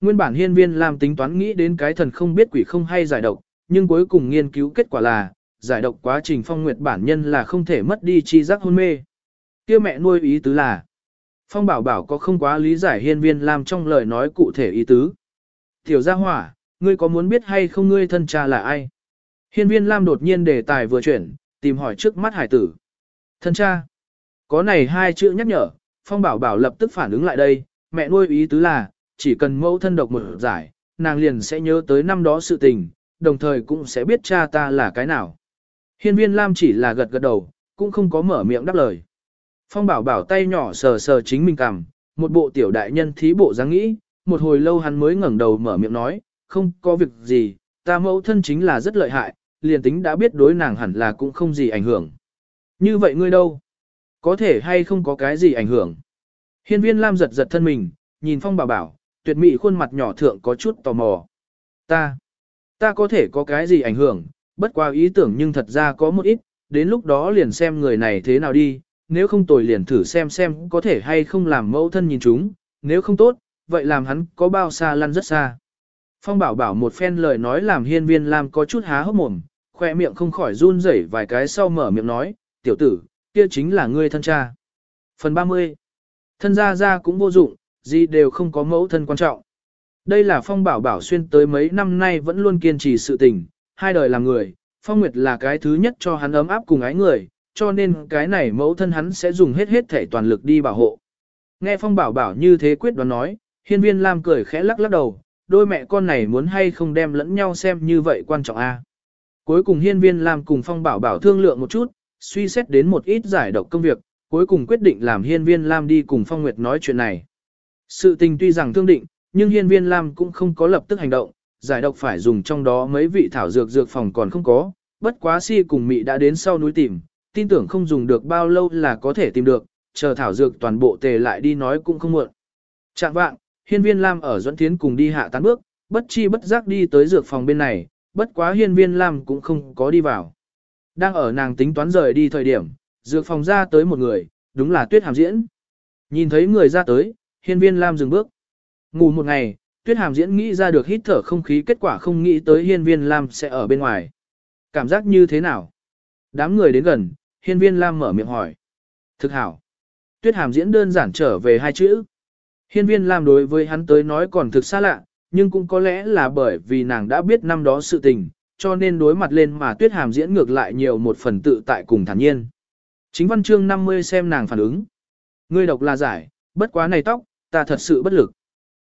Nguyên bản hiên viên làm tính toán nghĩ đến cái thần không biết quỷ không hay giải độc, nhưng cuối cùng nghiên cứu kết quả là, giải độc quá trình phong nguyệt bản nhân là không thể mất đi chi giác hôn mê. kia mẹ nuôi ý tứ là, phong bảo bảo có không quá lý giải hiên viên làm trong lời nói cụ thể ý tứ. Tiểu gia hỏa, ngươi có muốn biết hay không ngươi thân cha là ai? Hiên viên Lam đột nhiên đề tài vừa chuyển, tìm hỏi trước mắt hải tử. Thân cha. Có này hai chữ nhắc nhở, Phong Bảo Bảo lập tức phản ứng lại đây, mẹ nuôi ý tứ là, chỉ cần mẫu thân độc một giải, nàng liền sẽ nhớ tới năm đó sự tình, đồng thời cũng sẽ biết cha ta là cái nào. Hiên viên Lam chỉ là gật gật đầu, cũng không có mở miệng đáp lời. Phong Bảo Bảo tay nhỏ sờ sờ chính mình cằm, một bộ tiểu đại nhân thí bộ dáng nghĩ, một hồi lâu hắn mới ngẩng đầu mở miệng nói, không có việc gì, ta mẫu thân chính là rất lợi hại, liền tính đã biết đối nàng hẳn là cũng không gì ảnh hưởng. Như vậy ngươi đâu? Có thể hay không có cái gì ảnh hưởng? Hiên viên Lam giật giật thân mình, nhìn Phong bảo bảo, tuyệt mỹ khuôn mặt nhỏ thượng có chút tò mò. Ta, ta có thể có cái gì ảnh hưởng, bất qua ý tưởng nhưng thật ra có một ít, đến lúc đó liền xem người này thế nào đi, nếu không tồi liền thử xem xem có thể hay không làm mẫu thân nhìn chúng, nếu không tốt, vậy làm hắn có bao xa lăn rất xa. Phong bảo bảo một phen lời nói làm hiên viên Lam có chút há hốc mồm, khoe miệng không khỏi run rẩy vài cái sau mở miệng nói, tiểu tử, kia chính là ngươi thân cha. Phần 30. Thân gia gia cũng vô dụng, gì đều không có mẫu thân quan trọng. Đây là Phong Bảo Bảo xuyên tới mấy năm nay vẫn luôn kiên trì sự tình, hai đời làm người, Phong Nguyệt là cái thứ nhất cho hắn ấm áp cùng ái người, cho nên cái này mẫu thân hắn sẽ dùng hết hết thể toàn lực đi bảo hộ. Nghe Phong Bảo Bảo như thế quyết đoán nói, hiên viên Lam cười khẽ lắc lắc đầu, đôi mẹ con này muốn hay không đem lẫn nhau xem như vậy quan trọng a. Cuối cùng hiên viên Lam cùng Phong Bảo Bảo thương lượng một chút, suy xét đến một ít giải độc công việc, cuối cùng quyết định làm hiên viên Lam đi cùng Phong Nguyệt nói chuyện này. Sự tình tuy rằng thương định, nhưng hiên viên Lam cũng không có lập tức hành động, giải độc phải dùng trong đó mấy vị thảo dược dược phòng còn không có, bất quá si cùng mị đã đến sau núi tìm, tin tưởng không dùng được bao lâu là có thể tìm được, chờ thảo dược toàn bộ tề lại đi nói cũng không muộn. Chạm vạng, hiên viên Lam ở dẫn Thiến cùng đi hạ tán bước, bất chi bất giác đi tới dược phòng bên này, bất quá hiên viên Lam cũng không có đi vào. Đang ở nàng tính toán rời đi thời điểm, dược phòng ra tới một người, đúng là tuyết hàm diễn. Nhìn thấy người ra tới, hiên viên Lam dừng bước. Ngủ một ngày, tuyết hàm diễn nghĩ ra được hít thở không khí kết quả không nghĩ tới hiên viên Lam sẽ ở bên ngoài. Cảm giác như thế nào? Đám người đến gần, hiên viên Lam mở miệng hỏi. Thực hảo. Tuyết hàm diễn đơn giản trở về hai chữ. Hiên viên Lam đối với hắn tới nói còn thực xa lạ, nhưng cũng có lẽ là bởi vì nàng đã biết năm đó sự tình, cho nên đối mặt lên mà tuyết hàm diễn ngược lại nhiều một phần tự tại cùng thản nhiên. Chính văn chương 50 xem nàng phản ứng. Ngươi độc là giải, bất quá này tóc, ta thật sự bất lực.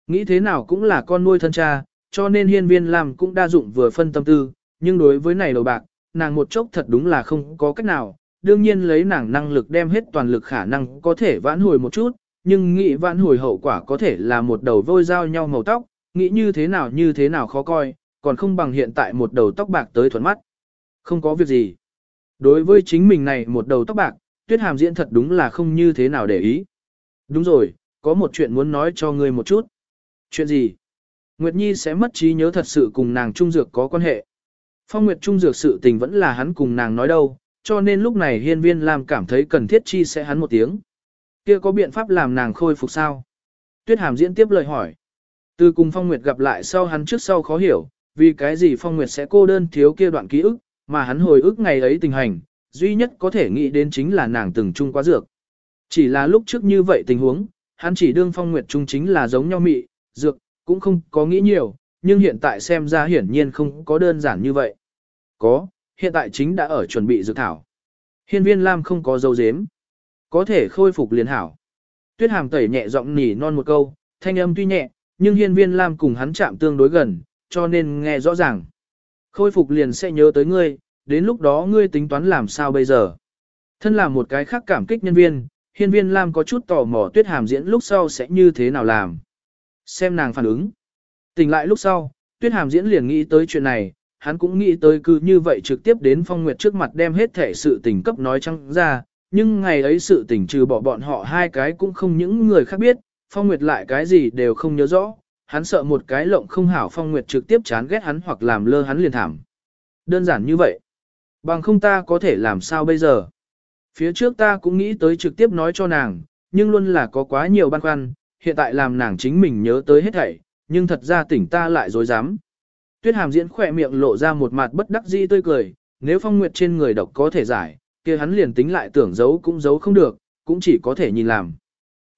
Nghĩ thế nào cũng là con nuôi thân cha, cho nên hiên viên làm cũng đa dụng vừa phân tâm tư, nhưng đối với này đầu bạc, nàng một chốc thật đúng là không có cách nào, đương nhiên lấy nàng năng lực đem hết toàn lực khả năng có thể vãn hồi một chút, nhưng nghĩ vãn hồi hậu quả có thể là một đầu vôi dao nhau màu tóc, nghĩ như thế nào như thế nào khó coi, còn không bằng hiện tại một đầu tóc bạc tới thuận mắt. Không có việc gì. Đối với chính mình này một đầu tóc bạc, tuyết hàm diễn thật đúng là không như thế nào để ý. Đúng rồi, có một chuyện muốn nói cho ngươi một chút. Chuyện gì? Nguyệt Nhi sẽ mất trí nhớ thật sự cùng nàng Trung Dược có quan hệ. Phong Nguyệt Trung Dược sự tình vẫn là hắn cùng nàng nói đâu, cho nên lúc này hiên viên làm cảm thấy cần thiết chi sẽ hắn một tiếng. Kia có biện pháp làm nàng khôi phục sao? Tuyết hàm diễn tiếp lời hỏi. Từ cùng Phong Nguyệt gặp lại sau hắn trước sau khó hiểu, vì cái gì Phong Nguyệt sẽ cô đơn thiếu kia đoạn ký ức, mà hắn hồi ức ngày ấy tình hành, duy nhất có thể nghĩ đến chính là nàng từng chung quá dược. Chỉ là lúc trước như vậy tình huống, hắn chỉ đương Phong Nguyệt trung chính là giống nhau mị, dược, cũng không có nghĩ nhiều, nhưng hiện tại xem ra hiển nhiên không có đơn giản như vậy. Có, hiện tại chính đã ở chuẩn bị dược thảo. Hiên viên Lam không có dấu dếm. Có thể khôi phục liền hảo. Tuyết hàm tẩy nhẹ giọng nỉ non một câu, thanh âm tuy nhẹ, nhưng hiên viên Lam cùng hắn chạm tương đối gần, cho nên nghe rõ ràng. Khôi phục liền sẽ nhớ tới ngươi, đến lúc đó ngươi tính toán làm sao bây giờ. Thân là một cái khác cảm kích nhân viên, hiên viên Lam có chút tò mò tuyết hàm diễn lúc sau sẽ như thế nào làm. Xem nàng phản ứng. Tỉnh lại lúc sau, tuyết hàm diễn liền nghĩ tới chuyện này, hắn cũng nghĩ tới cứ như vậy trực tiếp đến phong nguyệt trước mặt đem hết thể sự tình cấp nói trăng ra, nhưng ngày ấy sự tình trừ bỏ bọn họ hai cái cũng không những người khác biết, phong nguyệt lại cái gì đều không nhớ rõ, hắn sợ một cái lộng không hảo phong nguyệt trực tiếp chán ghét hắn hoặc làm lơ hắn liền thảm. Đơn giản như vậy. Bằng không ta có thể làm sao bây giờ. Phía trước ta cũng nghĩ tới trực tiếp nói cho nàng, nhưng luôn là có quá nhiều băn khoăn, hiện tại làm nàng chính mình nhớ tới hết thảy, nhưng thật ra tỉnh ta lại dối dám. Tuyết hàm diễn khỏe miệng lộ ra một mặt bất đắc dĩ tươi cười, nếu phong nguyệt trên người độc có thể giải, kia hắn liền tính lại tưởng giấu cũng giấu không được, cũng chỉ có thể nhìn làm.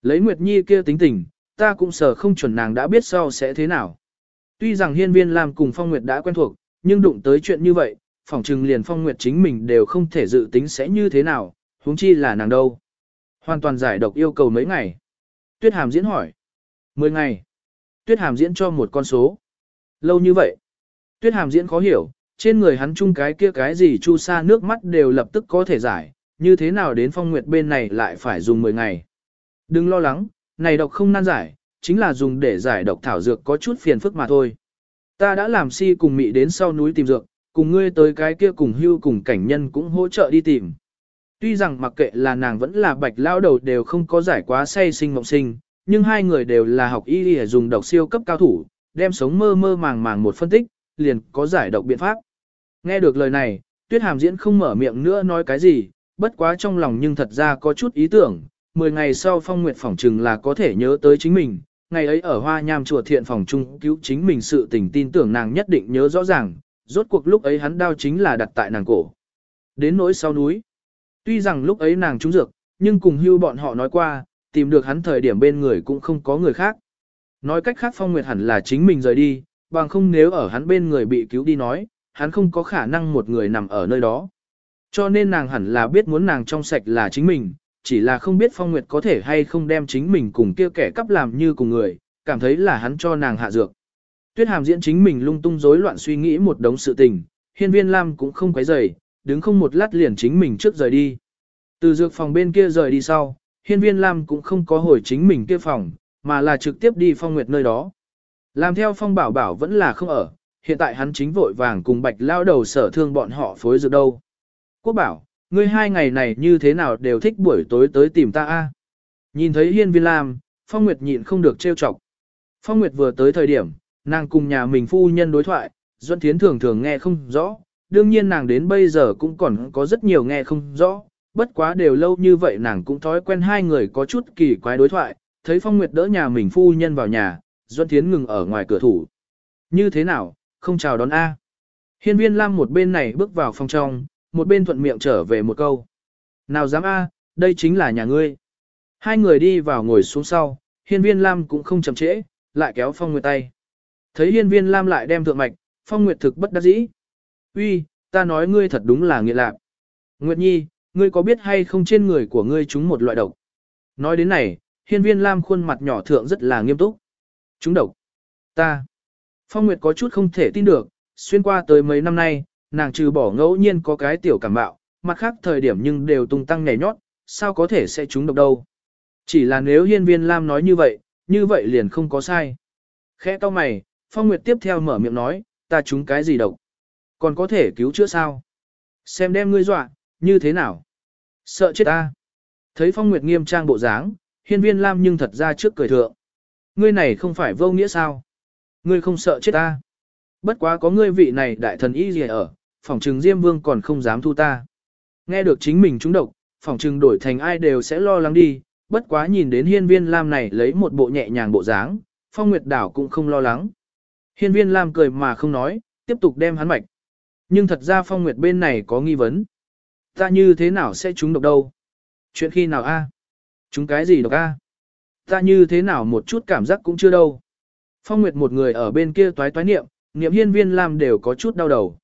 Lấy Nguyệt Nhi kia tính tình, ta cũng sợ không chuẩn nàng đã biết sau sẽ thế nào. Tuy rằng hiên viên làm cùng phong nguyệt đã quen thuộc, nhưng đụng tới chuyện như vậy, phỏng chừng liền phong nguyệt chính mình đều không thể dự tính sẽ như thế nào, huống chi là nàng đâu. Hoàn toàn giải độc yêu cầu mấy ngày. Tuyết hàm diễn hỏi. Mười ngày. Tuyết hàm diễn cho một con số. Lâu như vậy. Tuyết hàm diễn khó hiểu, trên người hắn chung cái kia cái gì chu sa nước mắt đều lập tức có thể giải, như thế nào đến phong nguyệt bên này lại phải dùng 10 ngày. Đừng lo lắng, này độc không nan giải, chính là dùng để giải độc thảo dược có chút phiền phức mà thôi. Ta đã làm si cùng mị đến sau núi tìm dược, cùng ngươi tới cái kia cùng hưu cùng cảnh nhân cũng hỗ trợ đi tìm. Tuy rằng mặc kệ là nàng vẫn là bạch lao đầu đều không có giải quá say sinh mộng sinh, nhưng hai người đều là học y để dùng độc siêu cấp cao thủ, đem sống mơ mơ màng màng một phân tích, liền có giải độc biện pháp. Nghe được lời này, tuyết hàm diễn không mở miệng nữa nói cái gì, bất quá trong lòng nhưng thật ra có chút ý tưởng, 10 ngày sau phong nguyệt phỏng trừng là có thể nhớ tới chính mình, ngày ấy ở hoa nham chùa thiện phòng trung cứu chính mình sự tình tin tưởng nàng nhất định nhớ rõ ràng, rốt cuộc lúc ấy hắn đao chính là đặt tại nàng cổ. Đến nỗi sau núi, tuy rằng lúc ấy nàng trúng dược, nhưng cùng hưu bọn họ nói qua, tìm được hắn thời điểm bên người cũng không có người khác. Nói cách khác phong nguyệt hẳn là chính mình rời đi, bằng không nếu ở hắn bên người bị cứu đi nói, hắn không có khả năng một người nằm ở nơi đó. Cho nên nàng hẳn là biết muốn nàng trong sạch là chính mình, chỉ là không biết Phong Nguyệt có thể hay không đem chính mình cùng kia kẻ cắp làm như cùng người, cảm thấy là hắn cho nàng hạ dược. Tuyết Hàm diễn chính mình lung tung rối loạn suy nghĩ một đống sự tình, Hiên Viên Lam cũng không quấy rầy, đứng không một lát liền chính mình trước rời đi. Từ dược phòng bên kia rời đi sau, Hiên Viên Lam cũng không có hồi chính mình kia phòng, mà là trực tiếp đi Phong Nguyệt nơi đó. Làm theo Phong Bảo Bảo vẫn là không ở, hiện tại hắn chính vội vàng cùng Bạch lao đầu sở thương bọn họ phối dược đâu. Quốc bảo, ngươi hai ngày này như thế nào đều thích buổi tối tới tìm ta a? Nhìn thấy hiên viên lam, Phong Nguyệt nhịn không được trêu chọc. Phong Nguyệt vừa tới thời điểm, nàng cùng nhà mình phu nhân đối thoại, Duân Thiến thường thường nghe không rõ, đương nhiên nàng đến bây giờ cũng còn có rất nhiều nghe không rõ, bất quá đều lâu như vậy nàng cũng thói quen hai người có chút kỳ quái đối thoại, thấy Phong Nguyệt đỡ nhà mình phu nhân vào nhà, Duân Thiến ngừng ở ngoài cửa thủ. Như thế nào, không chào đón A. Hiên viên Lam một bên này bước vào phòng trong, một bên thuận miệng trở về một câu. Nào dám a, đây chính là nhà ngươi. Hai người đi vào ngồi xuống sau, hiên viên Lam cũng không chậm trễ, lại kéo Phong Nguyệt tay. Thấy hiên viên Lam lại đem thượng mạch, Phong Nguyệt thực bất đắc dĩ. Uy, ta nói ngươi thật đúng là nghiện lạc. Nguyệt Nhi, ngươi có biết hay không trên người của ngươi chúng một loại độc? Nói đến này, hiên viên Lam khuôn mặt nhỏ thượng rất là nghiêm túc. Chúng độc. Ta. Phong Nguyệt có chút không thể tin được, xuyên qua tới mấy năm nay, nàng trừ bỏ ngẫu nhiên có cái tiểu cảm bạo, mặt khác thời điểm nhưng đều tung tăng nhảy nhót, sao có thể sẽ trúng độc đâu. Chỉ là nếu hiên viên Lam nói như vậy, như vậy liền không có sai. Khẽ to mày, Phong Nguyệt tiếp theo mở miệng nói, ta trúng cái gì độc? Còn có thể cứu chữa sao? Xem đem ngươi dọa, như thế nào? Sợ chết ta. Thấy Phong Nguyệt nghiêm trang bộ dáng, hiên viên Lam nhưng thật ra trước cười thượng. Ngươi này không phải vô nghĩa sao? Ngươi không sợ chết ta. Bất quá có ngươi vị này đại thần y gì ở, phỏng trừng Diêm Vương còn không dám thu ta. Nghe được chính mình trúng độc, phỏng trừng đổi thành ai đều sẽ lo lắng đi, bất quá nhìn đến hiên viên Lam này lấy một bộ nhẹ nhàng bộ dáng, Phong Nguyệt Đảo cũng không lo lắng. Hiên viên Lam cười mà không nói, tiếp tục đem hắn mạch. Nhưng thật ra Phong Nguyệt bên này có nghi vấn. Ta như thế nào sẽ trúng độc đâu? Chuyện khi nào a? Trúng cái gì độc a? Ta như thế nào một chút cảm giác cũng chưa đâu. Phong Nguyệt một người ở bên kia toái toái niệm, niệm hiên viên Lam đều có chút đau đầu.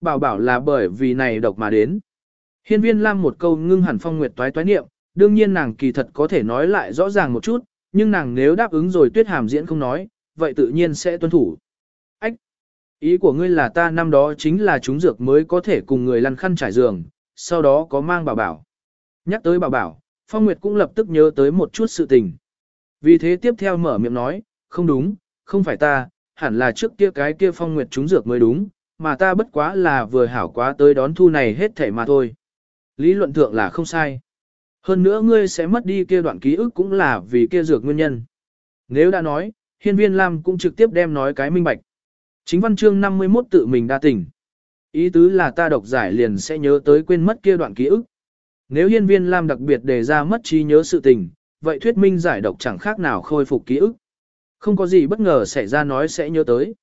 Bảo bảo là bởi vì này độc mà đến. Hiên viên Lam một câu ngưng hẳn phong nguyệt toái toái niệm, đương nhiên nàng kỳ thật có thể nói lại rõ ràng một chút, nhưng nàng nếu đáp ứng rồi tuyết hàm diễn không nói, vậy tự nhiên sẽ tuân thủ. Ý của ngươi là ta năm đó chính là chúng dược mới có thể cùng người lăn khăn trải giường, sau đó có mang bảo bảo. Nhắc tới bảo bảo, Phong Nguyệt cũng lập tức nhớ tới một chút sự tình. Vì thế tiếp theo mở miệng nói, không đúng, không phải ta, hẳn là trước kia cái kia Phong Nguyệt chúng dược mới đúng, mà ta bất quá là vừa hảo quá tới đón thu này hết thể mà thôi. Lý luận thượng là không sai. Hơn nữa ngươi sẽ mất đi kia đoạn ký ức cũng là vì kia dược nguyên nhân. Nếu đã nói, hiên viên Lam cũng trực tiếp đem nói cái minh bạch. Chính văn chương 51 tự mình đa tình. Ý tứ là ta độc giải liền sẽ nhớ tới quên mất kia đoạn ký ức. Nếu hiên viên Lam đặc biệt đề ra mất trí nhớ sự tình, vậy thuyết minh giải độc chẳng khác nào khôi phục ký ức. Không có gì bất ngờ xảy ra nói sẽ nhớ tới.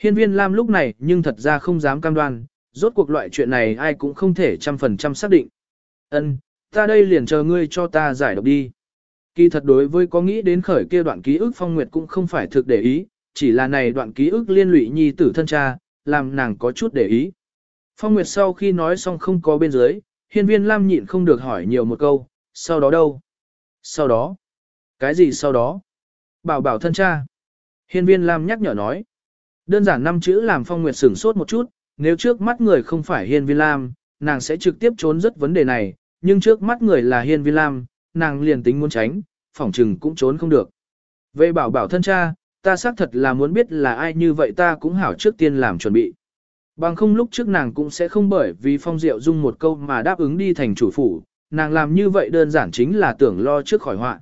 Hiên viên Lam lúc này nhưng thật ra không dám cam đoan, rốt cuộc loại chuyện này ai cũng không thể trăm phần trăm xác định. Ân, ta đây liền chờ ngươi cho ta giải độc đi. Kỳ thật đối với có nghĩ đến khởi kia đoạn ký ức Phong Nguyệt cũng không phải thực để ý, chỉ là này đoạn ký ức liên lụy nhi tử thân cha, làm nàng có chút để ý. Phong Nguyệt sau khi nói xong không có bên dưới, hiên viên Lam nhịn không được hỏi nhiều một câu, sau đó đâu? Sau đó? Cái gì sau đó? Bảo bảo thân cha. Hiên viên Lam nhắc nhở nói. Đơn giản năm chữ làm Phong Nguyệt sửng sốt một chút, nếu trước mắt người không phải hiên viên Lam, nàng sẽ trực tiếp trốn rất vấn đề này, nhưng trước mắt người là hiên viên Lam, nàng liền tính muốn tránh, phỏng trừng cũng trốn không được. Về bảo bảo thân cha, ta xác thật là muốn biết là ai như vậy ta cũng hảo trước tiên làm chuẩn bị. Bằng không lúc trước nàng cũng sẽ không bởi vì phong diệu dung một câu mà đáp ứng đi thành chủ phủ, nàng làm như vậy đơn giản chính là tưởng lo trước khỏi họa.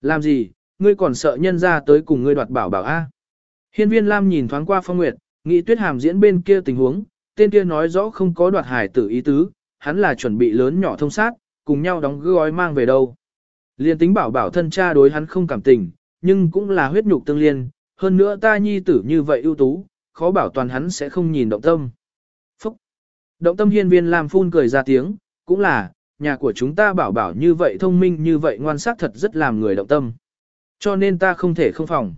Làm gì, ngươi còn sợ nhân ra tới cùng ngươi đoạt bảo bảo A. Hiên viên Lam nhìn thoáng qua phong nguyệt, nghĩ tuyết hàm diễn bên kia tình huống, tên kia nói rõ không có đoạt hải tử ý tứ, hắn là chuẩn bị lớn nhỏ thông sát, cùng nhau đóng gói mang về đâu. Liên tính bảo bảo thân cha đối hắn không cảm tình, nhưng cũng là huyết nhục tương liên, hơn nữa ta nhi tử như vậy ưu tú, khó bảo toàn hắn sẽ không nhìn động tâm. Phúc! Động tâm hiên viên làm phun cười ra tiếng, cũng là, nhà của chúng ta bảo bảo như vậy thông minh như vậy ngoan sắc thật rất làm người động tâm. Cho nên ta không thể không phòng.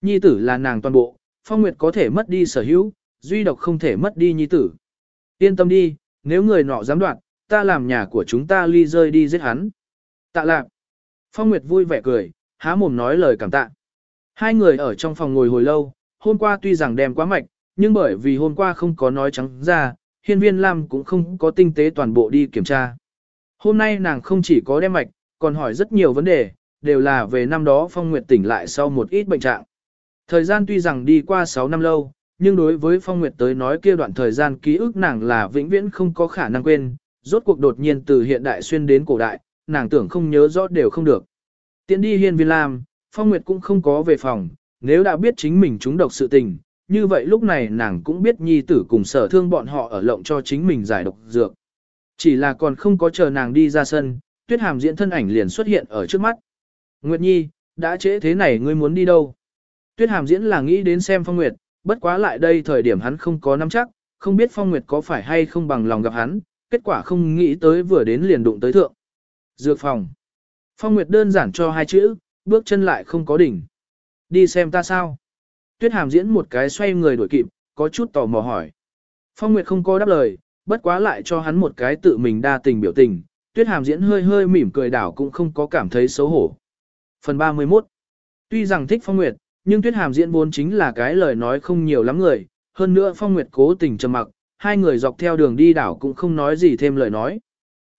Nhi tử là nàng toàn bộ, phong nguyệt có thể mất đi sở hữu, duy độc không thể mất đi nhi tử. Yên tâm đi, nếu người nọ dám đoạn ta làm nhà của chúng ta ly rơi đi giết hắn. Tạ lạc. Phong Nguyệt vui vẻ cười, há mồm nói lời cảm tạ. Hai người ở trong phòng ngồi hồi lâu, hôm qua tuy rằng đem quá mạch, nhưng bởi vì hôm qua không có nói trắng ra, hiên viên Lam cũng không có tinh tế toàn bộ đi kiểm tra. Hôm nay nàng không chỉ có đem mạch, còn hỏi rất nhiều vấn đề, đều là về năm đó Phong Nguyệt tỉnh lại sau một ít bệnh trạng. Thời gian tuy rằng đi qua 6 năm lâu, nhưng đối với Phong Nguyệt tới nói kia đoạn thời gian ký ức nàng là vĩnh viễn không có khả năng quên, rốt cuộc đột nhiên từ hiện đại xuyên đến cổ đại, nàng tưởng không nhớ rõ đều không được. Tiến đi hiên viên lam, Phong Nguyệt cũng không có về phòng, nếu đã biết chính mình trúng độc sự tình, như vậy lúc này nàng cũng biết nhi tử cùng sở thương bọn họ ở lộng cho chính mình giải độc dược. Chỉ là còn không có chờ nàng đi ra sân, tuyết hàm diễn thân ảnh liền xuất hiện ở trước mắt. Nguyệt Nhi, đã trễ thế này ngươi muốn đi đâu? Tuyết hàm diễn là nghĩ đến xem Phong Nguyệt, bất quá lại đây thời điểm hắn không có nắm chắc, không biết Phong Nguyệt có phải hay không bằng lòng gặp hắn, kết quả không nghĩ tới vừa đến liền đụng tới thượng. Dược phòng. Phong Nguyệt đơn giản cho hai chữ, bước chân lại không có đỉnh. Đi xem ta sao? Tuyết hàm diễn một cái xoay người đuổi kịp, có chút tò mò hỏi. Phong Nguyệt không có đáp lời, bất quá lại cho hắn một cái tự mình đa tình biểu tình. Tuyết hàm diễn hơi hơi mỉm cười đảo cũng không có cảm thấy xấu hổ. Phần 31 Tuy rằng thích Phong Nguyệt, nhưng Tuyết hàm diễn vốn chính là cái lời nói không nhiều lắm người. Hơn nữa Phong Nguyệt cố tình trầm mặc, hai người dọc theo đường đi đảo cũng không nói gì thêm lời nói.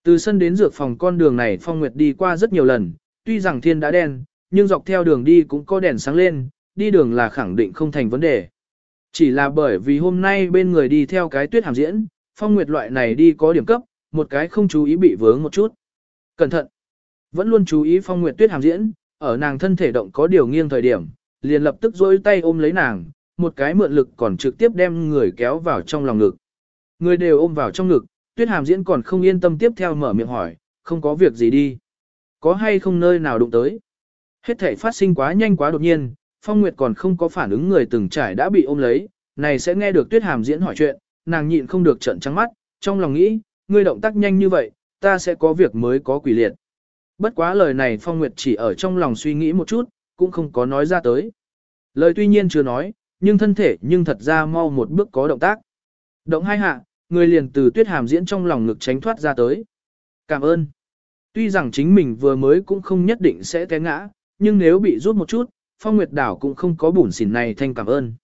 Từ sân đến dược phòng con đường này Phong Nguyệt đi qua rất nhiều lần, tuy rằng thiên đã đen, nhưng dọc theo đường đi cũng có đèn sáng lên, đi đường là khẳng định không thành vấn đề. Chỉ là bởi vì hôm nay bên người đi theo cái tuyết hàm diễn, Phong Nguyệt loại này đi có điểm cấp, một cái không chú ý bị vướng một chút. Cẩn thận! Vẫn luôn chú ý Phong Nguyệt tuyết hàm diễn, ở nàng thân thể động có điều nghiêng thời điểm, liền lập tức dối tay ôm lấy nàng, một cái mượn lực còn trực tiếp đem người kéo vào trong lòng ngực. Người đều ôm vào trong ngực, tuyết hàm diễn còn không yên tâm tiếp theo mở miệng hỏi, không có việc gì đi. Có hay không nơi nào đụng tới. Hết thể phát sinh quá nhanh quá đột nhiên, Phong Nguyệt còn không có phản ứng người từng trải đã bị ôm lấy, này sẽ nghe được tuyết hàm diễn hỏi chuyện, nàng nhịn không được trận trắng mắt, trong lòng nghĩ, ngươi động tác nhanh như vậy, ta sẽ có việc mới có quỷ liệt. Bất quá lời này Phong Nguyệt chỉ ở trong lòng suy nghĩ một chút, cũng không có nói ra tới. Lời tuy nhiên chưa nói, nhưng thân thể nhưng thật ra mau một bước có động tác. Động hai hạ, người liền từ tuyết hàm diễn trong lòng ngực tránh thoát ra tới. Cảm ơn. Tuy rằng chính mình vừa mới cũng không nhất định sẽ té ngã, nhưng nếu bị rút một chút, phong nguyệt đảo cũng không có bùn xỉn này thanh cảm ơn.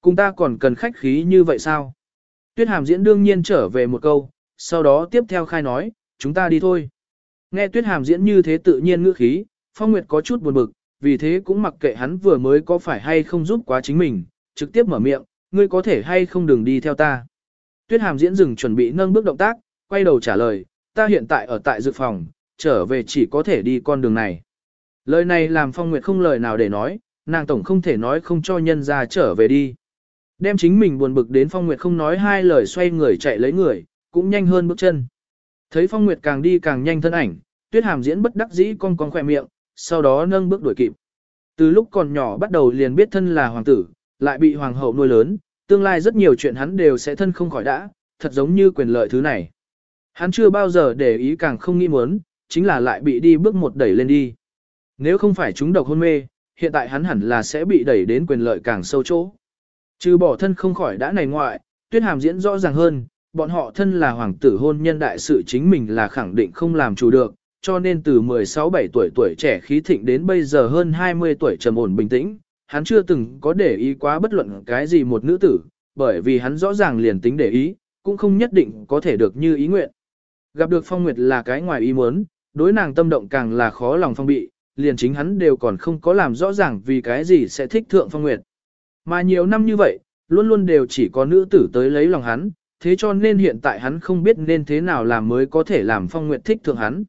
Cùng ta còn cần khách khí như vậy sao? Tuyết hàm diễn đương nhiên trở về một câu, sau đó tiếp theo khai nói, chúng ta đi thôi. Nghe tuyết hàm diễn như thế tự nhiên ngữ khí, phong nguyệt có chút buồn bực, vì thế cũng mặc kệ hắn vừa mới có phải hay không giúp quá chính mình, trực tiếp mở miệng, ngươi có thể hay không đừng đi theo ta. Tuyết hàm diễn dừng chuẩn bị nâng bước động tác, quay đầu trả lời, ta hiện tại ở tại dược phòng, trở về chỉ có thể đi con đường này. Lời này làm Phong Nguyệt không lời nào để nói, nàng tổng không thể nói không cho nhân ra trở về đi. Đem chính mình buồn bực đến Phong Nguyệt không nói hai lời xoay người chạy lấy người, cũng nhanh hơn bước chân. Thấy Phong Nguyệt càng đi càng nhanh thân ảnh, Tuyết Hàm diễn bất đắc dĩ con con khỏe miệng, sau đó nâng bước đuổi kịp. Từ lúc còn nhỏ bắt đầu liền biết thân là hoàng tử, lại bị hoàng hậu nuôi lớn, tương lai rất nhiều chuyện hắn đều sẽ thân không khỏi đã, thật giống như quyền lợi thứ này. Hắn chưa bao giờ để ý càng không nghĩ muốn, chính là lại bị đi bước một đẩy lên đi. Nếu không phải chúng độc hôn mê, hiện tại hắn hẳn là sẽ bị đẩy đến quyền lợi càng sâu chỗ. Trừ bỏ thân không khỏi đã này ngoại, tuyết hàm diễn rõ ràng hơn, bọn họ thân là hoàng tử hôn nhân đại sự chính mình là khẳng định không làm chủ được, cho nên từ 16-17 tuổi tuổi trẻ khí thịnh đến bây giờ hơn 20 tuổi trầm ổn bình tĩnh, hắn chưa từng có để ý quá bất luận cái gì một nữ tử, bởi vì hắn rõ ràng liền tính để ý, cũng không nhất định có thể được như ý nguyện. Gặp được Phong Nguyệt là cái ngoài ý muốn, đối nàng tâm động càng là khó lòng phong bị, liền chính hắn đều còn không có làm rõ ràng vì cái gì sẽ thích thượng Phong Nguyệt. Mà nhiều năm như vậy, luôn luôn đều chỉ có nữ tử tới lấy lòng hắn, thế cho nên hiện tại hắn không biết nên thế nào làm mới có thể làm Phong Nguyệt thích thượng hắn.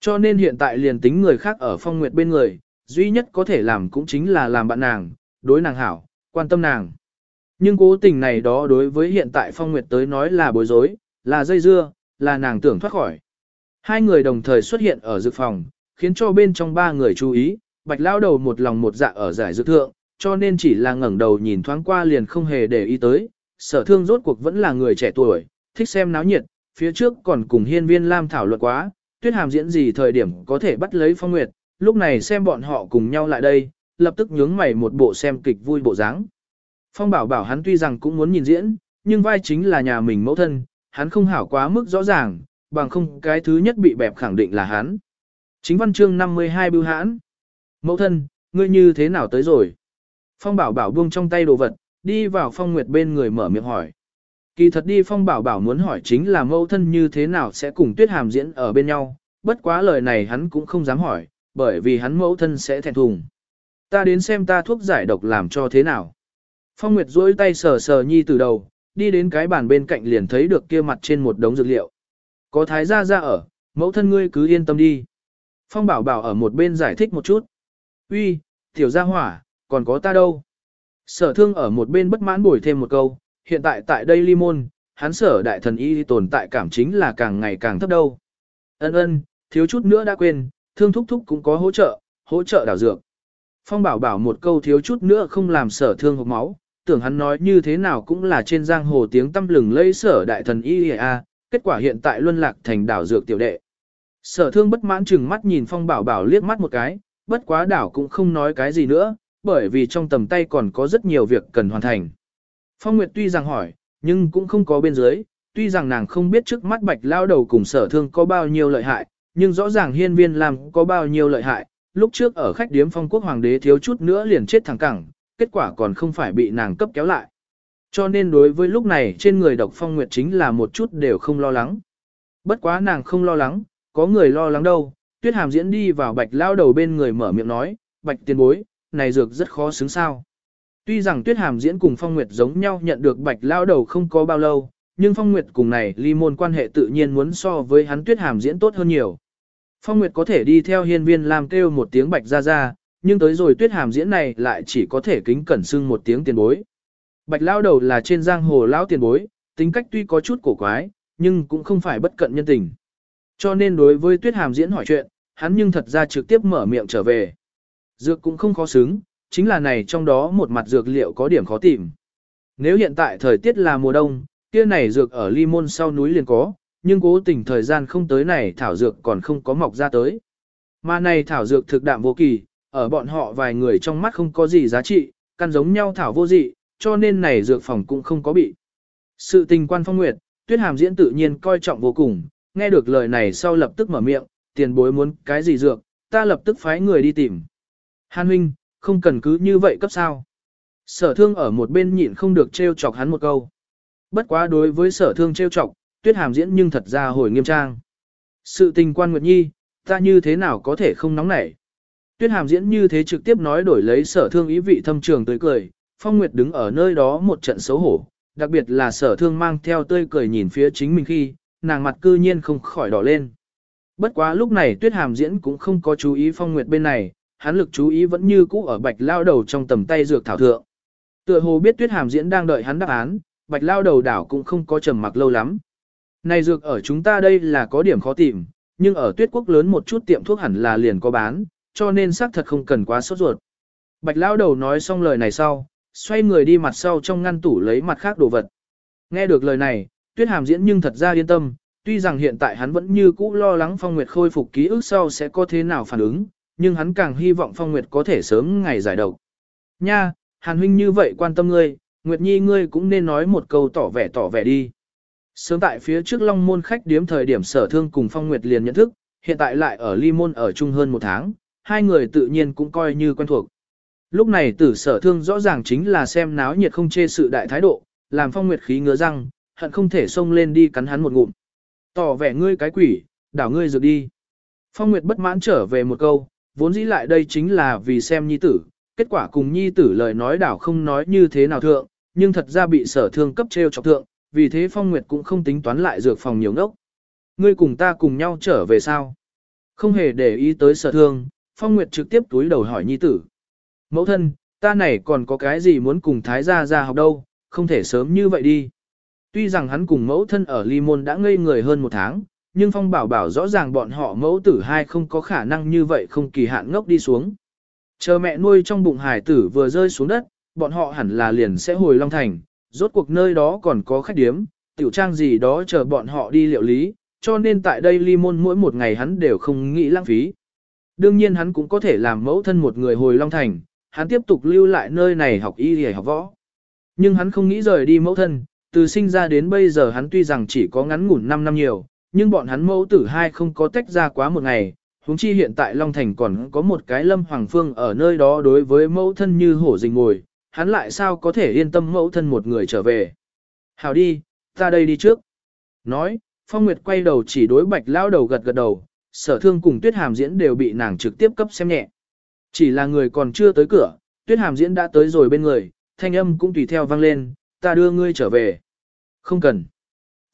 Cho nên hiện tại liền tính người khác ở Phong Nguyệt bên người, duy nhất có thể làm cũng chính là làm bạn nàng, đối nàng hảo, quan tâm nàng. Nhưng cố tình này đó đối với hiện tại Phong Nguyệt tới nói là bối rối, là dây dưa, là nàng tưởng thoát khỏi. Hai người đồng thời xuất hiện ở dược phòng, khiến cho bên trong ba người chú ý, bạch lao đầu một lòng một dạ ở giải dược thượng, cho nên chỉ là ngẩng đầu nhìn thoáng qua liền không hề để ý tới. Sở thương rốt cuộc vẫn là người trẻ tuổi, thích xem náo nhiệt, phía trước còn cùng hiên viên Lam thảo luận quá, tuyết hàm diễn gì thời điểm có thể bắt lấy phong nguyệt, lúc này xem bọn họ cùng nhau lại đây, lập tức nhướng mày một bộ xem kịch vui bộ dáng. Phong bảo bảo hắn tuy rằng cũng muốn nhìn diễn, nhưng vai chính là nhà mình mẫu thân, hắn không hảo quá mức rõ ràng, bằng không cái thứ nhất bị bẹp khẳng định là hắn. Chính văn chương 52 bưu hãn. Mẫu thân, ngươi như thế nào tới rồi? Phong bảo bảo buông trong tay đồ vật, đi vào phong nguyệt bên người mở miệng hỏi. Kỳ thật đi phong bảo bảo muốn hỏi chính là mẫu thân như thế nào sẽ cùng tuyết hàm diễn ở bên nhau, bất quá lời này hắn cũng không dám hỏi, bởi vì hắn mẫu thân sẽ thẹn thùng. Ta đến xem ta thuốc giải độc làm cho thế nào. Phong Nguyệt duỗi tay sờ sờ nhi từ đầu, đi đến cái bàn bên cạnh liền thấy được kia mặt trên một đống dược liệu. Có thái gia ra ở, mẫu thân ngươi cứ yên tâm đi. Phong bảo bảo ở một bên giải thích một chút. Uy, tiểu gia hỏa, còn có ta đâu. Sở thương ở một bên bất mãn bồi thêm một câu, hiện tại tại đây ly môn, hắn sở đại thần y tồn tại cảm chính là càng ngày càng thấp đâu. Ân ân, thiếu chút nữa đã quên, thương thúc thúc cũng có hỗ trợ, hỗ trợ đảo dược. Phong bảo bảo một câu thiếu chút nữa không làm sở thương hộp máu, tưởng hắn nói như thế nào cũng là trên giang hồ tiếng tâm lừng lây sở đại thần y a, kết quả hiện tại luân lạc thành đảo dược tiểu đệ. Sở thương bất mãn chừng mắt nhìn phong bảo bảo liếc mắt một cái, bất quá đảo cũng không nói cái gì nữa, bởi vì trong tầm tay còn có rất nhiều việc cần hoàn thành. Phong Nguyệt tuy rằng hỏi, nhưng cũng không có bên dưới, tuy rằng nàng không biết trước mắt bạch lao đầu cùng sở thương có bao nhiêu lợi hại, nhưng rõ ràng hiên viên làm có bao nhiêu lợi hại, lúc trước ở khách điếm phong quốc hoàng đế thiếu chút nữa liền chết thẳng cẳng, kết quả còn không phải bị nàng cấp kéo lại. Cho nên đối với lúc này trên người độc phong nguyệt chính là một chút đều không lo lắng. Bất quá nàng không lo lắng, có người lo lắng đâu, tuyết hàm diễn đi vào bạch lao đầu bên người mở miệng nói, bạch tiền bối, này dược rất khó xứng sao. Tuy rằng tuyết hàm diễn cùng phong nguyệt giống nhau nhận được bạch lao đầu không có bao lâu, nhưng phong nguyệt cùng này ly môn quan hệ tự nhiên muốn so với hắn tuyết hàm diễn tốt hơn nhiều. Phong Nguyệt có thể đi theo hiên viên làm kêu một tiếng bạch ra ra, nhưng tới rồi tuyết hàm diễn này lại chỉ có thể kính cẩn xưng một tiếng tiền bối. Bạch lao đầu là trên giang hồ lão tiền bối, tính cách tuy có chút cổ quái, nhưng cũng không phải bất cận nhân tình. Cho nên đối với tuyết hàm diễn hỏi chuyện, hắn nhưng thật ra trực tiếp mở miệng trở về. Dược cũng không khó xứng, chính là này trong đó một mặt dược liệu có điểm khó tìm. Nếu hiện tại thời tiết là mùa đông, kia này dược ở ly môn sau núi liền có, nhưng cố tình thời gian không tới này thảo dược còn không có mọc ra tới. Mà này thảo dược thực đạm vô kỳ, ở bọn họ vài người trong mắt không có gì giá trị, căn giống nhau thảo vô dị, cho nên này dược phòng cũng không có bị. Sự tình quan phong nguyệt, tuyết hàm diễn tự nhiên coi trọng vô cùng, nghe được lời này sau lập tức mở miệng, tiền bối muốn cái gì dược, ta lập tức phái người đi tìm. Hàn huynh, không cần cứ như vậy cấp sao. Sở thương ở một bên nhịn không được trêu chọc hắn một câu. Bất quá đối với sở thương trêu chọc, tuyết hàm diễn nhưng thật ra hồi nghiêm trang. Sự tình quan Nguyệt Nhi, ta như thế nào có thể không nóng nảy. Tuyết hàm diễn như thế trực tiếp nói đổi lấy sở thương ý vị thâm trường tươi cười, Phong Nguyệt đứng ở nơi đó một trận xấu hổ, đặc biệt là sở thương mang theo tươi cười nhìn phía chính mình khi, nàng mặt cư nhiên không khỏi đỏ lên. Bất quá lúc này Tuyết hàm diễn cũng không có chú ý Phong Nguyệt bên này, hắn lực chú ý vẫn như cũ ở bạch lao đầu trong tầm tay dược thảo thượng. Tựa hồ biết Tuyết hàm diễn đang đợi hắn đáp án, bạch lao đầu đảo cũng không có trầm mặc lâu lắm. Này dược ở chúng ta đây là có điểm khó tìm, nhưng ở tuyết quốc lớn một chút tiệm thuốc hẳn là liền có bán, cho nên xác thật không cần quá sốt ruột. Bạch lao đầu nói xong lời này sau, xoay người đi mặt sau trong ngăn tủ lấy mặt khác đồ vật. Nghe được lời này, tuyết hàm diễn nhưng thật ra yên tâm, tuy rằng hiện tại hắn vẫn như cũ lo lắng Phong Nguyệt khôi phục ký ức sau sẽ có thế nào phản ứng, nhưng hắn càng hy vọng Phong Nguyệt có thể sớm ngày giải độc. Nha, Hàn huynh như vậy quan tâm ngươi, Nguyệt Nhi ngươi cũng nên nói một câu tỏ vẻ tỏ vẻ đi. Sớm tại phía trước Long Môn khách điếm thời điểm sở thương cùng Phong Nguyệt liền nhận thức, hiện tại lại ở Ly Môn ở chung hơn một tháng, hai người tự nhiên cũng coi như quen thuộc. Lúc này tử sở thương rõ ràng chính là xem náo nhiệt không chê sự đại thái độ, làm Phong Nguyệt khí ngứa răng, hận không thể xông lên đi cắn hắn một ngụm. Tỏ vẻ ngươi cái quỷ, đảo ngươi rực đi. Phong Nguyệt bất mãn trở về một câu, vốn dĩ lại đây chính là vì xem nhi tử, kết quả cùng nhi tử lời nói đảo không nói như thế nào thượng, nhưng thật ra bị sở thương cấp treo chọc thượng, vì thế Phong Nguyệt cũng không tính toán lại dược phòng nhiều ngốc. Ngươi cùng ta cùng nhau trở về sao? Không hề để ý tới sở thương, Phong Nguyệt trực tiếp túi đầu hỏi nhi tử. Mẫu thân, ta này còn có cái gì muốn cùng thái gia ra học đâu, không thể sớm như vậy đi. Tuy rằng hắn cùng mẫu thân ở ly môn đã ngây người hơn một tháng, nhưng Phong bảo bảo rõ ràng bọn họ mẫu tử hai không có khả năng như vậy không kỳ hạn ngốc đi xuống. Chờ mẹ nuôi trong bụng hải tử vừa rơi xuống đất, bọn họ hẳn là liền sẽ hồi Long Thành, rốt cuộc nơi đó còn có khách điếm, tiểu trang gì đó chờ bọn họ đi liệu lý, cho nên tại đây ly môn mỗi một ngày hắn đều không nghĩ lãng phí. Đương nhiên hắn cũng có thể làm mẫu thân một người hồi Long Thành, hắn tiếp tục lưu lại nơi này học y để học võ. Nhưng hắn không nghĩ rời đi mẫu thân, từ sinh ra đến bây giờ hắn tuy rằng chỉ có ngắn ngủn 5 năm nhiều, nhưng bọn hắn mẫu tử hai không có tách ra quá một ngày, Húng chi hiện tại Long Thành còn có một cái lâm hoàng phương ở nơi đó đối với mẫu thân như hổ rình ngồi, hắn lại sao có thể yên tâm mẫu thân một người trở về. Hào đi, ta đây đi trước. Nói, Phong Nguyệt quay đầu chỉ đối bạch lao đầu gật gật đầu, sở thương cùng tuyết hàm diễn đều bị nàng trực tiếp cấp xem nhẹ. Chỉ là người còn chưa tới cửa, tuyết hàm diễn đã tới rồi bên người, thanh âm cũng tùy theo vang lên, ta đưa ngươi trở về. Không cần.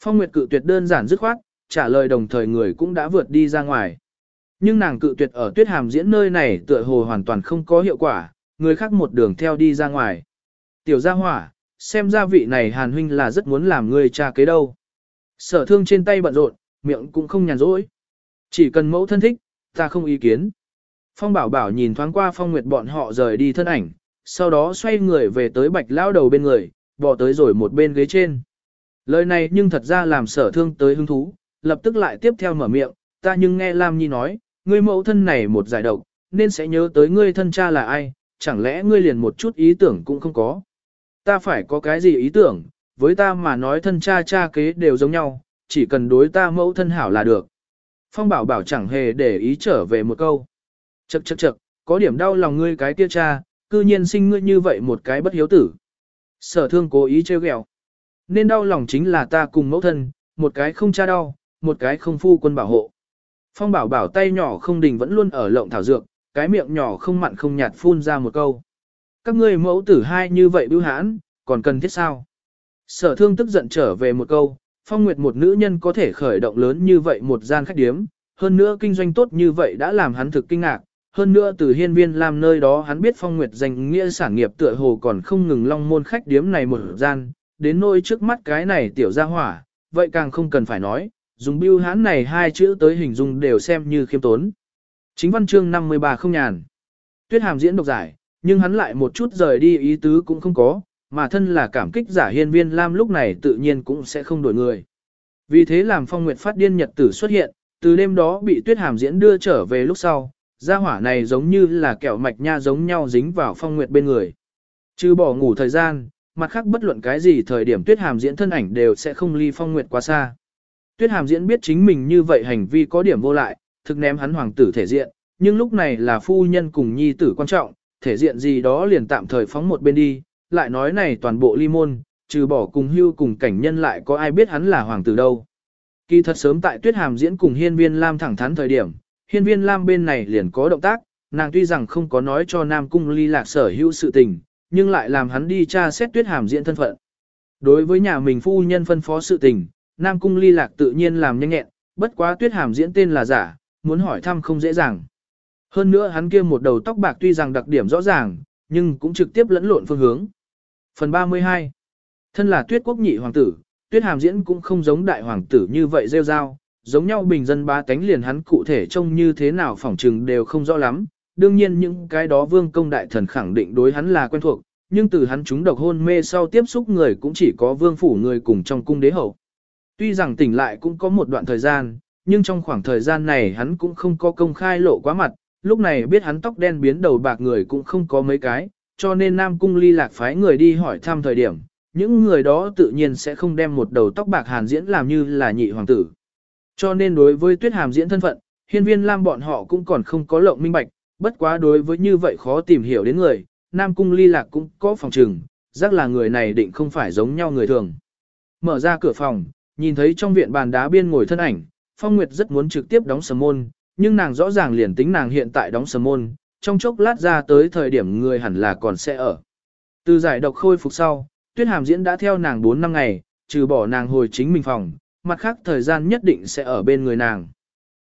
Phong Nguyệt cự tuyệt đơn giản dứt khoát, trả lời đồng thời người cũng đã vượt đi ra ngoài. Nhưng nàng cự tuyệt ở tuyết hàm diễn nơi này tựa hồ hoàn toàn không có hiệu quả, người khác một đường theo đi ra ngoài. Tiểu gia hỏa, xem ra vị này hàn huynh là rất muốn làm người cha kế đâu. Sở thương trên tay bận rộn, miệng cũng không nhàn rỗi. Chỉ cần mẫu thân thích, ta không ý kiến. Phong bảo bảo nhìn thoáng qua phong nguyệt bọn họ rời đi thân ảnh, sau đó xoay người về tới bạch lao đầu bên người, bỏ tới rồi một bên ghế trên. Lời này nhưng thật ra làm sở thương tới hứng thú, lập tức lại tiếp theo mở miệng, ta nhưng nghe Lam Nhi nói, ngươi mẫu thân này một giải độc, nên sẽ nhớ tới ngươi thân cha là ai, chẳng lẽ ngươi liền một chút ý tưởng cũng không có. Ta phải có cái gì ý tưởng, với ta mà nói thân cha cha kế đều giống nhau, chỉ cần đối ta mẫu thân hảo là được. Phong bảo bảo chẳng hề để ý trở về một câu. Chậc chậc chậc, có điểm đau lòng ngươi cái kia cha, cư nhiên sinh ngươi như vậy một cái bất hiếu tử. Sở thương cố ý trêu ghẹo. Nên đau lòng chính là ta cùng mẫu thân, một cái không cha đau, một cái không phu quân bảo hộ. Phong bảo bảo tay nhỏ không đình vẫn luôn ở lộng thảo dược, cái miệng nhỏ không mặn không nhạt phun ra một câu. Các ngươi mẫu tử hai như vậy bưu hãn, còn cần thiết sao? Sở thương tức giận trở về một câu, phong nguyệt một nữ nhân có thể khởi động lớn như vậy một gian khách điếm, hơn nữa kinh doanh tốt như vậy đã làm hắn thực kinh ngạc, hơn nữa từ hiên viên làm nơi đó hắn biết phong nguyệt danh nghĩa sản nghiệp tựa hồ còn không ngừng long môn khách điếm này một gian, đến nỗi trước mắt cái này tiểu gia hỏa, vậy càng không cần phải nói, dùng bưu hãn này hai chữ tới hình dung đều xem như khiêm tốn. Chính văn chương 53 không nhàn. Tuyết hàm diễn độc giải, nhưng hắn lại một chút rời đi ý tứ cũng không có, mà thân là cảm kích giả hiên viên Lam lúc này tự nhiên cũng sẽ không đổi người. Vì thế làm phong nguyệt phát điên nhật tử xuất hiện, từ đêm đó bị tuyết hàm diễn đưa trở về lúc sau, gia hỏa này giống như là kẹo mạch nha giống nhau dính vào phong nguyệt bên người. Trừ bỏ ngủ thời gian, mặt khác bất luận cái gì thời điểm tuyết hàm diễn thân ảnh đều sẽ không ly phong nguyệt quá xa. Tuyết hàm diễn biết chính mình như vậy hành vi có điểm vô lại, thực ném hắn hoàng tử thể diện, nhưng lúc này là phu nhân cùng nhi tử quan trọng, thể diện gì đó liền tạm thời phóng một bên đi, lại nói này toàn bộ ly môn, trừ bỏ cùng hưu cùng cảnh nhân lại có ai biết hắn là hoàng tử đâu. Kỳ thật sớm tại tuyết hàm diễn cùng hiên viên Lam thẳng thắn thời điểm, hiên viên Lam bên này liền có động tác, nàng tuy rằng không có nói cho Nam Cung ly lạc sở hữu sự tình, nhưng lại làm hắn đi tra xét tuyết hàm diễn thân phận. Đối với nhà mình phu nhân phân phó sự tình, Nam Cung ly lạc tự nhiên làm nhanh nhẹn, bất quá tuyết hàm diễn tên là giả, muốn hỏi thăm không dễ dàng. Hơn nữa hắn kia một đầu tóc bạc tuy rằng đặc điểm rõ ràng, nhưng cũng trực tiếp lẫn lộn phương hướng. Phần 32 Thân là tuyết quốc nhị hoàng tử, tuyết hàm diễn cũng không giống đại hoàng tử như vậy rêu rao, giống nhau bình dân ba tánh liền hắn cụ thể trông như thế nào phỏng trừng đều không rõ lắm, đương nhiên những cái đó vương công đại thần khẳng định đối hắn là quen thuộc, nhưng từ hắn chúng độc hôn mê sau tiếp xúc người cũng chỉ có vương phủ người cùng trong cung đế hậu. Tuy rằng tỉnh lại cũng có một đoạn thời gian, nhưng trong khoảng thời gian này hắn cũng không có công khai lộ quá mặt, lúc này biết hắn tóc đen biến đầu bạc người cũng không có mấy cái, cho nên Nam Cung ly lạc phái người đi hỏi thăm thời điểm, những người đó tự nhiên sẽ không đem một đầu tóc bạc hàn diễn làm như là nhị hoàng tử. Cho nên đối với tuyết hàm diễn thân phận, hiên viên lam bọn họ cũng còn không có lộng minh bạch, bất quá đối với như vậy khó tìm hiểu đến người, Nam Cung ly lạc cũng có phòng trừng, rắc là người này định không phải giống nhau người thường. Mở ra cửa phòng, nhìn thấy trong viện bàn đá biên ngồi thân ảnh, Phong Nguyệt rất muốn trực tiếp đóng sầm môn, nhưng nàng rõ ràng liền tính nàng hiện tại đóng sầm môn, trong chốc lát ra tới thời điểm người hẳn là còn sẽ ở. Từ giải độc khôi phục sau, Tuyết Hàm diễn đã theo nàng 4 năm ngày, trừ bỏ nàng hồi chính mình phòng, mặt khác thời gian nhất định sẽ ở bên người nàng.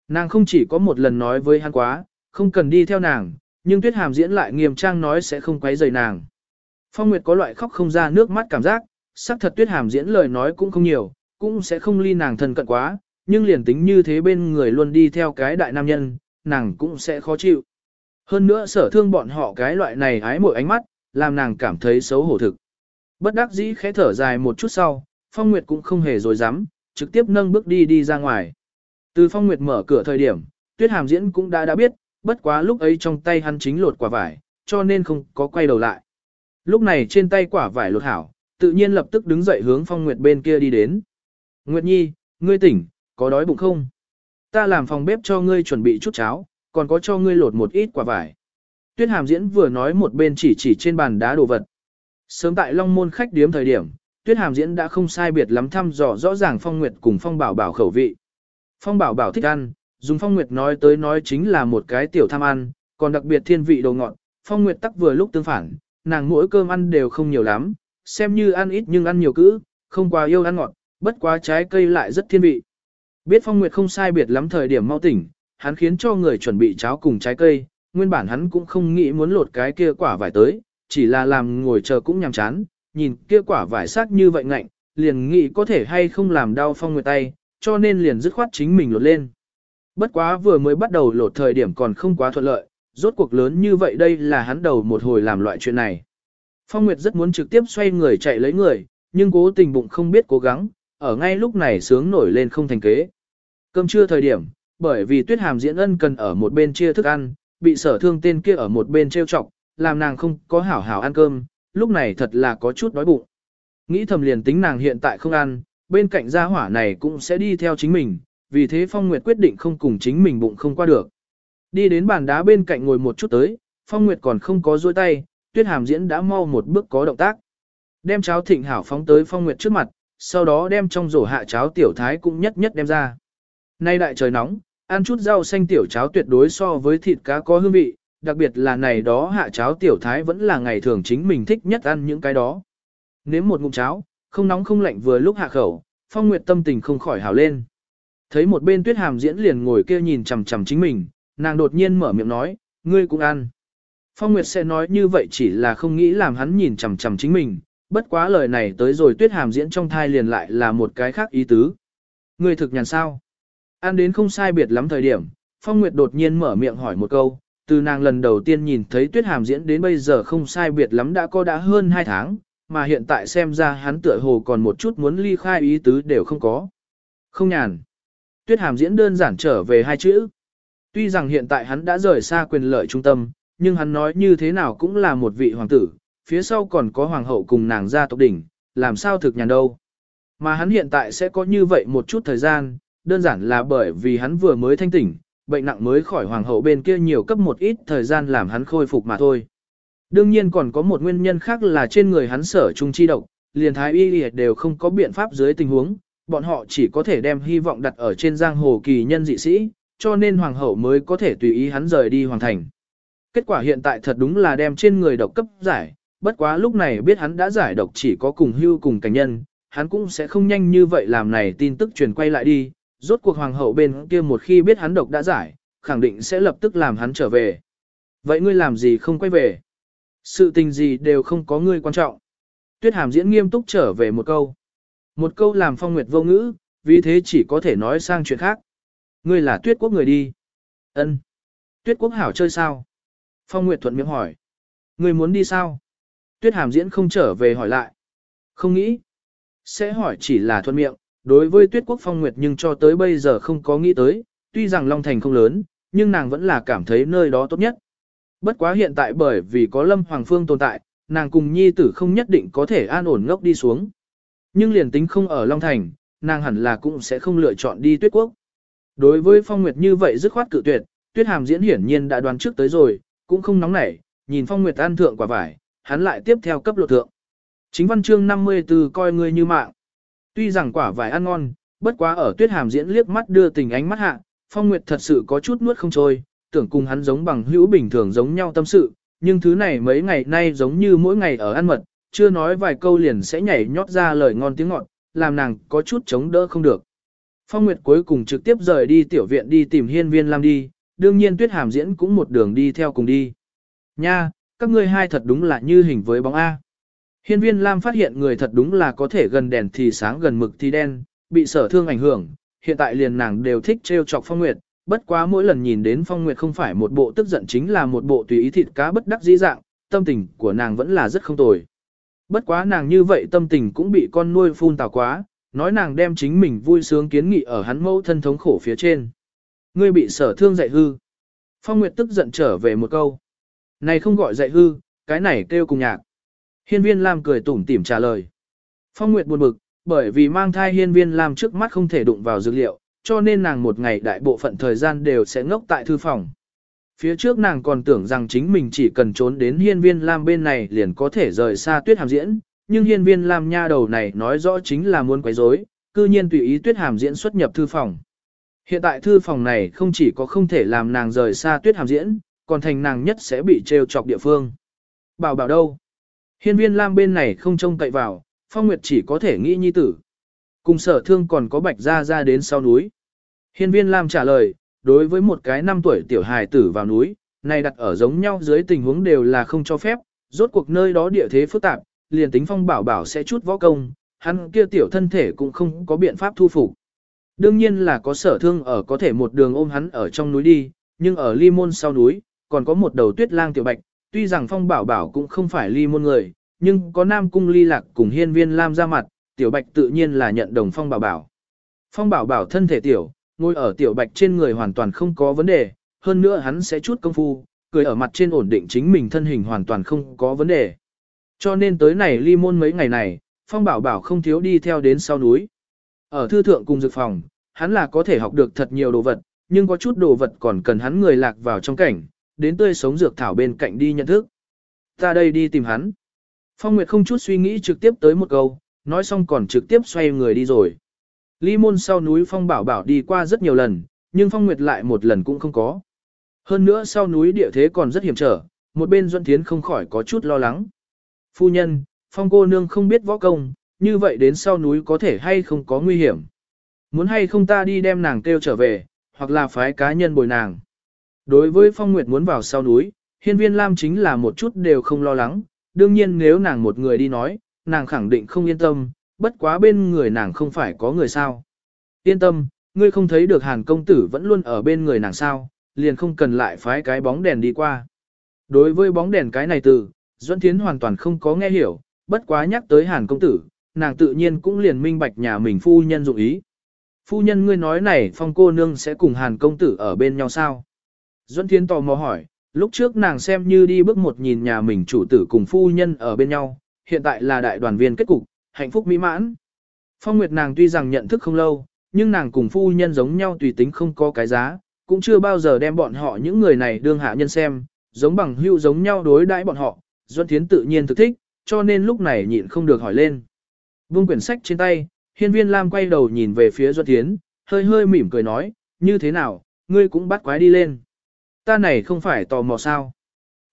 Nàng không chỉ có một lần nói với hắn quá, không cần đi theo nàng, nhưng Tuyết Hàm diễn lại nghiêm trang nói sẽ không quấy rầy nàng. Phong Nguyệt có loại khóc không ra nước mắt cảm giác, xác thật Tuyết Hàm diễn lời nói cũng không nhiều, cũng sẽ không ly nàng thân cận quá, nhưng liền tính như thế bên người luôn đi theo cái đại nam nhân, nàng cũng sẽ khó chịu. Hơn nữa sở thương bọn họ cái loại này ái mỗi ánh mắt, làm nàng cảm thấy xấu hổ thực. Bất đắc dĩ khẽ thở dài một chút sau, Phong Nguyệt cũng không hề dối dám, trực tiếp nâng bước đi đi ra ngoài. Từ Phong Nguyệt mở cửa thời điểm, Tuyết Hàm Diễn cũng đã đã biết, bất quá lúc ấy trong tay hắn chính lột quả vải, cho nên không có quay đầu lại. Lúc này trên tay quả vải lột hảo, tự nhiên lập tức đứng dậy hướng Phong Nguyệt bên kia đi đến. Nguyệt Nhi, ngươi tỉnh, có đói bụng không? Ta làm phòng bếp cho ngươi chuẩn bị chút cháo, còn có cho ngươi lột một ít quả vải. Tuyết Hàm Diễn vừa nói một bên chỉ chỉ trên bàn đá đồ vật. Sớm tại Long Môn khách điếm thời điểm, Tuyết Hàm Diễn đã không sai biệt lắm thăm dò rõ ràng Phong Nguyệt cùng Phong Bảo Bảo khẩu vị. Phong Bảo Bảo thích ăn, dùng Phong Nguyệt nói tới nói chính là một cái tiểu tham ăn, còn đặc biệt thiên vị đồ ngọt. Phong Nguyệt tắc vừa lúc tương phản, nàng mỗi cơm ăn đều không nhiều lắm, xem như ăn ít nhưng ăn nhiều cữ, không quá yêu ăn ngọt, bất quá trái cây lại rất thiên vị. Biết Phong Nguyệt không sai biệt lắm thời điểm mau tỉnh, hắn khiến cho người chuẩn bị cháo cùng trái cây, nguyên bản hắn cũng không nghĩ muốn lột cái kia quả vải tới, chỉ là làm ngồi chờ cũng nhàm chán, nhìn kia quả vải sắc như vậy ngạnh, liền nghĩ có thể hay không làm đau Phong Nguyệt tay, cho nên liền dứt khoát chính mình lột lên. Bất quá vừa mới bắt đầu lột thời điểm còn không quá thuận lợi, rốt cuộc lớn như vậy đây là hắn đầu một hồi làm loại chuyện này. Phong Nguyệt rất muốn trực tiếp xoay người chạy lấy người, nhưng cố tình bụng không biết cố gắng, ở ngay lúc này sướng nổi lên không thành kế. Cơm trưa thời điểm, bởi vì tuyết hàm diễn ân cần ở một bên chia thức ăn, bị sở thương tên kia ở một bên trêu chọc, làm nàng không có hảo hảo ăn cơm, lúc này thật là có chút đói bụng. Nghĩ thầm liền tính nàng hiện tại không ăn, bên cạnh gia hỏa này cũng sẽ đi theo chính mình, vì thế Phong Nguyệt quyết định không cùng chính mình bụng không qua được. Đi đến bàn đá bên cạnh ngồi một chút tới, Phong Nguyệt còn không có dôi tay, tuyết hàm diễn đã mau một bước có động tác. Đem cháo thịnh hảo phóng tới Phong Nguyệt trước mặt, sau đó đem trong rổ hạ cháo tiểu thái cũng nhất nhất đem ra. Nay đại trời nóng, ăn chút rau xanh tiểu cháo tuyệt đối so với thịt cá có hương vị, đặc biệt là này đó hạ cháo tiểu thái vẫn là ngày thường chính mình thích nhất ăn những cái đó. Nếu một ngụm cháo, không nóng không lạnh vừa lúc hạ khẩu, Phong Nguyệt tâm tình không khỏi hào lên. Thấy một bên Tuyết Hàm diễn liền ngồi kia nhìn chằm chằm chính mình, nàng đột nhiên mở miệng nói, ngươi cũng ăn. Phong Nguyệt sẽ nói như vậy chỉ là không nghĩ làm hắn nhìn chằm chằm chính mình, bất quá lời này tới rồi Tuyết Hàm diễn trong thai liền lại là một cái khác ý tứ. Ngươi thực nhàn sao? Ăn đến không sai biệt lắm thời điểm, Phong Nguyệt đột nhiên mở miệng hỏi một câu, từ nàng lần đầu tiên nhìn thấy Tuyết Hàm diễn đến bây giờ không sai biệt lắm đã có đã hơn 2 tháng, mà hiện tại xem ra hắn tựa hồ còn một chút muốn ly khai ý tứ đều không có. Không nhàn. Tuyết Hàm diễn đơn giản trở về hai chữ. Tuy rằng hiện tại hắn đã rời xa quyền lợi trung tâm, nhưng hắn nói như thế nào cũng là một vị hoàng tử, phía sau còn có hoàng hậu cùng nàng gia tộc đỉnh, làm sao thực nhàn đâu. Mà hắn hiện tại sẽ có như vậy một chút thời gian, đơn giản là bởi vì hắn vừa mới thanh tỉnh, bệnh nặng mới khỏi hoàng hậu bên kia nhiều cấp một ít thời gian làm hắn khôi phục mà thôi. Đương nhiên còn có một nguyên nhân khác là trên người hắn sở trung chi độc, liền thái y liệt đều không có biện pháp dưới tình huống, bọn họ chỉ có thể đem hy vọng đặt ở trên giang hồ kỳ nhân dị sĩ, cho nên hoàng hậu mới có thể tùy ý hắn rời đi hoàng thành. Kết quả hiện tại thật đúng là đem trên người độc cấp giải, bất quá lúc này biết hắn đã giải độc chỉ có cùng hưu cùng cảnh nhân, hắn cũng sẽ không nhanh như vậy làm này tin tức truyền quay lại đi, rốt cuộc hoàng hậu bên kia một khi biết hắn độc đã giải, khẳng định sẽ lập tức làm hắn trở về. Vậy ngươi làm gì không quay về? Sự tình gì đều không có ngươi quan trọng. Tuyết hàm diễn nghiêm túc trở về một câu. Một câu làm phong nguyệt vô ngữ, vì thế chỉ có thể nói sang chuyện khác. Ngươi là tuyết quốc người đi. ân Tuyết quốc hảo chơi sao? Phong Nguyệt thuận miệng hỏi. Ngươi muốn đi sao? Tuyết hàm diễn không trở về hỏi lại. Không nghĩ. Sẽ hỏi chỉ là thuận miệng, đối với tuyết quốc phong nguyệt nhưng cho tới bây giờ không có nghĩ tới, tuy rằng Long Thành không lớn, nhưng nàng vẫn là cảm thấy nơi đó tốt nhất. Bất quá hiện tại bởi vì có Lâm Hoàng Phương tồn tại, nàng cùng nhi tử không nhất định có thể an ổn ngốc đi xuống. Nhưng liền tính không ở Long Thành, nàng hẳn là cũng sẽ không lựa chọn đi tuyết quốc. Đối với Phong Nguyệt như vậy dứt khoát cự tuyệt, tuyết hàm diễn hiển nhiên đã đoán trước tới rồi, cũng không nóng nảy, nhìn Phong Nguyệt an thượng quả vải, hắn lại tiếp theo cấp lộ thượng. Chính văn chương 54 coi người như mạng. Tuy rằng quả vải ăn ngon, bất quá ở tuyết hàm diễn liếc mắt đưa tình ánh mắt hạ, Phong Nguyệt thật sự có chút nuốt không trôi, tưởng cùng hắn giống bằng hữu bình thường giống nhau tâm sự, nhưng thứ này mấy ngày nay giống như mỗi ngày ở ăn mật, chưa nói vài câu liền sẽ nhảy nhót ra lời ngon tiếng ngọt, làm nàng có chút chống đỡ không được. Phong Nguyệt cuối cùng trực tiếp rời đi tiểu viện đi tìm hiên viên Lam đi, đương nhiên tuyết hàm diễn cũng một đường đi theo cùng đi. Nha, các ngươi hai thật đúng là như hình với bóng A. Hiên viên Lam phát hiện người thật đúng là có thể gần đèn thì sáng gần mực thì đen, bị sở thương ảnh hưởng, hiện tại liền nàng đều thích trêu chọc Phong Nguyệt, bất quá mỗi lần nhìn đến Phong Nguyệt không phải một bộ tức giận chính là một bộ tùy ý thịt cá bất đắc dĩ dạng, tâm tình của nàng vẫn là rất không tồi. Bất quá nàng như vậy tâm tình cũng bị con nuôi phun tào quá, nói nàng đem chính mình vui sướng kiến nghị ở hắn mẫu thân thống khổ phía trên. Ngươi bị sở thương dạy hư. Phong Nguyệt tức giận trở về một câu. Này không gọi dạy hư, cái này kêu cùng nhạc. Hiên viên Lam cười tủm tỉm trả lời. Phong Nguyệt buồn bực, bởi vì mang thai hiên viên Lam trước mắt không thể đụng vào dược liệu, cho nên nàng một ngày đại bộ phận thời gian đều sẽ ngốc tại thư phòng. Phía trước nàng còn tưởng rằng chính mình chỉ cần trốn đến hiên viên Lam bên này liền có thể rời xa tuyết hàm diễn, nhưng hiên viên Lam nha đầu này nói rõ chính là muốn quấy rối, cư nhiên tùy ý tuyết hàm diễn xuất nhập thư phòng. Hiện tại thư phòng này không chỉ có không thể làm nàng rời xa tuyết hàm diễn, còn thành nàng nhất sẽ bị trêu chọc địa phương. Bảo bảo đâu? Hiên viên Lam bên này không trông cậy vào, Phong Nguyệt chỉ có thể nghĩ nhi tử. Cùng sở thương còn có bạch ra ra đến sau núi. Hiên viên Lam trả lời, đối với một cái năm tuổi tiểu hài tử vào núi, này đặt ở giống nhau dưới tình huống đều là không cho phép, rốt cuộc nơi đó địa thế phức tạp, liền tính phong bảo bảo sẽ chút võ công, hắn kia tiểu thân thể cũng không có biện pháp thu phục. Đương nhiên là có sở thương ở có thể một đường ôm hắn ở trong núi đi, nhưng ở ly môn sau núi, còn có một đầu tuyết lang tiểu bạch, tuy rằng phong bảo bảo cũng không phải ly môn người, nhưng có nam cung ly lạc cùng hiên viên lam ra mặt, tiểu bạch tự nhiên là nhận đồng phong bảo bảo. Phong bảo bảo thân thể tiểu, ngồi ở tiểu bạch trên người hoàn toàn không có vấn đề, hơn nữa hắn sẽ chút công phu, cười ở mặt trên ổn định chính mình thân hình hoàn toàn không có vấn đề. Cho nên tới này ly môn mấy ngày này, phong bảo bảo không thiếu đi theo đến sau núi. Ở thư thượng cùng dược phòng, hắn là có thể học được thật nhiều đồ vật, nhưng có chút đồ vật còn cần hắn người lạc vào trong cảnh, đến tươi sống dược thảo bên cạnh đi nhận thức. Ta đây đi tìm hắn. Phong Nguyệt không chút suy nghĩ trực tiếp tới một câu, nói xong còn trực tiếp xoay người đi rồi. Ly môn sau núi Phong Bảo Bảo đi qua rất nhiều lần, nhưng Phong Nguyệt lại một lần cũng không có. Hơn nữa sau núi địa thế còn rất hiểm trở, một bên Duân Thiến không khỏi có chút lo lắng. Phu nhân, Phong cô nương không biết võ công, như vậy đến sau núi có thể hay không có nguy hiểm. Muốn hay không ta đi đem nàng kêu trở về, hoặc là phái cá nhân bồi nàng. Đối với Phong Nguyệt muốn vào sau núi, hiên viên Lam chính là một chút đều không lo lắng, đương nhiên nếu nàng một người đi nói, nàng khẳng định không yên tâm, bất quá bên người nàng không phải có người sao. Yên tâm, ngươi không thấy được hàn công tử vẫn luôn ở bên người nàng sao, liền không cần lại phái cái bóng đèn đi qua. Đối với bóng đèn cái này từ, Duẫn Thiến hoàn toàn không có nghe hiểu, bất quá nhắc tới hàn công tử, nàng tự nhiên cũng liền minh bạch nhà mình phu nhân dụng ý. Phu nhân ngươi nói này phong cô nương sẽ cùng hàn công tử ở bên nhau sao? Duân Thiên tò mò hỏi, lúc trước nàng xem như đi bước một nhìn nhà mình chủ tử cùng phu nhân ở bên nhau, hiện tại là đại đoàn viên kết cục, hạnh phúc mỹ mãn. Phong Nguyệt nàng tuy rằng nhận thức không lâu, nhưng nàng cùng phu nhân giống nhau tùy tính không có cái giá, cũng chưa bao giờ đem bọn họ những người này đương hạ nhân xem, giống bằng hữu giống nhau đối đãi bọn họ, Duân Thiến tự nhiên thực thích, cho nên lúc này nhịn không được hỏi lên. Vương quyển sách trên tay, hiên viên Lam quay đầu nhìn về phía Duân Thiến, hơi hơi mỉm cười nói, như thế nào, ngươi cũng bắt quái đi lên. Ta này không phải tò mò sao.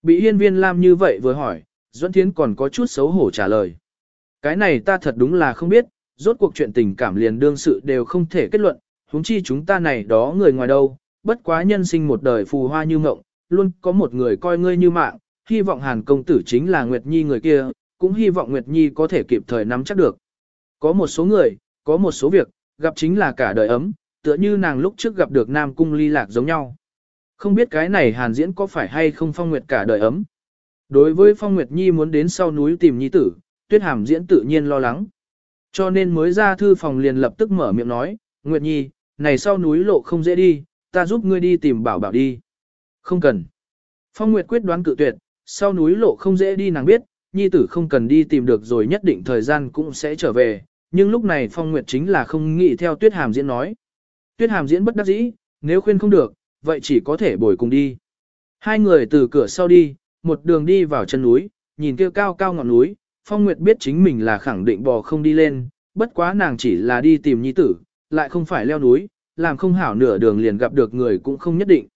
Bị hiên viên Lam như vậy vừa hỏi, Duẫn Thiến còn có chút xấu hổ trả lời. Cái này ta thật đúng là không biết, rốt cuộc chuyện tình cảm liền đương sự đều không thể kết luận, huống chi chúng ta này đó người ngoài đâu, bất quá nhân sinh một đời phù hoa như mộng, luôn có một người coi ngươi như mạng, hy vọng Hàn công tử chính là Nguyệt Nhi người kia, cũng hy vọng Nguyệt Nhi có thể kịp thời nắm chắc được. Có một số người, có một số việc, gặp chính là cả đời ấm, tựa như nàng lúc trước gặp được Nam Cung ly lạc giống nhau. Không biết cái này hàn diễn có phải hay không phong nguyệt cả đời ấm. Đối với phong nguyệt nhi muốn đến sau núi tìm nhi tử, tuyết hàm diễn tự nhiên lo lắng. Cho nên mới ra thư phòng liền lập tức mở miệng nói, Nguyệt nhi, này sau núi lộ không dễ đi, ta giúp ngươi đi tìm bảo bảo đi. Không cần. Phong Nguyệt quyết đoán cự tuyệt, sau núi lộ không dễ đi nàng biết, nhi tử không cần đi tìm được rồi nhất định thời gian cũng sẽ trở về, nhưng lúc này Phong Nguyệt chính là không nghĩ theo Tuyết Hàm diễn nói. Tuyết Hàm diễn bất đắc dĩ, nếu khuyên không được, vậy chỉ có thể bồi cùng đi. Hai người từ cửa sau đi, một đường đi vào chân núi, nhìn kia cao cao ngọn núi, Phong Nguyệt biết chính mình là khẳng định bò không đi lên, bất quá nàng chỉ là đi tìm nhi tử, lại không phải leo núi, làm không hảo nửa đường liền gặp được người cũng không nhất định.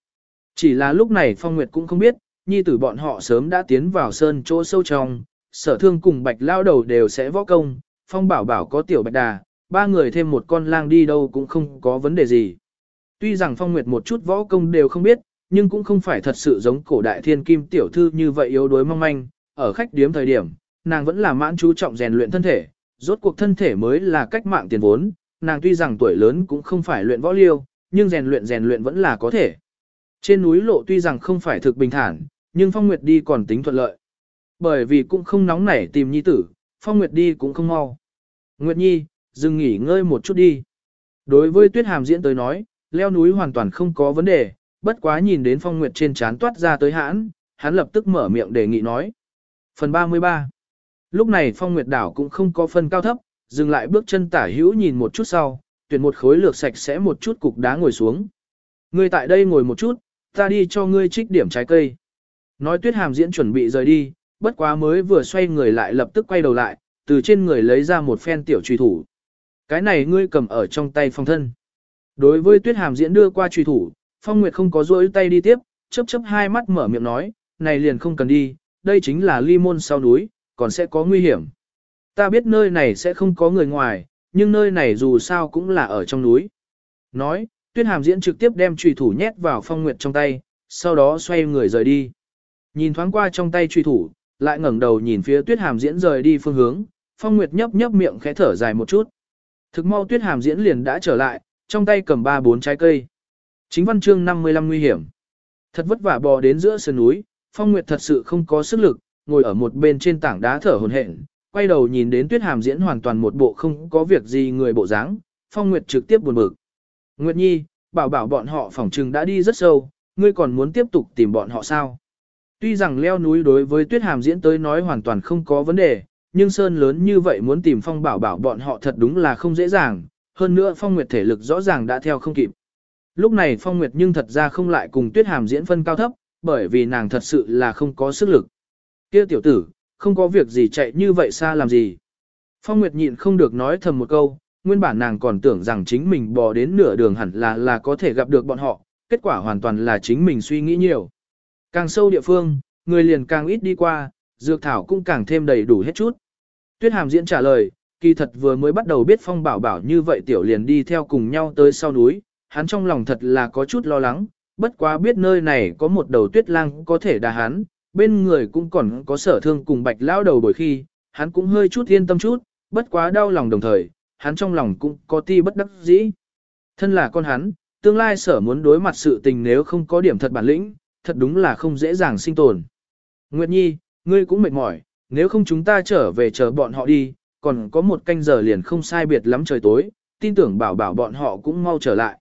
Chỉ là lúc này Phong Nguyệt cũng không biết, nhi tử bọn họ sớm đã tiến vào sơn chỗ sâu trong, sở thương cùng bạch lao đầu đều sẽ võ công, Phong bảo bảo có tiểu bạch đà, ba người thêm một con lang đi đâu cũng không có vấn đề gì. Tuy rằng Phong Nguyệt một chút võ công đều không biết, nhưng cũng không phải thật sự giống cổ đại thiên kim tiểu thư như vậy yếu đuối mong manh, ở khách điếm thời điểm, nàng vẫn là mãn chú trọng rèn luyện thân thể, rốt cuộc thân thể mới là cách mạng tiền vốn, nàng tuy rằng tuổi lớn cũng không phải luyện võ liêu, nhưng rèn luyện rèn luyện vẫn là có thể. Trên núi lộ tuy rằng không phải thực bình thản, nhưng Phong Nguyệt đi còn tính thuận lợi. Bởi vì cũng không nóng nảy tìm nhi tử, Phong Nguyệt đi cũng không mau. Nguyệt Nhi, dừng nghỉ ngơi một chút đi. Đối với Tuyết Hàm diễn tới nói, leo núi hoàn toàn không có vấn đề, bất quá nhìn đến Phong Nguyệt trên trán toát ra tới hãn, hắn lập tức mở miệng đề nghị nói. Phần 33 Lúc này Phong Nguyệt đảo cũng không có phân cao thấp, dừng lại bước chân tả hữu nhìn một chút sau, tuyển một khối lược sạch sẽ một chút cục đá ngồi xuống. Ngươi tại đây ngồi một chút, ta đi cho ngươi trích điểm trái cây. Nói tuyết hàm diễn chuẩn bị rời đi, bất quá mới vừa xoay người lại lập tức quay đầu lại, từ trên người lấy ra một phen tiểu truy thủ. Cái này ngươi cầm ở trong tay phong thân. Đối với tuyết hàm diễn đưa qua truy thủ, phong nguyệt không có rỗi tay đi tiếp, chớp chớp hai mắt mở miệng nói, này liền không cần đi, đây chính là ly môn sau núi, còn sẽ có nguy hiểm. Ta biết nơi này sẽ không có người ngoài, nhưng nơi này dù sao cũng là ở trong núi. Nói, tuyết hàm diễn trực tiếp đem trùy thủ nhét vào phong nguyệt trong tay, sau đó xoay người rời đi. Nhìn thoáng qua trong tay trùy thủ, lại ngẩng đầu nhìn phía tuyết hàm diễn rời đi phương hướng, phong nguyệt nhấp nhấp miệng khẽ thở dài một chút. Thực mau tuyết hàm diễn liền đã trở lại, trong tay cầm ba bốn trái cây. Chính văn chương 55 nguy hiểm. Thật vất vả bò đến giữa sườn núi, phong nguyệt thật sự không có sức lực, ngồi ở một bên trên tảng đá thở hổn hển, quay đầu nhìn đến tuyết hàm diễn hoàn toàn một bộ không có việc gì người bộ dáng, phong nguyệt trực tiếp buồn bực. Nguyệt nhi, bảo bảo bọn họ phỏng trừng đã đi rất sâu, ngươi còn muốn tiếp tục tìm bọn họ sao? Tuy rằng leo núi đối với tuyết hàm diễn tới nói hoàn toàn không có vấn đề, nhưng sơn lớn như vậy muốn tìm phong bảo bảo bọn họ thật đúng là không dễ dàng, hơn nữa phong nguyệt thể lực rõ ràng đã theo không kịp. Lúc này phong nguyệt nhưng thật ra không lại cùng tuyết hàm diễn phân cao thấp, bởi vì nàng thật sự là không có sức lực. Kia tiểu tử, không có việc gì chạy như vậy xa làm gì. Phong Nguyệt nhịn không được nói thầm một câu, nguyên bản nàng còn tưởng rằng chính mình bò đến nửa đường hẳn là là có thể gặp được bọn họ, kết quả hoàn toàn là chính mình suy nghĩ nhiều. Càng sâu địa phương, người liền càng ít đi qua, dược thảo cũng càng thêm đầy đủ hết chút. Tuyết Hàm diễn trả lời, kỳ thật vừa mới bắt đầu biết Phong Bảo Bảo như vậy tiểu liền đi theo cùng nhau tới sau núi, hắn trong lòng thật là có chút lo lắng, bất quá biết nơi này có một đầu tuyết lang có thể đà hắn, bên người cũng còn có sở thương cùng bạch lao đầu bởi khi, hắn cũng hơi chút yên tâm chút, bất quá đau lòng đồng thời, hắn trong lòng cũng có ti bất đắc dĩ. Thân là con hắn, tương lai sở muốn đối mặt sự tình nếu không có điểm thật bản lĩnh, thật đúng là không dễ dàng sinh tồn. Nguyệt Nhi, ngươi cũng mệt mỏi, nếu không chúng ta trở về chờ bọn họ đi, còn có một canh giờ liền không sai biệt lắm trời tối, tin tưởng bảo bảo bọn họ cũng mau trở lại.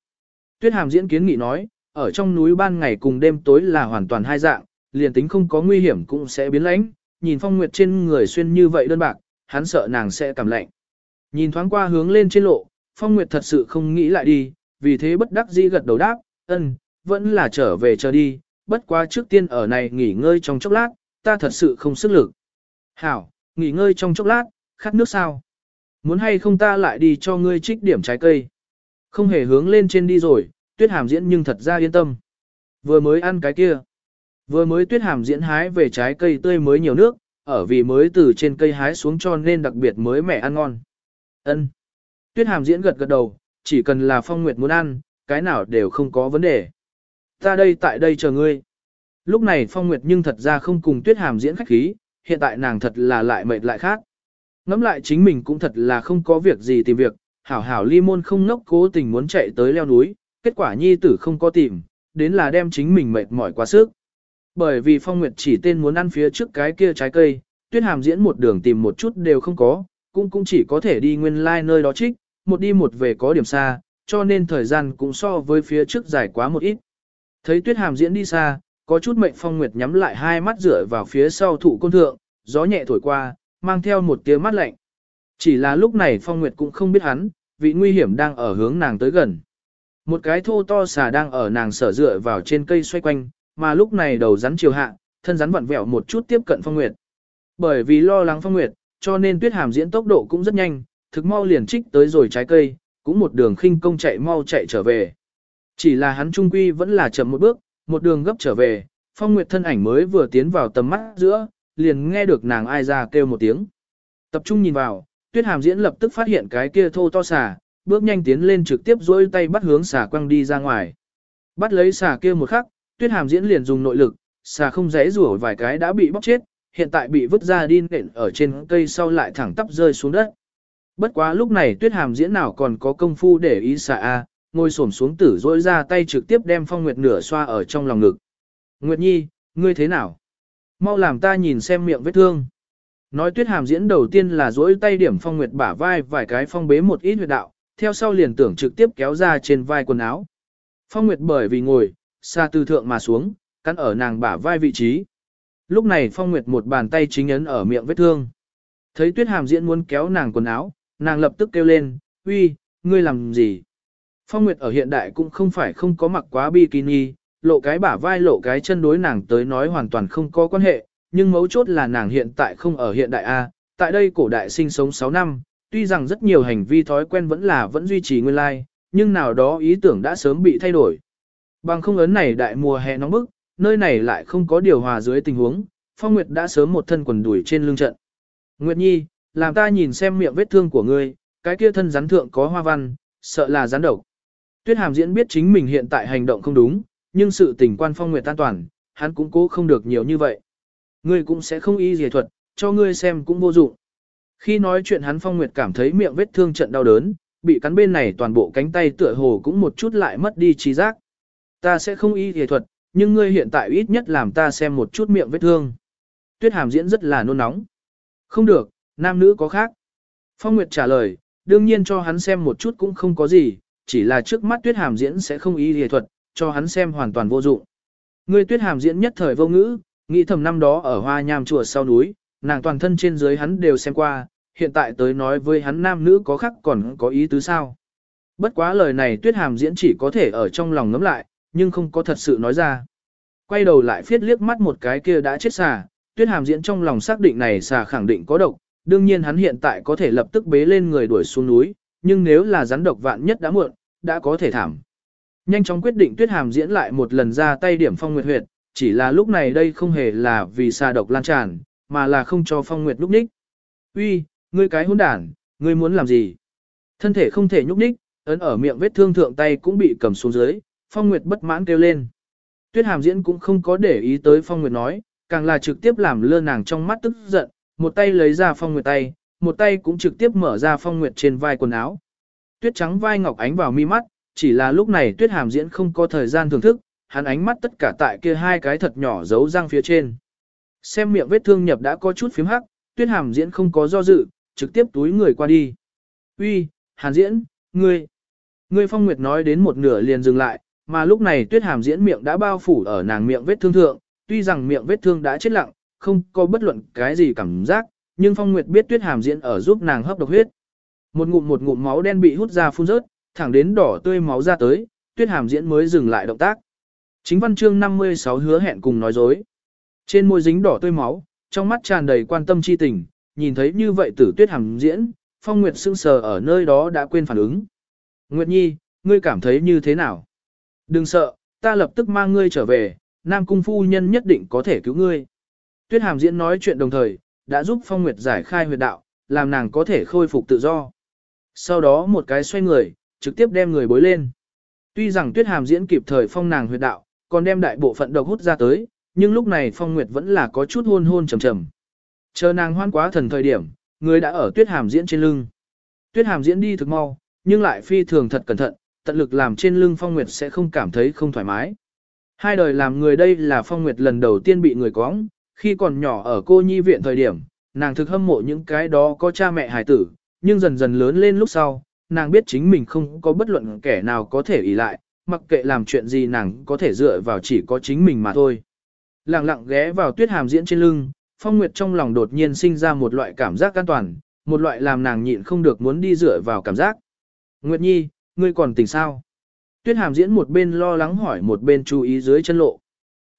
Tuyết Hàm diễn kiến nghị nói, ở trong núi ban ngày cùng đêm tối là hoàn toàn hai dạng, liền tính không có nguy hiểm cũng sẽ biến lãnh, nhìn phong nguyệt trên người xuyên như vậy đơn bạc, hắn sợ nàng sẽ cảm lạnh. Nhìn thoáng qua hướng lên trên lộ, phong nguyệt thật sự không nghĩ lại đi, vì thế bất đắc dĩ gật đầu đáp, ân, vẫn là trở về chờ đi, bất quá trước tiên ở này nghỉ ngơi trong chốc lát, ta thật sự không sức lực. Hảo, nghỉ ngơi trong chốc lát, khát nước sao? Muốn hay không ta lại đi cho ngươi trích điểm trái cây? Không hề hướng lên trên đi rồi, tuyết hàm diễn nhưng thật ra yên tâm. Vừa mới ăn cái kia. Vừa mới tuyết hàm diễn hái về trái cây tươi mới nhiều nước, ở vì mới từ trên cây hái xuống cho nên đặc biệt mới mẻ ăn ngon. Ân. Tuyết hàm diễn gật gật đầu, chỉ cần là phong nguyệt muốn ăn, cái nào đều không có vấn đề. Ta đây tại đây chờ ngươi. Lúc này phong nguyệt nhưng thật ra không cùng tuyết hàm diễn khách khí, hiện tại nàng thật là lại mệt lại khác. Ngắm lại chính mình cũng thật là không có việc gì tìm việc, hảo hảo ly môn không nốc cố tình muốn chạy tới leo núi, kết quả nhi tử không có tìm, đến là đem chính mình mệt mỏi quá sức. Bởi vì Phong Nguyệt chỉ tên muốn ăn phía trước cái kia trái cây, Tuyết Hàm diễn một đường tìm một chút đều không có, cũng cũng chỉ có thể đi nguyên lai like nơi đó trích, một đi một về có điểm xa, cho nên thời gian cũng so với phía trước dài quá một ít. Thấy Tuyết Hàm diễn đi xa, có chút mệnh Phong Nguyệt nhắm lại hai mắt rửa vào phía sau thụ côn thượng, gió nhẹ thổi qua, mang theo một tia mắt lạnh. Chỉ là lúc này Phong Nguyệt cũng không biết hắn, vị nguy hiểm đang ở hướng nàng tới gần. Một cái thô to xà đang ở nàng sở dựa vào trên cây xoay quanh, mà lúc này đầu rắn chiều hạ, thân rắn vặn vẹo một chút tiếp cận Phong Nguyệt. Bởi vì lo lắng Phong Nguyệt, cho nên Tuyết Hàm diễn tốc độ cũng rất nhanh, thực mau liền trích tới rồi trái cây, cũng một đường khinh công chạy mau chạy trở về. Chỉ là hắn trung quy vẫn là chậm một bước, một đường gấp trở về, Phong Nguyệt thân ảnh mới vừa tiến vào tầm mắt giữa, liền nghe được nàng ai ra kêu một tiếng. Tập trung nhìn vào, Tuyết Hàm diễn lập tức phát hiện cái kia thô to xà, bước nhanh tiến lên trực tiếp dối tay bắt hướng xà quăng đi ra ngoài. Bắt lấy xà kia một khắc, Tuyết Hàm diễn liền dùng nội lực, xà không dễ rủa vài cái đã bị bóc chết, hiện tại bị vứt ra đi nện ở trên cây sau lại thẳng tắp rơi xuống đất. Bất quá lúc này Tuyết Hàm diễn nào còn có công phu để ý xà a, ngồi xổm xuống tử dối ra tay trực tiếp đem Phong Nguyệt nửa xoa ở trong lòng ngực. Nguyệt Nhi, ngươi thế nào? Mau làm ta nhìn xem miệng vết thương. Nói tuyết hàm diễn đầu tiên là duỗi tay điểm phong nguyệt bả vai vài cái phong bế một ít huyệt đạo, theo sau liền tưởng trực tiếp kéo ra trên vai quần áo. Phong nguyệt bởi vì ngồi, xa từ thượng mà xuống, cắn ở nàng bả vai vị trí. Lúc này phong nguyệt một bàn tay chính ấn ở miệng vết thương. Thấy tuyết hàm diễn muốn kéo nàng quần áo, nàng lập tức kêu lên, uy, ngươi làm gì? Phong nguyệt ở hiện đại cũng không phải không có mặc quá bikini, lộ cái bả vai lộ cái chân đối nàng tới nói hoàn toàn không có quan hệ, nhưng mấu chốt là nàng hiện tại không ở hiện đại A, tại đây cổ đại sinh sống 6 năm, tuy rằng rất nhiều hành vi thói quen vẫn là vẫn duy trì nguyên lai, nhưng nào đó ý tưởng đã sớm bị thay đổi. Bằng không ấn này đại mùa hè nóng bức, nơi này lại không có điều hòa dưới tình huống, Phong Nguyệt đã sớm một thân quần đuổi trên lưng trận. Nguyệt Nhi, làm ta nhìn xem miệng vết thương của ngươi, cái kia thân rắn thượng có hoa văn, sợ là rắn độc. Tuyết Hàm diễn biết chính mình hiện tại hành động không đúng, nhưng sự tình quan Phong Nguyệt an toàn, hắn cũng cố không được nhiều như vậy. Ngươi cũng sẽ không y dề thuật, cho ngươi xem cũng vô dụng. Khi nói chuyện hắn Phong Nguyệt cảm thấy miệng vết thương trận đau đớn, bị cắn bên này toàn bộ cánh tay tựa hồ cũng một chút lại mất đi trí giác. Ta sẽ không y dề thuật, nhưng ngươi hiện tại ít nhất làm ta xem một chút miệng vết thương. Tuyết hàm diễn rất là nôn nóng. Không được, nam nữ có khác. Phong Nguyệt trả lời, đương nhiên cho hắn xem một chút cũng không có gì, chỉ là trước mắt tuyết hàm diễn sẽ không y dề thuật, cho hắn xem hoàn toàn vô dụng. Ngươi tuyết hàm diễn nhất thời vô ngữ, Nghĩ thầm năm đó ở hoa nham chùa sau núi, nàng toàn thân trên dưới hắn đều xem qua, hiện tại tới nói với hắn nam nữ có khác còn có ý tứ sao. Bất quá lời này tuyết hàm diễn chỉ có thể ở trong lòng ngấm lại, nhưng không có thật sự nói ra. Quay đầu lại phiết liếc mắt một cái kia đã chết xà, tuyết hàm diễn trong lòng xác định này xà khẳng định có độc, đương nhiên hắn hiện tại có thể lập tức bế lên người đuổi xuống núi, nhưng nếu là rắn độc vạn nhất đã muộn, đã có thể thảm. Nhanh chóng quyết định tuyết hàm diễn lại một lần ra tay điểm phong nguyệt huyệt, chỉ là lúc này đây không hề là vì xà độc lan tràn, mà là không cho Phong Nguyệt lúc ních. Uy, ngươi cái hỗn đản, ngươi muốn làm gì? Thân thể không thể nhúc ních, ấn ở miệng vết thương thượng tay cũng bị cầm xuống dưới, Phong Nguyệt bất mãn kêu lên. Tuyết Hàm Diễn cũng không có để ý tới Phong Nguyệt nói, càng là trực tiếp làm lơ nàng trong mắt tức giận, một tay lấy ra Phong Nguyệt tay, một tay cũng trực tiếp mở ra Phong Nguyệt trên vai quần áo. Tuyết trắng vai ngọc ánh vào mi mắt, chỉ là lúc này Tuyết Hàm Diễn không có thời gian thưởng thức, hắn ánh mắt tất cả tại kia hai cái thật nhỏ giấu răng phía trên. Xem miệng vết thương nhập đã có chút phím hắc, tuyết hàm diễn không có do dự, trực tiếp túi người qua đi. Uy, hàn diễn, ngươi. Ngươi phong nguyệt nói đến một nửa liền dừng lại, mà lúc này tuyết hàm diễn miệng đã bao phủ ở nàng miệng vết thương thượng, tuy rằng miệng vết thương đã chết lặng, không có bất luận cái gì cảm giác, nhưng phong nguyệt biết tuyết hàm diễn ở giúp nàng hấp độc huyết. Một ngụm một ngụm máu đen bị hút ra phun rớt, thẳng đến đỏ tươi máu ra tới, tuyết hàm diễn mới dừng lại động tác. Chính văn chương 56 hứa hẹn cùng nói dối. Trên môi dính đỏ tươi máu, trong mắt tràn đầy quan tâm chi tình, nhìn thấy như vậy tử tuyết Hàm diễn, phong nguyệt sưng sờ ở nơi đó đã quên phản ứng. Nguyệt Nhi, ngươi cảm thấy như thế nào? Đừng sợ, ta lập tức mang ngươi trở về, Nam Cung Phu Nhân nhất định có thể cứu ngươi. Tuyết hàm diễn nói chuyện đồng thời, đã giúp phong nguyệt giải khai huyệt đạo, làm nàng có thể khôi phục tự do. Sau đó một cái xoay người, trực tiếp đem người bối lên. Tuy rằng tuyết hàm diễn kịp thời phong nàng huyệt đạo, còn đem đại bộ phận độc hút ra tới, nhưng lúc này Phong Nguyệt vẫn là có chút hôn hôn trầm trầm. Chờ nàng hoan quá thần thời điểm, người đã ở Tuyết Hàm diễn trên lưng. Tuyết Hàm diễn đi thực mau, nhưng lại phi thường thật cẩn thận, tận lực làm trên lưng Phong Nguyệt sẽ không cảm thấy không thoải mái. Hai đời làm người đây là Phong Nguyệt lần đầu tiên bị người cóng, khi còn nhỏ ở cô nhi viện thời điểm, nàng thực hâm mộ những cái đó có cha mẹ hài tử, nhưng dần dần lớn lên lúc sau, nàng biết chính mình không có bất luận kẻ nào có thể ỷ lại, mặc kệ làm chuyện gì nàng có thể dựa vào chỉ có chính mình mà thôi. Lặng lặng ghé vào tuyết hàm diễn trên lưng, Phong Nguyệt trong lòng đột nhiên sinh ra một loại cảm giác an toàn, một loại làm nàng nhịn không được muốn đi dựa vào cảm giác. Nguyệt Nhi, ngươi còn tỉnh sao? Tuyết hàm diễn một bên lo lắng hỏi một bên chú ý dưới chân lộ.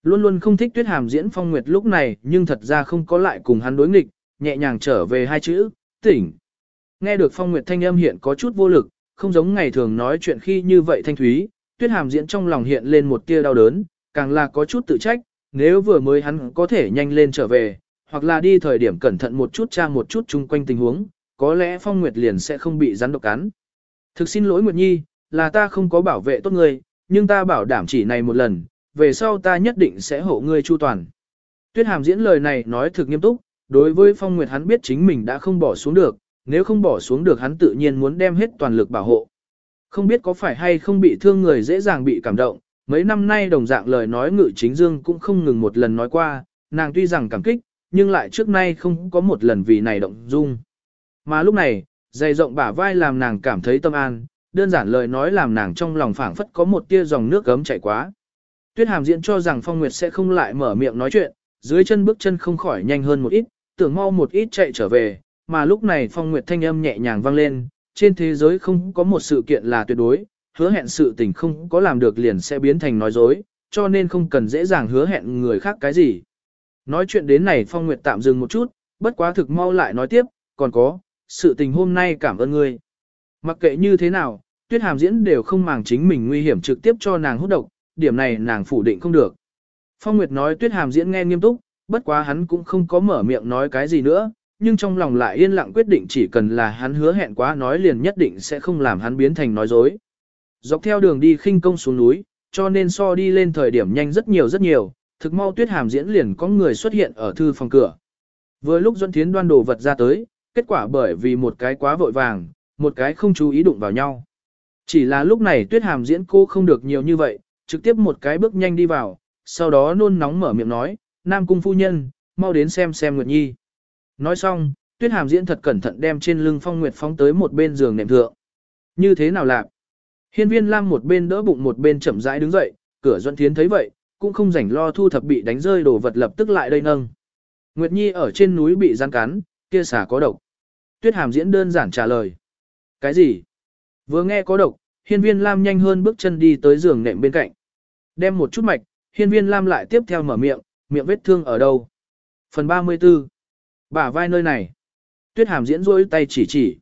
Luôn luôn không thích tuyết hàm diễn Phong Nguyệt lúc này nhưng thật ra không có lại cùng hắn đối nghịch, nhẹ nhàng trở về hai chữ, tỉnh. Nghe được Phong Nguyệt thanh âm hiện có chút vô lực, không giống ngày thường nói chuyện khi như vậy thanh thúy, tuyết hàm diễn trong lòng hiện lên một tia đau đớn, càng là có chút tự trách, nếu vừa mới hắn có thể nhanh lên trở về, hoặc là đi thời điểm cẩn thận một chút tra một chút chung quanh tình huống, có lẽ Phong Nguyệt liền sẽ không bị rắn độc cắn. Thực xin lỗi Nguyệt Nhi, là ta không có bảo vệ tốt ngươi, nhưng ta bảo đảm chỉ này một lần, về sau ta nhất định sẽ hộ ngươi chu toàn. Tuyết Hàm diễn lời này nói thực nghiêm túc, đối với Phong Nguyệt hắn biết chính mình đã không bỏ xuống được, nếu không bỏ xuống được hắn tự nhiên muốn đem hết toàn lực bảo hộ. Không biết có phải hay không bị thương người dễ dàng bị cảm động, mấy năm nay đồng dạng lời nói ngự chính dương cũng không ngừng một lần nói qua, nàng tuy rằng cảm kích, nhưng lại trước nay không có một lần vì này động dung. Mà lúc này, dày rộng bả vai làm nàng cảm thấy tâm an, đơn giản lời nói làm nàng trong lòng phảng phất có một tia dòng nước gấm chảy quá. Tuyết Hàm diễn cho rằng Phong Nguyệt sẽ không lại mở miệng nói chuyện, dưới chân bước chân không khỏi nhanh hơn một ít, tưởng mau một ít chạy trở về, mà lúc này Phong Nguyệt thanh âm nhẹ nhàng vang lên, trên thế giới không có một sự kiện là tuyệt đối, hứa hẹn sự tình không có làm được liền sẽ biến thành nói dối, cho nên không cần dễ dàng hứa hẹn người khác cái gì. Nói chuyện đến này Phong Nguyệt tạm dừng một chút, bất quá thực mau lại nói tiếp, còn có, sự tình hôm nay cảm ơn ngươi. Mặc kệ như thế nào, tuyết hàm diễn đều không màng chính mình nguy hiểm trực tiếp cho nàng hút độc, điểm này nàng phủ định không được. Phong Nguyệt nói tuyết hàm diễn nghe nghiêm túc, bất quá hắn cũng không có mở miệng nói cái gì nữa, nhưng trong lòng lại yên lặng quyết định chỉ cần là hắn hứa hẹn quá nói liền nhất định sẽ không làm hắn biến thành nói dối. Dọc theo đường đi khinh công xuống núi, cho nên so đi lên thời điểm nhanh rất nhiều rất nhiều, thực mau tuyết hàm diễn liền có người xuất hiện ở thư phòng cửa. Vừa lúc Duẫn Thiến đoan đồ vật ra tới, kết quả bởi vì một cái quá vội vàng, một cái không chú ý đụng vào nhau. Chỉ là lúc này tuyết hàm diễn cô không được nhiều như vậy, trực tiếp một cái bước nhanh đi vào, sau đó nôn nóng mở miệng nói, Nam Cung phu nhân, mau đến xem xem Nguyệt Nhi. Nói xong, tuyết hàm diễn thật cẩn thận đem trên lưng phong Nguyệt phóng tới một bên giường nệm thượng. Như thế nào lạc? Hiên viên Lam một bên đỡ bụng một bên chậm rãi đứng dậy, cửa Duẫn Thiến thấy vậy, cũng không rảnh lo thu thập bị đánh rơi đồ vật lập tức lại đây nâng. Nguyệt Nhi ở trên núi bị gian cắn, kia xả có độc. Tuyết Hàm diễn đơn giản trả lời. Cái gì? Vừa nghe có độc, hiên viên Lam nhanh hơn bước chân đi tới giường nệm bên cạnh. Đem một chút mạch, hiên viên Lam lại tiếp theo mở miệng, miệng vết thương ở đâu? Phần 34. Bả vai nơi này. Tuyết Hàm diễn rôi tay chỉ chỉ.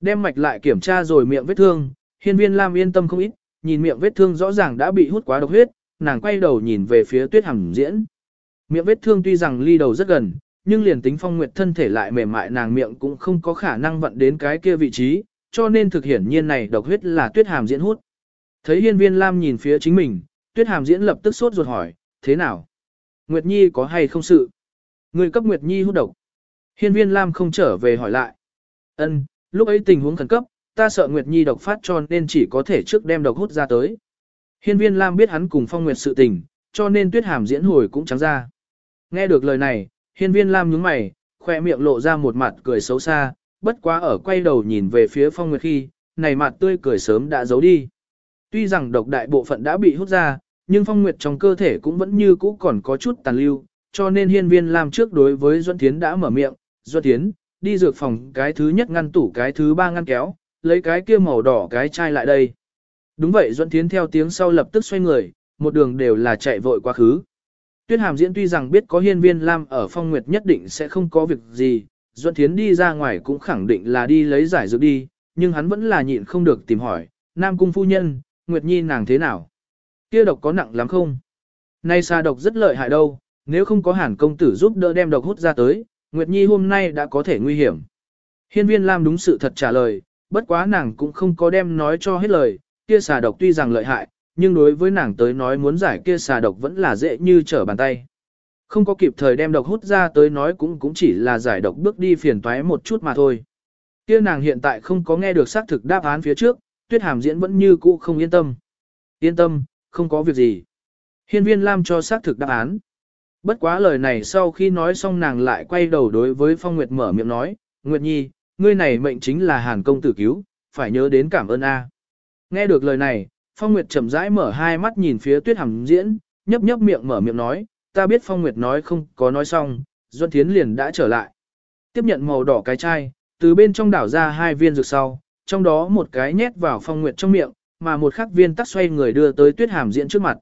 Đem mạch lại kiểm tra rồi miệng vết thương, hiên viên Lam yên tâm không ít, nhìn miệng vết thương rõ ràng đã bị hút quá độc huyết, nàng quay đầu nhìn về phía tuyết hàm diễn. Miệng vết thương tuy rằng ly đầu rất gần, nhưng liền tính phong nguyệt thân thể lại mềm mại nàng miệng cũng không có khả năng vận đến cái kia vị trí, cho nên thực hiển nhiên này độc huyết là tuyết hàm diễn hút. Thấy hiên viên Lam nhìn phía chính mình, tuyết hàm diễn lập tức sốt ruột hỏi, thế nào? Nguyệt Nhi có hay không sự? Người cấp Nguyệt Nhi hút độc. Hiên viên Lam không trở về hỏi lại. Ân, lúc ấy tình huống khẩn cấp, ta sợ Nguyệt Nhi độc phát cho nên chỉ có thể trước đem độc hút ra tới. Hiên viên Lam biết hắn cùng Phong Nguyệt sự tình, cho nên tuyết hàm diễn hồi cũng trắng ra. Nghe được lời này, hiên viên Lam nhướng mày, khoe miệng lộ ra một mặt cười xấu xa, bất quá ở quay đầu nhìn về phía Phong Nguyệt khi, này mặt tươi cười sớm đã giấu đi. Tuy rằng độc đại bộ phận đã bị hút ra, nhưng Phong Nguyệt trong cơ thể cũng vẫn như cũ còn có chút tàn lưu, cho nên hiên viên Lam trước đối với Duân Thiến đã mở miệng, Duân Thiến, đi dược phòng cái thứ nhất ngăn tủ cái thứ ba ngăn kéo, lấy cái kia màu đỏ cái chai lại đây. Đúng vậy Duẫn Thiến theo tiếng sau lập tức xoay người, một đường đều là chạy vội quá khứ. Tuyết Hàm Diễn tuy rằng biết có hiên viên Lam ở phong nguyệt nhất định sẽ không có việc gì, Duẫn Thiến đi ra ngoài cũng khẳng định là đi lấy giải dược đi, nhưng hắn vẫn là nhịn không được tìm hỏi, Nam Cung Phu Nhân, Nguyệt Nhi nàng thế nào? Kia độc có nặng lắm không? Nay xa độc rất lợi hại đâu, nếu không có hàn công tử giúp đỡ đem độc hút ra tới, Nguyệt Nhi hôm nay đã có thể nguy hiểm. Hiên viên Lam đúng sự thật trả lời, bất quá nàng cũng không có đem nói cho hết lời, kia xà độc tuy rằng lợi hại, nhưng đối với nàng tới nói muốn giải kia xà độc vẫn là dễ như trở bàn tay. Không có kịp thời đem độc hút ra tới nói cũng cũng chỉ là giải độc bước đi phiền toái một chút mà thôi. Kia nàng hiện tại không có nghe được xác thực đáp án phía trước, tuyết hàm diễn vẫn như cũ không yên tâm. Yên tâm, không có việc gì. Hiên viên Lam cho xác thực đáp án. Bất quá lời này sau khi nói xong nàng lại quay đầu đối với Phong Nguyệt mở miệng nói, Nguyệt Nhi, ngươi này mệnh chính là Hàn công tử cứu, phải nhớ đến cảm ơn A. Nghe được lời này, Phong Nguyệt chậm rãi mở hai mắt nhìn phía tuyết Hàm diễn, nhấp nhấp miệng mở miệng nói, ta biết Phong Nguyệt nói không có nói xong, Duân Thiến liền đã trở lại. Tiếp nhận màu đỏ cái chai, từ bên trong đảo ra hai viên dược sau, trong đó một cái nhét vào Phong Nguyệt trong miệng, mà một khắc viên tắt xoay người đưa tới tuyết hàm diễn trước mặt.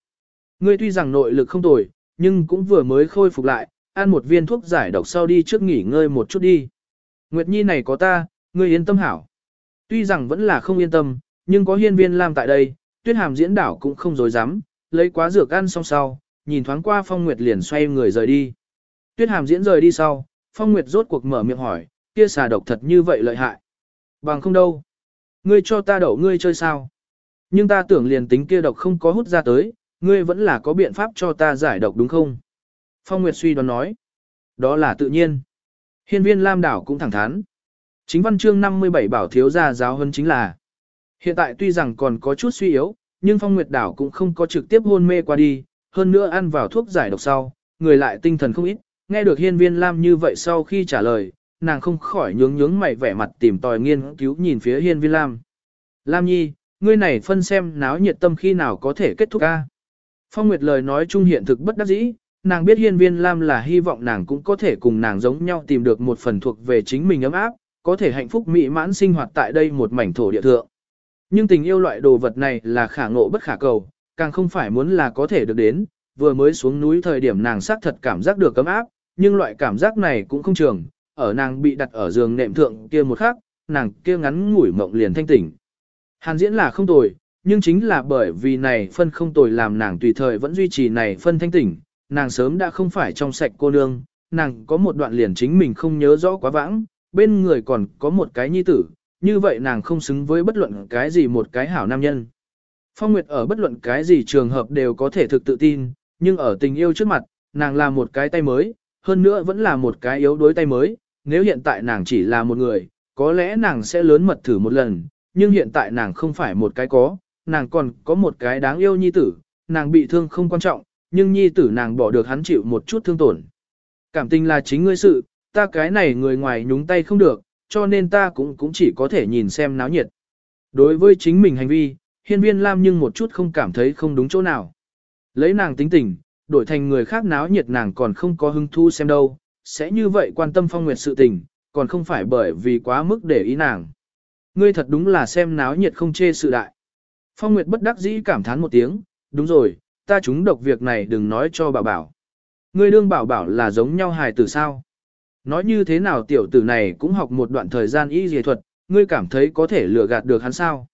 Ngươi tuy rằng nội lực không tồi, nhưng cũng vừa mới khôi phục lại, ăn một viên thuốc giải độc sau đi trước nghỉ ngơi một chút đi. Nguyệt Nhi này có ta, ngươi yên tâm hảo. Tuy rằng vẫn là không yên tâm, nhưng có hiên viên Lam tại đây, tuyết hàm diễn đảo cũng không dối dám, lấy quá dược ăn xong sau, nhìn thoáng qua Phong Nguyệt liền xoay người rời đi. Tuyết hàm diễn rời đi sau, Phong Nguyệt rốt cuộc mở miệng hỏi, kia xà độc thật như vậy lợi hại. Bằng không đâu. Ngươi cho ta đậu ngươi chơi sao? Nhưng ta tưởng liền tính kia độc không có hút ra tới, ngươi vẫn là có biện pháp cho ta giải độc đúng không? Phong Nguyệt suy đoán nói. Đó là tự nhiên. Hiên viên Lam Đảo cũng thẳng thắn. Chính văn chương 57 bảo thiếu gia giáo hơn chính là. Hiện tại tuy rằng còn có chút suy yếu, nhưng Phong Nguyệt Đảo cũng không có trực tiếp hôn mê qua đi, hơn nữa ăn vào thuốc giải độc sau, người lại tinh thần không ít, nghe được hiên viên Lam như vậy sau khi trả lời, nàng không khỏi nhướng nhướng mày vẻ mặt tìm tòi nghiên cứu nhìn phía hiên viên Lam. Lam nhi, ngươi này phân xem náo nhiệt tâm khi nào có thể kết thúc ca. Phong Nguyệt lời nói chung hiện thực bất đắc dĩ, nàng biết hiên viên Lam là hy vọng nàng cũng có thể cùng nàng giống nhau tìm được một phần thuộc về chính mình ấm áp, có thể hạnh phúc mỹ mãn sinh hoạt tại đây một mảnh thổ địa thượng. Nhưng tình yêu loại đồ vật này là khả ngộ bất khả cầu, càng không phải muốn là có thể được đến, vừa mới xuống núi thời điểm nàng xác thật cảm giác được ấm áp, nhưng loại cảm giác này cũng không trường, ở nàng bị đặt ở giường nệm thượng kia một khắc, nàng kia ngắn ngủi mộng liền thanh tỉnh. Hàn diễn là không tồi, nhưng chính là bởi vì này phân không tồi làm nàng tùy thời vẫn duy trì này phân thanh tỉnh, nàng sớm đã không phải trong sạch cô nương, nàng có một đoạn liền chính mình không nhớ rõ quá vãng, bên người còn có một cái nhi tử, như vậy nàng không xứng với bất luận cái gì một cái hảo nam nhân. Phong Nguyệt ở bất luận cái gì trường hợp đều có thể thực tự tin, nhưng ở tình yêu trước mặt, nàng là một cái tay mới, hơn nữa vẫn là một cái yếu đuối tay mới, nếu hiện tại nàng chỉ là một người, có lẽ nàng sẽ lớn mật thử một lần, nhưng hiện tại nàng không phải một cái có, nàng còn có một cái đáng yêu nhi tử, nàng bị thương không quan trọng, nhưng nhi tử nàng bỏ được hắn chịu một chút thương tổn. Cảm tình là chính ngươi sự, ta cái này người ngoài nhúng tay không được, cho nên ta cũng cũng chỉ có thể nhìn xem náo nhiệt. Đối với chính mình hành vi, hiên viên Lam nhưng một chút không cảm thấy không đúng chỗ nào. Lấy nàng tính tình, đổi thành người khác náo nhiệt nàng còn không có hứng thu xem đâu, sẽ như vậy quan tâm phong nguyệt sự tình, còn không phải bởi vì quá mức để ý nàng. Ngươi thật đúng là xem náo nhiệt không chê sự đại. Phong Nguyệt bất đắc dĩ cảm thán một tiếng, đúng rồi, ta chúng độc việc này đừng nói cho bảo bảo. Ngươi đương bảo bảo là giống nhau hài tử sao? Nói như thế nào tiểu tử này cũng học một đoạn thời gian y dề thuật, ngươi cảm thấy có thể lừa gạt được hắn sao?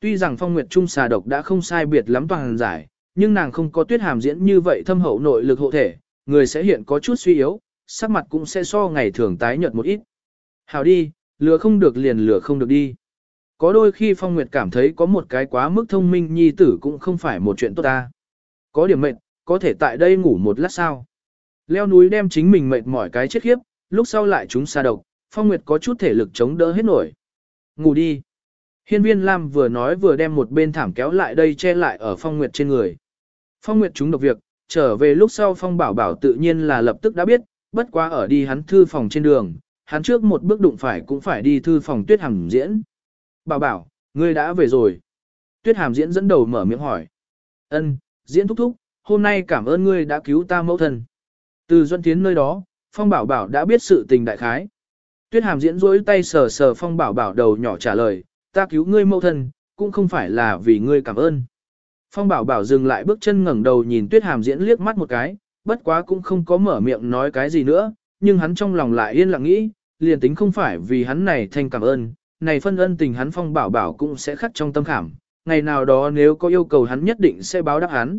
Tuy rằng Phong Nguyệt Trung xà độc đã không sai biệt lắm toàn giải, nhưng nàng không có tuyết hàm diễn như vậy thâm hậu nội lực hộ thể, người sẽ hiện có chút suy yếu, sắc mặt cũng sẽ so ngày thường tái nhợt một ít. Hào đi, lừa không được liền lừa không được đi. Có đôi khi Phong Nguyệt cảm thấy có một cái quá mức thông minh nhi tử cũng không phải một chuyện tốt ta. Có điểm mệt, có thể tại đây ngủ một lát sao. Leo núi đem chính mình mệt mỏi cái chết khiếp, lúc sau lại chúng xa độc, Phong Nguyệt có chút thể lực chống đỡ hết nổi. Ngủ đi. Hiên viên Lam vừa nói vừa đem một bên thảm kéo lại đây che lại ở Phong Nguyệt trên người. Phong Nguyệt chúng độc việc, trở về lúc sau Phong Bảo Bảo tự nhiên là lập tức đã biết, bất quá ở đi hắn thư phòng trên đường, hắn trước một bước đụng phải cũng phải đi thư phòng tuyết hằng diễn. Bảo Bảo, ngươi đã về rồi. Tuyết hàm diễn dẫn đầu mở miệng hỏi. Ân, diễn thúc thúc, hôm nay cảm ơn ngươi đã cứu ta mẫu thân. Từ Duân Tiến nơi đó, Phong Bảo Bảo đã biết sự tình đại khái. Tuyết hàm diễn rỗi tay sờ sờ Phong Bảo Bảo đầu nhỏ trả lời, ta cứu ngươi mẫu thân, cũng không phải là vì ngươi cảm ơn. Phong Bảo Bảo dừng lại bước chân ngẩng đầu nhìn Tuyết hàm diễn liếc mắt một cái, bất quá cũng không có mở miệng nói cái gì nữa, nhưng hắn trong lòng lại yên lặng nghĩ, liền tính không phải vì hắn này thanh cảm ơn, này phân ân tình hắn Phong Bảo Bảo cũng sẽ khắc trong tâm khảm, ngày nào đó nếu có yêu cầu hắn nhất định sẽ báo đáp hắn.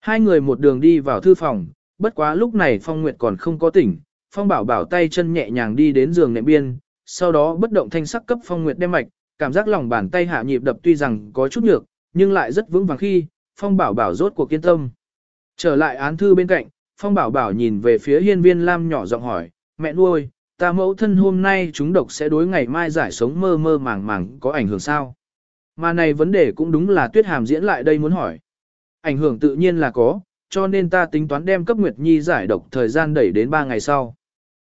Hai người một đường đi vào thư phòng, bất quá lúc này Phong Nguyệt còn không có tỉnh, Phong Bảo Bảo tay chân nhẹ nhàng đi đến giường nệm biên, sau đó bất động thanh sắc cấp Phong Nguyệt đem mạch, cảm giác lòng bàn tay hạ nhịp đập tuy rằng có chút nhược, nhưng lại rất vững vàng khi, Phong Bảo Bảo rốt cuộc kiên tâm. Trở lại án thư bên cạnh, Phong Bảo Bảo nhìn về phía hiên viên Lam nhỏ giọng hỏi, mẹ nuôi, ta mẫu thân hôm nay chúng độc sẽ đối ngày mai giải sống mơ mơ màng màng có ảnh hưởng sao? Mà này vấn đề cũng đúng là tuyết hàm diễn lại đây muốn hỏi. Ảnh hưởng tự nhiên là có, cho nên ta tính toán đem cấp Nguyệt Nhi giải độc thời gian đẩy đến 3 ngày sau.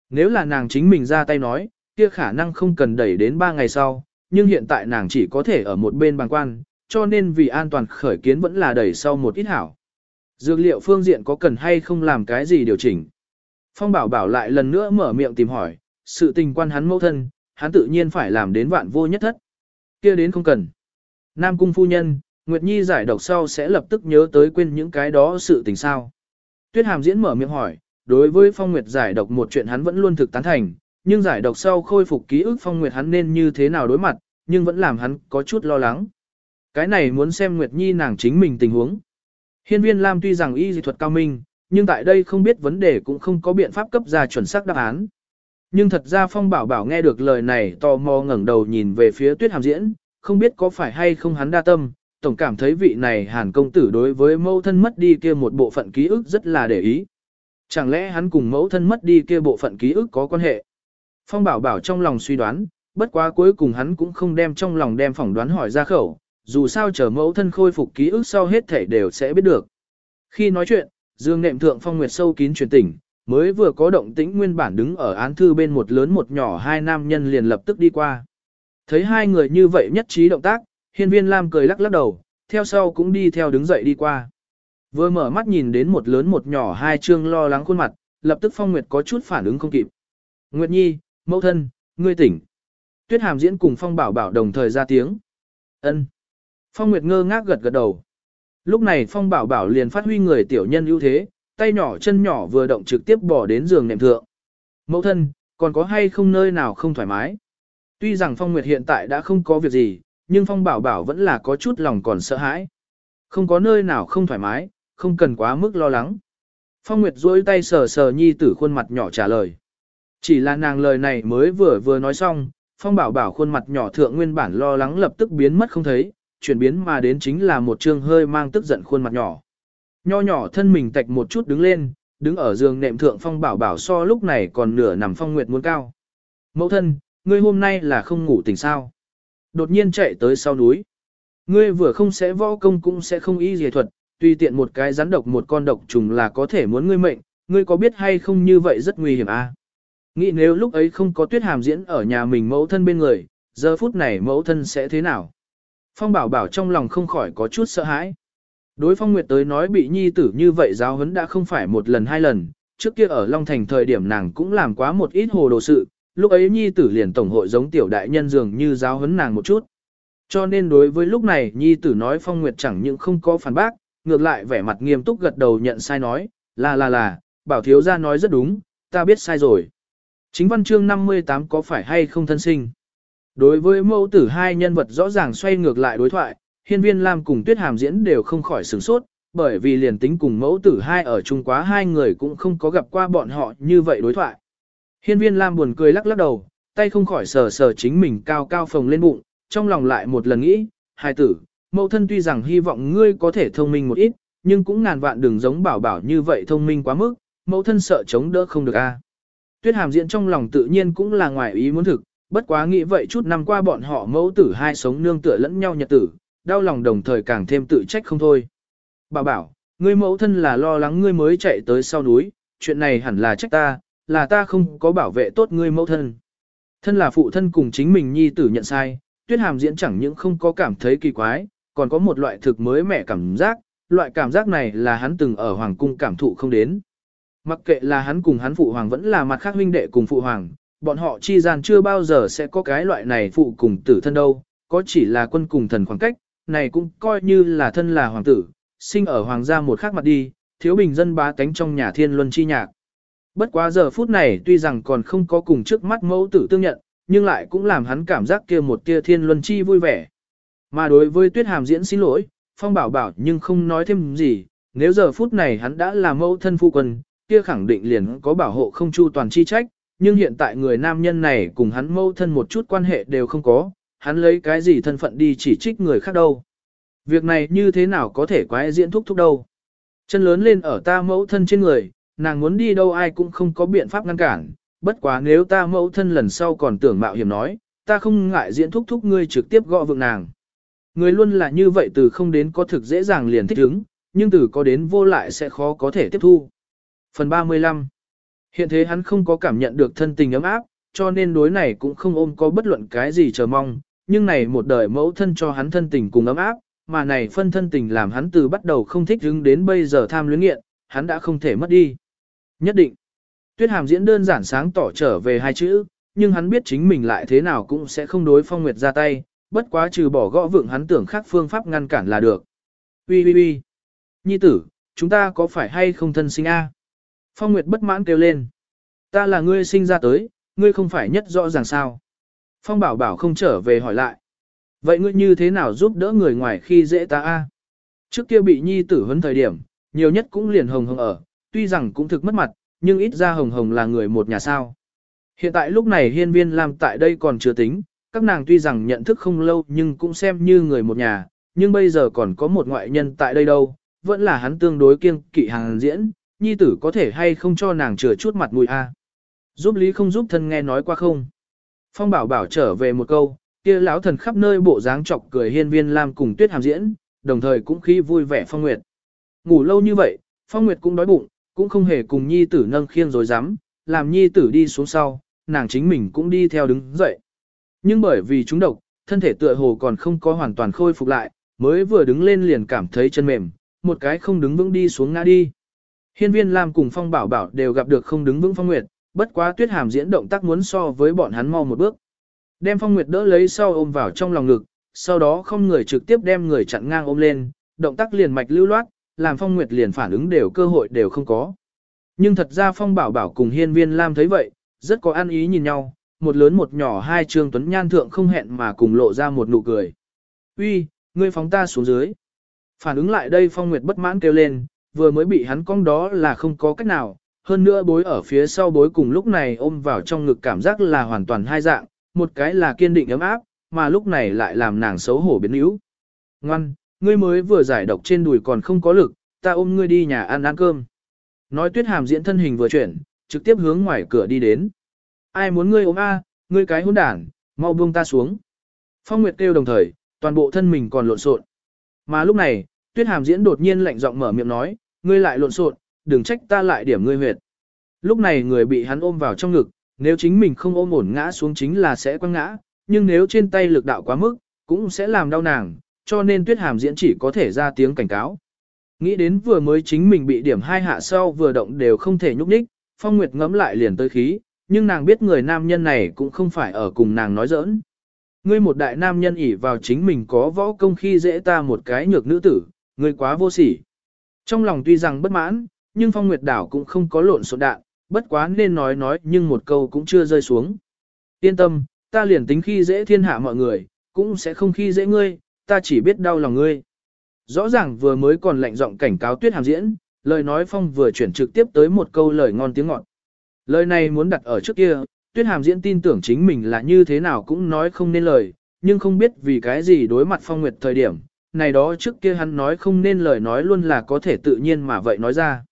Nếu là nàng chính mình ra tay nói, kia khả năng không cần đẩy đến 3 ngày sau, nhưng hiện tại nàng chỉ có thể ở một bên bàn quan, cho nên vì an toàn khởi kiến vẫn là đẩy sau một ít hảo. Dược liệu phương diện có cần hay không làm cái gì điều chỉnh? Phong bảo bảo lại lần nữa mở miệng tìm hỏi, sự tình quan hắn mẫu thân, hắn tự nhiên phải làm đến vạn vô nhất thất. kia đến không cần. Nam cung phu nhân, Nguyệt Nhi giải độc sau sẽ lập tức nhớ tới quên những cái đó sự tình sao. Tuyết hàm diễn mở miệng hỏi, đối với phong Nguyệt giải độc một chuyện hắn vẫn luôn thực tán thành, nhưng giải độc sau khôi phục ký ức phong Nguyệt hắn nên như thế nào đối mặt, nhưng vẫn làm hắn có chút lo lắng. Cái này muốn xem Nguyệt Nhi nàng chính mình tình huống. Hiên viên Lam tuy rằng y dị thuật cao minh, nhưng tại đây không biết vấn đề cũng không có biện pháp cấp ra chuẩn xác đáp án. Nhưng thật ra Phong Bảo Bảo nghe được lời này tò mò ngẩng đầu nhìn về phía Tuyết Hàm Diễn, không biết có phải hay không hắn đa tâm, tổng cảm thấy vị này Hàn công tử đối với mẫu thân mất đi kia một bộ phận ký ức rất là để ý. Chẳng lẽ hắn cùng mẫu thân mất đi kia bộ phận ký ức có quan hệ? Phong Bảo Bảo trong lòng suy đoán, bất quá cuối cùng hắn cũng không đem trong lòng đem phỏng đoán hỏi ra khẩu, dù sao chờ mẫu thân khôi phục ký ức sau hết thể đều sẽ biết được. Khi nói chuyện, Dương nệm thượng phong nguyệt sâu kín truyền tỉnh, mới vừa có động tĩnh nguyên bản đứng ở án thư bên một lớn một nhỏ hai nam nhân liền lập tức đi qua. Thấy hai người như vậy nhất trí động tác, hiên viên Lam cười lắc lắc đầu, theo sau cũng đi theo đứng dậy đi qua. Vừa mở mắt nhìn đến một lớn một nhỏ hai chương lo lắng khuôn mặt, lập tức phong nguyệt có chút phản ứng không kịp. Nguyệt Nhi, mẫu thân, ngươi tỉnh. Tuyết hàm diễn cùng phong bảo bảo đồng thời ra tiếng. ân Phong Nguyệt ngơ ngác gật gật đầu. Lúc này Phong Bảo Bảo liền phát huy người tiểu nhân ưu thế, tay nhỏ chân nhỏ vừa động trực tiếp bỏ đến giường nệm thượng. Mẫu thân, còn có hay không nơi nào không thoải mái? Tuy rằng Phong Nguyệt hiện tại đã không có việc gì, nhưng Phong Bảo Bảo vẫn là có chút lòng còn sợ hãi. Không có nơi nào không thoải mái, không cần quá mức lo lắng. Phong Nguyệt duỗi tay sờ sờ nhi tử khuôn mặt nhỏ trả lời. Chỉ là nàng lời này mới vừa vừa nói xong, Phong Bảo Bảo khuôn mặt nhỏ thượng nguyên bản lo lắng lập tức biến mất không thấy, chuyển biến mà đến chính là một trương hơi mang tức giận khuôn mặt nhỏ. Nho nhỏ thân mình tạch một chút đứng lên, đứng ở giường nệm thượng phong bảo bảo so lúc này còn nửa nằm phong nguyệt muốn cao. Mẫu thân, ngươi hôm nay là không ngủ tỉnh sao? Đột nhiên chạy tới sau núi. Ngươi vừa không sẽ võ công cũng sẽ không y dề thuật, tùy tiện một cái rắn độc một con độc trùng là có thể muốn ngươi mệnh, ngươi có biết hay không như vậy rất nguy hiểm à? Nghĩ nếu lúc ấy không có tuyết hàm diễn ở nhà mình mẫu thân bên người, giờ phút này mẫu thân sẽ thế nào? Phong bảo bảo trong lòng không khỏi có chút sợ hãi. Đối phong nguyệt tới nói bị nhi tử như vậy giáo huấn đã không phải một lần hai lần, trước kia ở Long Thành thời điểm nàng cũng làm quá một ít hồ đồ sự, lúc ấy nhi tử liền tổng hội giống tiểu đại nhân dường như giáo huấn nàng một chút. Cho nên đối với lúc này nhi tử nói phong nguyệt chẳng những không có phản bác, ngược lại vẻ mặt nghiêm túc gật đầu nhận sai nói, là là là, bảo thiếu gia nói rất đúng, ta biết sai rồi. Chính văn chương 58 có phải hay không thân sinh? Đối với mẫu tử hai nhân vật rõ ràng xoay ngược lại đối thoại, hiên viên Lam cùng tuyết hàm diễn đều không khỏi sửng sốt, bởi vì liền tính cùng mẫu tử hai ở chung quá hai người cũng không có gặp qua bọn họ như vậy đối thoại. Hiên viên Lam buồn cười lắc lắc đầu, tay không khỏi sờ sờ chính mình cao cao phồng lên bụng, trong lòng lại một lần nghĩ, hai tử, mẫu thân tuy rằng hy vọng ngươi có thể thông minh một ít, nhưng cũng ngàn vạn đừng giống bảo bảo như vậy thông minh quá mức, mẫu thân sợ chống đỡ không được a. Tuyết hàm diễn trong lòng tự nhiên cũng là ngoài ý muốn thực, bất quá nghĩ vậy chút năm qua bọn họ mẫu tử hai sống nương tựa lẫn nhau nhật tử, đau lòng đồng thời càng thêm tự trách không thôi. Bà bảo, ngươi mẫu thân là lo lắng ngươi mới chạy tới sau núi, chuyện này hẳn là trách ta, là ta không có bảo vệ tốt ngươi mẫu thân. Thân là phụ thân cùng chính mình nhi tử nhận sai, tuyết hàm diễn chẳng những không có cảm thấy kỳ quái, còn có một loại thực mới mẻ cảm giác, loại cảm giác này là hắn từng ở hoàng cung cảm thụ không đến. Mặc kệ là hắn cùng hắn phụ hoàng vẫn là mặt khác huynh đệ cùng phụ hoàng, bọn họ chi gian chưa bao giờ sẽ có cái loại này phụ cùng tử thân đâu, có chỉ là quân cùng thần khoảng cách, này cũng coi như là thân là hoàng tử, sinh ở hoàng gia một khác mặt đi, thiếu bình dân bá tánh trong nhà thiên luân chi nhạc. Bất quá giờ phút này tuy rằng còn không có cùng trước mắt mẫu tử tương nhận, nhưng lại cũng làm hắn cảm giác kia một tia thiên luân chi vui vẻ. Mà đối với tuyết hàm diễn xin lỗi, phong bảo bảo nhưng không nói thêm gì, nếu giờ phút này hắn đã là mẫu thân phu quân, kia khẳng định liền có bảo hộ không chu toàn chi trách, nhưng hiện tại người nam nhân này cùng hắn mâu thân một chút quan hệ đều không có, hắn lấy cái gì thân phận đi chỉ trích người khác đâu. Việc này như thế nào có thể quái diễn thúc thúc đâu. Chân lớn lên ở ta mẫu thân trên người, nàng muốn đi đâu ai cũng không có biện pháp ngăn cản, bất quá nếu ta mẫu thân lần sau còn tưởng mạo hiểm nói, ta không ngại diễn thúc thúc ngươi trực tiếp gõ vượng nàng. Người luôn là như vậy từ không đến có thực dễ dàng liền thích ứng, nhưng từ có đến vô lại sẽ khó có thể tiếp thu. Phần 35 Hiện thế hắn không có cảm nhận được thân tình ấm áp, cho nên đối này cũng không ôm có bất luận cái gì chờ mong, nhưng này một đời mẫu thân cho hắn thân tình cùng ấm áp, mà này phân thân tình làm hắn từ bắt đầu không thích hứng đến bây giờ tham luyến nghiện, hắn đã không thể mất đi. Nhất định, tuyết hàm diễn đơn giản sáng tỏ trở về hai chữ, nhưng hắn biết chính mình lại thế nào cũng sẽ không đối phong nguyệt ra tay, bất quá trừ bỏ gõ vượng hắn tưởng khác phương pháp ngăn cản là được. Ui ui ui, nhi tử, chúng ta có phải hay không thân sinh a? Phong Nguyệt bất mãn kêu lên. Ta là ngươi sinh ra tới, ngươi không phải nhất rõ ràng sao. Phong bảo bảo không trở về hỏi lại. Vậy ngươi như thế nào giúp đỡ người ngoài khi dễ ta a? Trước kia bị nhi tử huấn thời điểm, nhiều nhất cũng liền hồng hồng ở, tuy rằng cũng thực mất mặt, nhưng ít ra hồng hồng là người một nhà sao. Hiện tại lúc này hiên viên làm tại đây còn chưa tính, các nàng tuy rằng nhận thức không lâu nhưng cũng xem như người một nhà, nhưng bây giờ còn có một ngoại nhân tại đây đâu, vẫn là hắn tương đối kiêng kỵ hàng diễn, nhi tử có thể hay không cho nàng chừa chút mặt mũi a. Giúp lý không giúp thân nghe nói qua không. Phong bảo bảo trở về một câu, kia lão thần khắp nơi bộ dáng chọc cười hiên viên lam cùng tuyết hàm diễn, đồng thời cũng khi vui vẻ phong nguyệt. Ngủ lâu như vậy, phong nguyệt cũng đói bụng, cũng không hề cùng nhi tử nâng khiêng rồi dám, làm nhi tử đi xuống sau, nàng chính mình cũng đi theo đứng dậy. Nhưng bởi vì chúng độc, thân thể tựa hồ còn không có hoàn toàn khôi phục lại, mới vừa đứng lên liền cảm thấy chân mềm, một cái không đứng vững đi xuống ngã đi. Hiên viên Lam cùng Phong Bảo Bảo đều gặp được không đứng vững Phong Nguyệt, bất quá tuyết hàm diễn động tác muốn so với bọn hắn mau một bước. Đem Phong Nguyệt đỡ lấy sau ôm vào trong lòng ngực, sau đó không người trực tiếp đem người chặn ngang ôm lên, động tác liền mạch lưu loát, làm Phong Nguyệt liền phản ứng đều cơ hội đều không có. Nhưng thật ra Phong Bảo Bảo cùng Hiên viên Lam thấy vậy, rất có ăn ý nhìn nhau, một lớn một nhỏ hai trương tuấn nhan thượng không hẹn mà cùng lộ ra một nụ cười. Uy, ngươi phóng ta xuống dưới. Phản ứng lại đây Phong Nguyệt bất mãn kêu lên, vừa mới bị hắn cong đó là không có cách nào, hơn nữa bối ở phía sau bối cùng lúc này ôm vào trong ngực cảm giác là hoàn toàn hai dạng, một cái là kiên định ấm áp, mà lúc này lại làm nàng xấu hổ biến yếu. Ngoan, ngươi mới vừa giải độc trên đùi còn không có lực, ta ôm ngươi đi nhà ăn ăn cơm. Nói tuyết hàm diễn thân hình vừa chuyển, trực tiếp hướng ngoài cửa đi đến. Ai muốn ngươi ôm a, ngươi cái hỗn đản, mau buông ta xuống. Phong Nguyệt kêu đồng thời, toàn bộ thân mình còn lộn xộn. Mà lúc này, Tuyết Hàm diễn đột nhiên lạnh giọng mở miệng nói, ngươi lại lộn xộn, đừng trách ta lại điểm ngươi huyệt. Lúc này người bị hắn ôm vào trong ngực, nếu chính mình không ôm ổn ngã xuống chính là sẽ quăng ngã, nhưng nếu trên tay lực đạo quá mức, cũng sẽ làm đau nàng, cho nên Tuyết Hàm diễn chỉ có thể ra tiếng cảnh cáo. Nghĩ đến vừa mới chính mình bị điểm hai hạ sau vừa động đều không thể nhúc nhích, Phong Nguyệt ngẫm lại liền tới khí, nhưng nàng biết người nam nhân này cũng không phải ở cùng nàng nói giỡn. Ngươi một đại nam nhân ỷ vào chính mình có võ công khi dễ ta một cái nhược nữ tử, ngươi quá vô sỉ. Trong lòng tuy rằng bất mãn, nhưng Phong Nguyệt Đảo cũng không có lộn xộn đạn, bất quá nên nói nói nhưng một câu cũng chưa rơi xuống. Yên tâm, ta liền tính khi dễ thiên hạ mọi người, cũng sẽ không khi dễ ngươi, ta chỉ biết đau lòng ngươi. Rõ ràng vừa mới còn lạnh giọng cảnh cáo tuyết hàm diễn, lời nói Phong vừa chuyển trực tiếp tới một câu lời ngon tiếng ngọt. Lời này muốn đặt ở trước kia, tuyết hàm diễn tin tưởng chính mình là như thế nào cũng nói không nên lời, nhưng không biết vì cái gì đối mặt Phong Nguyệt thời điểm, này đó trước kia hắn nói không nên lời nói luôn là có thể tự nhiên mà vậy nói ra.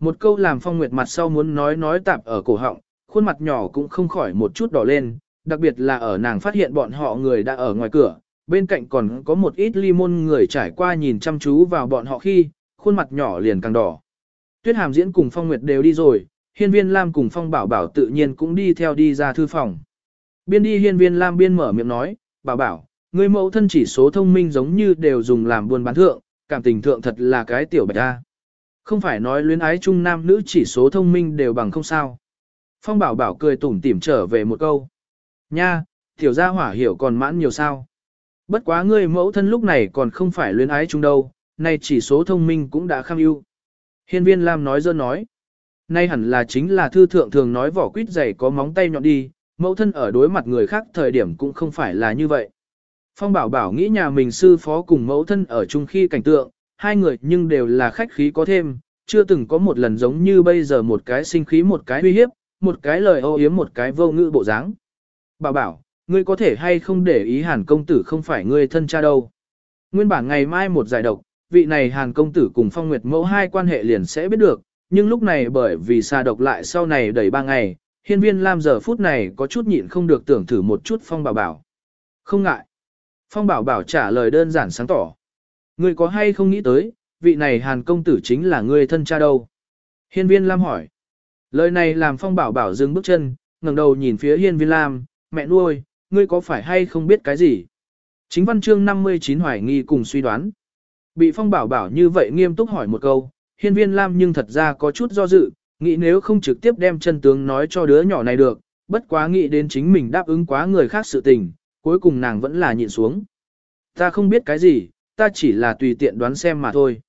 Một câu làm phong nguyệt mặt sau muốn nói nói tạp ở cổ họng, khuôn mặt nhỏ cũng không khỏi một chút đỏ lên, đặc biệt là ở nàng phát hiện bọn họ người đã ở ngoài cửa, bên cạnh còn có một ít ly môn người trải qua nhìn chăm chú vào bọn họ khi, khuôn mặt nhỏ liền càng đỏ. Tuyết hàm diễn cùng phong nguyệt đều đi rồi, hiên viên Lam cùng phong bảo bảo tự nhiên cũng đi theo đi ra thư phòng. Biên đi hiên viên Lam biên mở miệng nói, bảo bảo, Người mẫu thân chỉ số thông minh giống như đều dùng làm buôn bán thượng, cảm tình thượng thật là cái tiểu bạch a. Không phải nói luyến ái chung nam nữ chỉ số thông minh đều bằng không sao. Phong bảo bảo cười tủm tỉm trở về một câu. Nha, tiểu gia hỏa hiểu còn mãn nhiều sao. Bất quá ngươi mẫu thân lúc này còn không phải luyến ái chung đâu, nay chỉ số thông minh cũng đã kham ưu. Hiên viên Lam nói dơ nói. Nay hẳn là chính là thư thượng thường nói vỏ quýt dày có móng tay nhọn đi, mẫu thân ở đối mặt người khác thời điểm cũng không phải là như vậy. Phong bảo bảo nghĩ nhà mình sư phó cùng mẫu thân ở chung khi cảnh tượng, hai người nhưng đều là khách khí có thêm, chưa từng có một lần giống như bây giờ một cái sinh khí một cái uy hiếp, một cái lời ô yếm một cái vô ngữ bộ dáng. Bảo bảo, ngươi có thể hay không để ý hàn công tử không phải ngươi thân cha đâu. Nguyên bản ngày mai một giải độc, vị này hàn công tử cùng phong nguyệt mẫu hai quan hệ liền sẽ biết được, nhưng lúc này bởi vì xa độc lại sau này đầy ba ngày, hiên viên Lam giờ phút này có chút nhịn không được tưởng thử một chút phong bảo bảo. Không ngại. Phong bảo bảo trả lời đơn giản sáng tỏ. Ngươi có hay không nghĩ tới, vị này hàn công tử chính là ngươi thân cha đâu. Hiên viên Lam hỏi. Lời này làm phong bảo bảo dừng bước chân, ngẩng đầu nhìn phía hiên viên Lam, mẹ nuôi, ngươi có phải hay không biết cái gì? Chính văn chương 59 hoài nghi cùng suy đoán. Bị phong bảo bảo như vậy nghiêm túc hỏi một câu, hiên viên Lam nhưng thật ra có chút do dự, nghĩ nếu không trực tiếp đem chân tướng nói cho đứa nhỏ này được, bất quá nghĩ đến chính mình đáp ứng quá người khác sự tình, cuối cùng nàng vẫn là nhịn xuống. Ta không biết cái gì, ta chỉ là tùy tiện đoán xem mà thôi.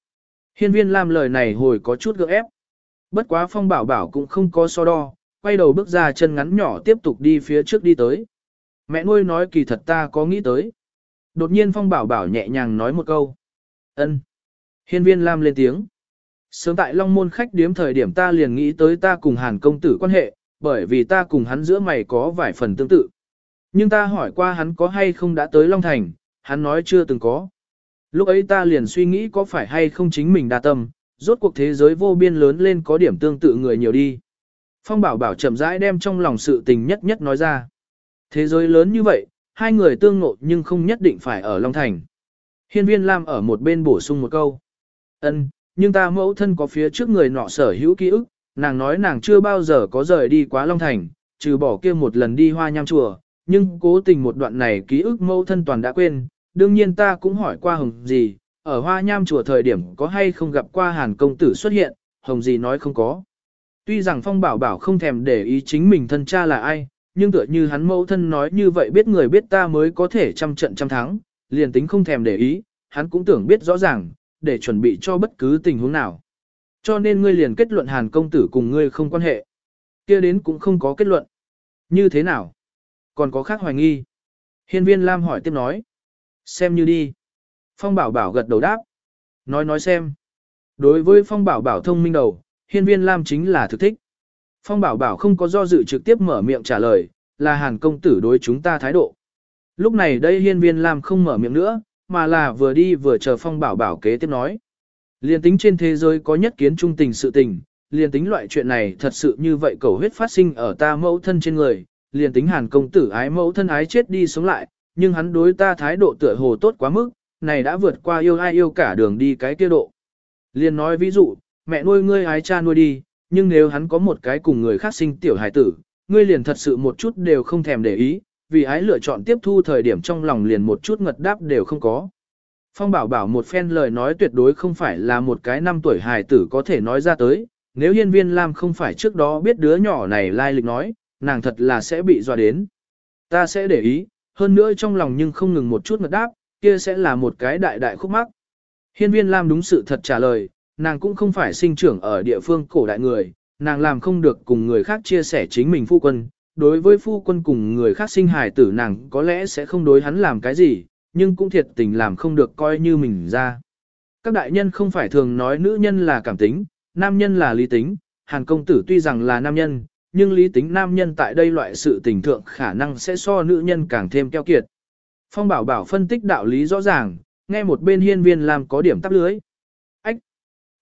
Hiên viên Lam lời này hồi có chút gượng ép. Bất quá phong bảo bảo cũng không có so đo, quay đầu bước ra chân ngắn nhỏ tiếp tục đi phía trước đi tới. Mẹ nuôi nói kỳ thật ta có nghĩ tới. Đột nhiên phong bảo bảo nhẹ nhàng nói một câu. ân. Hiên viên Lam lên tiếng. Sớm tại Long Môn khách điếm thời điểm ta liền nghĩ tới ta cùng Hàn công tử quan hệ, bởi vì ta cùng hắn giữa mày có vài phần tương tự. Nhưng ta hỏi qua hắn có hay không đã tới Long Thành, hắn nói chưa từng có. Lúc ấy ta liền suy nghĩ có phải hay không chính mình đa tâm, rốt cuộc thế giới vô biên lớn lên có điểm tương tự người nhiều đi. Phong bảo bảo chậm rãi đem trong lòng sự tình nhất nhất nói ra. Thế giới lớn như vậy, hai người tương ngộ nhưng không nhất định phải ở Long Thành. Hiên viên Lam ở một bên bổ sung một câu. ân nhưng ta mẫu thân có phía trước người nọ sở hữu ký ức, nàng nói nàng chưa bao giờ có rời đi quá Long Thành, trừ bỏ kia một lần đi hoa nham chùa, nhưng cố tình một đoạn này ký ức mẫu thân toàn đã quên, đương nhiên ta cũng hỏi qua hồng gì, ở hoa nham chùa thời điểm có hay không gặp qua hàn công tử xuất hiện, hồng gì nói không có. Tuy rằng phong bảo bảo không thèm để ý chính mình thân cha là ai, nhưng tựa như hắn mẫu thân nói như vậy biết người biết ta mới có thể trăm trận trăm thắng, liền tính không thèm để ý, hắn cũng tưởng biết rõ ràng, để chuẩn bị cho bất cứ tình huống nào. Cho nên ngươi liền kết luận hàn công tử cùng ngươi không quan hệ. kia đến cũng không có kết luận. Như thế nào? Còn có khác hoài nghi. Hiên viên Lam hỏi tiếp nói. Xem như đi. Phong bảo bảo gật đầu đáp. Nói nói xem. Đối với phong bảo bảo thông minh đầu, hiên viên Lam chính là thực thích. Phong bảo bảo không có do dự trực tiếp mở miệng trả lời, là hàn công tử đối chúng ta thái độ. Lúc này đây hiên viên Lam không mở miệng nữa, mà là vừa đi vừa chờ phong bảo bảo kế tiếp nói. Liên tính trên thế giới có nhất kiến trung tình sự tình, liên tính loại chuyện này thật sự như vậy cầu huyết phát sinh ở ta mẫu thân trên người, liền tính hàn công tử ái mẫu thân ái chết đi sống lại, nhưng hắn đối ta thái độ tựa hồ tốt quá mức, này đã vượt qua yêu ai yêu cả đường đi cái kia độ. liền nói ví dụ, mẹ nuôi ngươi ái cha nuôi đi, nhưng nếu hắn có một cái cùng người khác sinh tiểu hài tử, ngươi liền thật sự một chút đều không thèm để ý, vì ái lựa chọn tiếp thu thời điểm trong lòng liền một chút ngật đáp đều không có. Phong bảo bảo một phen lời nói tuyệt đối không phải là một cái năm tuổi hài tử có thể nói ra tới, nếu hiên viên Lam không phải trước đó biết đứa nhỏ này lai lịch nói, nàng thật là sẽ bị dọa đến. Ta sẽ để ý, hơn nữa trong lòng nhưng không ngừng một chút ngật đáp, kia sẽ là một cái đại đại khúc mắc. Hiên viên Lam đúng sự thật trả lời, nàng cũng không phải sinh trưởng ở địa phương cổ đại người, nàng làm không được cùng người khác chia sẻ chính mình phu quân. Đối với phu quân cùng người khác sinh hài tử nàng có lẽ sẽ không đối hắn làm cái gì, nhưng cũng thiệt tình làm không được coi như mình ra. Các đại nhân không phải thường nói nữ nhân là cảm tính, nam nhân là lý tính, hàng công tử tuy rằng là nam nhân, nhưng lý tính nam nhân tại đây loại sự tình thượng khả năng sẽ so nữ nhân càng thêm keo kiệt. Phong bảo bảo phân tích đạo lý rõ ràng, nghe một bên hiên viên làm có điểm tắp lưới. Ách!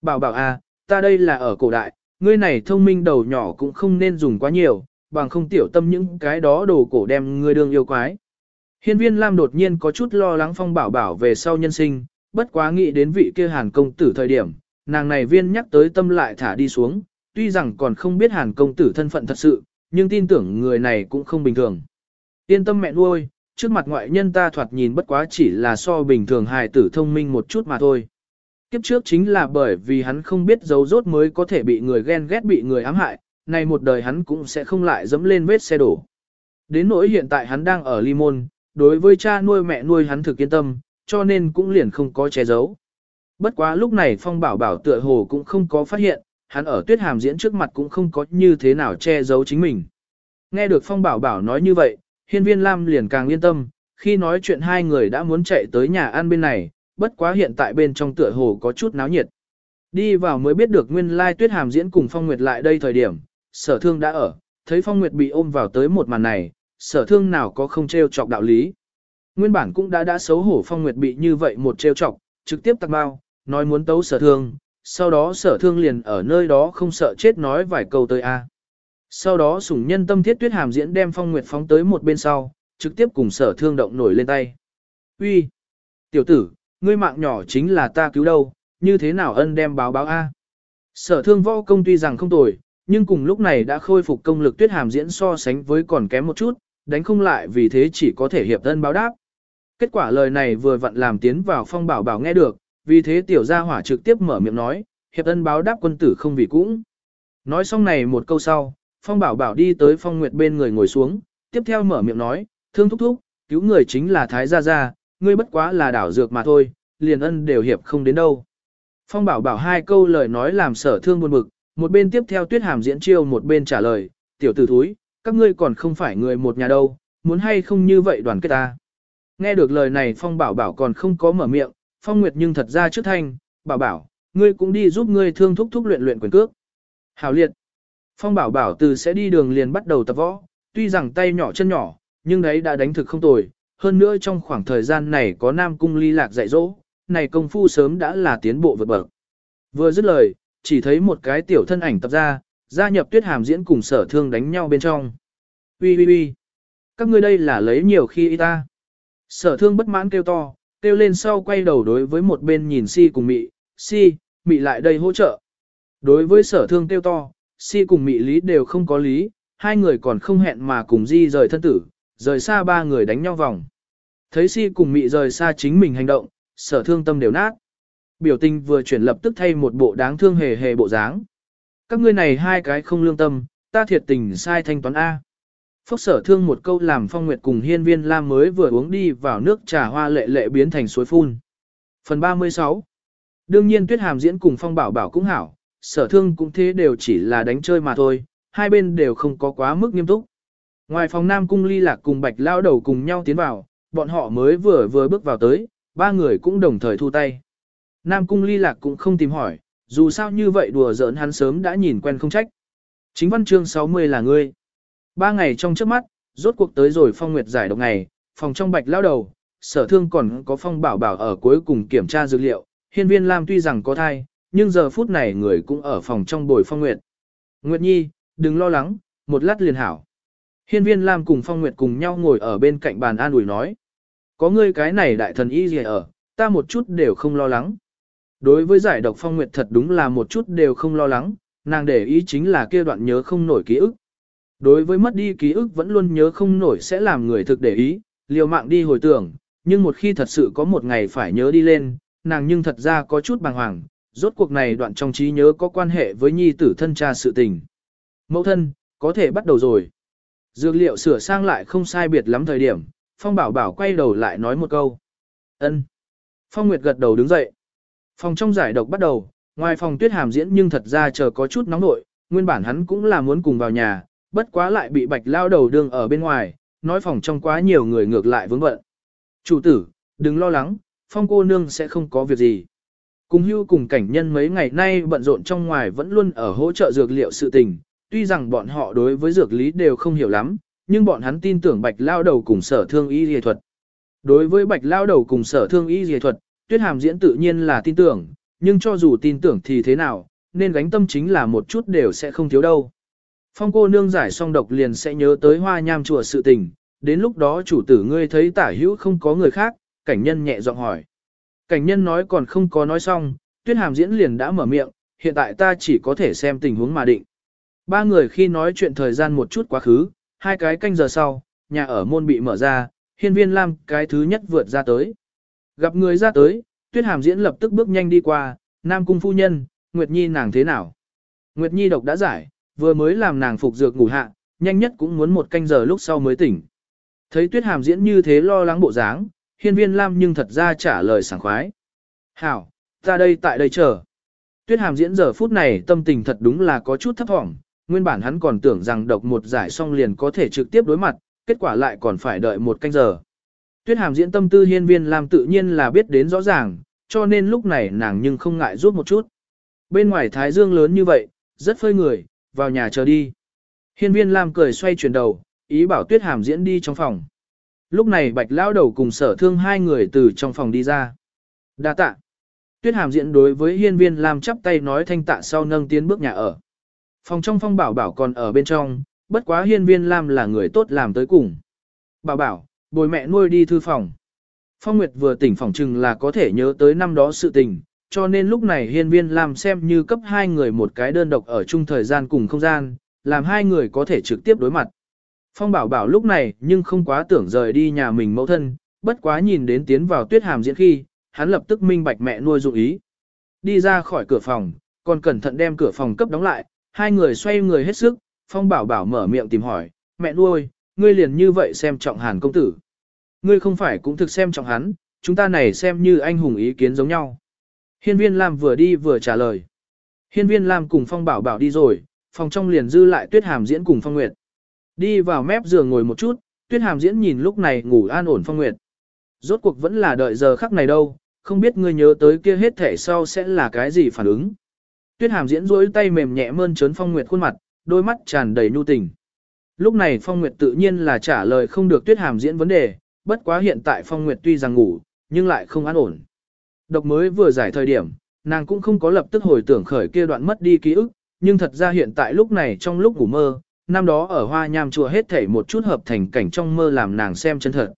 Bảo bảo à, ta đây là ở cổ đại, ngươi này thông minh đầu nhỏ cũng không nên dùng quá nhiều, bằng không tiểu tâm những cái đó đồ cổ đem ngươi đương yêu quái. Hiên viên Lam đột nhiên có chút lo lắng phong bảo bảo về sau nhân sinh, bất quá nghĩ đến vị kia hàn công tử thời điểm, nàng này viên nhắc tới tâm lại thả đi xuống, tuy rằng còn không biết hàn công tử thân phận thật sự, nhưng tin tưởng người này cũng không bình thường. Yên tâm mẹ nuôi, trước mặt ngoại nhân ta thoạt nhìn bất quá chỉ là so bình thường hài tử thông minh một chút mà thôi. Kiếp trước chính là bởi vì hắn không biết dấu rốt mới có thể bị người ghen ghét bị người ám hại, Nay một đời hắn cũng sẽ không lại dẫm lên vết xe đổ. Đến nỗi hiện tại hắn đang ở Limon, đối với cha nuôi mẹ nuôi hắn thực yên tâm, cho nên cũng liền không có che giấu. Bất quá lúc này Phong Bảo Bảo tựa hồ cũng không có phát hiện, hắn ở tuyết hàm diễn trước mặt cũng không có như thế nào che giấu chính mình. Nghe được Phong Bảo Bảo nói như vậy, hiên viên Lam liền càng yên tâm, khi nói chuyện hai người đã muốn chạy tới nhà ăn bên này, bất quá hiện tại bên trong tựa hồ có chút náo nhiệt. Đi vào mới biết được nguyên lai tuyết hàm diễn cùng Phong Nguyệt lại đây thời điểm, sở thương đã ở, thấy Phong Nguyệt bị ôm vào tới một màn này, sở thương nào có không treo chọc đạo lý. Nguyên bản cũng đã đã xấu hổ Phong Nguyệt bị như vậy một treo chọc, trực tiếp tăng bao, nói muốn tấu sở thương, sau đó sở thương liền ở nơi đó không sợ chết nói vài câu tới a. Sau đó sủng nhân tâm thiết tuyết hàm diễn đem phong nguyệt phóng tới một bên sau, trực tiếp cùng sở thương động nổi lên tay. Uy, Tiểu tử, ngươi mạng nhỏ chính là ta cứu đâu, như thế nào ân đem báo báo A. Sở thương võ công tuy rằng không tồi, nhưng cùng lúc này đã khôi phục công lực tuyết hàm diễn so sánh với còn kém một chút, đánh không lại vì thế chỉ có thể hiệp thân báo đáp. Kết quả lời này vừa vặn làm tiến vào phong bảo bảo nghe được, vì thế tiểu gia hỏa trực tiếp mở miệng nói, hiệp ân báo đáp quân tử không vì cũng. Nói xong này một câu sau, phong bảo bảo đi tới phong nguyệt bên người ngồi xuống, tiếp theo mở miệng nói, thương thúc thúc, cứu người chính là Thái Gia Gia, ngươi bất quá là đảo dược mà thôi, liền ân đều hiệp không đến đâu. Phong bảo bảo hai câu lời nói làm sở thương buồn bực, một bên tiếp theo tuyết hàm diễn chiêu một bên trả lời, tiểu tử thúi, các ngươi còn không phải người một nhà đâu, muốn hay không như vậy đoàn kết ta. Nghe được lời này Phong bảo bảo còn không có mở miệng, Phong Nguyệt nhưng thật ra trước thanh, bảo bảo, ngươi cũng đi giúp ngươi thương thúc thúc luyện luyện quyền cước. Hảo liệt. Phong bảo bảo từ sẽ đi đường liền bắt đầu tập võ, tuy rằng tay nhỏ chân nhỏ, nhưng đấy đã đánh thực không tồi. Hơn nữa trong khoảng thời gian này có Nam Cung ly lạc dạy dỗ, này công phu sớm đã là tiến bộ vượt bậc. Vừa dứt lời, chỉ thấy một cái tiểu thân ảnh tập ra, gia nhập tuyết hàm diễn cùng sở thương đánh nhau bên trong. Ui ui ui, các ngươi đây là lấy nhiều khi y ta. Sở thương bất mãn kêu to, kêu lên sau quay đầu đối với một bên nhìn si cùng mị, si, mị lại đây hỗ trợ. Đối với sở thương kêu to, si cùng mị lý đều không có lý, hai người còn không hẹn mà cùng di rời thân tử, rời xa ba người đánh nhau vòng. Thấy si cùng mị rời xa chính mình hành động, sở thương tâm đều nát. Biểu tình vừa chuyển lập tức thay một bộ đáng thương hề hề bộ dáng. Các ngươi này hai cái không lương tâm, ta thiệt tình sai thanh toán A. Phúc sở thương một câu làm phong nguyệt cùng hiên viên lam mới vừa uống đi vào nước trà hoa lệ lệ biến thành suối phun. Phần 36 Đương nhiên tuyết hàm diễn cùng phong bảo bảo cũng hảo, sở thương cũng thế đều chỉ là đánh chơi mà thôi, hai bên đều không có quá mức nghiêm túc. Ngoài phòng Nam Cung ly lạc cùng bạch lao đầu cùng nhau tiến vào, bọn họ mới vừa vừa bước vào tới, ba người cũng đồng thời thu tay. Nam Cung ly lạc cũng không tìm hỏi, dù sao như vậy đùa giỡn hắn sớm đã nhìn quen không trách. Chính văn chương 60 là ngươi. Ba ngày trong trước mắt, rốt cuộc tới rồi phong nguyệt giải độc ngày, phòng trong bạch lao đầu, sở thương còn có phong bảo bảo ở cuối cùng kiểm tra dữ liệu, hiên viên Lam tuy rằng có thai, nhưng giờ phút này người cũng ở phòng trong bồi phong nguyệt. Nguyệt Nhi, đừng lo lắng, một lát liền hảo. Hiên viên Lam cùng phong nguyệt cùng nhau ngồi ở bên cạnh bàn an ủi nói. Có ngươi cái này đại thần y gì ở, ta một chút đều không lo lắng. Đối với giải độc phong nguyệt thật đúng là một chút đều không lo lắng, nàng để ý chính là kia đoạn nhớ không nổi ký ức. Đối với mất đi ký ức vẫn luôn nhớ không nổi sẽ làm người thực để ý, liều mạng đi hồi tưởng, nhưng một khi thật sự có một ngày phải nhớ đi lên, nàng nhưng thật ra có chút bàng hoàng, rốt cuộc này đoạn trong trí nhớ có quan hệ với nhi tử thân cha sự tình. Mẫu thân, có thể bắt đầu rồi. Dược liệu sửa sang lại không sai biệt lắm thời điểm, Phong Bảo Bảo quay đầu lại nói một câu. ân Phong Nguyệt gật đầu đứng dậy. Phòng trong giải độc bắt đầu, ngoài phòng tuyết hàm diễn nhưng thật ra chờ có chút nóng nội, nguyên bản hắn cũng là muốn cùng vào nhà, bất quá lại bị bạch lao đầu đương ở bên ngoài, nói phòng trong quá nhiều người ngược lại vướng bận. Chủ tử, đừng lo lắng, phong cô nương sẽ không có việc gì. Cùng hưu cùng cảnh nhân mấy ngày nay bận rộn trong ngoài vẫn luôn ở hỗ trợ dược liệu sự tình, tuy rằng bọn họ đối với dược lý đều không hiểu lắm, nhưng bọn hắn tin tưởng bạch lao đầu cùng sở thương y dề thuật. Đối với bạch lao đầu cùng sở thương y dề thuật, tuyết hàm diễn tự nhiên là tin tưởng, nhưng cho dù tin tưởng thì thế nào, nên gánh tâm chính là một chút đều sẽ không thiếu đâu. Phong cô nương giải xong độc liền sẽ nhớ tới hoa nham chùa sự tình, đến lúc đó chủ tử ngươi thấy tả hữu không có người khác, cảnh nhân nhẹ giọng hỏi. Cảnh nhân nói còn không có nói xong, tuyết hàm diễn liền đã mở miệng, hiện tại ta chỉ có thể xem tình huống mà định. Ba người khi nói chuyện thời gian một chút quá khứ, hai cái canh giờ sau, nhà ở môn bị mở ra, hiên viên lam cái thứ nhất vượt ra tới. Gặp người ra tới, tuyết hàm diễn lập tức bước nhanh đi qua, nam cung phu nhân, Nguyệt Nhi nàng thế nào? Nguyệt Nhi độc đã giải, vừa mới làm nàng phục dược ngủ hạ, nhanh nhất cũng muốn một canh giờ lúc sau mới tỉnh. Thấy tuyết hàm diễn như thế lo lắng bộ dáng, hiên viên lam nhưng thật ra trả lời sảng khoái. Hảo, ta đây tại đây chờ. Tuyết hàm diễn giờ phút này tâm tình thật đúng là có chút thấp thỏm, nguyên bản hắn còn tưởng rằng độc một giải xong liền có thể trực tiếp đối mặt, kết quả lại còn phải đợi một canh giờ. Tuyết hàm diễn tâm tư hiên viên lam tự nhiên là biết đến rõ ràng, cho nên lúc này nàng nhưng không ngại rút một chút. Bên ngoài thái dương lớn như vậy, rất phơi người, vào nhà chờ đi. Hiên viên lam cười xoay chuyển đầu, ý bảo tuyết hàm diễn đi trong phòng. Lúc này bạch lao đầu cùng sở thương hai người từ trong phòng đi ra. đa tạ. Tuyết hàm diễn đối với hiên viên lam chắp tay nói thanh tạ sau nâng tiến bước nhà ở. Phòng trong phong bảo bảo còn ở bên trong, bất quá hiên viên lam là người tốt làm tới cùng. Bảo bảo, bồi mẹ nuôi đi thư phòng. Phong Nguyệt vừa tỉnh phòng chừng là có thể nhớ tới năm đó sự tình, cho nên lúc này hiên viên làm xem như cấp hai người một cái đơn độc ở chung thời gian cùng không gian, làm hai người có thể trực tiếp đối mặt. Phong bảo bảo lúc này nhưng không quá tưởng rời đi nhà mình mẫu thân, bất quá nhìn đến tiến vào tuyết hàm diễn khi, hắn lập tức minh bạch mẹ nuôi dụng ý. Đi ra khỏi cửa phòng, còn cẩn thận đem cửa phòng cấp đóng lại, hai người xoay người hết sức, phong bảo bảo mở miệng tìm hỏi, mẹ nuôi, ngươi liền như vậy xem trọng hàn công tử. Ngươi không phải cũng thực xem trọng hắn, chúng ta này xem như anh hùng ý kiến giống nhau. Hiên viên Lam vừa đi vừa trả lời. Hiên viên Lam cùng phong bảo bảo đi rồi, phòng trong liền dư lại tuyết hàm diễn cùng phong nguyệt. Đi vào mép giường ngồi một chút, tuyết hàm diễn nhìn lúc này ngủ an ổn phong nguyệt. Rốt cuộc vẫn là đợi giờ khắc này đâu, không biết ngươi nhớ tới kia hết thể sau sẽ là cái gì phản ứng. Tuyết hàm diễn duỗi tay mềm nhẹ mơn trớn phong nguyệt khuôn mặt, đôi mắt tràn đầy nhu tình. Lúc này phong nguyệt tự nhiên là trả lời không được tuyết hàm diễn vấn đề, bất quá hiện tại phong nguyệt tuy rằng ngủ, nhưng lại không an ổn. Độc mới vừa giải thời điểm, nàng cũng không có lập tức hồi tưởng khởi kia đoạn mất đi ký ức, nhưng thật ra hiện tại lúc này trong lúc ngủ mơ, năm đó ở hoa nham chùa hết thảy một chút hợp thành cảnh trong mơ làm nàng xem chân thật.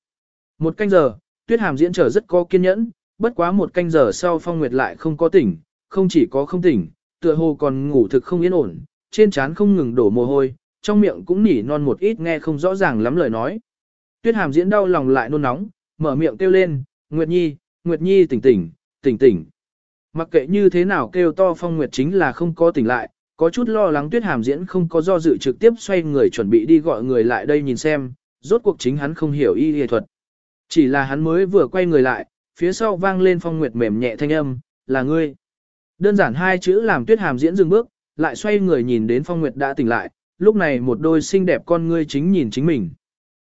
Một canh giờ, tuyết hàm diễn trở rất có kiên nhẫn, bất quá một canh giờ sau phong nguyệt lại không có tỉnh, không chỉ có không tỉnh, tựa hồ còn ngủ thực không yên ổn, trên trán không ngừng đổ mồ hôi, trong miệng cũng nỉ non một ít nghe không rõ ràng lắm lời nói. Tuyết hàm diễn đau lòng lại nôn nóng, mở miệng kêu lên, Nguyệt Nhi, Nguyệt Nhi tỉnh tỉnh, tỉnh tỉnh. Mặc kệ như thế nào kêu to phong Nguyệt chính là không có tỉnh lại, có chút lo lắng tuyết hàm diễn không có do dự trực tiếp xoay người chuẩn bị đi gọi người lại đây nhìn xem, rốt cuộc chính hắn không hiểu y y thuật. Chỉ là hắn mới vừa quay người lại, phía sau vang lên phong nguyệt mềm nhẹ thanh âm, là ngươi. Đơn giản hai chữ làm tuyết hàm diễn dừng bước, lại xoay người nhìn đến phong nguyệt đã tỉnh lại, lúc này một đôi xinh đẹp con ngươi chính nhìn chính mình.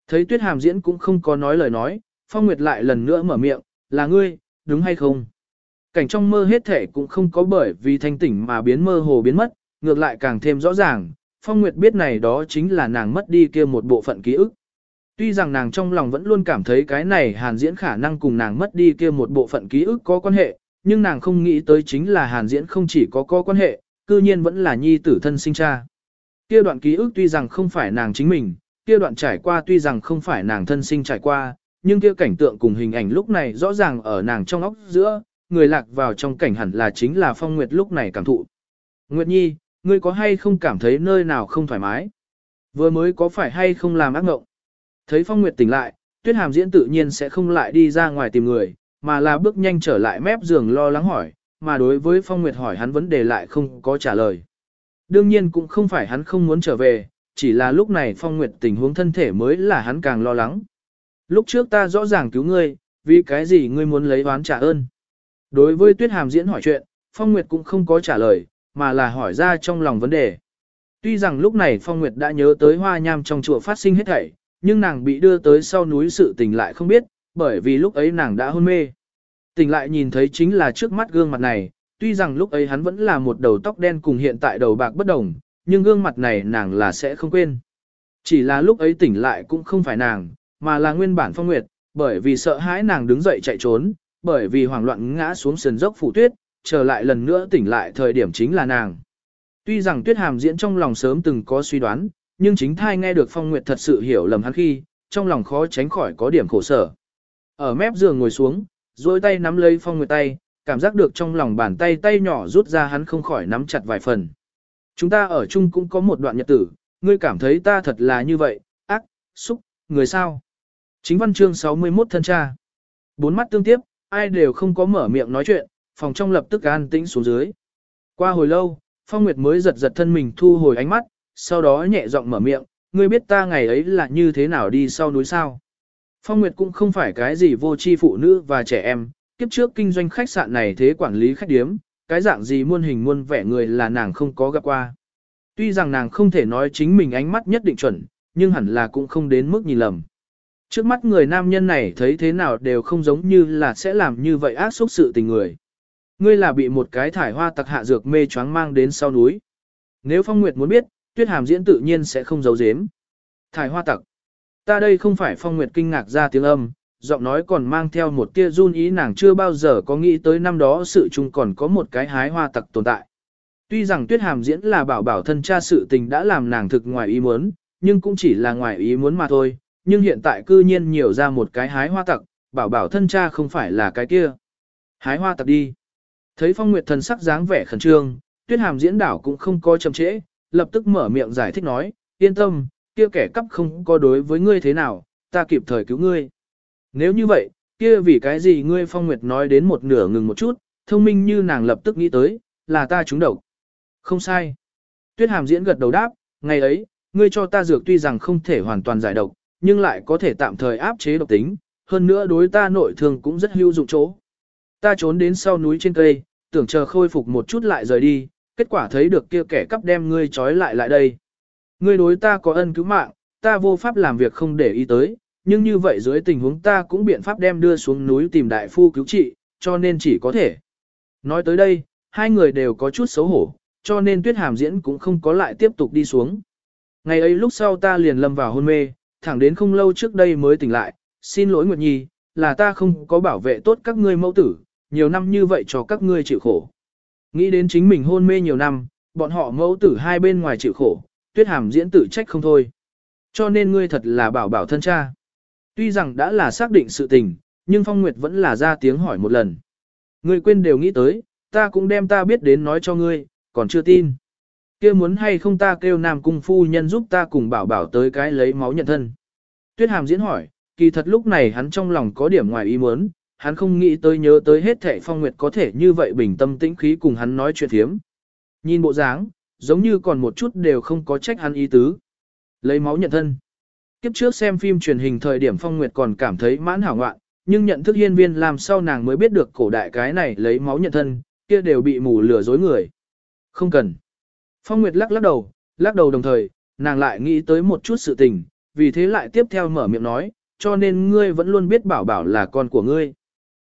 Thấy tuyết hàm diễn cũng không có nói lời nói, phong nguyệt lại lần nữa mở miệng, là ngươi, đúng hay không? Cảnh trong mơ hết thể cũng không có bởi vì thanh tỉnh mà biến mơ hồ biến mất, ngược lại càng thêm rõ ràng, Phong Nguyệt biết này đó chính là nàng mất đi kia một bộ phận ký ức. Tuy rằng nàng trong lòng vẫn luôn cảm thấy cái này hàn diễn khả năng cùng nàng mất đi kia một bộ phận ký ức có quan hệ, nhưng nàng không nghĩ tới chính là hàn diễn không chỉ có có quan hệ, cư nhiên vẫn là nhi tử thân sinh cha. Kia đoạn ký ức tuy rằng không phải nàng chính mình, kia đoạn trải qua tuy rằng không phải nàng thân sinh trải qua, nhưng kia cảnh tượng cùng hình ảnh lúc này rõ ràng ở nàng trong óc giữa, người lạc vào trong cảnh hẳn là chính là Phong Nguyệt lúc này cảm thụ. Nguyệt Nhi, ngươi có hay không cảm thấy nơi nào không thoải mái? Vừa mới có phải hay không làm ác ngộng? Thấy Phong Nguyệt tỉnh lại, Tuyết Hàm diễn tự nhiên sẽ không lại đi ra ngoài tìm người, mà là bước nhanh trở lại mép giường lo lắng hỏi, mà đối với Phong Nguyệt hỏi hắn vấn đề lại không có trả lời. Đương nhiên cũng không phải hắn không muốn trở về, chỉ là lúc này Phong Nguyệt tình huống thân thể mới là hắn càng lo lắng. Lúc trước ta rõ ràng cứu ngươi, vì cái gì ngươi muốn lấy oán trả ơn? Đối với Tuyết Hàm diễn hỏi chuyện, Phong Nguyệt cũng không có trả lời, mà là hỏi ra trong lòng vấn đề. Tuy rằng lúc này Phong Nguyệt đã nhớ tới hoa nham trong chùa phát sinh hết thảy, nhưng nàng bị đưa tới sau núi sự tình lại không biết, bởi vì lúc ấy nàng đã hôn mê. Tỉnh lại nhìn thấy chính là trước mắt gương mặt này, tuy rằng lúc ấy hắn vẫn là một đầu tóc đen cùng hiện tại đầu bạc bất đồng, nhưng gương mặt này nàng là sẽ không quên. Chỉ là lúc ấy tỉnh lại cũng không phải nàng, mà là nguyên bản Phong Nguyệt, bởi vì sợ hãi nàng đứng dậy chạy trốn, bởi vì hoảng loạn ngã xuống sườn dốc phủ tuyết, trở lại lần nữa tỉnh lại thời điểm chính là nàng. Tuy rằng Tuyết Hàm diễn trong lòng sớm từng có suy đoán, nhưng chính thai nghe được Phong Nguyệt thật sự hiểu lầm hắn khi, trong lòng khó tránh khỏi có điểm khổ sở. Ở mép giường ngồi xuống, duỗi tay nắm lấy Phong Nguyệt tay, cảm giác được trong lòng bàn tay tay nhỏ rút ra hắn không khỏi nắm chặt vài phần. Chúng ta ở chung cũng có một đoạn nhật tử, ngươi cảm thấy ta thật là như vậy, ác, xúc, người sao. Chính văn chương 61 thân cha. Bốn mắt tương tiếp, ai đều không có mở miệng nói chuyện, phòng trong lập tức an tĩnh xuống dưới. Qua hồi lâu, Phong Nguyệt mới giật giật thân mình thu hồi ánh mắt, sau đó nhẹ giọng mở miệng, ngươi biết ta ngày ấy là như thế nào đi sau núi sao. Phong Nguyệt cũng không phải cái gì vô tri phụ nữ và trẻ em, kiếp trước kinh doanh khách sạn này thế quản lý khách điếm, cái dạng gì muôn hình muôn vẻ người là nàng không có gặp qua. Tuy rằng nàng không thể nói chính mình ánh mắt nhất định chuẩn, nhưng hẳn là cũng không đến mức nhìn lầm. Trước mắt người nam nhân này thấy thế nào đều không giống như là sẽ làm như vậy ác xúc sự tình người. Ngươi là bị một cái thải hoa tặc hạ dược mê choáng mang đến sau núi. Nếu Phong Nguyệt muốn biết, Tuyết Hàm diễn tự nhiên sẽ không giấu giếm. Thải hoa tặc. Ta đây không phải Phong Nguyệt kinh ngạc ra tiếng âm, giọng nói còn mang theo một tia run ý nàng chưa bao giờ có nghĩ tới năm đó sự chung còn có một cái hái hoa tặc tồn tại. Tuy rằng Tuyết Hàm diễn là bảo bảo thân cha sự tình đã làm nàng thực ngoài ý muốn, nhưng cũng chỉ là ngoài ý muốn mà thôi, nhưng hiện tại cư nhiên nhiều ra một cái hái hoa tặc, bảo bảo thân cha không phải là cái kia. Hái hoa tặc đi. Thấy Phong Nguyệt thần sắc dáng vẻ khẩn trương, Tuyết Hàm diễn đảo cũng không có chậm trễ, lập tức mở miệng giải thích nói, yên tâm, kia kẻ cắp không có đối với ngươi thế nào, ta kịp thời cứu ngươi. Nếu như vậy, kia vì cái gì ngươi Phong Nguyệt nói đến một nửa ngừng một chút, thông minh như nàng lập tức nghĩ tới, là ta trúng độc. Không sai. Tuyết Hàm diễn gật đầu đáp, ngày ấy, ngươi cho ta dược tuy rằng không thể hoàn toàn giải độc, nhưng lại có thể tạm thời áp chế độc tính, hơn nữa đối ta nội thương cũng rất hữu dụng chỗ. Ta trốn đến sau núi trên cây, tưởng chờ khôi phục một chút lại rời đi, kết quả thấy được kia kẻ cắp đem ngươi trói lại lại đây. Ngươi đối ta có ân cứu mạng, ta vô pháp làm việc không để ý tới, nhưng như vậy dưới tình huống ta cũng biện pháp đem đưa xuống núi tìm đại phu cứu trị, cho nên chỉ có thể. Nói tới đây, hai người đều có chút xấu hổ, cho nên tuyết hàm diễn cũng không có lại tiếp tục đi xuống. Ngày ấy lúc sau ta liền lâm vào hôn mê, thẳng đến không lâu trước đây mới tỉnh lại, xin lỗi Nguyệt Nhi, là ta không có bảo vệ tốt các ngươi mẫu tử, nhiều năm như vậy cho các ngươi chịu khổ. Nghĩ đến chính mình hôn mê nhiều năm, bọn họ mẫu tử hai bên ngoài chịu khổ, tuyết hàm diễn tử trách không thôi. Cho nên ngươi thật là bảo bảo thân cha. Tuy rằng đã là xác định sự tình, nhưng Phong Nguyệt vẫn là ra tiếng hỏi một lần. Ngươi quên đều nghĩ tới, ta cũng đem ta biết đến nói cho ngươi, còn chưa tin kia muốn hay không ta kêu nam cung phu nhân giúp ta cùng bảo bảo tới cái lấy máu nhận thân. Tuyết hàm diễn hỏi, kỳ thật lúc này hắn trong lòng có điểm ngoài ý muốn, hắn không nghĩ tới nhớ tới hết thệ phong nguyệt có thể như vậy bình tâm tĩnh khí cùng hắn nói chuyện thiếm. Nhìn bộ dáng, giống như còn một chút đều không có trách hắn ý tứ. Lấy máu nhận thân. Kiếp trước xem phim truyền hình thời điểm phong nguyệt còn cảm thấy mãn hảo ngoạn, nhưng nhận thức hiên viên làm sao nàng mới biết được cổ đại cái này lấy máu nhận thân, kia đều bị mù lừa dối người. Không cần. Phong Nguyệt lắc lắc đầu, lắc đầu đồng thời, nàng lại nghĩ tới một chút sự tình, vì thế lại tiếp theo mở miệng nói, cho nên ngươi vẫn luôn biết bảo bảo là con của ngươi.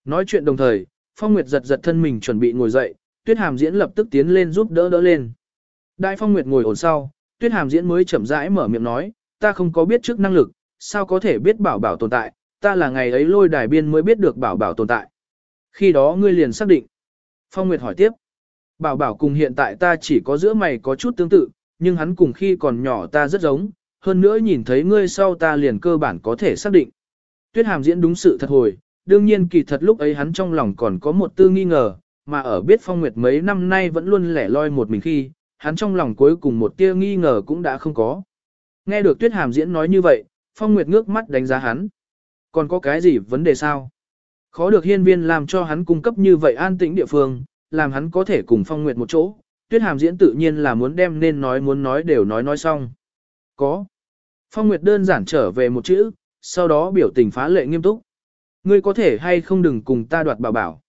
Nói chuyện đồng thời, Phong Nguyệt giật giật thân mình chuẩn bị ngồi dậy, Tuyết Hàm Diễn lập tức tiến lên giúp đỡ đỡ lên. Đại Phong Nguyệt ngồi ổn sau, Tuyết Hàm Diễn mới chậm rãi mở miệng nói, ta không có biết trước năng lực, sao có thể biết bảo bảo tồn tại, ta là ngày ấy lôi đài biên mới biết được bảo bảo tồn tại. Khi đó ngươi liền xác định. Phong Nguyệt hỏi tiếp. Bảo bảo cùng hiện tại ta chỉ có giữa mày có chút tương tự, nhưng hắn cùng khi còn nhỏ ta rất giống, hơn nữa nhìn thấy ngươi sau ta liền cơ bản có thể xác định. Tuyết hàm diễn đúng sự thật hồi, đương nhiên kỳ thật lúc ấy hắn trong lòng còn có một tư nghi ngờ, mà ở biết phong nguyệt mấy năm nay vẫn luôn lẻ loi một mình khi, hắn trong lòng cuối cùng một tia nghi ngờ cũng đã không có. Nghe được tuyết hàm diễn nói như vậy, phong nguyệt ngước mắt đánh giá hắn. Còn có cái gì vấn đề sao? Khó được hiên viên làm cho hắn cung cấp như vậy an tĩnh địa phương, làm hắn có thể cùng phong nguyệt một chỗ, tuyết hàm diễn tự nhiên là muốn đem nên nói muốn nói đều nói nói xong. Có. Phong nguyệt đơn giản trở về một chữ, sau đó biểu tình phá lệ nghiêm túc. Ngươi có thể hay không đừng cùng ta đoạt bảo bảo.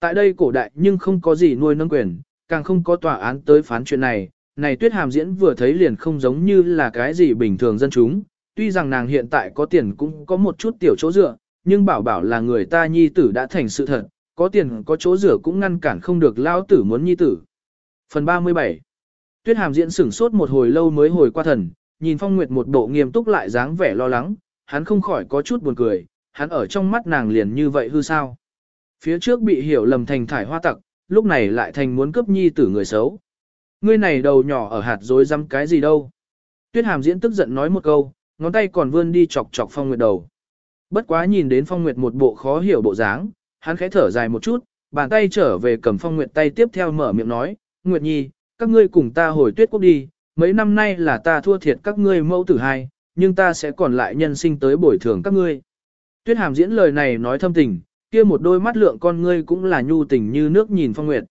Tại đây cổ đại nhưng không có gì nuôi nâng quyền, càng không có tòa án tới phán chuyện này. Này tuyết hàm diễn vừa thấy liền không giống như là cái gì bình thường dân chúng. Tuy rằng nàng hiện tại có tiền cũng có một chút tiểu chỗ dựa, nhưng bảo bảo là người ta nhi tử đã thành sự thật, có tiền có chỗ rửa cũng ngăn cản không được lao tử muốn nhi tử. Phần 37 Tuyết hàm diễn sửng sốt một hồi lâu mới hồi qua thần, nhìn Phong Nguyệt một bộ nghiêm túc lại dáng vẻ lo lắng, hắn không khỏi có chút buồn cười, hắn ở trong mắt nàng liền như vậy hư sao. Phía trước bị hiểu lầm thành thải hoa tặc, lúc này lại thành muốn cướp nhi tử người xấu. Ngươi này đầu nhỏ ở hạt dối dăm cái gì đâu. Tuyết hàm diễn tức giận nói một câu, ngón tay còn vươn đi chọc chọc Phong Nguyệt đầu. Bất quá nhìn đến Phong Nguyệt một bộ khó hiểu bộ dáng, hắn khẽ thở dài một chút, bàn tay trở về cầm Phong Nguyệt tay tiếp theo mở miệng nói, Nguyệt Nhi, các ngươi cùng ta hồi tuyết quốc đi, mấy năm nay là ta thua thiệt các ngươi mẫu tử hai, nhưng ta sẽ còn lại nhân sinh tới bồi thường các ngươi. Tuyết hàm diễn lời này nói thâm tình, kia một đôi mắt lượng con ngươi cũng là nhu tình như nước nhìn Phong Nguyệt.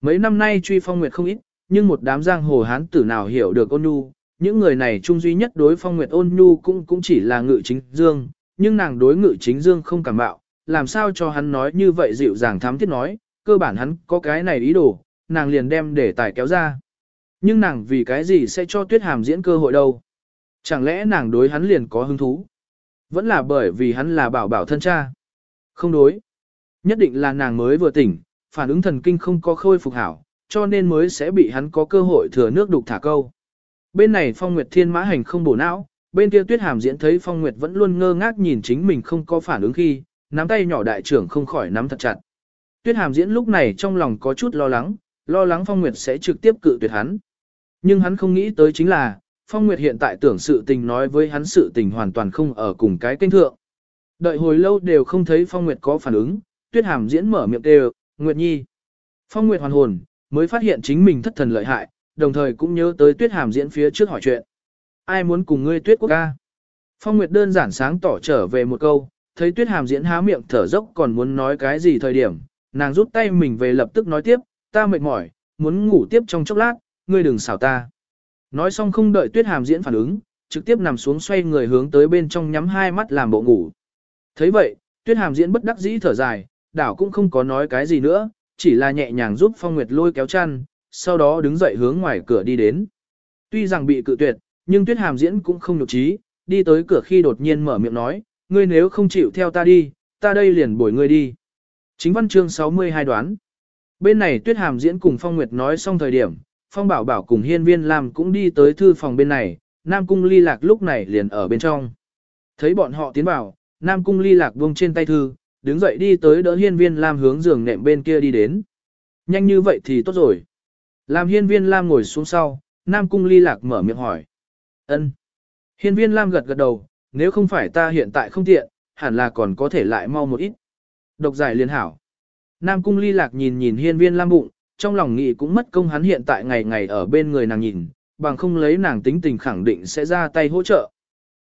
Mấy năm nay truy Phong Nguyệt không ít, nhưng một đám giang hồ hán tử nào hiểu được ôn nhu, những người này chung duy nhất đối Phong Nguyệt ôn nhu cũng cũng chỉ là ngự chính dương, nhưng nàng đối ngự chính dương không cảm bạo, làm sao cho hắn nói như vậy dịu dàng thám thiết nói, cơ bản hắn có cái này ý đồ, nàng liền đem để tài kéo ra. Nhưng nàng vì cái gì sẽ cho tuyết hàm diễn cơ hội đâu? Chẳng lẽ nàng đối hắn liền có hứng thú? Vẫn là bởi vì hắn là bảo bảo thân cha. Không đối. Nhất định là nàng mới vừa tỉnh, phản ứng thần kinh không có khôi phục hảo, cho nên mới sẽ bị hắn có cơ hội thừa nước đục thả câu. Bên này Phong Nguyệt Thiên Mã Hành không bổ não, bên kia Tuyết Hàm diễn thấy Phong Nguyệt vẫn luôn ngơ ngác nhìn chính mình không có phản ứng khi, nắm tay nhỏ đại trưởng không khỏi nắm thật chặt. Tuyết Hàm diễn lúc này trong lòng có chút lo lắng, lo lắng Phong Nguyệt sẽ trực tiếp cự tuyệt hắn. Nhưng hắn không nghĩ tới chính là, Phong Nguyệt hiện tại tưởng sự tình nói với hắn sự tình hoàn toàn không ở cùng cái kênh thượng. Đợi hồi lâu đều không thấy Phong Nguyệt có phản ứng, Tuyết Hàm diễn mở miệng kêu, Nguyệt Nhi. Phong Nguyệt hoàn hồn, mới phát hiện chính mình thất thần lợi hại, đồng thời cũng nhớ tới tuyết hàm diễn phía trước hỏi chuyện. Ai muốn cùng ngươi tuyết quốc ca? Phong Nguyệt đơn giản sáng tỏ trở về một câu, thấy tuyết hàm diễn há miệng thở dốc còn muốn nói cái gì thời điểm, nàng rút tay mình về lập tức nói tiếp, ta mệt mỏi, muốn ngủ tiếp trong chốc lát, ngươi đừng xảo ta. Nói xong không đợi tuyết hàm diễn phản ứng, trực tiếp nằm xuống xoay người hướng tới bên trong nhắm hai mắt làm bộ ngủ. thấy vậy, tuyết hàm diễn bất đắc dĩ thở dài, đảo cũng không có nói cái gì nữa, chỉ là nhẹ nhàng giúp Phong Nguyệt lôi kéo chăn, sau đó đứng dậy hướng ngoài cửa đi đến. Tuy rằng bị cự tuyệt, nhưng tuyết hàm diễn cũng không nhục trí, đi tới cửa khi đột nhiên mở miệng nói, ngươi nếu không chịu theo ta đi, ta đây liền bồi ngươi đi. Chính văn chương 62 đoán. Bên này tuyết hàm diễn cùng Phong Nguyệt nói xong thời điểm, Phong Bảo Bảo cùng Hiên Viên Lam cũng đi tới thư phòng bên này, Nam Cung ly lạc lúc này liền ở bên trong. Thấy bọn họ tiến vào, Nam Cung ly lạc buông trên tay thư, đứng dậy đi tới đỡ Hiên Viên Lam hướng giường nệm bên kia đi đến. Nhanh như vậy thì tốt rồi. Làm Hiên Viên Lam ngồi xuống sau, Nam Cung ly lạc mở miệng hỏi. ân Hiên Viên Lam gật gật đầu, nếu không phải ta hiện tại không tiện, hẳn là còn có thể lại mau một ít. Độc giải liên hảo. Nam Cung ly lạc nhìn nhìn Hiên Viên Lam bụng, trong lòng nghĩ cũng mất công hắn hiện tại ngày ngày ở bên người nàng nhìn, bằng không lấy nàng tính tình khẳng định sẽ ra tay hỗ trợ.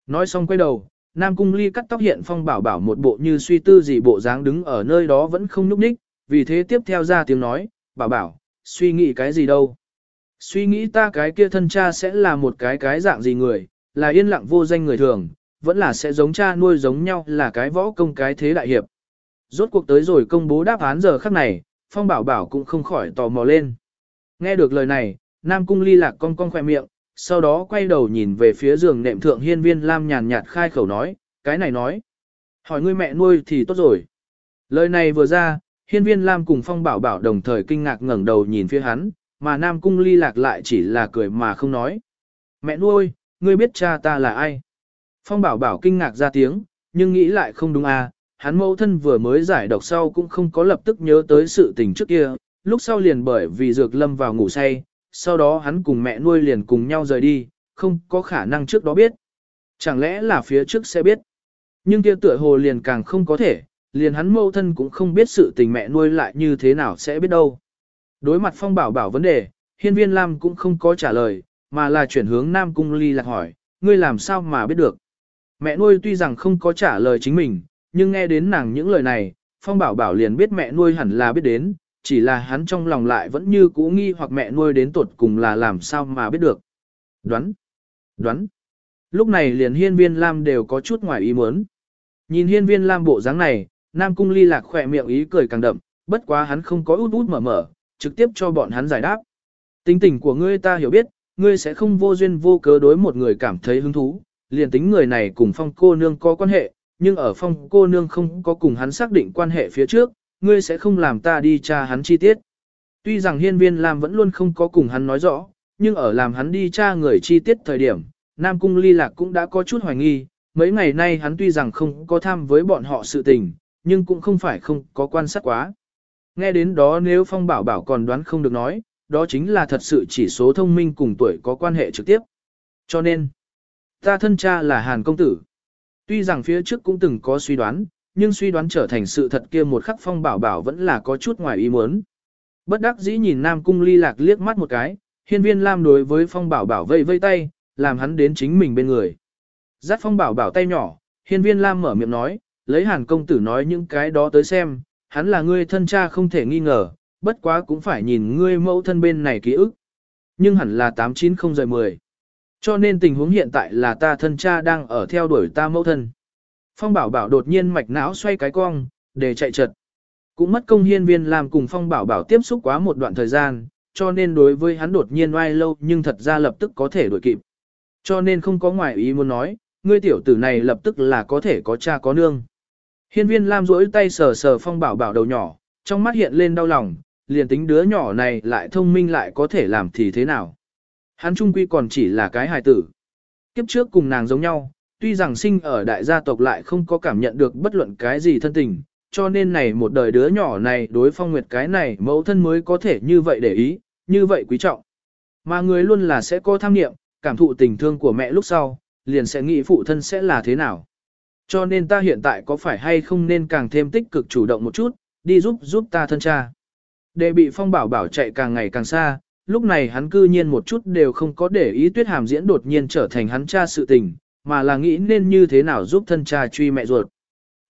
Nói xong quay đầu, Nam Cung Ly cắt tóc hiện phong bảo bảo một bộ như suy tư gì bộ dáng đứng ở nơi đó vẫn không nhúc nhích, vì thế tiếp theo ra tiếng nói, bảo bảo, suy nghĩ cái gì đâu. Suy nghĩ ta cái kia thân cha sẽ là một cái cái dạng gì người, là yên lặng vô danh người thường, vẫn là sẽ giống cha nuôi giống nhau là cái võ công cái thế đại hiệp. Rốt cuộc tới rồi công bố đáp án giờ khắc này, Phong Bảo Bảo cũng không khỏi tò mò lên. Nghe được lời này, Nam Cung ly lạc cong cong khoe miệng, sau đó quay đầu nhìn về phía giường nệm thượng hiên viên Lam nhàn nhạt khai khẩu nói, cái này nói. Hỏi ngươi mẹ nuôi thì tốt rồi. Lời này vừa ra, hiên viên Lam cùng Phong Bảo Bảo đồng thời kinh ngạc ngẩng đầu nhìn phía hắn, mà Nam Cung ly lạc lại chỉ là cười mà không nói. Mẹ nuôi, ngươi biết cha ta là ai? Phong Bảo Bảo kinh ngạc ra tiếng, nhưng nghĩ lại không đúng à, hắn mẫu thân vừa mới giải độc sau cũng không có lập tức nhớ tới sự tình trước kia, lúc sau liền bởi vì dược lâm vào ngủ say, sau đó hắn cùng mẹ nuôi liền cùng nhau rời đi, không có khả năng trước đó biết. Chẳng lẽ là phía trước sẽ biết. Nhưng kia tựa hồ liền càng không có thể, liền hắn mẫu thân cũng không biết sự tình mẹ nuôi lại như thế nào sẽ biết đâu. Đối mặt phong bảo bảo vấn đề, hiên viên Lam cũng không có trả lời, mà là chuyển hướng Nam Cung Ly lạc hỏi, ngươi làm sao mà biết được. Mẹ nuôi tuy rằng không có trả lời chính mình, nhưng nghe đến nàng những lời này, Phong Bảo Bảo liền biết mẹ nuôi hẳn là biết đến, chỉ là hắn trong lòng lại vẫn như cũ nghi hoặc mẹ nuôi đến tuột cùng là làm sao mà biết được. Đoán, đoán. Lúc này liền hiên viên Lam đều có chút ngoài ý muốn. Nhìn hiên viên Lam bộ dáng này, Nam Cung ly lạc khỏe miệng ý cười càng đậm, bất quá hắn không có út út mở mở, trực tiếp cho bọn hắn giải đáp. Tính tình của ngươi ta hiểu biết, ngươi sẽ không vô duyên vô cớ đối một người cảm thấy hứng thú, liền tính người này cùng phong cô nương có quan hệ, nhưng ở phong cô nương không có cùng hắn xác định quan hệ phía trước, ngươi sẽ không làm ta đi tra hắn chi tiết. Tuy rằng hiên viên Lam vẫn luôn không có cùng hắn nói rõ, nhưng ở làm hắn đi tra người chi tiết thời điểm, Nam Cung ly lạc cũng đã có chút hoài nghi, mấy ngày nay hắn tuy rằng không có tham với bọn họ sự tình, nhưng cũng không phải không có quan sát quá. Nghe đến đó nếu Phong Bảo Bảo còn đoán không được nói, đó chính là thật sự chỉ số thông minh cùng tuổi có quan hệ trực tiếp. Cho nên, ta thân cha là Hàn Công Tử. Tuy rằng phía trước cũng từng có suy đoán, nhưng suy đoán trở thành sự thật kia một khắc phong bảo bảo vẫn là có chút ngoài ý muốn. Bất đắc dĩ nhìn Nam Cung ly lạc liếc mắt một cái, hiên viên Lam đối với phong bảo bảo vây vây tay, làm hắn đến chính mình bên người. Dắt phong bảo bảo tay nhỏ, hiên viên Lam mở miệng nói, lấy hàn công tử nói những cái đó tới xem, hắn là ngươi thân cha không thể nghi ngờ, bất quá cũng phải nhìn ngươi mẫu thân bên này ký ức. Nhưng hẳn là 890 rời 10. Cho nên tình huống hiện tại là ta thân cha đang ở theo đuổi ta mẫu thân. Phong bảo bảo đột nhiên mạch não xoay cái cong, để chạy trật. Cũng mất công hiên viên làm cùng phong bảo bảo tiếp xúc quá một đoạn thời gian, cho nên đối với hắn đột nhiên oai lâu nhưng thật ra lập tức có thể đuổi kịp. Cho nên không có ngoại ý muốn nói, ngươi tiểu tử này lập tức là có thể có cha có nương. Hiên viên Lam duỗi tay sờ sờ phong bảo bảo đầu nhỏ, trong mắt hiện lên đau lòng, liền tính đứa nhỏ này lại thông minh lại có thể làm thì thế nào. Hắn trung quy còn chỉ là cái hài tử. Kiếp trước cùng nàng giống nhau, tuy rằng sinh ở đại gia tộc lại không có cảm nhận được bất luận cái gì thân tình, cho nên này một đời đứa nhỏ này đối phong nguyệt cái này mẫu thân mới có thể như vậy để ý, như vậy quý trọng. Mà người luôn là sẽ có tham niệm, cảm thụ tình thương của mẹ lúc sau, liền sẽ nghĩ phụ thân sẽ là thế nào. Cho nên ta hiện tại có phải hay không nên càng thêm tích cực chủ động một chút, đi giúp giúp ta thân cha. để bị phong bảo bảo chạy càng ngày càng xa, lúc này hắn cư nhiên một chút đều không có để ý tuyết hàm diễn đột nhiên trở thành hắn cha sự tình, mà là nghĩ nên như thế nào giúp thân cha truy mẹ ruột.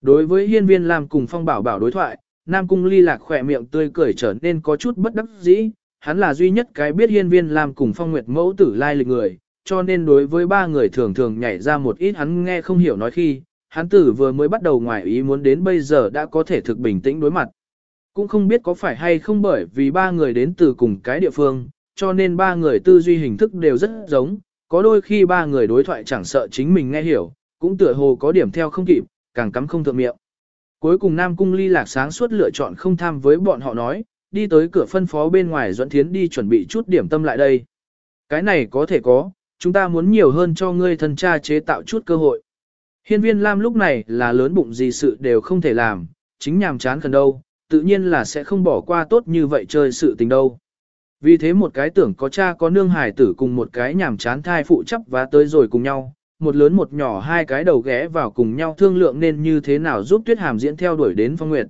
Đối với hiên viên Lam cùng phong bảo bảo đối thoại, Nam Cung ly lạc khỏe miệng tươi cười trở nên có chút bất đắc dĩ, hắn là duy nhất cái biết hiên viên Lam cùng phong nguyệt mẫu tử lai lịch người, cho nên đối với ba người thường thường nhảy ra một ít hắn nghe không hiểu nói khi, hắn tử vừa mới bắt đầu ngoài ý muốn đến bây giờ đã có thể thực bình tĩnh đối mặt. Cũng không biết có phải hay không bởi vì ba người đến từ cùng cái địa phương, cho nên ba người tư duy hình thức đều rất giống, có đôi khi ba người đối thoại chẳng sợ chính mình nghe hiểu, cũng tựa hồ có điểm theo không kịp, càng cắm không thượng miệng. Cuối cùng Nam Cung ly lạc sáng suốt lựa chọn không tham với bọn họ nói, đi tới cửa phân phó bên ngoài Duẫn Thiến đi chuẩn bị chút điểm tâm lại đây. Cái này có thể có, chúng ta muốn nhiều hơn cho ngươi thân cha chế tạo chút cơ hội. Hiên viên Lam lúc này là lớn bụng gì sự đều không thể làm, chính nhàm chán cần đâu, tự nhiên là sẽ không bỏ qua tốt như vậy chơi sự tình đâu. Vì thế một cái tưởng có cha có nương hài tử cùng một cái nhảm chán thai phụ chấp và tới rồi cùng nhau, một lớn một nhỏ hai cái đầu ghé vào cùng nhau thương lượng nên như thế nào giúp Tuyết Hàm diễn theo đuổi đến Phong Nguyệt.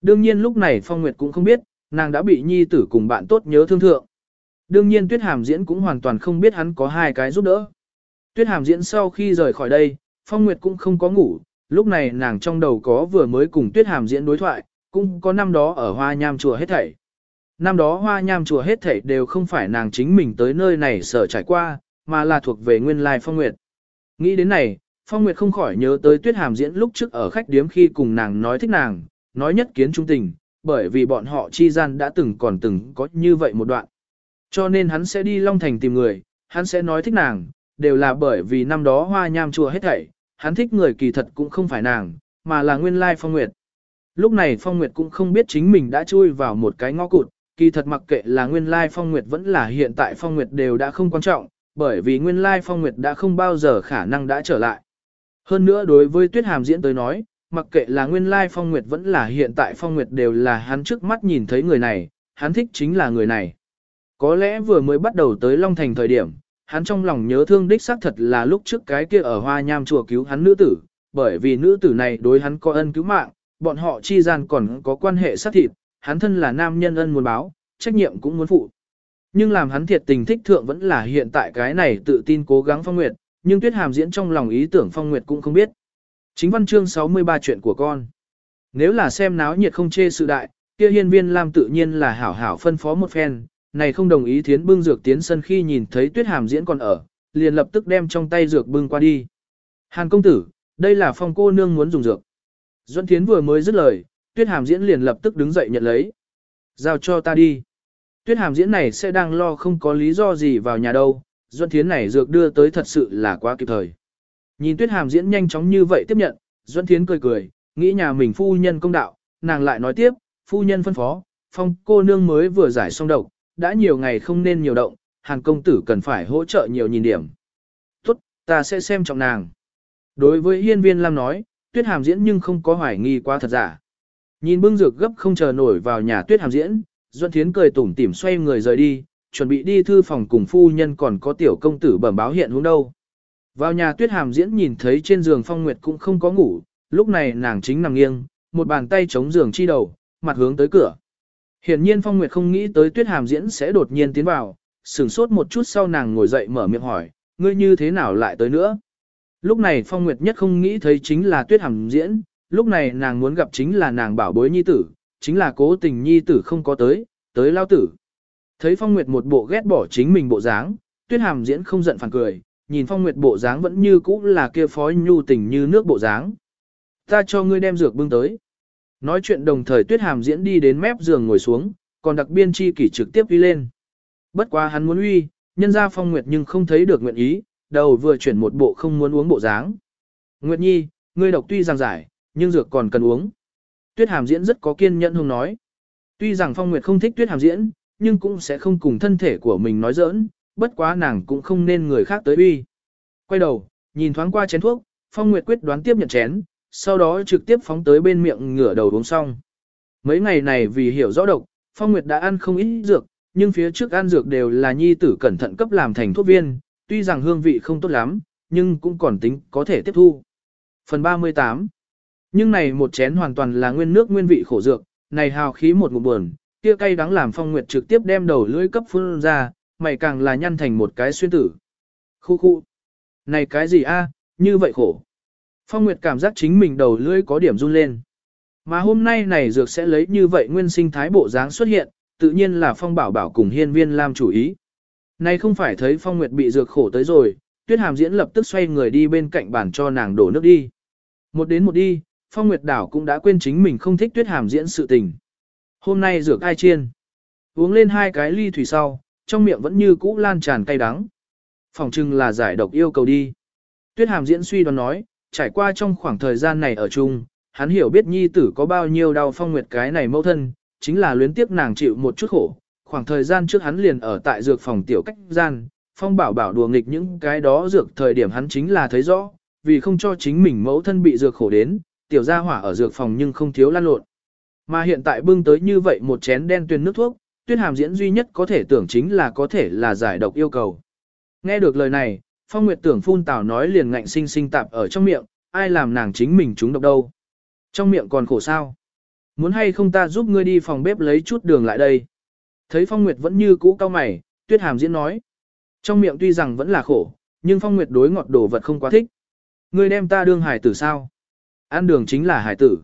Đương nhiên lúc này Phong Nguyệt cũng không biết, nàng đã bị nhi tử cùng bạn tốt nhớ thương thượng. Đương nhiên Tuyết Hàm diễn cũng hoàn toàn không biết hắn có hai cái giúp đỡ. Tuyết Hàm diễn sau khi rời khỏi đây, Phong Nguyệt cũng không có ngủ, lúc này nàng trong đầu có vừa mới cùng Tuyết Hàm diễn đối thoại, cũng có năm đó ở Hoa Nham chùa hết thảy. Năm đó Hoa Nham chùa hết thảy đều không phải nàng chính mình tới nơi này sở trải qua, mà là thuộc về nguyên lai Phong Nguyệt. Nghĩ đến này, Phong Nguyệt không khỏi nhớ tới Tuyết Hàm diễn lúc trước ở khách điếm khi cùng nàng nói thích nàng, nói nhất kiến trung tình, bởi vì bọn họ chi gian đã từng còn từng có như vậy một đoạn. Cho nên hắn sẽ đi Long Thành tìm người, hắn sẽ nói thích nàng, đều là bởi vì năm đó hoa nham chùa hết thảy, hắn thích người kỳ thật cũng không phải nàng, mà là nguyên lai Phong Nguyệt. Lúc này Phong Nguyệt cũng không biết chính mình đã chui vào một cái ngõ cụt, kỳ thật mặc kệ là nguyên lai Phong Nguyệt vẫn là hiện tại Phong Nguyệt đều đã không quan trọng, bởi vì nguyên lai Phong Nguyệt đã không bao giờ khả năng đã trở lại. Hơn nữa đối với Tuyết Hàm diễn tới nói, mặc kệ là nguyên lai Phong Nguyệt vẫn là hiện tại Phong Nguyệt đều là hắn trước mắt nhìn thấy người này, hắn thích chính là người này. Có lẽ vừa mới bắt đầu tới Long Thành thời điểm, hắn trong lòng nhớ thương đích xác thật là lúc trước cái kia ở Hoa Nham chùa cứu hắn nữ tử, bởi vì nữ tử này đối hắn có ân cứu mạng, bọn họ chi gian còn có quan hệ sát thịt, hắn thân là nam nhân ân muốn báo, trách nhiệm cũng muốn phụ. Nhưng làm hắn thiệt tình thích thượng vẫn là hiện tại cái này tự tin cố gắng phong nguyệt, nhưng tuyết hàm diễn trong lòng ý tưởng phong nguyệt cũng không biết. Chính văn chương 63 chuyện của con. Nếu là xem náo nhiệt không chê sự đại, kia hiên viên Lam tự nhiên là hảo hảo phân phó một phen, này không đồng ý thiến bưng dược tiến sân khi nhìn thấy tuyết hàm diễn còn ở, liền lập tức đem trong tay dược bưng qua đi. Hàn công tử, đây là phong cô nương muốn dùng dược. Duẫn thiến vừa mới dứt lời, tuyết hàm diễn liền lập tức đứng dậy nhận lấy. Giao cho ta đi. Tuyết hàm diễn này sẽ đang lo không có lý do gì vào nhà đâu, Duẫn thiến này dược đưa tới thật sự là quá kịp thời. Nhìn tuyết hàm diễn nhanh chóng như vậy tiếp nhận, Duẫn thiến cười cười, nghĩ nhà mình phu nhân công đạo, nàng lại nói tiếp, phu nhân phân phó, phong cô nương mới vừa giải xong độc, đã nhiều ngày không nên nhiều động, hàng công tử cần phải hỗ trợ nhiều nhìn điểm. Tốt, ta sẽ xem trọng nàng. Đối với hiên viên Lam nói, tuyết hàm diễn nhưng không có hoài nghi quá thật giả. Nhìn bưng dược gấp không chờ nổi vào nhà tuyết hàm diễn, Duân Thiến cười tủm tỉm xoay người rời đi, chuẩn bị đi thư phòng cùng phu nhân còn có tiểu công tử bẩm báo hiện hướng đâu. Vào nhà tuyết hàm diễn nhìn thấy trên giường phong nguyệt cũng không có ngủ, lúc này nàng chính nằm nghiêng, một bàn tay chống giường chi đầu, mặt hướng tới cửa. Hiển nhiên Phong Nguyệt không nghĩ tới Tuyết Hàm diễn sẽ đột nhiên tiến vào, sửng sốt một chút sau nàng ngồi dậy mở miệng hỏi, ngươi như thế nào lại tới nữa? Lúc này Phong Nguyệt nhất không nghĩ thấy chính là Tuyết Hàm diễn, lúc này nàng muốn gặp chính là nàng bảo bối nhi tử, chính là cố tình nhi tử không có tới, tới lao tử. Thấy Phong Nguyệt một bộ ghét bỏ chính mình bộ dáng, Tuyết Hàm diễn không giận phản cười, nhìn Phong Nguyệt bộ dáng vẫn như cũ là kia phó nhu tình như nước bộ dáng. Ta cho ngươi đem dược bưng tới. Nói chuyện đồng thời tuyết hàm diễn đi đến mép giường ngồi xuống, còn đặc biên chi kỷ trực tiếp uy lên. Bất quá hắn muốn uy, nhân ra phong nguyệt nhưng không thấy được nguyện ý, đầu vừa chuyển một bộ không muốn uống bộ dáng. Nguyệt nhi, ngươi độc tuy rằng giải, nhưng dược còn cần uống. Tuyết hàm diễn rất có kiên nhẫn hùng nói. Tuy rằng phong nguyệt không thích tuyết hàm diễn, nhưng cũng sẽ không cùng thân thể của mình nói giỡn, bất quá nàng cũng không nên người khác tới uy. Quay đầu, nhìn thoáng qua chén thuốc, phong nguyệt quyết đoán tiếp nhận chén, sau đó trực tiếp phóng tới bên miệng ngửa đầu uống xong. Mấy ngày này vì hiểu rõ độc, Phong Nguyệt đã ăn không ít dược, nhưng phía trước ăn dược đều là nhi tử cẩn thận cấp làm thành thuốc viên, tuy rằng hương vị không tốt lắm, nhưng cũng còn tính có thể tiếp thu. Phần 38 Nhưng này một chén hoàn toàn là nguyên nước nguyên vị khổ dược, này hào khí một ngụm buồn, kia cay đắng làm Phong Nguyệt trực tiếp đem đầu lưỡi cấp phun ra, mày càng là nhăn thành một cái xuyên tử. Khu khu. Này cái gì a, như vậy khổ. Phong Nguyệt cảm giác chính mình đầu lưỡi có điểm run lên. Mà hôm nay này dược sẽ lấy như vậy nguyên sinh thái bộ dáng xuất hiện, tự nhiên là Phong Bảo Bảo cùng hiên viên làm chủ ý. Này không phải thấy Phong Nguyệt bị dược khổ tới rồi, Tuyết Hàm diễn lập tức xoay người đi bên cạnh bàn cho nàng đổ nước đi. Một đến một đi, Phong Nguyệt Đảo cũng đã quên chính mình không thích Tuyết Hàm diễn sự tình. Hôm nay dược ai chiên. Uống lên hai cái ly thủy sau, trong miệng vẫn như cũ lan tràn cay đắng. Phòng trưng là giải độc yêu cầu đi. Tuyết Hàm diễn suy đoán nói, trải qua trong khoảng thời gian này ở chung, hắn hiểu biết nhi tử có bao nhiêu đau phong nguyệt cái này mẫu thân, chính là luyến tiếc nàng chịu một chút khổ. Khoảng thời gian trước hắn liền ở tại dược phòng tiểu cách gian, phong bảo bảo đùa nghịch những cái đó dược thời điểm hắn chính là thấy rõ, vì không cho chính mình mẫu thân bị dược khổ đến, tiểu gia hỏa ở dược phòng nhưng không thiếu lan lộn. Mà hiện tại bưng tới như vậy một chén đen tuyền nước thuốc, tuyết hàm diễn duy nhất có thể tưởng chính là có thể là giải độc yêu cầu. Nghe được lời này, phong nguyệt tưởng phun tào nói liền ngạnh sinh sinh tạp ở trong miệng, ai làm nàng chính mình trúng độc đâu. Trong miệng còn khổ sao. Muốn hay không ta giúp ngươi đi phòng bếp lấy chút đường lại đây. Thấy phong nguyệt vẫn như cũ cao mày, tuyết hàm diễn nói. Trong miệng tuy rằng vẫn là khổ, nhưng phong nguyệt đối ngọt đồ vật không quá thích. Ngươi đem ta đương hải tử sao? Ăn đường chính là hải tử.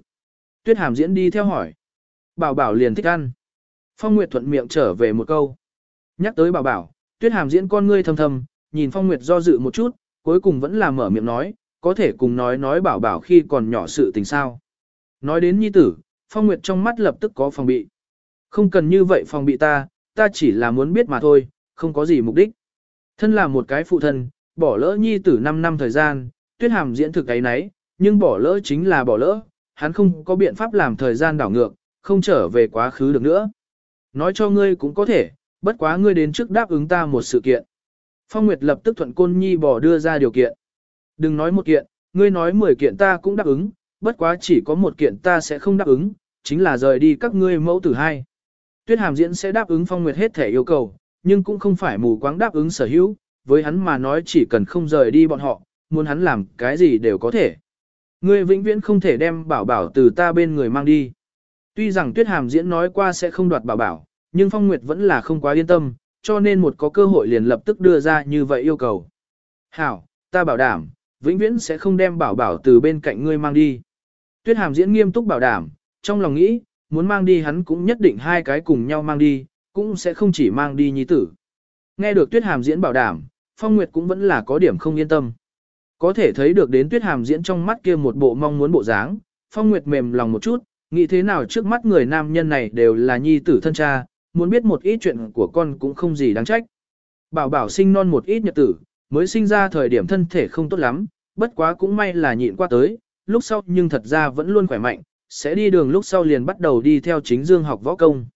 Tuyết hàm diễn đi theo hỏi. Bảo bảo liền thích ăn. Phong Nguyệt thuận miệng trở về một câu. Nhắc tới bảo bảo, tuyết hàm diễn con ngươi thầm thầm, nhìn Phong Nguyệt do dự một chút, cuối cùng vẫn là mở miệng nói, có thể cùng nói nói bảo bảo khi còn nhỏ sự tình sao. Nói đến nhi tử, Phong Nguyệt trong mắt lập tức có phòng bị. Không cần như vậy phòng bị ta, ta chỉ là muốn biết mà thôi, không có gì mục đích. Thân là một cái phụ thân, bỏ lỡ nhi tử 5 năm thời gian, tuyết hàm diễn thực ấy nấy, nhưng bỏ lỡ chính là bỏ lỡ, hắn không có biện pháp làm thời gian đảo ngược, không trở về quá khứ được nữa. Nói cho ngươi cũng có thể, bất quá ngươi đến trước đáp ứng ta một sự kiện. Phong Nguyệt lập tức thuận côn nhi bỏ đưa ra điều kiện. Đừng nói một kiện, ngươi nói 10 kiện ta cũng đáp ứng, bất quá chỉ có một kiện ta sẽ không đáp ứng, chính là rời đi các ngươi mẫu tử hai. Tuyết Hàm Diễn sẽ đáp ứng Phong Nguyệt hết thể yêu cầu, nhưng cũng không phải mù quáng đáp ứng sở hữu, với hắn mà nói chỉ cần không rời đi bọn họ, muốn hắn làm cái gì đều có thể. Ngươi vĩnh viễn không thể đem bảo bảo từ ta bên người mang đi. Tuy rằng Tuyết Hàm diễn nói qua sẽ không đoạt bảo bảo, nhưng Phong Nguyệt vẫn là không quá yên tâm, cho nên một có cơ hội liền lập tức đưa ra như vậy yêu cầu. Hảo, ta bảo đảm, vĩnh viễn sẽ không đem bảo bảo từ bên cạnh ngươi mang đi. Tuyết Hàm diễn nghiêm túc bảo đảm, trong lòng nghĩ, muốn mang đi hắn cũng nhất định hai cái cùng nhau mang đi, cũng sẽ không chỉ mang đi nhi tử. Nghe được Tuyết Hàm diễn bảo đảm, Phong Nguyệt cũng vẫn là có điểm không yên tâm. Có thể thấy được đến Tuyết Hàm diễn trong mắt kia một bộ mong muốn bộ dáng, Phong Nguyệt mềm lòng một chút, Nghĩ thế nào trước mắt người nam nhân này đều là nhi tử thân cha, muốn biết một ít chuyện của con cũng không gì đáng trách. Bảo bảo sinh non một ít nhật tử, mới sinh ra thời điểm thân thể không tốt lắm, bất quá cũng may là nhịn qua tới, lúc sau nhưng thật ra vẫn luôn khỏe mạnh, sẽ đi đường lúc sau liền bắt đầu đi theo chính dương học võ công.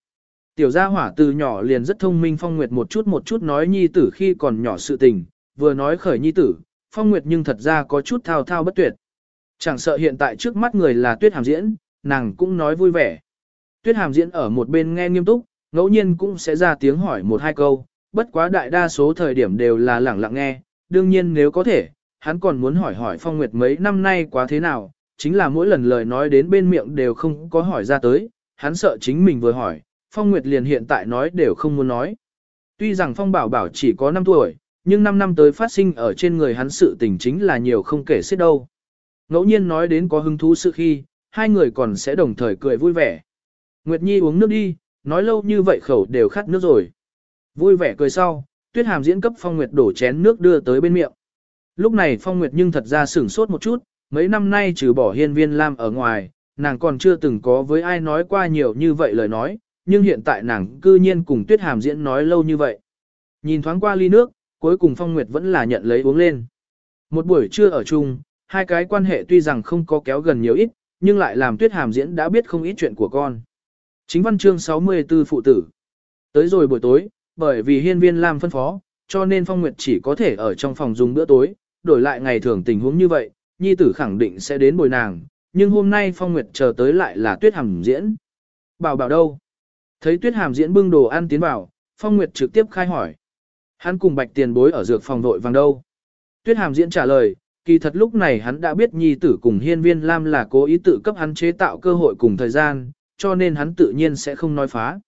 Tiểu gia hỏa từ nhỏ liền rất thông minh Phong Nguyệt một chút một chút nói nhi tử khi còn nhỏ sự tình, vừa nói khởi nhi tử, Phong Nguyệt nhưng thật ra có chút thao thao bất tuyệt. Chẳng sợ hiện tại trước mắt người là tuyết hàm diễn, nàng cũng nói vui vẻ. Tuyết hàm diễn ở một bên nghe nghiêm túc, ngẫu nhiên cũng sẽ ra tiếng hỏi một hai câu, bất quá đại đa số thời điểm đều là lẳng lặng nghe, đương nhiên nếu có thể, hắn còn muốn hỏi hỏi Phong Nguyệt mấy năm nay quá thế nào, chính là mỗi lần lời nói đến bên miệng đều không có hỏi ra tới, hắn sợ chính mình vừa hỏi, Phong Nguyệt liền hiện tại nói đều không muốn nói. Tuy rằng Phong Bảo Bảo chỉ có 5 tuổi, nhưng 5 năm tới phát sinh ở trên người hắn sự tình chính là nhiều không kể xiết đâu. Ngẫu nhiên nói đến có hứng thú sự khi, hai người còn sẽ đồng thời cười vui vẻ. Nguyệt Nhi uống nước đi, nói lâu như vậy khẩu đều khát nước rồi. Vui vẻ cười sau, Tuyết Hàm diễn cấp Phong Nguyệt đổ chén nước đưa tới bên miệng. Lúc này Phong Nguyệt nhưng thật ra sửng sốt một chút, mấy năm nay trừ bỏ hiên viên lam ở ngoài, nàng còn chưa từng có với ai nói qua nhiều như vậy lời nói, nhưng hiện tại nàng cư nhiên cùng Tuyết Hàm diễn nói lâu như vậy. Nhìn thoáng qua ly nước, cuối cùng Phong Nguyệt vẫn là nhận lấy uống lên. Một buổi trưa ở chung, hai cái quan hệ tuy rằng không có kéo gần nhiều ít, nhưng lại làm tuyết hàm diễn đã biết không ít chuyện của con. Chính văn chương 64 phụ tử. Tới rồi buổi tối, bởi vì hiên viên làm phân phó, cho nên Phong Nguyệt chỉ có thể ở trong phòng dùng bữa tối, đổi lại ngày thường tình huống như vậy, nhi tử khẳng định sẽ đến bồi nàng, nhưng hôm nay Phong Nguyệt chờ tới lại là tuyết hàm diễn. Bảo bảo đâu? Thấy tuyết hàm diễn bưng đồ ăn tiến vào, Phong Nguyệt trực tiếp khai hỏi. Hắn cùng bạch tiền bối ở dược phòng đội vàng đâu? Tuyết hàm diễn trả lời, kỳ thật lúc này hắn đã biết nhi tử cùng hiên viên Lam là cố ý tự cấp hắn chế tạo cơ hội cùng thời gian, cho nên hắn tự nhiên sẽ không nói phá.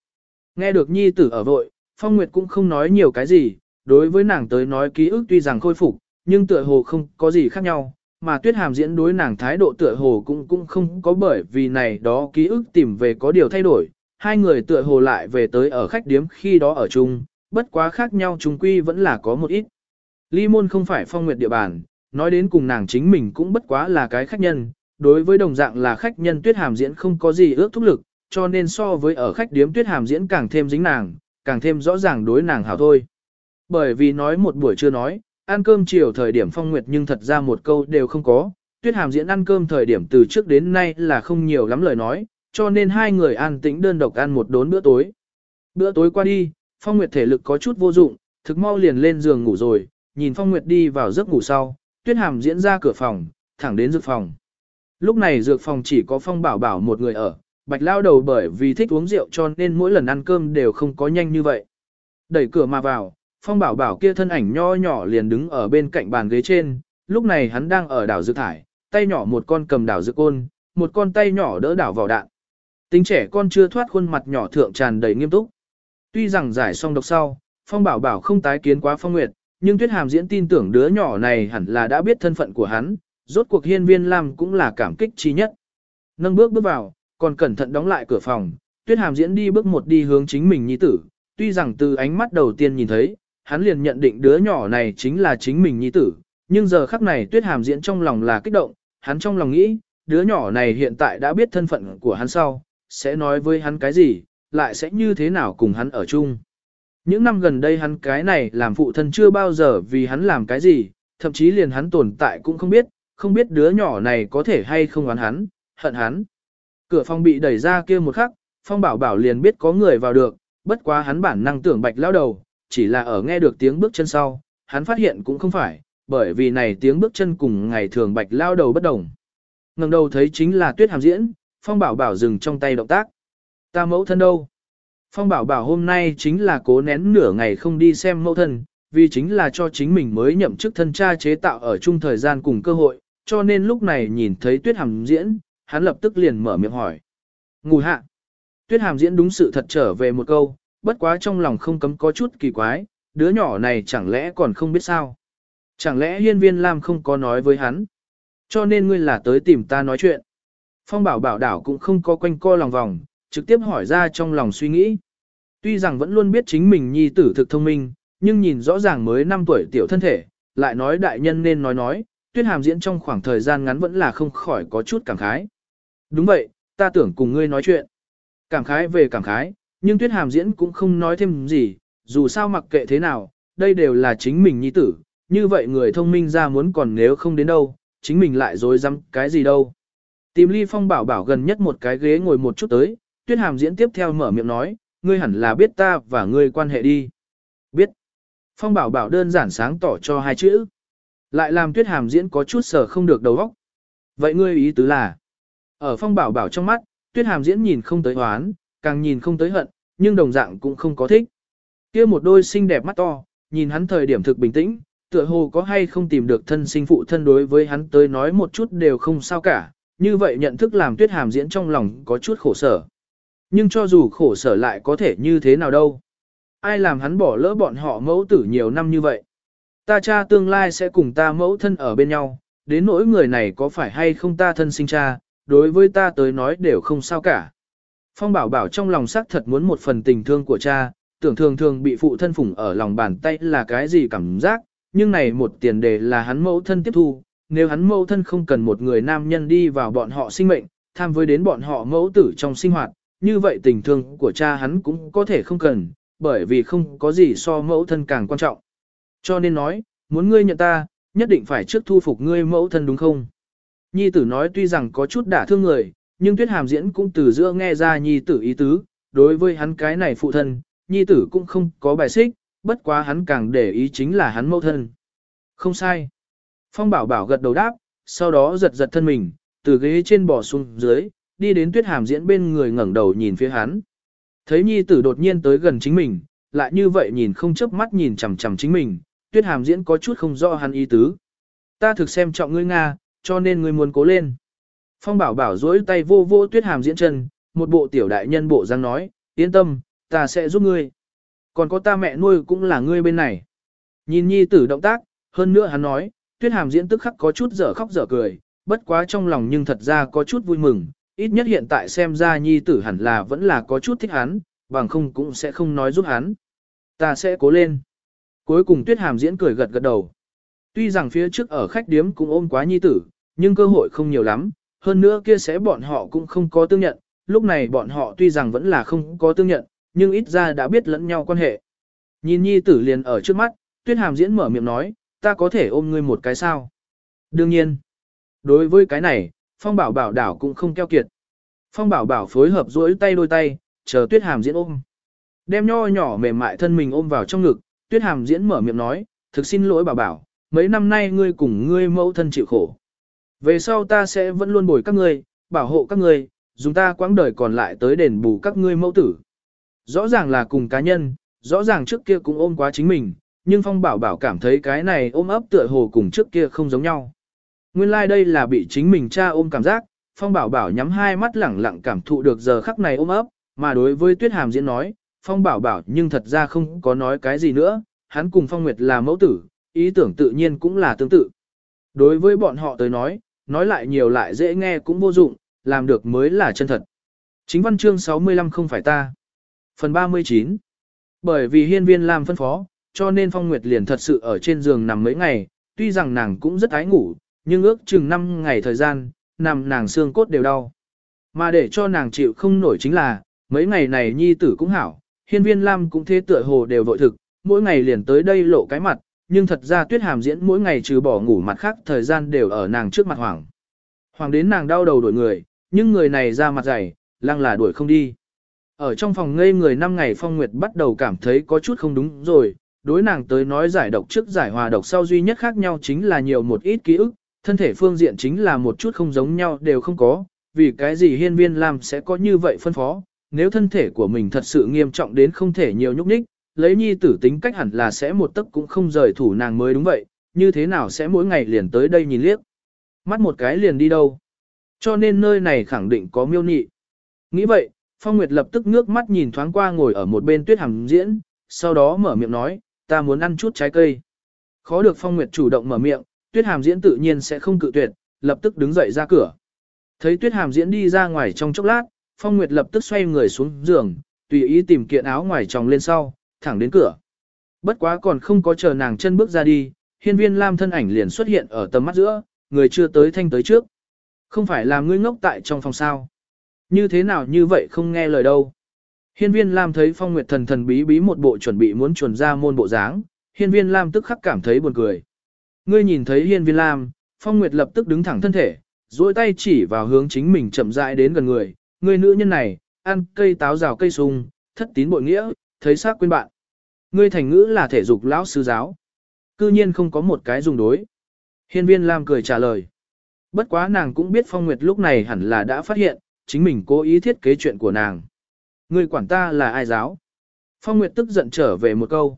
Nghe được nhi tử ở vội, Phong Nguyệt cũng không nói nhiều cái gì, đối với nàng tới nói ký ức tuy rằng khôi phục, nhưng tựa hồ không có gì khác nhau, mà tuyết hàm diễn đối nàng thái độ tựa hồ cũng cũng không có bởi vì này đó ký ức tìm về có điều thay đổi, hai người tựa hồ lại về tới ở khách điếm khi đó ở chung, bất quá khác nhau chúng quy vẫn là có một ít. Ly môn không phải phong nguyệt địa bàn, nói đến cùng nàng chính mình cũng bất quá là cái khách nhân, đối với đồng dạng là khách nhân tuyết hàm diễn không có gì ước thúc lực, cho nên so với ở khách điếm tuyết hàm diễn càng thêm dính nàng, càng thêm rõ ràng đối nàng hảo thôi. Bởi vì nói một buổi chưa nói, ăn cơm chiều thời điểm phong nguyệt nhưng thật ra một câu đều không có, tuyết hàm diễn ăn cơm thời điểm từ trước đến nay là không nhiều lắm lời nói, cho nên hai người an tĩnh đơn độc ăn một đốn bữa tối. Bữa tối qua đi, phong nguyệt thể lực có chút vô dụng, thực mau liền lên giường ngủ rồi, nhìn phong nguyệt đi vào giấc ngủ sau, tuyết hàm diễn ra cửa phòng, thẳng đến dược phòng. Lúc này dược phòng chỉ có phong bảo bảo một người ở, bạch lao đầu bởi vì thích uống rượu cho nên mỗi lần ăn cơm đều không có nhanh như vậy. Đẩy cửa mà vào, phong bảo bảo kia thân ảnh nho nhỏ liền đứng ở bên cạnh bàn ghế trên, lúc này hắn đang ở đảo dược thải, tay nhỏ một con cầm đảo dược côn, một con tay nhỏ đỡ đảo vào đạn. Tính trẻ con chưa thoát khuôn mặt nhỏ thượng tràn đầy nghiêm túc. Tuy rằng giải xong độc sau, phong bảo bảo không tái kiến quá phong nguyệt, nhưng tuyết hàm diễn tin tưởng đứa nhỏ này hẳn là đã biết thân phận của hắn, rốt cuộc hiên viên Lam cũng là cảm kích chi nhất. Nâng bước bước vào, còn cẩn thận đóng lại cửa phòng, tuyết hàm diễn đi bước một đi hướng chính mình nhi tử, tuy rằng từ ánh mắt đầu tiên nhìn thấy, hắn liền nhận định đứa nhỏ này chính là chính mình nhi tử, nhưng giờ khắc này tuyết hàm diễn trong lòng là kích động, hắn trong lòng nghĩ, đứa nhỏ này hiện tại đã biết thân phận của hắn sau, sẽ nói với hắn cái gì, lại sẽ như thế nào cùng hắn ở chung. Những năm gần đây hắn cái này làm phụ thân chưa bao giờ vì hắn làm cái gì, thậm chí liền hắn tồn tại cũng không biết, không biết đứa nhỏ này có thể hay không oán hắn, hận hắn. Cửa phòng bị đẩy ra kia một khắc, phong bảo bảo liền biết có người vào được, bất quá hắn bản năng tưởng bạch lao đầu, chỉ là ở nghe được tiếng bước chân sau, hắn phát hiện cũng không phải, bởi vì này tiếng bước chân cùng ngày thường bạch lao đầu bất đồng. ngẩng đầu thấy chính là tuyết hàm diễn, phong bảo bảo dừng trong tay động tác. Ta mẫu thân đâu? Phong bảo bảo hôm nay chính là cố nén nửa ngày không đi xem mẫu thân, vì chính là cho chính mình mới nhậm chức thân cha chế tạo ở chung thời gian cùng cơ hội, cho nên lúc này nhìn thấy tuyết hàm diễn, hắn lập tức liền mở miệng hỏi. Ngủ hạ. Tuyết hàm diễn đúng sự thật trở về một câu, bất quá trong lòng không cấm có chút kỳ quái, đứa nhỏ này chẳng lẽ còn không biết sao. Chẳng lẽ hiên viên Lam không có nói với hắn. Cho nên ngươi là tới tìm ta nói chuyện. Phong bảo bảo đảo cũng không có quanh co lòng vòng, trực tiếp hỏi ra trong lòng suy nghĩ. Tuy rằng vẫn luôn biết chính mình nhi tử thực thông minh, nhưng nhìn rõ ràng mới 5 tuổi tiểu thân thể, lại nói đại nhân nên nói nói, tuyết hàm diễn trong khoảng thời gian ngắn vẫn là không khỏi có chút cảm khái. Đúng vậy, ta tưởng cùng ngươi nói chuyện. Cảm khái về cảm khái, nhưng tuyết hàm diễn cũng không nói thêm gì, dù sao mặc kệ thế nào, đây đều là chính mình nhi tử, như vậy người thông minh ra muốn còn nếu không đến đâu, chính mình lại dối rắm cái gì đâu. Tìm ly phong bảo bảo gần nhất một cái ghế ngồi một chút tới, tuyết hàm diễn tiếp theo mở miệng nói, ngươi hẳn là biết ta và ngươi quan hệ đi. Biết. Phong bảo bảo đơn giản sáng tỏ cho hai chữ. Lại làm tuyết hàm diễn có chút sở không được đầu óc. Vậy ngươi ý tứ là, ở phong bảo bảo trong mắt, tuyết hàm diễn nhìn không tới hoán, càng nhìn không tới hận, nhưng đồng dạng cũng không có thích. kia một đôi xinh đẹp mắt to, nhìn hắn thời điểm thực bình tĩnh, tựa hồ có hay không tìm được thân sinh phụ thân đối với hắn tới nói một chút đều không sao cả, như vậy nhận thức làm tuyết hàm diễn trong lòng có chút khổ sở. Nhưng cho dù khổ sở lại có thể như thế nào đâu. Ai làm hắn bỏ lỡ bọn họ mẫu tử nhiều năm như vậy. Ta cha tương lai sẽ cùng ta mẫu thân ở bên nhau, đến nỗi người này có phải hay không ta thân sinh cha, đối với ta tới nói đều không sao cả. Phong bảo bảo trong lòng xác thật muốn một phần tình thương của cha, tưởng thường thường bị phụ thân phủng ở lòng bàn tay là cái gì cảm giác, nhưng này một tiền đề là hắn mẫu thân tiếp thu, nếu hắn mẫu thân không cần một người nam nhân đi vào bọn họ sinh mệnh, tham với đến bọn họ mẫu tử trong sinh hoạt, như vậy tình thương của cha hắn cũng có thể không cần, bởi vì không có gì so mẫu thân càng quan trọng. Cho nên nói, muốn ngươi nhận ta, nhất định phải trước thu phục ngươi mẫu thân đúng không? Nhi tử nói tuy rằng có chút đả thương người, nhưng tuyết hàm diễn cũng từ giữa nghe ra nhi tử ý tứ, đối với hắn cái này phụ thân, nhi tử cũng không có bài xích, bất quá hắn càng để ý chính là hắn mẫu thân. Không sai. Phong bảo bảo gật đầu đáp, sau đó giật giật thân mình, từ ghế trên bò xuống dưới, đi đến tuyết hàm diễn bên người ngẩng đầu nhìn phía hắn. Thấy nhi tử đột nhiên tới gần chính mình, lại như vậy nhìn không chớp mắt nhìn chằm chằm chính mình, tuyết hàm diễn có chút không rõ hắn ý tứ. Ta thực xem trọng ngươi Nga, cho nên ngươi muốn cố lên. Phong bảo bảo dối tay vô vô tuyết hàm diễn chân, một bộ tiểu đại nhân bộ răng nói, yên tâm, ta sẽ giúp ngươi. Còn có ta mẹ nuôi cũng là ngươi bên này. Nhìn nhi tử động tác, hơn nữa hắn nói, tuyết hàm diễn tức khắc có chút dở khóc dở cười, bất quá trong lòng nhưng thật ra có chút vui mừng, ít nhất hiện tại xem ra nhi tử hẳn là vẫn là có chút thích hắn, bằng không cũng sẽ không nói giúp hắn. Ta sẽ cố lên. Cuối cùng tuyết hàm diễn cười gật gật đầu. Tuy rằng phía trước ở khách điếm cũng ôm quá nhi tử, nhưng cơ hội không nhiều lắm, hơn nữa kia sẽ bọn họ cũng không có tương nhận, lúc này bọn họ tuy rằng vẫn là không có tương nhận, nhưng ít ra đã biết lẫn nhau quan hệ. Nhìn nhi tử liền ở trước mắt, tuyết hàm diễn mở miệng nói, ta có thể ôm ngươi một cái sao? Đương nhiên. Đối với cái này, phong bảo bảo đảo cũng không keo kiệt. Phong bảo bảo phối hợp duỗi tay đôi tay, chờ tuyết hàm diễn ôm. Đem nho nhỏ mềm mại thân mình ôm vào trong ngực, tuyết hàm diễn mở miệng nói, thực xin lỗi bảo bảo, mấy năm nay ngươi cùng ngươi mẫu thân chịu khổ. Về sau ta sẽ vẫn luôn bồi các ngươi, bảo hộ các ngươi, dùng ta quãng đời còn lại tới đền bù các ngươi mẫu tử. Rõ ràng là cùng cá nhân, rõ ràng trước kia cũng ôm quá chính mình, nhưng Phong Bảo Bảo cảm thấy cái này ôm ấp tựa hồ cùng trước kia không giống nhau. Nguyên lai like đây là bị chính mình cha ôm cảm giác, Phong Bảo Bảo nhắm hai mắt lẳng lặng cảm thụ được giờ khắc này ôm ấp, mà đối với Tuyết Hàm diễn nói, Phong Bảo Bảo nhưng thật ra không có nói cái gì nữa, hắn cùng Phong Nguyệt là mẫu tử, ý tưởng tự nhiên cũng là tương tự. Đối với bọn họ tới nói, nói lại nhiều lại dễ nghe cũng vô dụng, làm được mới là chân thật. Chính văn chương 65 không phải ta. Phần 39 Bởi vì hiên viên làm phân phó, cho nên Phong Nguyệt liền thật sự ở trên giường nằm mấy ngày, tuy rằng nàng cũng rất ái ngủ, nhưng ước chừng 5 ngày thời gian, nằm nàng xương cốt đều đau. Mà để cho nàng chịu không nổi chính là, mấy ngày này nhi tử cũng hảo, hiên viên Lam cũng thế tựa hồ đều vội thực, mỗi ngày liền tới đây lộ cái mặt, nhưng thật ra tuyết hàm diễn mỗi ngày trừ bỏ ngủ mặt khác thời gian đều ở nàng trước mặt hoàng. Hoàng đến nàng đau đầu đuổi người, nhưng người này ra mặt dày, lăng là đuổi không đi. Ở trong phòng ngây người năm ngày Phong Nguyệt bắt đầu cảm thấy có chút không đúng rồi, đối nàng tới nói giải độc trước giải hòa độc sau duy nhất khác nhau chính là nhiều một ít ký ức, thân thể phương diện chính là một chút không giống nhau đều không có, vì cái gì hiên viên làm sẽ có như vậy phân phó, nếu thân thể của mình thật sự nghiêm trọng đến không thể nhiều nhúc nhích, lấy nhi tử tính cách hẳn là sẽ một tấc cũng không rời thủ nàng mới đúng vậy, như thế nào sẽ mỗi ngày liền tới đây nhìn liếc. Mắt một cái liền đi đâu. Cho nên nơi này khẳng định có miêu nhị. Nghĩ vậy, Phong Nguyệt lập tức ngước mắt nhìn thoáng qua ngồi ở một bên tuyết hằng diễn, sau đó mở miệng nói, ta muốn ăn chút trái cây. Khó được Phong Nguyệt chủ động mở miệng, Tuyết Hàm Diễn tự nhiên sẽ không cự tuyệt, lập tức đứng dậy ra cửa. Thấy Tuyết Hàm Diễn đi ra ngoài trong chốc lát, Phong Nguyệt lập tức xoay người xuống giường, tùy ý tìm kiện áo ngoài tròng lên sau, thẳng đến cửa. Bất quá còn không có chờ nàng chân bước ra đi, hiên viên Lam thân ảnh liền xuất hiện ở tầm mắt giữa, người chưa tới thanh tới trước. Không phải là ngươi ngốc tại trong phòng sao. Như thế nào như vậy không nghe lời đâu. Hiên viên Lam thấy Phong Nguyệt thần thần bí bí một bộ chuẩn bị muốn chuẩn ra môn bộ dáng, hiên viên Lam tức khắc cảm thấy buồn cười. Ngươi nhìn thấy hiên viên Lam, Phong Nguyệt lập tức đứng thẳng thân thể, duỗi tay chỉ vào hướng chính mình chậm rãi đến gần người, người nữ nhân này, ăn cây táo rào cây sung, thất tín bội nghĩa, thấy xác quên bạn. Ngươi thành ngữ là thể dục lão sư giáo. Cư nhiên không có một cái dùng đối. Hiên viên Lam cười trả lời. Bất quá nàng cũng biết Phong Nguyệt lúc này hẳn là đã phát hiện, chính mình cố ý thiết kế chuyện của nàng. Ngươi quản ta là ai giáo? Phong Nguyệt tức giận trở về một câu.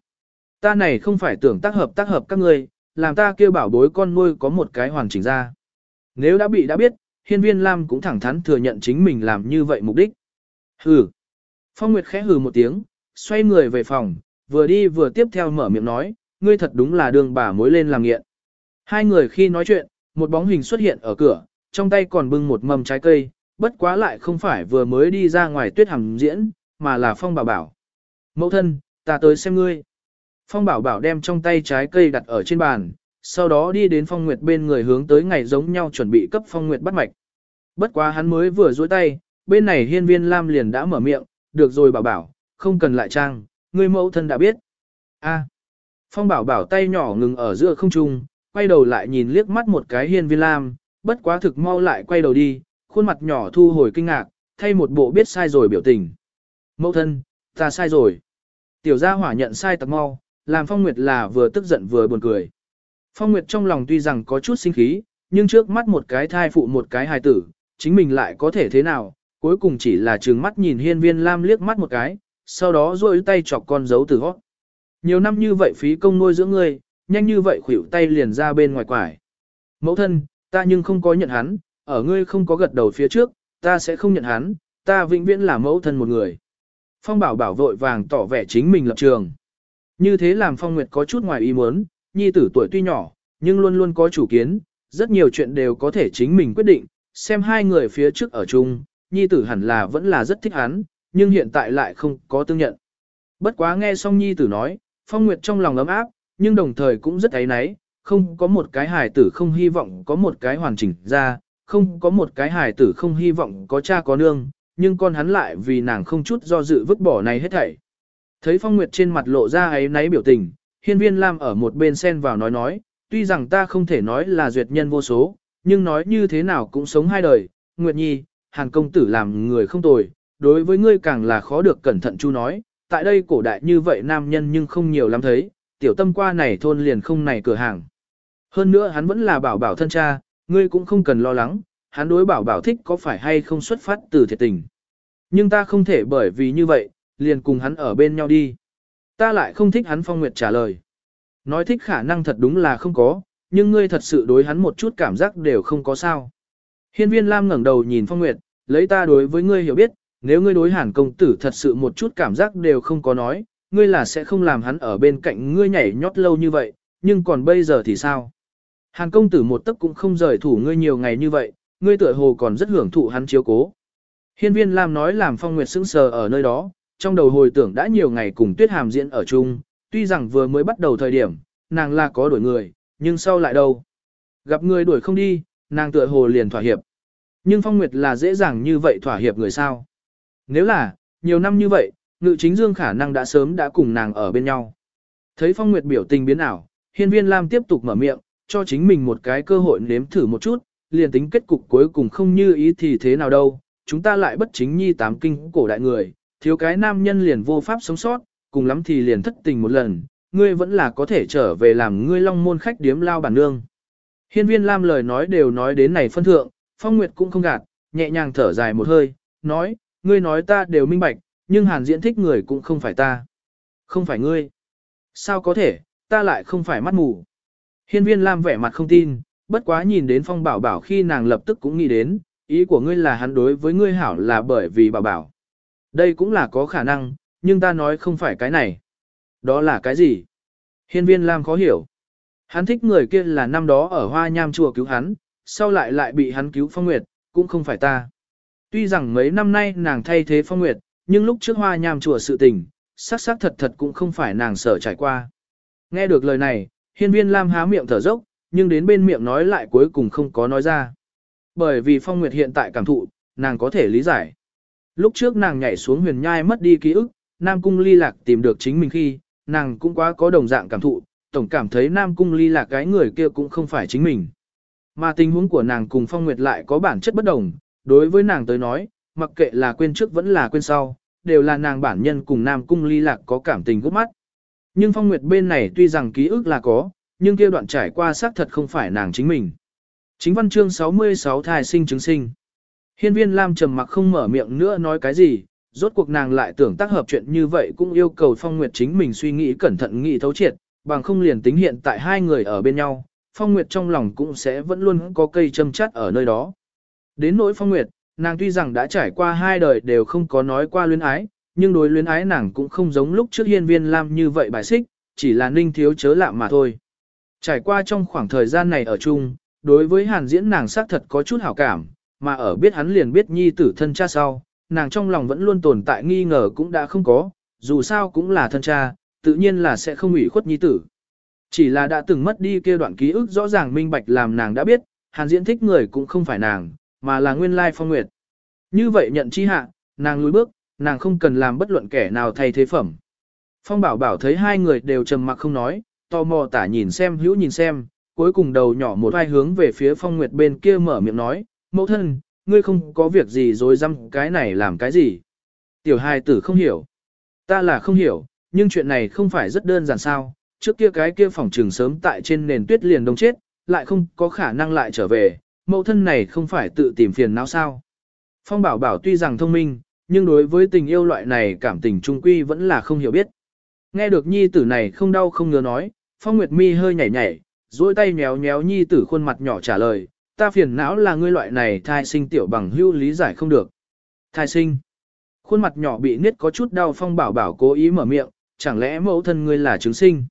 Ta này không phải tưởng tác hợp tác hợp các ngươi, làm ta kêu bảo bối con nuôi có một cái hoàn chỉnh ra. Nếu đã bị đã biết, hiên viên Lam cũng thẳng thắn thừa nhận chính mình làm như vậy mục đích. Hừ. Phong Nguyệt khẽ hừ một tiếng, xoay người về phòng, vừa đi vừa tiếp theo mở miệng nói, ngươi thật đúng là đường bà mối lên làm nghiện. Hai người khi nói chuyện, một bóng hình xuất hiện ở cửa, trong tay còn bưng một mầm trái cây, bất quá lại không phải vừa mới đi ra ngoài tuyết hằng diễn, mà là Phong Bảo Bảo. Mẫu thân, ta tới xem ngươi. Phong Bảo Bảo đem trong tay trái cây đặt ở trên bàn, sau đó đi đến Phong Nguyệt bên người hướng tới ngày giống nhau chuẩn bị cấp Phong Nguyệt bắt mạch. Bất quá hắn mới vừa duỗi tay, bên này hiên viên Lam liền đã mở miệng, được rồi Bảo Bảo, không cần lại trang, ngươi mẫu thân đã biết. A. Phong Bảo Bảo tay nhỏ ngừng ở giữa không trung, quay đầu lại nhìn liếc mắt một cái hiên viên Lam, bất quá thực mau lại quay đầu đi, khuôn mặt nhỏ thu hồi kinh ngạc, thay một bộ biết sai rồi biểu tình. Mẫu thân, ta sai rồi. Tiểu gia hỏa nhận sai tặc mau, làm Phong Nguyệt là vừa tức giận vừa buồn cười. Phong Nguyệt trong lòng tuy rằng có chút sinh khí, nhưng trước mắt một cái thai phụ một cái hài tử, chính mình lại có thể thế nào, cuối cùng chỉ là trừng mắt nhìn hiên viên Lam liếc mắt một cái, sau đó rôi tay chọc con dấu từ hót. Nhiều năm như vậy phí công nuôi dưỡng ngươi, nhanh như vậy khuỷu tay liền ra bên ngoài quải. Mẫu thân, ta nhưng không có nhận hắn, ở ngươi không có gật đầu phía trước, ta sẽ không nhận hắn, ta vĩnh viễn là mẫu thân một người. Phong bảo bảo vội vàng tỏ vẻ chính mình lập trường. Như thế làm Phong Nguyệt có chút ngoài ý muốn, nhi tử tuổi tuy nhỏ, nhưng luôn luôn có chủ kiến, rất nhiều chuyện đều có thể chính mình quyết định, xem hai người phía trước ở chung, nhi tử hẳn là vẫn là rất thích hắn, nhưng hiện tại lại không có tương nhận. Bất quá nghe xong nhi tử nói, Phong Nguyệt trong lòng ấm áp, nhưng đồng thời cũng rất ấy náy, không có một cái hài tử không hy vọng có một cái hoàn chỉnh ra, không có một cái hài tử không hy vọng có cha có nương, nhưng con hắn lại vì nàng không chút do dự vứt bỏ này hết thảy. Thấy Phong Nguyệt trên mặt lộ ra ấy náy biểu tình, hiên viên Lam ở một bên xen vào nói nói, tuy rằng ta không thể nói là duyệt nhân vô số, nhưng nói như thế nào cũng sống hai đời, Nguyệt Nhi, Hàn công tử làm người không tồi, đối với ngươi càng là khó được cẩn thận chu nói, tại đây cổ đại như vậy nam nhân nhưng không nhiều lắm thấy, tiểu tâm qua này thôn liền không này cửa hàng. Hơn nữa hắn vẫn là bảo bảo thân cha, ngươi cũng không cần lo lắng, hắn đối bảo bảo thích có phải hay không xuất phát từ thiệt tình. Nhưng ta không thể bởi vì như vậy, liền cùng hắn ở bên nhau đi. Ta lại không thích hắn phong nguyệt trả lời. Nói thích khả năng thật đúng là không có, nhưng ngươi thật sự đối hắn một chút cảm giác đều không có sao. Hiên viên Lam ngẩng đầu nhìn phong nguyệt, lấy ta đối với ngươi hiểu biết, nếu ngươi đối hàn công tử thật sự một chút cảm giác đều không có nói, ngươi là sẽ không làm hắn ở bên cạnh ngươi nhảy nhót lâu như vậy, nhưng còn bây giờ thì sao? Hàn công tử một tấc cũng không rời thủ ngươi nhiều ngày như vậy, ngươi tựa hồ còn rất hưởng thụ hắn chiếu cố. Hiên viên Lam nói làm phong nguyệt sững sờ ở nơi đó, trong đầu hồi tưởng đã nhiều ngày cùng tuyết hàm diễn ở chung, tuy rằng vừa mới bắt đầu thời điểm, nàng là có đuổi người, nhưng sau lại đâu? Gặp người đuổi không đi, nàng tựa hồ liền thỏa hiệp. Nhưng phong nguyệt là dễ dàng như vậy thỏa hiệp người sao? Nếu là, nhiều năm như vậy, ngự chính dương khả năng đã sớm đã cùng nàng ở bên nhau. Thấy phong nguyệt biểu tình biến ảo, hiên viên Lam tiếp tục mở miệng, cho chính mình một cái cơ hội nếm thử một chút, liền tính kết cục cuối cùng không như ý thì thế nào đâu, chúng ta lại bất chính nhi tám kinh cổ đại người, thiếu cái nam nhân liền vô pháp sống sót, cùng lắm thì liền thất tình một lần, ngươi vẫn là có thể trở về làm ngươi long môn khách điếm lao bản nương. Hiên viên Lam lời nói đều nói đến này phân thượng, Phong Nguyệt cũng không gạt, nhẹ nhàng thở dài một hơi, nói, ngươi nói ta đều minh bạch, nhưng hàn diễn thích người cũng không phải ta. Không phải ngươi. Sao có thể, ta lại không phải mắt mù. Hiên viên Lam vẻ mặt không tin, bất quá nhìn đến Phong Bảo Bảo khi nàng lập tức cũng nghĩ đến, ý của ngươi là hắn đối với ngươi hảo là bởi vì Bảo Bảo. Đây cũng là có khả năng, nhưng ta nói không phải cái này. Đó là cái gì? Hiên viên Lam khó hiểu. Hắn thích người kia là năm đó ở hoa nham chùa cứu hắn, sau lại lại bị hắn cứu Phong Nguyệt, cũng không phải ta. Tuy rằng mấy năm nay nàng thay thế Phong Nguyệt, nhưng lúc trước hoa nham chùa sự tình, xác xác thật thật cũng không phải nàng sợ trải qua. Nghe được lời này, hiên viên Lam há miệng thở dốc, nhưng đến bên miệng nói lại cuối cùng không có nói ra. Bởi vì Phong Nguyệt hiện tại cảm thụ, nàng có thể lý giải. Lúc trước nàng nhảy xuống huyền nhai mất đi ký ức, Nam Cung ly lạc tìm được chính mình khi, nàng cũng quá có đồng dạng cảm thụ, tổng cảm thấy Nam Cung ly lạc cái người kia cũng không phải chính mình. Mà tình huống của nàng cùng Phong Nguyệt lại có bản chất bất đồng, đối với nàng tới nói, mặc kệ là quên trước vẫn là quên sau, đều là nàng bản nhân cùng Nam Cung ly lạc có cảm tình gút mắt. Nhưng Phong Nguyệt bên này tuy rằng ký ức là có, nhưng kia đoạn trải qua xác thật không phải nàng chính mình. Chính văn chương 66 thai sinh chứng sinh. Hiên viên Lam trầm mặc không mở miệng nữa nói cái gì, rốt cuộc nàng lại tưởng tác hợp chuyện như vậy cũng yêu cầu Phong Nguyệt chính mình suy nghĩ cẩn thận nghĩ thấu triệt, bằng không liền tính hiện tại hai người ở bên nhau, Phong Nguyệt trong lòng cũng sẽ vẫn luôn có cây châm chắt ở nơi đó. Đến nỗi Phong Nguyệt, nàng tuy rằng đã trải qua hai đời đều không có nói qua luyến ái, nhưng đối luyến ái nàng cũng không giống lúc trước hiên viên Lam như vậy bài xích, chỉ là ninh thiếu chớ lạm mà thôi. Trải qua trong khoảng thời gian này ở chung, đối với hàn diễn nàng xác thật có chút hảo cảm, mà ở biết hắn liền biết nhi tử thân cha sau, nàng trong lòng vẫn luôn tồn tại nghi ngờ cũng đã không có, dù sao cũng là thân cha, tự nhiên là sẽ không ủy khuất nhi tử. Chỉ là đã từng mất đi kia đoạn ký ức rõ ràng minh bạch làm nàng đã biết, hàn diễn thích người cũng không phải nàng, mà là nguyên lai phong nguyệt. Như vậy nhận chi hạ, nàng lùi bước, nàng không cần làm bất luận kẻ nào thay thế phẩm. Phong bảo bảo thấy hai người đều trầm mặc không nói, tò mò tả nhìn xem hữu nhìn xem, cuối cùng đầu nhỏ một vai hướng về phía phong nguyệt bên kia mở miệng nói, mẫu thân, ngươi không có việc gì rồi dăm cái này làm cái gì. Tiểu hài tử không hiểu. Ta là không hiểu, nhưng chuyện này không phải rất đơn giản sao, trước kia cái kia phòng trường sớm tại trên nền tuyết liền đông chết, lại không có khả năng lại trở về, mẫu thân này không phải tự tìm phiền não sao. Phong bảo bảo tuy rằng thông minh, nhưng đối với tình yêu loại này cảm tình trung quy vẫn là không hiểu biết. Nghe được nhi tử này không đau không ngứa nói, Phong Nguyệt Mi hơi nhảy nhảy, duỗi tay nhéo nhéo nhi tử khuôn mặt nhỏ trả lời, ta phiền não là ngươi loại này thai sinh tiểu bằng hưu lý giải không được. Thai sinh. khuôn mặt nhỏ bị niết có chút đau phong bảo bảo cố ý mở miệng, chẳng lẽ mẫu thân ngươi là chứng sinh.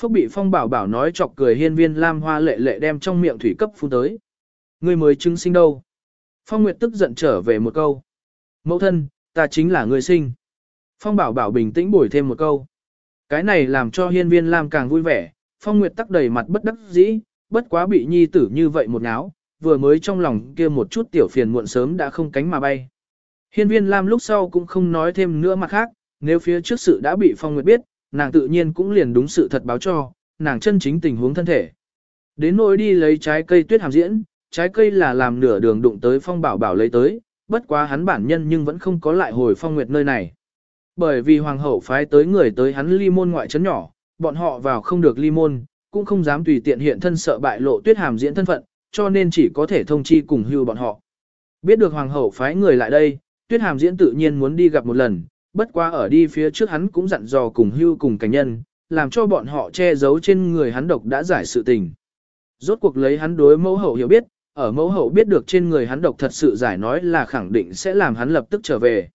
Phúc bị phong bảo bảo nói chọc cười hiên viên lam hoa lệ lệ đem trong miệng thủy cấp phun tới. Ngươi mới chứng sinh đâu. Phong Nguyệt tức giận trở về một câu. Mẫu thân, ta chính là người sinh. Phong bảo bảo bình tĩnh bổi thêm một câu. Cái này làm cho hiên viên lam càng vui vẻ, Phong Nguyệt tắc đầy mặt bất đắc dĩ, bất quá bị nhi tử như vậy một náo, vừa mới trong lòng kia một chút tiểu phiền muộn sớm đã không cánh mà bay. Hiên viên Lam lúc sau cũng không nói thêm nữa mặt khác, nếu phía trước sự đã bị Phong Nguyệt biết, nàng tự nhiên cũng liền đúng sự thật báo cho, nàng chân chính tình huống thân thể. Đến nỗi đi lấy trái cây tuyết hàm diễn, trái cây là làm nửa đường đụng tới Phong Bảo Bảo lấy tới, bất quá hắn bản nhân nhưng vẫn không có lại hồi Phong Nguyệt nơi này. Bởi vì hoàng hậu phái tới người tới hắn ly môn ngoại trấn nhỏ, bọn họ vào không được ly môn, cũng không dám tùy tiện hiện thân sợ bại lộ tuyết hàm diễn thân phận, cho nên chỉ có thể thông chi cùng hưu bọn họ. Biết được hoàng hậu phái người lại đây, tuyết hàm diễn tự nhiên muốn đi gặp một lần, bất quá ở đi phía trước hắn cũng dặn dò cùng hưu cùng cảnh nhân, làm cho bọn họ che giấu trên người hắn độc đã giải sự tình. Rốt cuộc lấy hắn đối mẫu hậu hiểu biết, ở mẫu hậu biết được trên người hắn độc thật sự giải nói là khẳng định sẽ làm hắn lập tức trở về.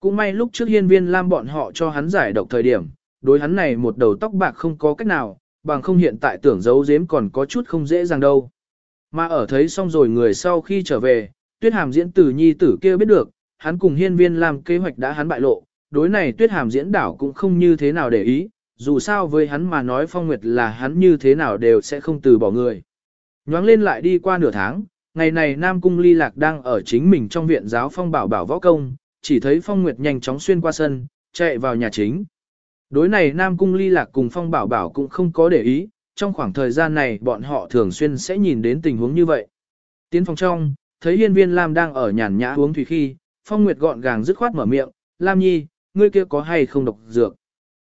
Cũng may lúc trước hiên viên lam bọn họ cho hắn giải độc thời điểm, đối hắn này một đầu tóc bạc không có cách nào, bằng không hiện tại tưởng giấu giếm còn có chút không dễ dàng đâu. Mà ở thấy xong rồi người sau khi trở về, tuyết hàm diễn tử nhi tử kia biết được, hắn cùng hiên viên làm kế hoạch đã hắn bại lộ, đối này tuyết hàm diễn đảo cũng không như thế nào để ý, dù sao với hắn mà nói phong nguyệt là hắn như thế nào đều sẽ không từ bỏ người. Nhoáng lên lại đi qua nửa tháng, ngày này Nam Cung ly lạc đang ở chính mình trong viện giáo phong bảo bảo võ công, chỉ thấy phong nguyệt nhanh chóng xuyên qua sân, chạy vào nhà chính. Đối này Nam Cung ly lạc cùng phong bảo bảo cũng không có để ý, trong khoảng thời gian này bọn họ thường xuyên sẽ nhìn đến tình huống như vậy. Tiến phòng trong, thấy hiên viên Lam đang ở nhàn nhã uống thủy khi, phong nguyệt gọn gàng dứt khoát mở miệng, Lam nhi, ngươi kia có hay không độc dược?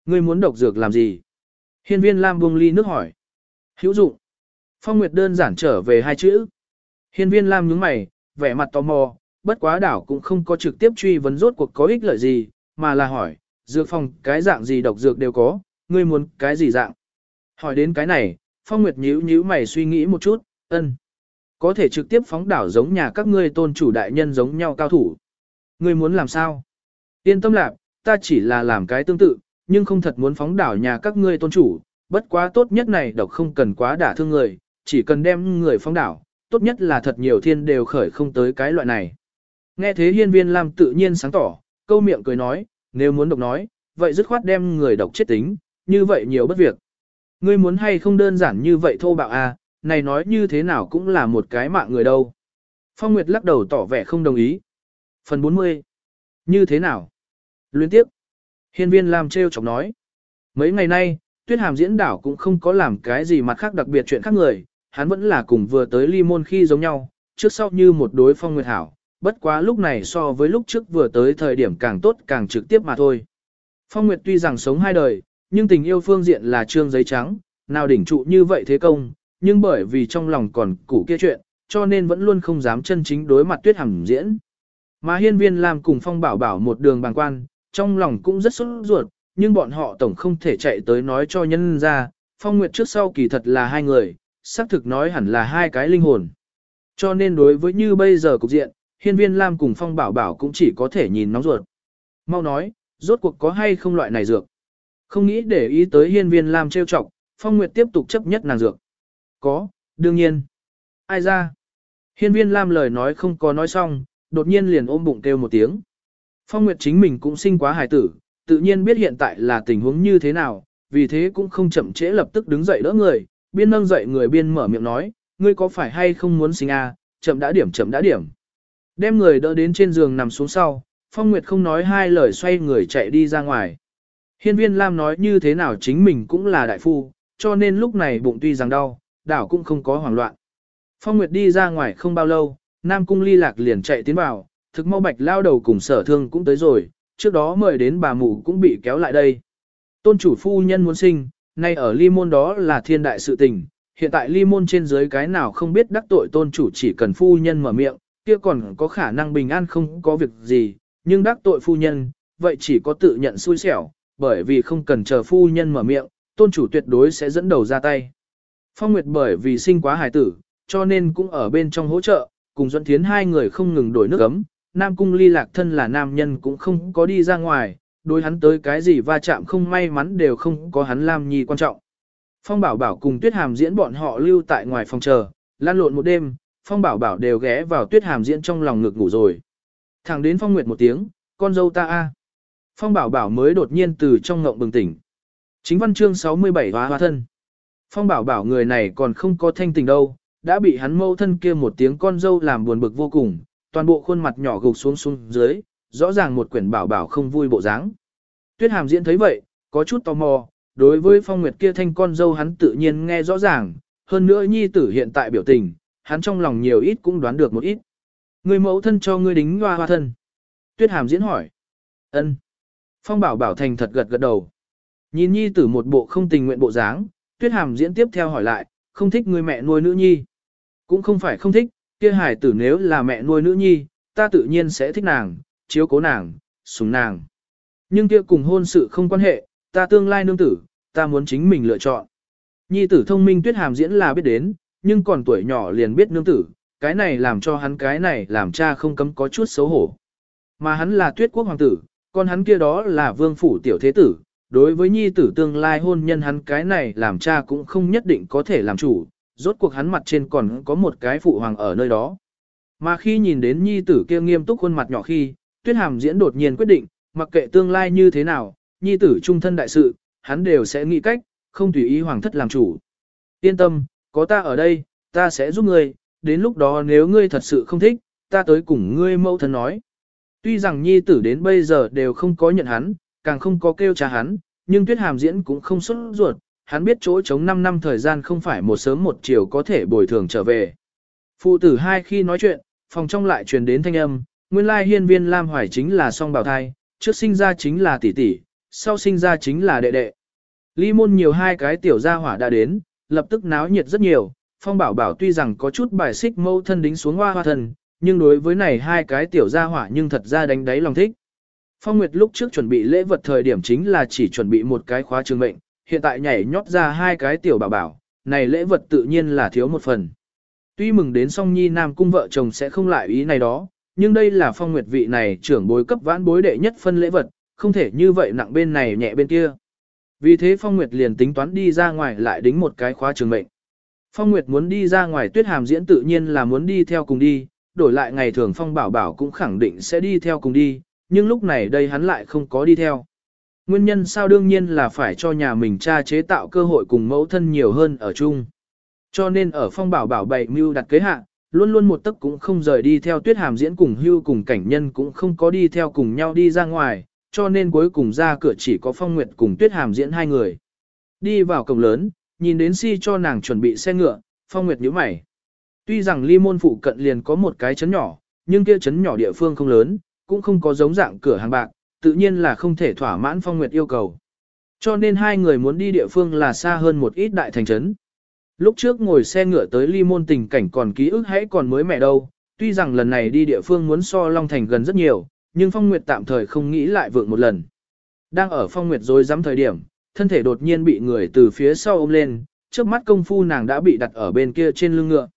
Ngươi muốn độc dược làm gì? Hiên viên Lam buông ly nước hỏi. Hữu dụng. Phong nguyệt đơn giản trở về hai chữ. Hiên viên Lam nhướng mày, vẻ mặt tò mò, bất quá đảo cũng không có trực tiếp truy vấn rốt cuộc có ích lợi gì, mà là hỏi, dược phòng cái dạng gì độc dược đều có, ngươi muốn cái gì dạng? Hỏi đến cái này, Phong Nguyệt nhíu nhíu mày suy nghĩ một chút, ân. Có thể trực tiếp phóng đảo giống nhà các ngươi tôn chủ đại nhân giống nhau cao thủ. Ngươi muốn làm sao? Yên tâm lạc, ta chỉ là làm cái tương tự, nhưng không thật muốn phóng đảo nhà các ngươi tôn chủ, bất quá tốt nhất này độc không cần quá đả thương người, chỉ cần đem người phóng đảo, tốt nhất là thật nhiều thiên đều khởi không tới cái loại này. Nghe thế hiên viên Lam tự nhiên sáng tỏ, câu miệng cười nói, nếu muốn độc nói, vậy dứt khoát đem người độc chết tính, như vậy nhiều bất việc. Ngươi muốn hay không đơn giản như vậy thô bạo à, này nói như thế nào cũng là một cái mạng người đâu. Phong Nguyệt lắc đầu tỏ vẻ không đồng ý. Phần 40. Như thế nào? Luyến tiếp. Hiên viên Lam treo chọc nói. Mấy ngày nay, tuyết hàm diễn đảo cũng không có làm cái gì mặt khác đặc biệt chuyện khác người, hắn vẫn là cùng vừa tới ly môn khi giống nhau, trước sau như một đối phong nguyệt hảo, bất quá lúc này so với lúc trước vừa tới thời điểm càng tốt càng trực tiếp mà thôi. Phong Nguyệt tuy rằng sống hai đời, nhưng tình yêu phương diện là trương giấy trắng, nào đỉnh trụ như vậy thế công, nhưng bởi vì trong lòng còn củ kia chuyện, cho nên vẫn luôn không dám chân chính đối mặt tuyết hằng diễn. Mà hiên viên làm cùng phong bảo bảo một đường bàng quan, trong lòng cũng rất sốt ruột, nhưng bọn họ tổng không thể chạy tới nói cho nhân ra, phong nguyệt trước sau kỳ thật là hai người, xác thực nói hẳn là hai cái linh hồn. Cho nên đối với như bây giờ cục diện, hiên viên Lam cùng phong bảo bảo cũng chỉ có thể nhìn nóng ruột. Mau nói, rốt cuộc có hay không loại này dược. Không nghĩ để ý tới hiên viên Lam trêu chọc, phong nguyệt tiếp tục chấp nhất nàng dược. Có, đương nhiên. Ai ra? Hiên viên Lam lời nói không có nói xong, đột nhiên liền ôm bụng kêu một tiếng. Phong Nguyệt chính mình cũng sinh quá hài tử, tự nhiên biết hiện tại là tình huống như thế nào, vì thế cũng không chậm trễ lập tức đứng dậy đỡ người, biên nâng dậy người biên mở miệng nói, ngươi có phải hay không muốn sinh à, chậm đã điểm chậm đã điểm. Đem người đỡ đến trên giường nằm xuống sau, Phong Nguyệt không nói hai lời xoay người chạy đi ra ngoài. Hiên viên Lam nói như thế nào chính mình cũng là đại phu, cho nên lúc này bụng tuy rằng đau, đảo cũng không có hoảng loạn. Phong Nguyệt đi ra ngoài không bao lâu, Nam Cung ly lạc liền chạy tiến vào, thực mau bạch lao đầu cùng sở thương cũng tới rồi, trước đó mời đến bà mụ cũng bị kéo lại đây. Tôn chủ phu nhân muốn sinh, nay ở ly môn đó là thiên đại sự tình, hiện tại ly môn trên dưới cái nào không biết đắc tội tôn chủ chỉ cần phu nhân mở miệng, kia còn có khả năng bình an không có việc gì, nhưng đắc tội phu nhân, vậy chỉ có tự nhận xui xẻo, bởi vì không cần chờ phu nhân mở miệng, tôn chủ tuyệt đối sẽ dẫn đầu ra tay. Phong Nguyệt bởi vì sinh quá hài tử, cho nên cũng ở bên trong hỗ trợ, cùng Duẫn Thiến hai người không ngừng đổi nước ấm, Nam Cung ly lạc thân là nam nhân cũng không có đi ra ngoài, đối hắn tới cái gì va chạm không may mắn đều không có hắn Lam Nhi quan trọng. Phong Bảo Bảo cùng Tuyết Hàm diễn bọn họ lưu tại ngoài phòng chờ, lan lộn một đêm, Phong Bảo Bảo đều ghé vào Tuyết Hàm diễn trong lòng ngực ngủ rồi. Thẳng đến Phong Nguyệt một tiếng, con dâu ta a. Phong Bảo Bảo mới đột nhiên từ trong ngộng bừng tỉnh. Chính văn chương 67 hóa hóa thân. Phong Bảo Bảo người này còn không có thanh tình đâu, đã bị hắn mâu thân kia một tiếng con dâu làm buồn bực vô cùng, toàn bộ khuôn mặt nhỏ gục xuống xuống dưới, rõ ràng một quyển bảo bảo không vui bộ dáng. Tuyết Hàm diễn thấy vậy, có chút tò mò, đối với Phong Nguyệt kia thanh con dâu hắn tự nhiên nghe rõ ràng, hơn nữa nhi tử hiện tại biểu tình, hắn trong lòng nhiều ít cũng đoán được một ít. Người mẫu thân cho ngươi đính hoa hoa thân. Tuyết Hàm diễn hỏi. ân. Phong Bảo Bảo thành thật gật gật đầu. Nhìn nhi tử một bộ không tình nguyện bộ dáng, Tuyết Hàm diễn tiếp theo hỏi lại, không thích người mẹ nuôi nữ nhi. Cũng không phải không thích, kia hải tử nếu là mẹ nuôi nữ nhi, ta tự nhiên sẽ thích nàng, chiếu cố nàng, sủng nàng. Nhưng kia cùng hôn sự không quan hệ, ta tương lai nương tử, ta muốn chính mình lựa chọn. Nhi tử thông minh tuyết hàm diễn là biết đến, nhưng còn tuổi nhỏ liền biết nương tử, cái này làm cho hắn cái này làm cha không cấm có chút xấu hổ. Mà hắn là tuyết quốc hoàng tử, còn hắn kia đó là vương phủ tiểu thế tử, đối với nhi tử tương lai hôn nhân hắn cái này làm cha cũng không nhất định có thể làm chủ, rốt cuộc hắn mặt trên còn có một cái phụ hoàng ở nơi đó. Mà khi nhìn đến nhi tử kia nghiêm túc khuôn mặt nhỏ khi, tuyết hàm diễn đột nhiên quyết định, mặc kệ tương lai như thế nào, nhi tử trung thân đại sự, hắn đều sẽ nghĩ cách, không tùy ý hoàng thất làm chủ. Yên tâm, có ta ở đây, ta sẽ giúp ngươi, đến lúc đó nếu ngươi thật sự không thích, ta tới cùng ngươi mẫu thân nói. Tuy rằng nhi tử đến bây giờ đều không có nhận hắn, càng không có kêu cha hắn, nhưng tuyết hàm diễn cũng không xuất ruột, hắn biết chỗ chống 5 năm thời gian không phải một sớm một chiều có thể bồi thường trở về. Phụ tử hai khi nói chuyện, phòng trong lại truyền đến thanh âm, nguyên lai hiên viên Lam Hoài chính là song bào thai, trước sinh ra chính là tỷ tỷ, sau sinh ra chính là đệ đệ. Ly môn nhiều hai cái tiểu gia hỏa đã đến, lập tức náo nhiệt rất nhiều, phong bảo bảo tuy rằng có chút bài xích mâu thân đính xuống hoa hoa thân, nhưng đối với này hai cái tiểu gia hỏa nhưng thật ra đánh đáy lòng thích. Phong Nguyệt lúc trước chuẩn bị lễ vật thời điểm chính là chỉ chuẩn bị một cái khóa trường mệnh, hiện tại nhảy nhót ra hai cái tiểu bảo bảo, này lễ vật tự nhiên là thiếu một phần. Tuy mừng đến song nhi nam cung vợ chồng sẽ không lại ý này đó, nhưng đây là phong nguyệt vị này trưởng bối cấp vãn bối đệ nhất phân lễ vật, không thể như vậy nặng bên này nhẹ bên kia. Vì thế phong nguyệt liền tính toán đi ra ngoài lại đính một cái khóa trường mệnh. Phong Nguyệt muốn đi ra ngoài tuyết hàm diễn tự nhiên là muốn đi theo cùng đi, đổi lại ngày thường Phong Bảo Bảo cũng khẳng định sẽ đi theo cùng đi, nhưng lúc này đây hắn lại không có đi theo. Nguyên nhân sao đương nhiên là phải cho nhà mình cha chế tạo cơ hội cùng mẫu thân nhiều hơn ở chung. Cho nên ở phong bảo bảo bày mưu đặt kế hạ, luôn luôn một tấc cũng không rời đi theo tuyết hàm diễn cùng hưu cùng cảnh nhân cũng không có đi theo cùng nhau đi ra ngoài, cho nên cuối cùng ra cửa chỉ có phong nguyệt cùng tuyết hàm diễn hai người. Đi vào cổng lớn, nhìn đến si cho nàng chuẩn bị xe ngựa, phong nguyệt nhíu mày. Tuy rằng ly môn phụ cận liền có một cái chấn nhỏ, nhưng kia chấn nhỏ địa phương không lớn, cũng không có giống dạng cửa hàng bạc, tự nhiên là không thể thỏa mãn Phong Nguyệt yêu cầu. Cho nên hai người muốn đi địa phương là xa hơn một ít đại thành trấn. Lúc trước ngồi xe ngựa tới ly môn tình cảnh còn ký ức hãy còn mới mẹ đâu, tuy rằng lần này đi địa phương muốn so Long Thành gần rất nhiều, nhưng Phong Nguyệt tạm thời không nghĩ lại vượng một lần. Đang ở Phong Nguyệt rồi dám thời điểm, thân thể đột nhiên bị người từ phía sau ôm lên, trước mắt công phu nàng đã bị đặt ở bên kia trên lưng ngựa.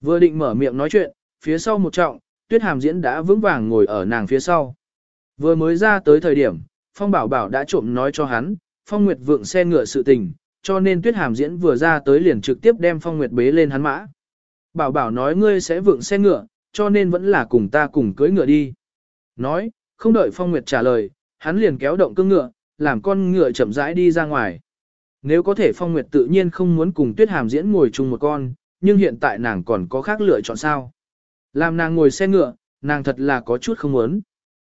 Vừa định mở miệng nói chuyện, phía sau một trọng, tuyết hàm diễn đã vững vàng ngồi ở nàng phía sau. Vừa mới ra tới thời điểm, Phong Bảo Bảo đã trộm nói cho hắn, Phong Nguyệt vượng xe ngựa sự tình, cho nên Tuyết Hàm diễn vừa ra tới liền trực tiếp đem Phong Nguyệt bế lên hắn mã. Bảo Bảo nói ngươi sẽ vượng xe ngựa, cho nên vẫn là cùng ta cùng cưới ngựa đi. Nói, không đợi Phong Nguyệt trả lời, hắn liền kéo động cương ngựa, làm con ngựa chậm rãi đi ra ngoài. Nếu có thể Phong Nguyệt tự nhiên không muốn cùng Tuyết Hàm diễn ngồi chung một con, nhưng hiện tại nàng còn có khác lựa chọn sao. Làm nàng ngồi xe ngựa, nàng thật là có chút không muốn.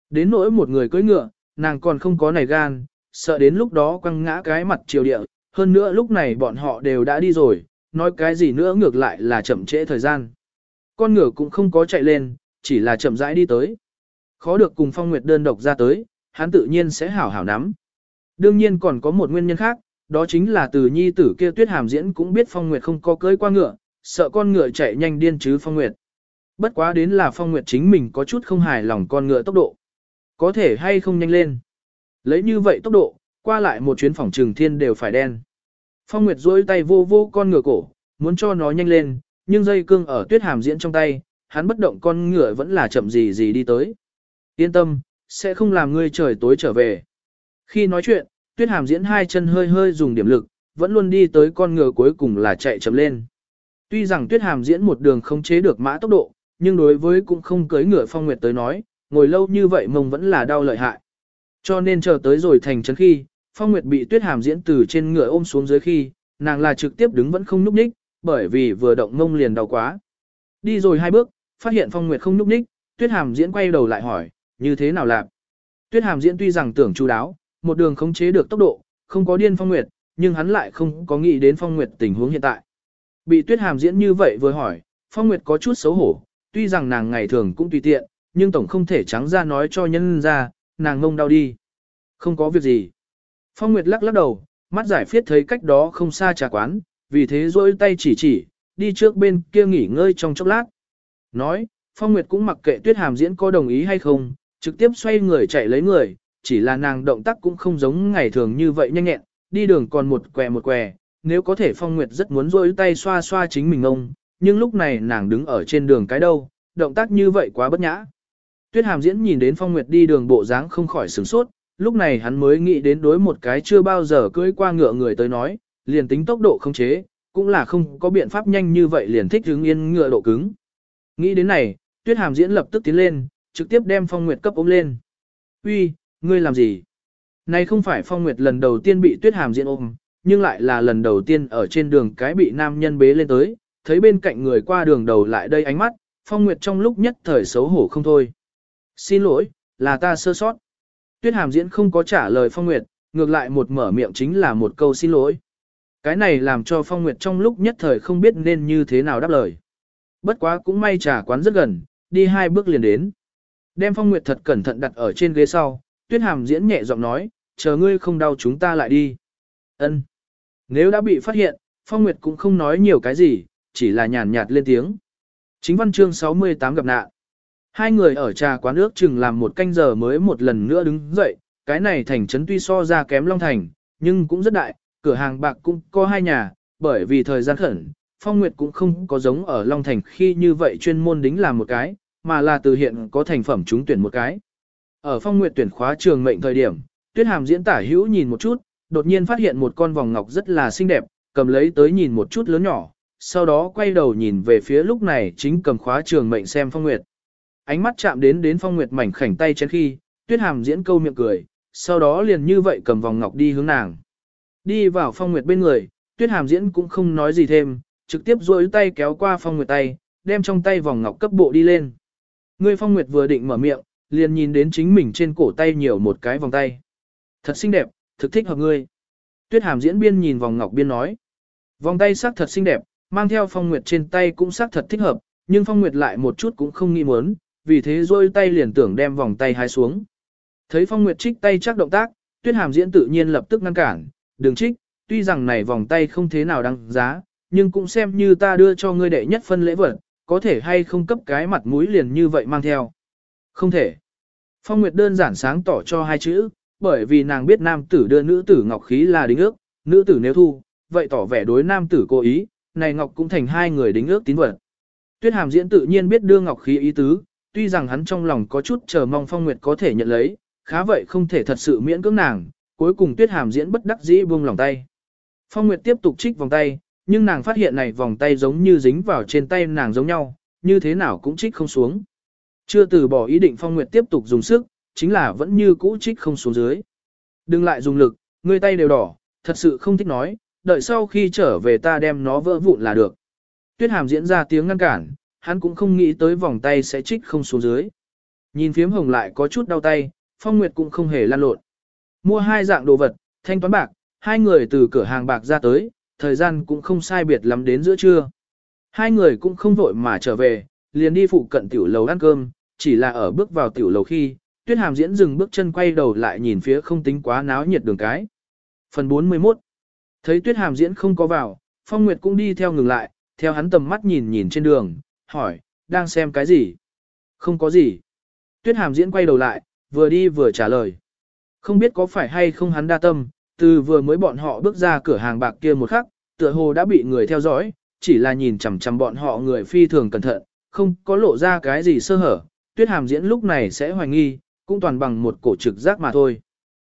Đến nỗi một người cưỡi ngựa, nàng còn không có này gan, sợ đến lúc đó quăng ngã cái mặt triều địa, hơn nữa lúc này bọn họ đều đã đi rồi, nói cái gì nữa ngược lại là chậm trễ thời gian. Con ngựa cũng không có chạy lên, chỉ là chậm rãi đi tới. Khó được cùng Phong Nguyệt đơn độc ra tới, hắn tự nhiên sẽ hảo hảo nắm. Đương nhiên còn có một nguyên nhân khác, đó chính là từ nhi tử kia tuyết hàm diễn cũng biết Phong Nguyệt không có cưới qua ngựa, sợ con ngựa chạy nhanh điên chứ Phong Nguyệt. Bất quá đến là Phong Nguyệt chính mình có chút không hài lòng con ngựa tốc độ. Có thể hay không nhanh lên. Lấy như vậy tốc độ, qua lại một chuyến phòng trừng thiên đều phải đen. Phong Nguyệt duỗi tay vô vô con ngựa cổ, muốn cho nó nhanh lên, nhưng dây cương ở tuyết hàm diễn trong tay, hắn bất động con ngựa vẫn là chậm gì gì đi tới. Yên tâm, sẽ không làm ngươi trời tối trở về. Khi nói chuyện, tuyết hàm diễn hai chân hơi hơi dùng điểm lực, vẫn luôn đi tới con ngựa cuối cùng là chạy chậm lên. Tuy rằng tuyết hàm diễn một đường không chế được mã tốc độ, nhưng đối với cũng không cưới ngựa phong nguyệt tới nói, ngồi lâu như vậy mông vẫn là đau lợi hại. Cho nên chờ tới rồi thành trấn khi, phong nguyệt bị tuyết hàm diễn từ trên ngựa ôm xuống dưới khi, nàng là trực tiếp đứng vẫn không nhúc nhích, bởi vì vừa động ngông liền đau quá. Đi rồi hai bước, phát hiện phong nguyệt không nhúc nhích, tuyết hàm diễn quay đầu lại hỏi, như thế nào làm? Tuyết hàm diễn tuy rằng tưởng chú đáo, một đường khống chế được tốc độ, không có điên phong nguyệt, nhưng hắn lại không có nghĩ đến phong nguyệt tình huống hiện tại. Bị tuyết hàm diễn như vậy vừa hỏi, phong nguyệt có chút xấu hổ, tuy rằng nàng ngày thường cũng tùy tiện, nhưng tổng không thể trắng ra nói cho nhân ra, nàng ngông đau đi. Không có việc gì. Phong nguyệt lắc lắc đầu, mắt giải phiết thấy cách đó không xa trà quán, vì thế rôi tay chỉ chỉ, đi trước bên kia nghỉ ngơi trong chốc lát. Nói, Phong Nguyệt cũng mặc kệ tuyết hàm diễn có đồng ý hay không, trực tiếp xoay người chạy lấy người, chỉ là nàng động tác cũng không giống ngày thường như vậy nhanh nhẹn, đi đường còn một què một què, nếu có thể Phong Nguyệt rất muốn rôi tay xoa xoa chính mình ông, nhưng lúc này nàng đứng ở trên đường cái đâu, động tác như vậy quá bất nhã. Tuyết Hàm diễn nhìn đến Phong Nguyệt đi đường bộ dáng không khỏi sửng sốt, lúc này hắn mới nghĩ đến đối một cái chưa bao giờ cưỡi qua ngựa người tới nói, liền tính tốc độ không chế, cũng là không có biện pháp nhanh như vậy liền thích hướng yên ngựa độ cứng. Nghĩ đến này, Tuyết Hàm diễn lập tức tiến lên, trực tiếp đem Phong Nguyệt cấp ôm lên. Uy, ngươi làm gì? Này không phải Phong Nguyệt lần đầu tiên bị Tuyết Hàm diễn ôm, nhưng lại là lần đầu tiên ở trên đường cái bị nam nhân bế lên tới, thấy bên cạnh người qua đường đầu lại đây ánh mắt, Phong Nguyệt trong lúc nhất thời xấu hổ không thôi. Xin lỗi, là ta sơ sót. Tuyết Hàm diễn không có trả lời Phong Nguyệt, ngược lại một mở miệng chính là một câu xin lỗi. Cái này làm cho Phong Nguyệt trong lúc nhất thời không biết nên như thế nào đáp lời. Bất quá cũng may trà quán rất gần, đi hai bước liền đến. Đem Phong Nguyệt thật cẩn thận đặt ở trên ghế sau, Tuyết Hàm diễn nhẹ giọng nói, chờ ngươi không đau chúng ta lại đi. Ân. Nếu đã bị phát hiện, Phong Nguyệt cũng không nói nhiều cái gì, chỉ là nhàn nhạt lên tiếng. Chính văn chương 68 gặp nạn. Hai người ở trà quán nước chừng làm một canh giờ mới một lần nữa đứng dậy, cái này thành trấn tuy so ra kém Long Thành, nhưng cũng rất đại, cửa hàng bạc cũng có hai nhà, bởi vì thời gian khẩn, Phong Nguyệt cũng không có giống ở Long Thành khi như vậy chuyên môn đính làm một cái, mà là từ hiện có thành phẩm chúng tuyển một cái. Ở Phong Nguyệt tuyển khóa trường mệnh thời điểm, Tuyết Hàm diễn tả hữu nhìn một chút, đột nhiên phát hiện một con vòng ngọc rất là xinh đẹp, cầm lấy tới nhìn một chút lớn nhỏ, sau đó quay đầu nhìn về phía lúc này chính cầm khóa trường mệnh xem Phong Nguyệt. Ánh mắt chạm đến đến Phong Nguyệt mảnh khảnh tay chén khi, Tuyết Hàm diễn câu miệng cười, sau đó liền như vậy cầm vòng ngọc đi hướng nàng. Đi vào Phong Nguyệt bên người, Tuyết Hàm diễn cũng không nói gì thêm, trực tiếp duỗi tay kéo qua Phong Nguyệt tay, đem trong tay vòng ngọc cấp bộ đi lên. Ngươi Phong Nguyệt vừa định mở miệng, liền nhìn đến chính mình trên cổ tay nhiều một cái vòng tay. Thật xinh đẹp, thực thích hợp ngươi. Tuyết Hàm diễn biên nhìn vòng ngọc biên nói. Vòng tay sắc thật xinh đẹp, mang theo Phong Nguyệt trên tay cũng sắc thật thích hợp, nhưng Phong Nguyệt lại một chút cũng không nghĩ muốn, vì thế rôi tay liền tưởng đem vòng tay hái xuống. Thấy Phong Nguyệt trích tay chắc động tác, Tuyết Hàm diễn tự nhiên lập tức ngăn cản, đừng trích, tuy rằng này vòng tay không thế nào đăng giá, nhưng cũng xem như ta đưa cho ngươi đệ nhất phân lễ vật, có thể hay không cấp cái mặt mũi liền như vậy mang theo. Không thể. Phong Nguyệt đơn giản sáng tỏ cho hai chữ, bởi vì nàng biết nam tử đưa nữ tử ngọc khí là đính ước, nữ tử nếu thu, vậy tỏ vẻ đối nam tử cố ý, này ngọc cũng thành hai người đính ước tín vật. Tuyết Hàm diễn tự nhiên biết đưa ngọc khí ý tứ, tuy rằng hắn trong lòng có chút chờ mong Phong Nguyệt có thể nhận lấy, khá vậy không thể thật sự miễn cưỡng nàng, cuối cùng Tuyết Hàm diễn bất đắc dĩ buông lòng tay. Phong Nguyệt tiếp tục trích vòng tay, nhưng nàng phát hiện này vòng tay giống như dính vào trên tay nàng giống nhau, như thế nào cũng trích không xuống. Chưa từ bỏ ý định Phong Nguyệt tiếp tục dùng sức, chính là vẫn như cũ trích không xuống dưới. Đừng lại dùng lực, người tay đều đỏ, thật sự không thích nói, đợi sau khi trở về ta đem nó vỡ vụn là được. Tuyết hàm diễn ra tiếng ngăn cản, hắn cũng không nghĩ tới vòng tay sẽ trích không xuống dưới. Nhìn phiếm hồng lại có chút đau tay, Phong Nguyệt cũng không hề lan lộn. Mua hai dạng đồ vật, thanh toán bạc, hai người từ cửa hàng bạc ra tới, thời gian cũng không sai biệt lắm đến giữa trưa. Hai người cũng không vội mà trở về, liền đi phụ cận tiểu lầu ăn cơm, chỉ là ở bước vào tiểu lầu khi, Tuyết Hàm diễn dừng bước chân quay đầu lại nhìn phía không tính quá náo nhiệt đường cái. Phần 41 Thấy Tuyết Hàm diễn không có vào, Phong Nguyệt cũng đi theo ngừng lại, theo hắn tầm mắt nhìn nhìn trên đường, hỏi, đang xem cái gì? Không có gì. Tuyết Hàm diễn quay đầu lại, vừa đi vừa trả lời. Không biết có phải hay không hắn đa tâm, từ vừa mới bọn họ bước ra cửa hàng bạc kia một khắc, tựa hồ đã bị người theo dõi, chỉ là nhìn chằm chằm bọn họ người phi thường cẩn thận, không có lộ ra cái gì sơ hở, tuyết hàm diễn lúc này sẽ hoài nghi, cũng toàn bằng một cổ trực giác mà thôi.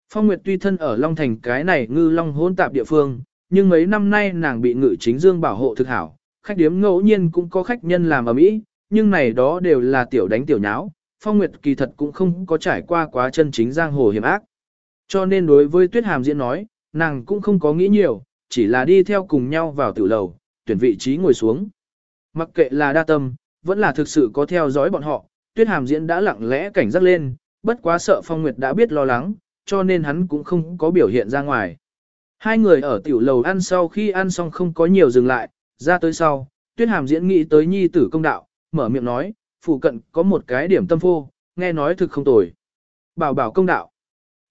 Phong Nguyệt tuy thân ở Long Thành cái này ngư long hôn tạp địa phương, nhưng mấy năm nay nàng bị ngự chính dương bảo hộ thực hảo, khách điếm ngẫu nhiên cũng có khách nhân làm ở mỹ, nhưng này đó đều là tiểu đánh tiểu nháo, Phong Nguyệt kỳ thật cũng không có trải qua quá chân chính giang hồ hiểm ác. Cho nên đối với Tuyết Hàm diễn nói, nàng cũng không có nghĩ nhiều, chỉ là đi theo cùng nhau vào tiểu lầu, tuyển vị trí ngồi xuống. Mặc kệ là đa tâm, vẫn là thực sự có theo dõi bọn họ, Tuyết Hàm diễn đã lặng lẽ cảnh giác lên, bất quá sợ Phong Nguyệt đã biết lo lắng, cho nên hắn cũng không có biểu hiện ra ngoài. Hai người ở tiểu lầu ăn sau khi ăn xong không có nhiều dừng lại, ra tới sau, Tuyết Hàm diễn nghĩ tới nhi tử công đạo, mở miệng nói, phụ cận có một cái điểm tâm phô, nghe nói thực không tồi. Bảo bảo công đạo.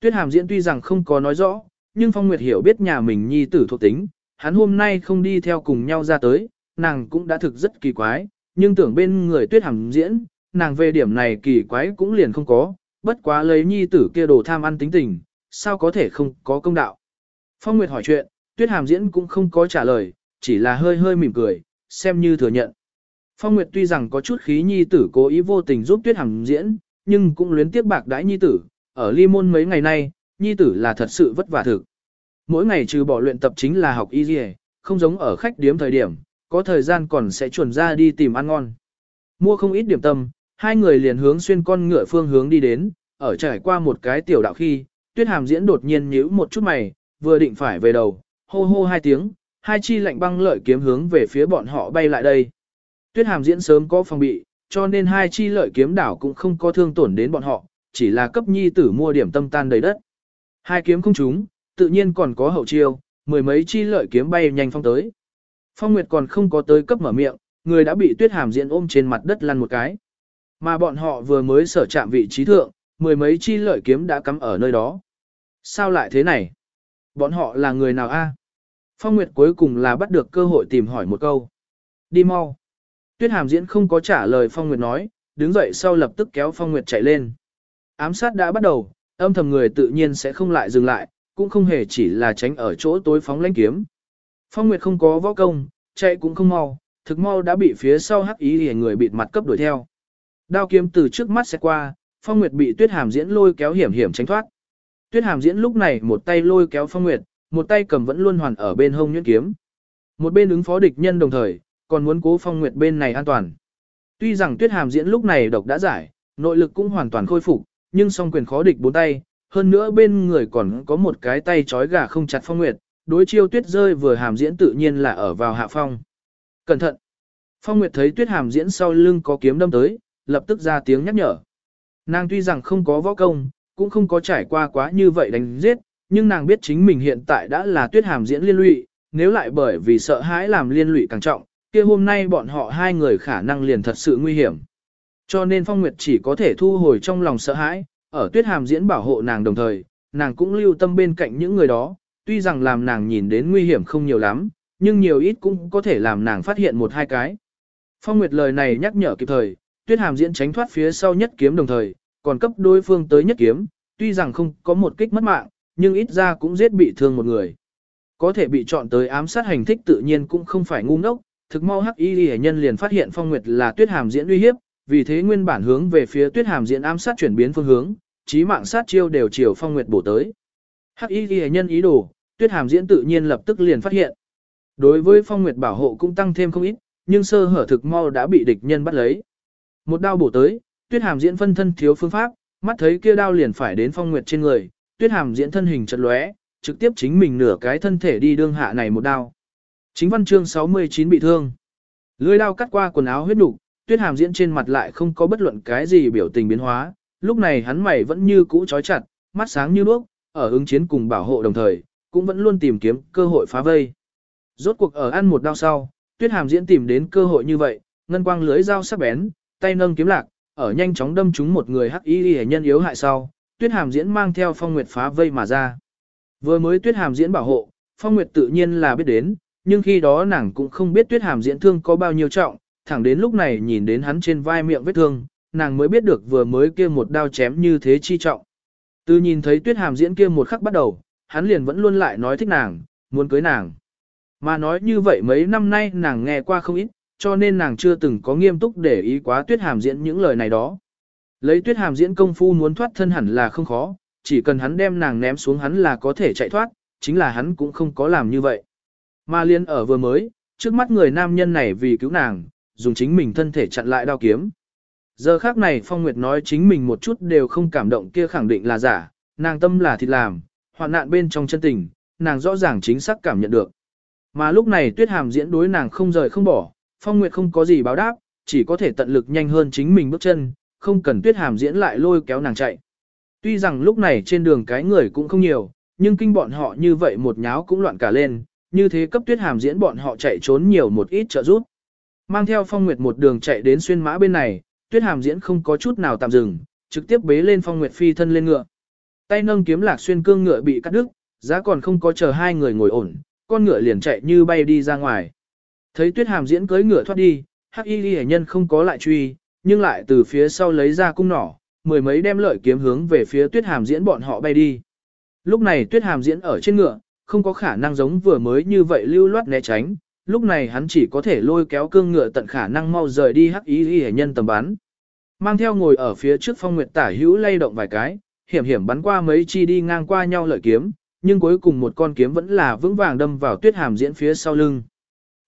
Tuyết Hàm diễn tuy rằng không có nói rõ, nhưng Phong Nguyệt hiểu biết nhà mình nhi tử thuộc tính, hắn hôm nay không đi theo cùng nhau ra tới, nàng cũng đã thực rất kỳ quái, nhưng tưởng bên người Tuyết Hàm diễn, nàng về điểm này kỳ quái cũng liền không có, bất quá lấy nhi tử kia đồ tham ăn tính tình, sao có thể không có công đạo. Phong Nguyệt hỏi chuyện, Tuyết Hàm diễn cũng không có trả lời, chỉ là hơi hơi mỉm cười, xem như thừa nhận. Phong Nguyệt tuy rằng có chút khí nhi tử cố ý vô tình giúp Tuyết Hằng diễn, nhưng cũng luyến tiếc bạc đãi nhi tử, ở ly môn mấy ngày nay, nhi tử là thật sự vất vả thực. Mỗi ngày trừ bỏ luyện tập chính là học y dì không giống ở khách điếm thời điểm, có thời gian còn sẽ chuẩn ra đi tìm ăn ngon. Mua không ít điểm tâm, hai người liền hướng xuyên con ngựa phương hướng đi đến, ở trải qua một cái tiểu đạo khi, tuyết hàm diễn đột nhiên nhíu một chút mày, vừa định phải về đầu, hô hô hai tiếng, hai chi lạnh băng lợi kiếm hướng về phía bọn họ bay lại đây. Tuyết hàm diễn sớm có phòng bị, cho nên hai chi lợi kiếm đảo cũng không có thương tổn đến bọn họ, chỉ là cấp nhi tử mua điểm tâm tan đầy đất. Hai kiếm không trúng, tự nhiên còn có hậu chiêu, mười mấy chi lợi kiếm bay nhanh phong tới. Phong Nguyệt còn không có tới cấp mở miệng, người đã bị tuyết hàm diễn ôm trên mặt đất lăn một cái. Mà bọn họ vừa mới sở chạm vị trí thượng, mười mấy chi lợi kiếm đã cắm ở nơi đó. Sao lại thế này? Bọn họ là người nào a? Phong Nguyệt cuối cùng là bắt được cơ hội tìm hỏi một câu. Đi mau. Tuyết hàm diễn không có trả lời Phong Nguyệt nói, đứng dậy sau lập tức kéo Phong Nguyệt chạy lên. Ám sát đã bắt đầu, âm thầm người tự nhiên sẽ không lại dừng lại, cũng không hề chỉ là tránh ở chỗ tối phóng lãnh kiếm. Phong Nguyệt không có võ công, chạy cũng không mau, thực mau đã bị phía sau hắc ý hề người bịt mặt cấp đuổi theo. Đao kiếm từ trước mắt sẽ qua, Phong Nguyệt bị Tuyết Hàm Diễn lôi kéo hiểm hiểm tránh thoát. Tuyết Hàm Diễn lúc này một tay lôi kéo Phong Nguyệt, một tay cầm vẫn luôn hoàn ở bên hông nhuyễn kiếm. Một bên ứng phó địch nhân đồng thời, còn muốn cố Phong Nguyệt bên này an toàn. Tuy rằng Tuyết Hàm Diễn lúc này độc đã giải, nội lực cũng hoàn toàn khôi phục, nhưng song quyền khó địch bốn tay, hơn nữa bên người còn có một cái tay trói gà không chặt Phong Nguyệt, đối chiêu Tuyết rơi vừa Hàm Diễn tự nhiên là ở vào hạ phong. Cẩn thận! Phong Nguyệt thấy Tuyết Hàm Diễn sau lưng có kiếm đâm tới, lập tức ra tiếng nhắc nhở. Nàng tuy rằng không có võ công, cũng không có trải qua quá như vậy đánh giết, nhưng nàng biết chính mình hiện tại đã là tuyết hàm diễn liên lụy, nếu lại bởi vì sợ hãi làm liên lụy càng trọng, kia hôm nay bọn họ hai người khả năng liền thật sự nguy hiểm. Cho nên Phong Nguyệt chỉ có thể thu hồi trong lòng sợ hãi, ở tuyết hàm diễn bảo hộ nàng đồng thời, nàng cũng lưu tâm bên cạnh những người đó, tuy rằng làm nàng nhìn đến nguy hiểm không nhiều lắm, nhưng nhiều ít cũng có thể làm nàng phát hiện một hai cái. Phong Nguyệt lời này nhắc nhở kịp thời, tuyết hàm diễn tránh thoát phía sau nhất kiếm đồng thời, còn cấp đối phương tới nhất kiếm, tuy rằng không có một kích mất mạng, nhưng ít ra cũng giết bị thương một người. Có thể bị chọn tới ám sát hành thích tự nhiên cũng không phải ngu ngốc, thực mau hắc y hệ nhân liền phát hiện phong nguyệt là tuyết hàm diễn uy hiếp, vì thế nguyên bản hướng về phía tuyết hàm diễn ám sát chuyển biến phương hướng, chí mạng sát chiêu đều chiều phong nguyệt bổ tới. Hắc y hệ nhân ý đồ, tuyết hàm diễn tự nhiên lập tức liền phát hiện. Đối với phong nguyệt bảo hộ cũng tăng thêm không ít, nhưng sơ hở thực mau đã bị địch nhân bắt lấy. Một đao bổ tới, tuyết hàm diễn phân thân thiếu phương pháp, mắt thấy kia đao liền phải đến phong nguyệt trên người, tuyết hàm diễn thân hình chật lóe, trực tiếp chính mình nửa cái thân thể đi đương hạ này một đao. Chính văn chương 69 bị thương. Lưỡi đao cắt qua quần áo huyết nục, tuyết hàm diễn trên mặt lại không có bất luận cái gì biểu tình biến hóa, lúc này hắn mày vẫn như cũ trói chặt, mắt sáng như đuốc, ở ứng chiến cùng bảo hộ đồng thời, cũng vẫn luôn tìm kiếm cơ hội phá vây. Rốt cuộc ở ăn một đao sau, tuyết hàm diễn tìm đến cơ hội như vậy, ngân quang lưới dao sắc bén, tay nâng kiếm lạc, ở nhanh chóng đâm trúng một người hắc y hệ nhân yếu hại sau, Tuyết Hàm diễn mang theo Phong Nguyệt phá vây mà ra. Vừa mới Tuyết Hàm diễn bảo hộ, Phong Nguyệt tự nhiên là biết đến, nhưng khi đó nàng cũng không biết Tuyết Hàm diễn thương có bao nhiêu trọng, thẳng đến lúc này nhìn đến hắn trên vai miệng vết thương, nàng mới biết được vừa mới kia một đao chém như thế chi trọng. Từ nhìn thấy Tuyết Hàm diễn kia một khắc bắt đầu, hắn liền vẫn luôn lại nói thích nàng, muốn cưới nàng. Mà nói như vậy mấy năm nay nàng nghe qua không ít, cho nên nàng chưa từng có nghiêm túc để ý quá tuyết hàm diễn những lời này đó. Lấy tuyết hàm diễn công phu muốn thoát thân hẳn là không khó, chỉ cần hắn đem nàng ném xuống hắn là có thể chạy thoát, chính là hắn cũng không có làm như vậy. Mà liên ở vừa mới, trước mắt người nam nhân này vì cứu nàng, dùng chính mình thân thể chặn lại đao kiếm. Giờ khác này Phong Nguyệt nói chính mình một chút đều không cảm động kia khẳng định là giả, nàng tâm là thịt làm, hoạn nạn bên trong chân tình, nàng rõ ràng chính xác cảm nhận được. Mà lúc này Tuyết Hàm diễn đối nàng không rời không bỏ, Phong Nguyệt không có gì báo đáp, chỉ có thể tận lực nhanh hơn chính mình bước chân, không cần Tuyết Hàm diễn lại lôi kéo nàng chạy. Tuy rằng lúc này trên đường cái người cũng không nhiều, nhưng kinh bọn họ như vậy một nháo cũng loạn cả lên, như thế cấp Tuyết Hàm diễn bọn họ chạy trốn nhiều một ít trợ giúp. Mang theo Phong Nguyệt một đường chạy đến xuyên mã bên này, Tuyết Hàm diễn không có chút nào tạm dừng, trực tiếp bế lên Phong Nguyệt phi thân lên ngựa. Tay nâng kiếm lạc xuyên cương ngựa bị cắt đứt, giá còn không có chờ hai người ngồi ổn, con ngựa liền chạy như bay đi ra ngoài. Thấy Tuyết Hàm diễn cưỡi ngựa thoát đi, Hắc Y Liễu nhân không có lại truy, nhưng lại từ phía sau lấy ra cung nỏ, mười mấy đem lợi kiếm hướng về phía Tuyết Hàm diễn bọn họ bay đi. Lúc này Tuyết Hàm diễn ở trên ngựa, không có khả năng giống vừa mới như vậy lưu loát né tránh, lúc này hắn chỉ có thể lôi kéo cương ngựa tận khả năng mau rời đi Hắc Y hệ nhân tầm bắn. Mang theo ngồi ở phía trước Phong Nguyệt Tả Hữu lay động vài cái, hiểm hiểm bắn qua mấy chi đi ngang qua nhau lợi kiếm, nhưng cuối cùng một con kiếm vẫn là vững vàng đâm vào tuyết hàm diễn phía sau lưng.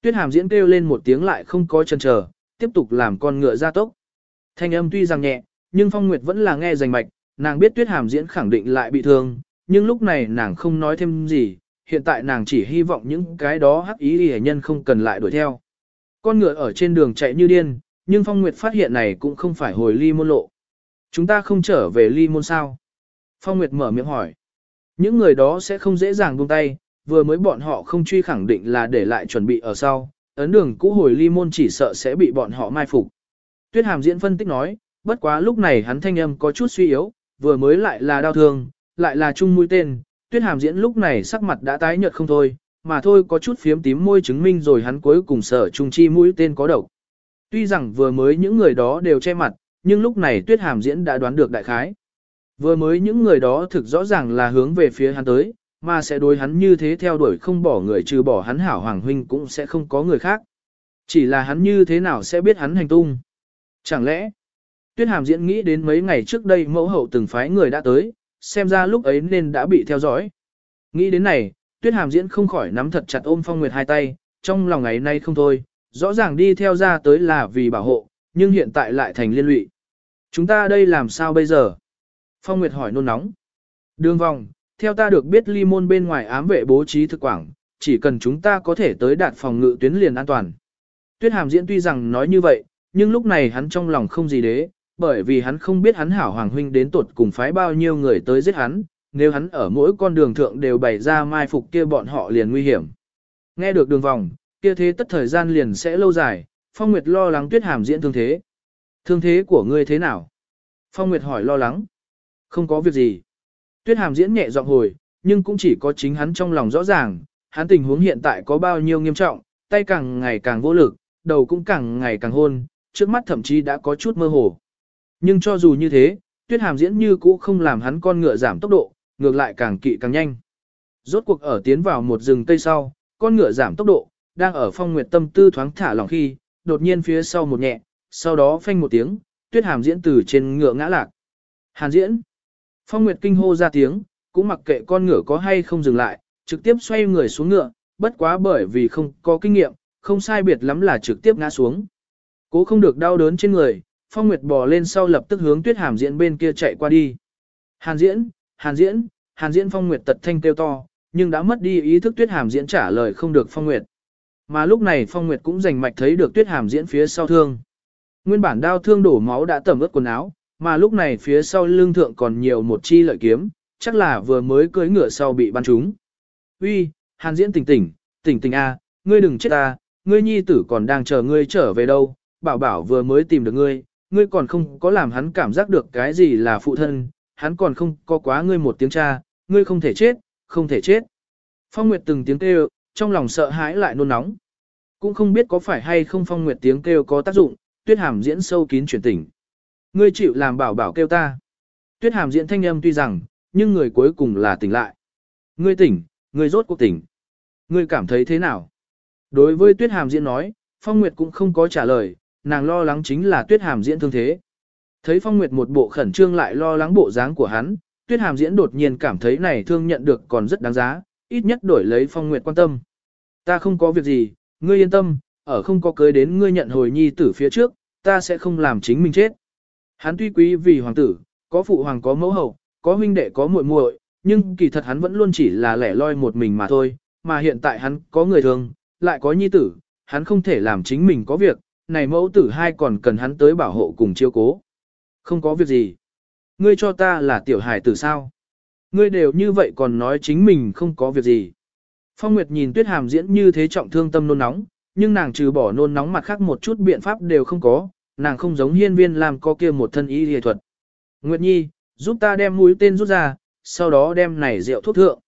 Tuyết hàm diễn kêu lên một tiếng lại không có chân chờ, tiếp tục làm con ngựa ra tốc. Thanh âm tuy rằng nhẹ, nhưng Phong Nguyệt vẫn là nghe rành mạch, nàng biết tuyết hàm diễn khẳng định lại bị thương, nhưng lúc này nàng không nói thêm gì, hiện tại nàng chỉ hy vọng những cái đó hắc ý hệ nhân không cần lại đuổi theo. Con ngựa ở trên đường chạy như điên, nhưng Phong Nguyệt phát hiện này cũng không phải hồi ly môn lộ. Chúng ta không trở về ly môn sao? Phong Nguyệt mở miệng hỏi. Những người đó sẽ không dễ dàng buông tay, vừa mới bọn họ không truy khẳng định là để lại chuẩn bị ở sau, ấn đường cũ hồi ly môn chỉ sợ sẽ bị bọn họ mai phục. Tuyết Hàm diễn phân tích nói, bất quá lúc này hắn thanh âm có chút suy yếu, vừa mới lại là đau thương, lại là chung mũi tên, Tuyết Hàm diễn lúc này sắc mặt đã tái nhợt không thôi, mà thôi có chút phiếm tím môi chứng minh rồi hắn cuối cùng sở trung chi mũi tên có độc. Tuy rằng vừa mới những người đó đều che mặt, nhưng lúc này Tuyết Hàm diễn đã đoán được đại khái. Vừa mới những người đó thực rõ ràng là hướng về phía hắn tới, mà sẽ đối hắn như thế theo đuổi không bỏ người trừ bỏ hắn hảo hoàng huynh cũng sẽ không có người khác. Chỉ là hắn như thế nào sẽ biết hắn hành tung. Chẳng lẽ, tuyết hàm diễn nghĩ đến mấy ngày trước đây mẫu hậu từng phái người đã tới, xem ra lúc ấy nên đã bị theo dõi. Nghĩ đến này, tuyết hàm diễn không khỏi nắm thật chặt ôm phong nguyệt hai tay, trong lòng ngày nay không thôi, rõ ràng đi theo ra tới là vì bảo hộ, nhưng hiện tại lại thành liên lụy. Chúng ta đây làm sao bây giờ? Phong Nguyệt hỏi nôn nóng. Đường vòng, theo ta được biết ly môn bên ngoài ám vệ bố trí thực quảng, chỉ cần chúng ta có thể tới đạt phòng ngự tuyến liền an toàn. Tuyết hàm diễn tuy rằng nói như vậy, nhưng lúc này hắn trong lòng không gì đế, bởi vì hắn không biết hắn hảo hoàng huynh đến tuột cùng phái bao nhiêu người tới giết hắn, nếu hắn ở mỗi con đường thượng đều bày ra mai phục kia bọn họ liền nguy hiểm. Nghe được đường vòng, kia thế tất thời gian liền sẽ lâu dài, Phong Nguyệt lo lắng Tuyết Hàm diễn thương thế. Thương thế của ngươi thế nào? Phong Nguyệt hỏi lo lắng. Không có việc gì. Tuyết hàm diễn nhẹ giọng hồi, nhưng cũng chỉ có chính hắn trong lòng rõ ràng, hắn tình huống hiện tại có bao nhiêu nghiêm trọng, tay càng ngày càng vô lực, đầu cũng càng ngày càng hôn, trước mắt thậm chí đã có chút mơ hồ. Nhưng cho dù như thế, tuyết hàm diễn như cũ không làm hắn con ngựa giảm tốc độ, ngược lại càng kỵ càng nhanh. Rốt cuộc ở tiến vào một rừng cây sau, con ngựa giảm tốc độ, đang ở phong nguyệt tâm tư thoáng thả lỏng khi, đột nhiên phía sau một nhẹ, sau đó phanh một tiếng, tuyết hàm diễn từ trên ngựa ngã lạc. Hàn diễn. Phong Nguyệt kinh hô ra tiếng, cũng mặc kệ con ngựa có hay không dừng lại, trực tiếp xoay người xuống ngựa, bất quá bởi vì không có kinh nghiệm, không sai biệt lắm là trực tiếp ngã xuống. Cố không được đau đớn trên người, Phong Nguyệt bò lên sau lập tức hướng Tuyết Hàm Diễn bên kia chạy qua đi. Hàn Diễn, Hàn Diễn, Hàn Diễn Phong Nguyệt tật thanh kêu to, nhưng đã mất đi ý thức Tuyết Hàm Diễn trả lời không được Phong Nguyệt. Mà lúc này Phong Nguyệt cũng rành mạch thấy được Tuyết Hàm Diễn phía sau thương. Nguyên bản đau thương đổ máu đã tẩm ướt quần áo, mà lúc này phía sau lưng thượng còn nhiều một chi lợi kiếm, chắc là vừa mới cưỡi ngựa sau bị bắn trúng. Uy, Hàn Diễn tỉnh tỉnh, tỉnh tỉnh a, ngươi đừng chết ta, ngươi nhi tử còn đang chờ ngươi trở về đâu, bảo bảo vừa mới tìm được ngươi, ngươi còn không có làm hắn cảm giác được cái gì là phụ thân, hắn còn không có quá ngươi một tiếng cha, ngươi không thể chết, không thể chết. Phong Nguyệt từng tiếng kêu, trong lòng sợ hãi lại nôn nóng. Cũng không biết có phải hay không Phong Nguyệt tiếng kêu có tác dụng, tuyết hàm diễn sâu kín chuyển tỉnh. Ngươi chịu làm bảo bảo kêu ta. Tuyết hàm diễn thanh âm tuy rằng, nhưng người cuối cùng là tỉnh lại. Ngươi tỉnh, ngươi rốt cuộc tỉnh. Ngươi cảm thấy thế nào? Đối với tuyết hàm diễn nói, Phong Nguyệt cũng không có trả lời, nàng lo lắng chính là Tuyết Hàm diễn thương thế. Thấy Phong Nguyệt một bộ khẩn trương lại lo lắng bộ dáng của hắn, Tuyết Hàm diễn đột nhiên cảm thấy này thương nhận được còn rất đáng giá, ít nhất đổi lấy Phong Nguyệt quan tâm. Ta không có việc gì, ngươi yên tâm, ở không có cưới đến ngươi nhận hồi nhi tử phía trước, ta sẽ không làm chính mình chết. Hắn tuy quý vì hoàng tử, có phụ hoàng có mẫu hậu, có huynh đệ có muội muội, nhưng kỳ thật hắn vẫn luôn chỉ là lẻ loi một mình mà thôi, mà hiện tại hắn có người thương, lại có nhi tử, hắn không thể làm chính mình có việc, này mẫu tử hai còn cần hắn tới bảo hộ cùng chiêu cố. Không có việc gì. Ngươi cho ta là tiểu hài tử sao? Ngươi đều như vậy còn nói chính mình không có việc gì. Phong Nguyệt nhìn Tuyết Hàm diễn như thế trọng thương tâm nôn nóng, nhưng nàng trừ bỏ nôn nóng mặt khác một chút biện pháp đều không có, nàng không giống hiên viên làm có kia một thân ý y thuật. Nguyệt Nhi, giúp ta đem mũi tên rút ra, sau đó đem này rượu thuốc thượng.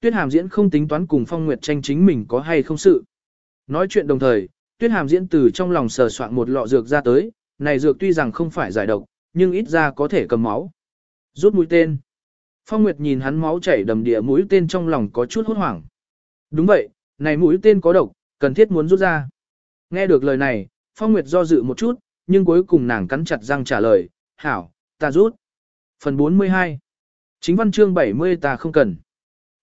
Tuyết Hàm diễn không tính toán cùng Phong Nguyệt tranh chính mình có hay không sự. Nói chuyện đồng thời, Tuyết Hàm diễn từ trong lòng sờ soạn một lọ dược ra tới, này dược tuy rằng không phải giải độc, nhưng ít ra có thể cầm máu. Rút mũi tên. Phong Nguyệt nhìn hắn máu chảy đầm địa mũi tên trong lòng có chút hốt hoảng. Đúng vậy, này mũi tên có độc, cần thiết muốn rút ra. Nghe được lời này, Phong Nguyệt do dự một chút, nhưng cuối cùng nàng cắn chặt răng trả lời, hảo, ta rút. Phần 42 Chính văn chương 70 ta không cần.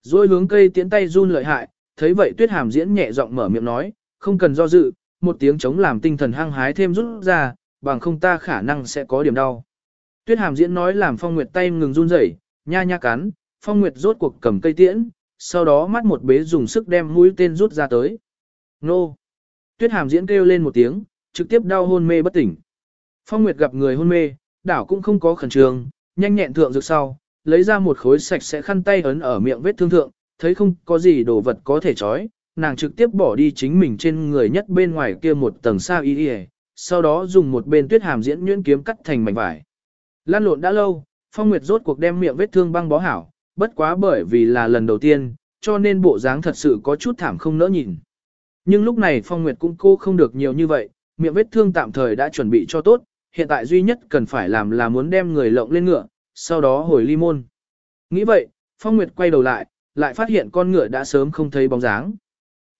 Rồi hướng cây tiễn tay run lợi hại, thấy vậy tuyết hàm diễn nhẹ giọng mở miệng nói, không cần do dự, một tiếng chống làm tinh thần hăng hái thêm rút ra, bằng không ta khả năng sẽ có điểm đau. Tuyết hàm diễn nói làm phong nguyệt tay ngừng run rẩy, nha nha cắn, phong nguyệt rốt cuộc cầm cây tiễn, sau đó mắt một bế dùng sức đem mũi tên rút ra tới. Nô! Tuyết hàm diễn kêu lên một tiếng, trực tiếp đau hôn mê bất tỉnh. Phong nguyệt gặp người hôn mê, đảo cũng không có khẩn trương, nhanh nhẹn thượng dược sau, lấy ra một khối sạch sẽ khăn tay ấn ở miệng vết thương thượng, thấy không có gì đồ vật có thể trói, nàng trực tiếp bỏ đi chính mình trên người nhất bên ngoài kia một tầng sa y y, sau đó dùng một bên tuyết hàm diễn nhuyễn kiếm cắt thành mảnh vải. Lan lộn đã lâu, Phong Nguyệt rốt cuộc đem miệng vết thương băng bó hảo, bất quá bởi vì là lần đầu tiên, cho nên bộ dáng thật sự có chút thảm không nỡ nhìn. Nhưng lúc này Phong Nguyệt cũng cô không được nhiều như vậy, miệng vết thương tạm thời đã chuẩn bị cho tốt, hiện tại duy nhất cần phải làm là muốn đem người lộng lên ngựa, sau đó hồi ly môn. Nghĩ vậy, Phong Nguyệt quay đầu lại, lại phát hiện con ngựa đã sớm không thấy bóng dáng.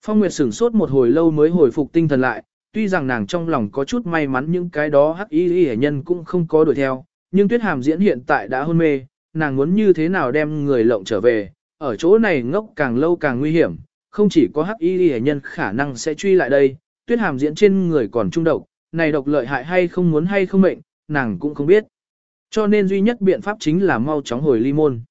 Phong Nguyệt sửng sốt một hồi lâu mới hồi phục tinh thần lại, tuy rằng nàng trong lòng có chút may mắn những cái đó hắc y hệ nhân cũng không có đuổi theo, nhưng tuyết hàm diễn hiện tại đã hôn mê, nàng muốn như thế nào đem người lộng trở về, ở chỗ này ngốc càng lâu càng nguy hiểm, không chỉ có hắc y hệ nhân khả năng sẽ truy lại đây, tuyết hàm diễn trên người còn trung độc, này độc lợi hại hay không muốn hay không mệnh, nàng cũng không biết. Cho nên duy nhất biện pháp chính là mau chóng hồi ly môn.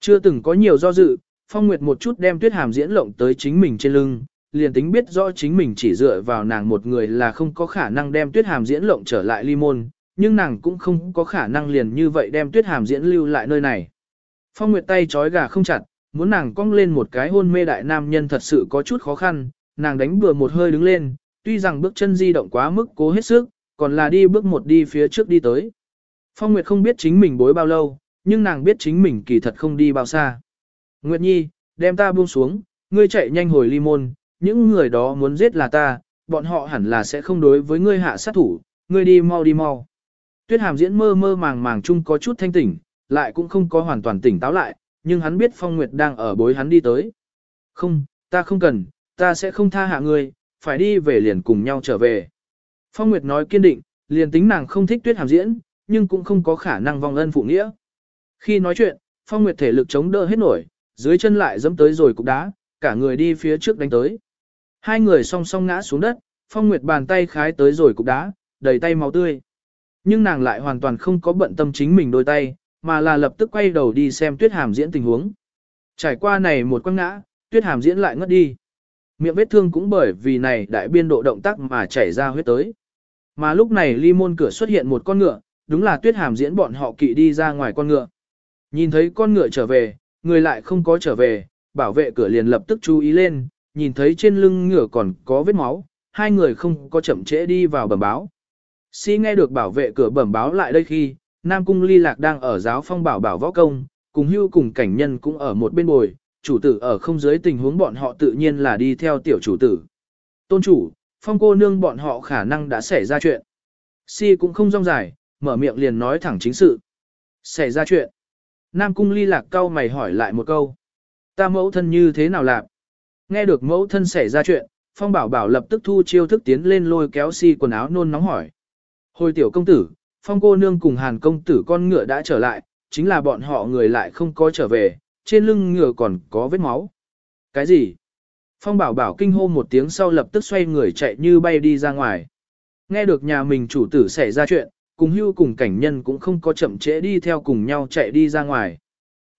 Chưa từng có nhiều do dự, Phong Nguyệt một chút đem tuyết hàm diễn lộng tới chính mình trên lưng, liền tính biết rõ chính mình chỉ dựa vào nàng một người là không có khả năng đem tuyết hàm diễn lộng trở lại ly môn, nhưng nàng cũng không có khả năng liền như vậy đem tuyết hàm diễn lưu lại nơi này. Phong Nguyệt tay trói gà không chặt, muốn nàng cong lên một cái hôn mê đại nam nhân thật sự có chút khó khăn, nàng đánh bừa một hơi đứng lên, tuy rằng bước chân di động quá mức cố hết sức, còn là đi bước một đi phía trước đi tới. Phong Nguyệt không biết chính mình bối bao lâu, nhưng nàng biết chính mình kỳ thật không đi bao xa. Nguyệt Nhi, đem ta buông xuống, ngươi chạy nhanh hồi ly môn, những người đó muốn giết là ta, bọn họ hẳn là sẽ không đối với ngươi hạ sát thủ, ngươi đi mau đi mau. Tuyết hàm diễn mơ mơ màng màng chung có chút thanh tỉnh, lại cũng không có hoàn toàn tỉnh táo lại, nhưng hắn biết Phong Nguyệt đang ở bối hắn đi tới. Không, ta không cần, ta sẽ không tha hạ ngươi, phải đi về liền cùng nhau trở về. Phong Nguyệt nói kiên định, liền tính nàng không thích tuyết hàm diễn, nhưng cũng không có khả năng vong ân phụ nghĩa. Khi nói chuyện, Phong Nguyệt thể lực chống đỡ hết nổi, dưới chân lại dẫm tới rồi cục đá, cả người đi phía trước đánh tới. Hai người song song ngã xuống đất, Phong Nguyệt bàn tay khái tới rồi cục đá, đầy tay máu tươi. Nhưng nàng lại hoàn toàn không có bận tâm chính mình đôi tay, mà là lập tức quay đầu đi xem Tuyết Hàm diễn tình huống. Trải qua này một quăng ngã, Tuyết Hàm diễn lại ngất đi. Miệng vết thương cũng bởi vì này đại biên độ động tác mà chảy ra huyết tới. Mà lúc này ly môn cửa xuất hiện một con ngựa, đúng là Tuyết Hàm diễn bọn họ kỵ đi ra ngoài con ngựa. Nhìn thấy con ngựa trở về, người lại không có trở về, bảo vệ cửa liền lập tức chú ý lên, nhìn thấy trên lưng ngựa còn có vết máu, hai người không có chậm trễ đi vào bẩm báo. Si nghe được bảo vệ cửa bẩm báo lại đây khi, Nam Cung Ly Lạc đang ở giáo phong bảo bảo võ công, cùng hưu cùng cảnh nhân cũng ở một bên bồi, chủ tử ở không dưới tình huống bọn họ tự nhiên là đi theo tiểu chủ tử. Tôn chủ, phong cô nương bọn họ khả năng đã xảy ra chuyện. Si cũng không rong dài, mở miệng liền nói thẳng chính sự. Xảy ra chuyện. Nam Cung Ly Lạc cau mày hỏi lại một câu. Ta mẫu thân như thế nào lạc? Nghe được mẫu thân xảy ra chuyện, Phong Bảo Bảo lập tức thu chiêu thức tiến lên lôi kéo si quần áo nôn nóng hỏi. Hồi tiểu công tử, Phong cô nương cùng Hàn công tử con ngựa đã trở lại, chính là bọn họ người lại không có trở về, trên lưng ngựa còn có vết máu. Cái gì? Phong Bảo Bảo kinh hô một tiếng sau lập tức xoay người chạy như bay đi ra ngoài. Nghe được nhà mình chủ tử xảy ra chuyện, cùng hưu cùng cảnh nhân cũng không có chậm trễ đi theo cùng nhau chạy đi ra ngoài.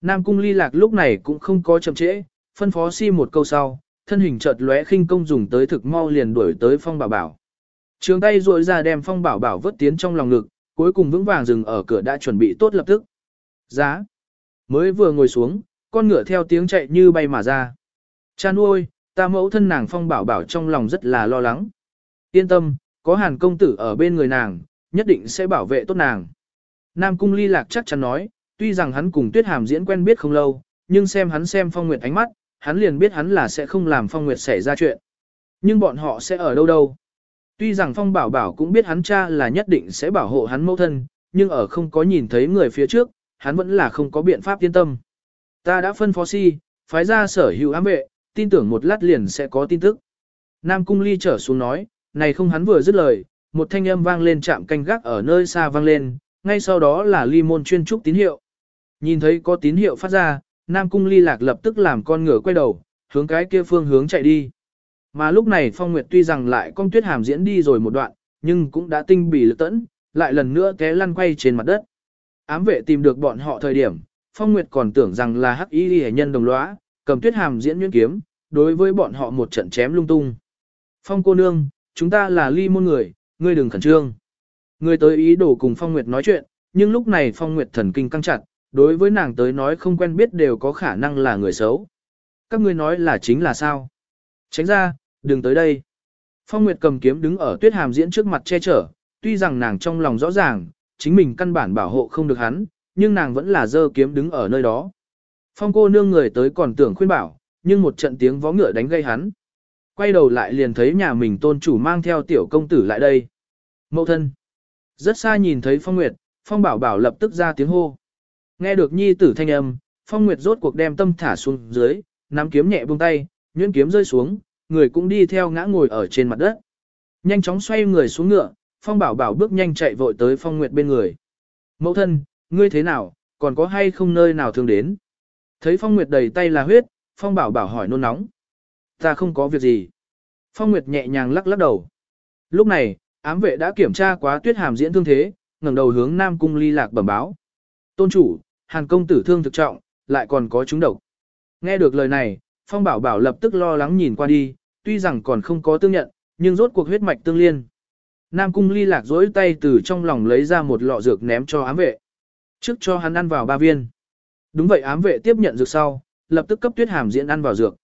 Nam cung ly lạc lúc này cũng không có chậm trễ, phân phó si một câu sau, thân hình chợt lóe khinh công dùng tới thực mau liền đuổi tới phong bảo bảo. Trường tay ruội ra đem phong bảo bảo vớt tiến trong lòng ngực, cuối cùng vững vàng dừng ở cửa đã chuẩn bị tốt lập tức. Giá. Mới vừa ngồi xuống, con ngựa theo tiếng chạy như bay mà ra. Cha nuôi, ta mẫu thân nàng phong bảo bảo trong lòng rất là lo lắng. Yên tâm, có hàn công tử ở bên người nàng, nhất định sẽ bảo vệ tốt nàng. Nam cung ly lạc chắc chắn nói, tuy rằng hắn cùng tuyết hàm diễn quen biết không lâu, nhưng xem hắn xem phong nguyệt ánh mắt, hắn liền biết hắn là sẽ không làm phong nguyệt xảy ra chuyện. Nhưng bọn họ sẽ ở đâu đâu. Tuy rằng phong bảo bảo cũng biết hắn cha là nhất định sẽ bảo hộ hắn mẫu thân, nhưng ở không có nhìn thấy người phía trước, hắn vẫn là không có biện pháp yên tâm. Ta đã phân phó si, phái ra sở hữu ám vệ, tin tưởng một lát liền sẽ có tin tức. Nam cung ly trở xuống nói, này không hắn vừa dứt lời, một thanh âm vang lên chạm canh gác ở nơi xa vang lên, ngay sau đó là ly môn chuyên trúc tín hiệu. Nhìn thấy có tín hiệu phát ra, Nam Cung ly lạc lập tức làm con ngựa quay đầu, hướng cái kia phương hướng chạy đi. Mà lúc này Phong Nguyệt tuy rằng lại con tuyết hàm diễn đi rồi một đoạn, nhưng cũng đã tinh bỉ lực tẫn, lại lần nữa té lăn quay trên mặt đất. Ám vệ tìm được bọn họ thời điểm, Phong Nguyệt còn tưởng rằng là hắc y hệ nhân đồng lõa, cầm tuyết hàm diễn nhuyễn kiếm, đối với bọn họ một trận chém lung tung. Phong cô nương, chúng ta là ly môn người, ngươi đừng khẩn trương. Ngươi tới ý đồ cùng Phong Nguyệt nói chuyện, nhưng lúc này Phong Nguyệt thần kinh căng chặt, đối với nàng tới nói không quen biết đều có khả năng là người xấu. Các ngươi nói là chính là sao? Tránh ra, đừng tới đây. Phong Nguyệt cầm kiếm đứng ở tuyết hàm diễn trước mặt che chở, tuy rằng nàng trong lòng rõ ràng, chính mình căn bản bảo hộ không được hắn, nhưng nàng vẫn là dơ kiếm đứng ở nơi đó. Phong cô nương người tới còn tưởng khuyên bảo, nhưng một trận tiếng vó ngựa đánh gây hắn. Quay đầu lại liền thấy nhà mình tôn chủ mang theo tiểu công tử lại đây. Mậu thân. Rất xa nhìn thấy Phong Nguyệt, Phong bảo bảo lập tức ra tiếng hô. Nghe được nhi tử thanh âm, Phong Nguyệt rốt cuộc đem tâm thả xuống dưới, nắm kiếm nhẹ buông tay, nhuyễn kiếm rơi xuống, người cũng đi theo ngã ngồi ở trên mặt đất. Nhanh chóng xoay người xuống ngựa, Phong Bảo Bảo bước nhanh chạy vội tới Phong Nguyệt bên người. Mẫu thân, ngươi thế nào, còn có hay không nơi nào thương đến? Thấy Phong Nguyệt đầy tay là huyết, Phong Bảo Bảo hỏi nôn nóng. Ta không có việc gì. Phong Nguyệt nhẹ nhàng lắc lắc đầu. Lúc này, ám vệ đã kiểm tra quá tuyết hàm diễn thương thế, ngẩng đầu hướng Nam Cung ly lạc bẩm báo. Tôn chủ, Hàn công tử thương thực trọng, lại còn có chúng độc. Nghe được lời này, Phong Bảo Bảo lập tức lo lắng nhìn qua đi, tuy rằng còn không có tương nhận, nhưng rốt cuộc huyết mạch tương liên. Nam Cung ly lạc dối tay từ trong lòng lấy ra một lọ dược ném cho ám vệ. Trước cho hắn ăn vào ba viên. Đúng vậy ám vệ tiếp nhận dược sau, lập tức cấp tuyết hàm diễn ăn vào dược.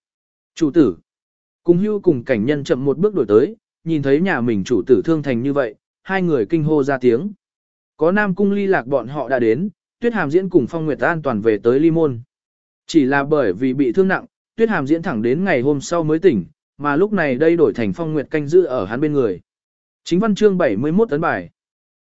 Chủ tử. Cùng hưu cùng cảnh nhân chậm một bước đổi tới, nhìn thấy nhà mình chủ tử thương thành như vậy, hai người kinh hô ra tiếng. Có Nam Cung ly lạc bọn họ đã đến, Tuyết Hàm Diễn cùng Phong Nguyệt an toàn về tới Ly Môn. Chỉ là bởi vì bị thương nặng, Tuyết Hàm Diễn thẳng đến ngày hôm sau mới tỉnh, mà lúc này đây đổi thành Phong Nguyệt canh giữ ở hắn bên người. Chính văn chương 71 tấn bài.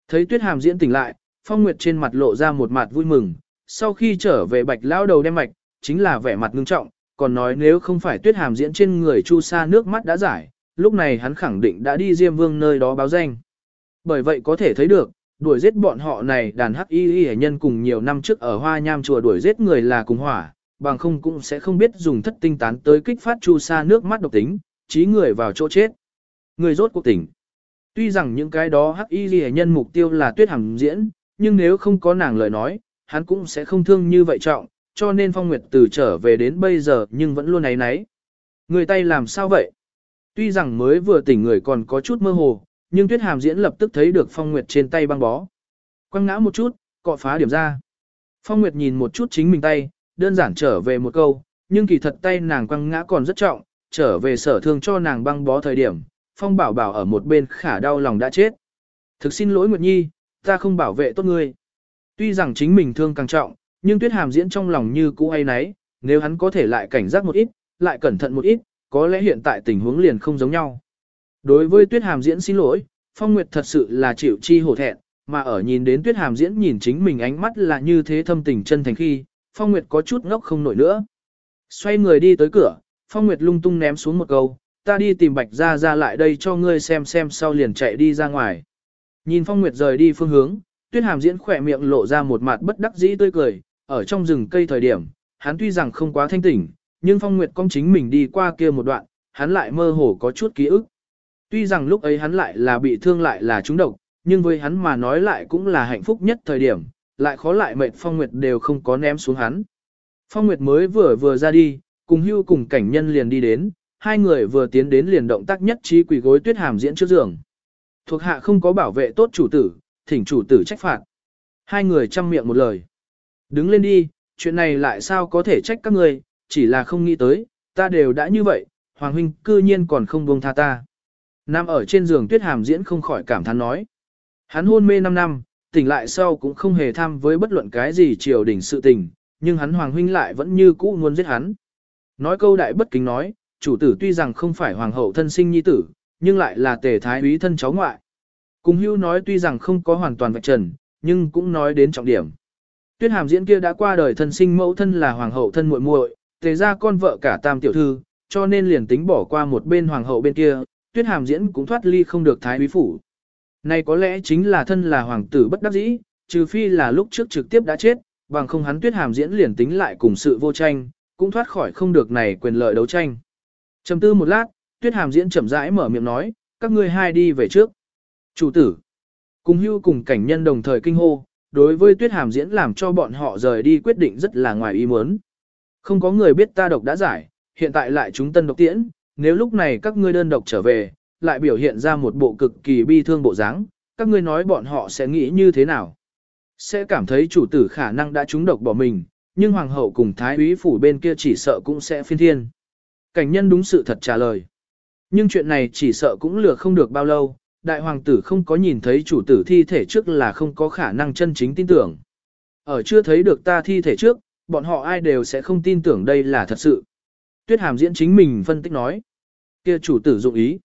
Thấy Tuyết Hàm Diễn tỉnh lại, Phong Nguyệt trên mặt lộ ra một mặt vui mừng, sau khi trở về Bạch lão đầu đem mạch, chính là vẻ mặt ngưng trọng, còn nói nếu không phải Tuyết Hàm Diễn trên người Chu Sa nước mắt đã giải, lúc này hắn khẳng định đã đi Diêm Vương nơi đó báo danh. Bởi vậy có thể thấy được, đuổi giết bọn họ này đàn hắc y y nhân cùng nhiều năm trước ở hoa nham chùa đuổi giết người là cùng hỏa, bằng không cũng sẽ không biết dùng thất tinh tán tới kích phát chu sa nước mắt độc tính, trí người vào chỗ chết. Người rốt cuộc tỉnh. Tuy rằng những cái đó hắc y y nhân mục tiêu là tuyết hàm diễn, nhưng nếu không có nàng lời nói, hắn cũng sẽ không thương như vậy trọng, cho nên phong nguyệt từ trở về đến bây giờ nhưng vẫn luôn ấy náy Người tay làm sao vậy? Tuy rằng mới vừa tỉnh người còn có chút mơ hồ, nhưng tuyết hàm diễn lập tức thấy được phong nguyệt trên tay băng bó. Quăng ngã một chút, cọ phá điểm ra. Phong nguyệt nhìn một chút chính mình tay, đơn giản trở về một câu, nhưng kỳ thật tay nàng quăng ngã còn rất trọng, trở về sở thương cho nàng băng bó thời điểm, phong bảo bảo ở một bên khả đau lòng đã chết. Thực xin lỗi Nguyệt Nhi, ta không bảo vệ tốt ngươi. Tuy rằng chính mình thương càng trọng, nhưng tuyết hàm diễn trong lòng như cũ hay nấy, nếu hắn có thể lại cảnh giác một ít, lại cẩn thận một ít, có lẽ hiện tại tình huống liền không giống nhau. Đối với Tuyết Hàm diễn xin lỗi, Phong Nguyệt thật sự là chịu chi hổ thẹn, mà ở nhìn đến Tuyết Hàm diễn nhìn chính mình ánh mắt là như thế thâm tình chân thành khi, Phong Nguyệt có chút ngốc không nổi nữa. Xoay người đi tới cửa, Phong Nguyệt lung tung ném xuống một câu, ta đi tìm bạch ra ra lại đây cho ngươi xem xem sau liền chạy đi ra ngoài. Nhìn phong nguyệt rời đi phương hướng, tuyết hàm diễn khỏe miệng lộ ra một mặt bất đắc dĩ tươi cười, ở trong rừng cây thời điểm, hắn tuy rằng không quá thanh tỉnh, nhưng phong nguyệt công chính mình đi qua kia một đoạn, hắn lại mơ hồ có chút ký ức. Tuy rằng lúc ấy hắn lại là bị thương lại là trúng độc, nhưng với hắn mà nói lại cũng là hạnh phúc nhất thời điểm, lại khó lại mệt Phong Nguyệt đều không có ném xuống hắn. Phong Nguyệt mới vừa vừa ra đi, cùng hưu cùng cảnh nhân liền đi đến, hai người vừa tiến đến liền động tác nhất trí quỳ gối tuyết hàm diễn trước giường. Thuộc hạ không có bảo vệ tốt chủ tử, thỉnh chủ tử trách phạt. Hai người chăm miệng một lời. Đứng lên đi, chuyện này lại sao có thể trách các người, chỉ là không nghĩ tới, ta đều đã như vậy, Hoàng huynh cư nhiên còn không buông tha ta. Nam ở trên giường tuyết hàm diễn không khỏi cảm thán nói. Hắn hôn mê 5 năm, tỉnh lại sau cũng không hề tham với bất luận cái gì triều đình sự tình, nhưng hắn hoàng huynh lại vẫn như cũ muốn giết hắn. Nói câu đại bất kính nói, chủ tử tuy rằng không phải hoàng hậu thân sinh nhi tử, nhưng lại là tề thái úy thân cháu ngoại. Cùng hưu nói tuy rằng không có hoàn toàn vạch trần, nhưng cũng nói đến trọng điểm. Tuyết hàm diễn kia đã qua đời thân sinh mẫu thân là hoàng hậu thân muội muội, tề ra con vợ cả tam tiểu thư, cho nên liền tính bỏ qua một bên hoàng hậu bên kia, tuyết hàm diễn cũng thoát ly không được thái úy phủ. Này có lẽ chính là thân là hoàng tử bất đắc dĩ, trừ phi là lúc trước trực tiếp đã chết, bằng không hắn tuyết hàm diễn liền tính lại cùng sự vô tranh, cũng thoát khỏi không được này quyền lợi đấu tranh. Trầm tư một lát, tuyết hàm diễn chậm rãi mở miệng nói, các ngươi hai đi về trước. Chủ tử, cùng hưu cùng cảnh nhân đồng thời kinh hô, đối với tuyết hàm diễn làm cho bọn họ rời đi quyết định rất là ngoài ý muốn. Không có người biết ta độc đã giải, hiện tại lại chúng tân độc tiễn, nếu lúc này các ngươi đơn độc trở về, lại biểu hiện ra một bộ cực kỳ bi thương bộ dáng, các ngươi nói bọn họ sẽ nghĩ như thế nào? Sẽ cảm thấy chủ tử khả năng đã trúng độc bỏ mình, nhưng hoàng hậu cùng thái úy phủ bên kia chỉ sợ cũng sẽ phiên thiên. Cảnh nhân đúng sự thật trả lời. Nhưng chuyện này chỉ sợ cũng lừa không được bao lâu, đại hoàng tử không có nhìn thấy chủ tử thi thể trước là không có khả năng chân chính tin tưởng. Ở chưa thấy được ta thi thể trước, bọn họ ai đều sẽ không tin tưởng đây là thật sự. Tuyết hàm diễn chính mình phân tích nói. kia chủ tử dụng ý.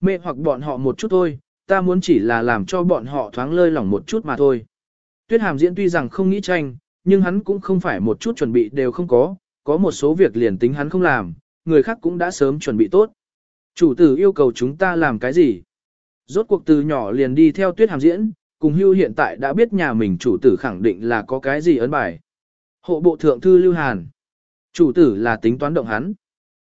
Mê hoặc bọn họ một chút thôi, ta muốn chỉ là làm cho bọn họ thoáng lơi lỏng một chút mà thôi. Tuyết hàm diễn tuy rằng không nghĩ tranh, nhưng hắn cũng không phải một chút chuẩn bị đều không có, có một số việc liền tính hắn không làm, người khác cũng đã sớm chuẩn bị tốt. Chủ tử yêu cầu chúng ta làm cái gì? Rốt cuộc từ nhỏ liền đi theo tuyết hàm diễn, cùng hưu hiện tại đã biết nhà mình chủ tử khẳng định là có cái gì ấn bài. Hộ bộ thượng thư Lưu Hàn. Chủ tử là tính toán động hắn.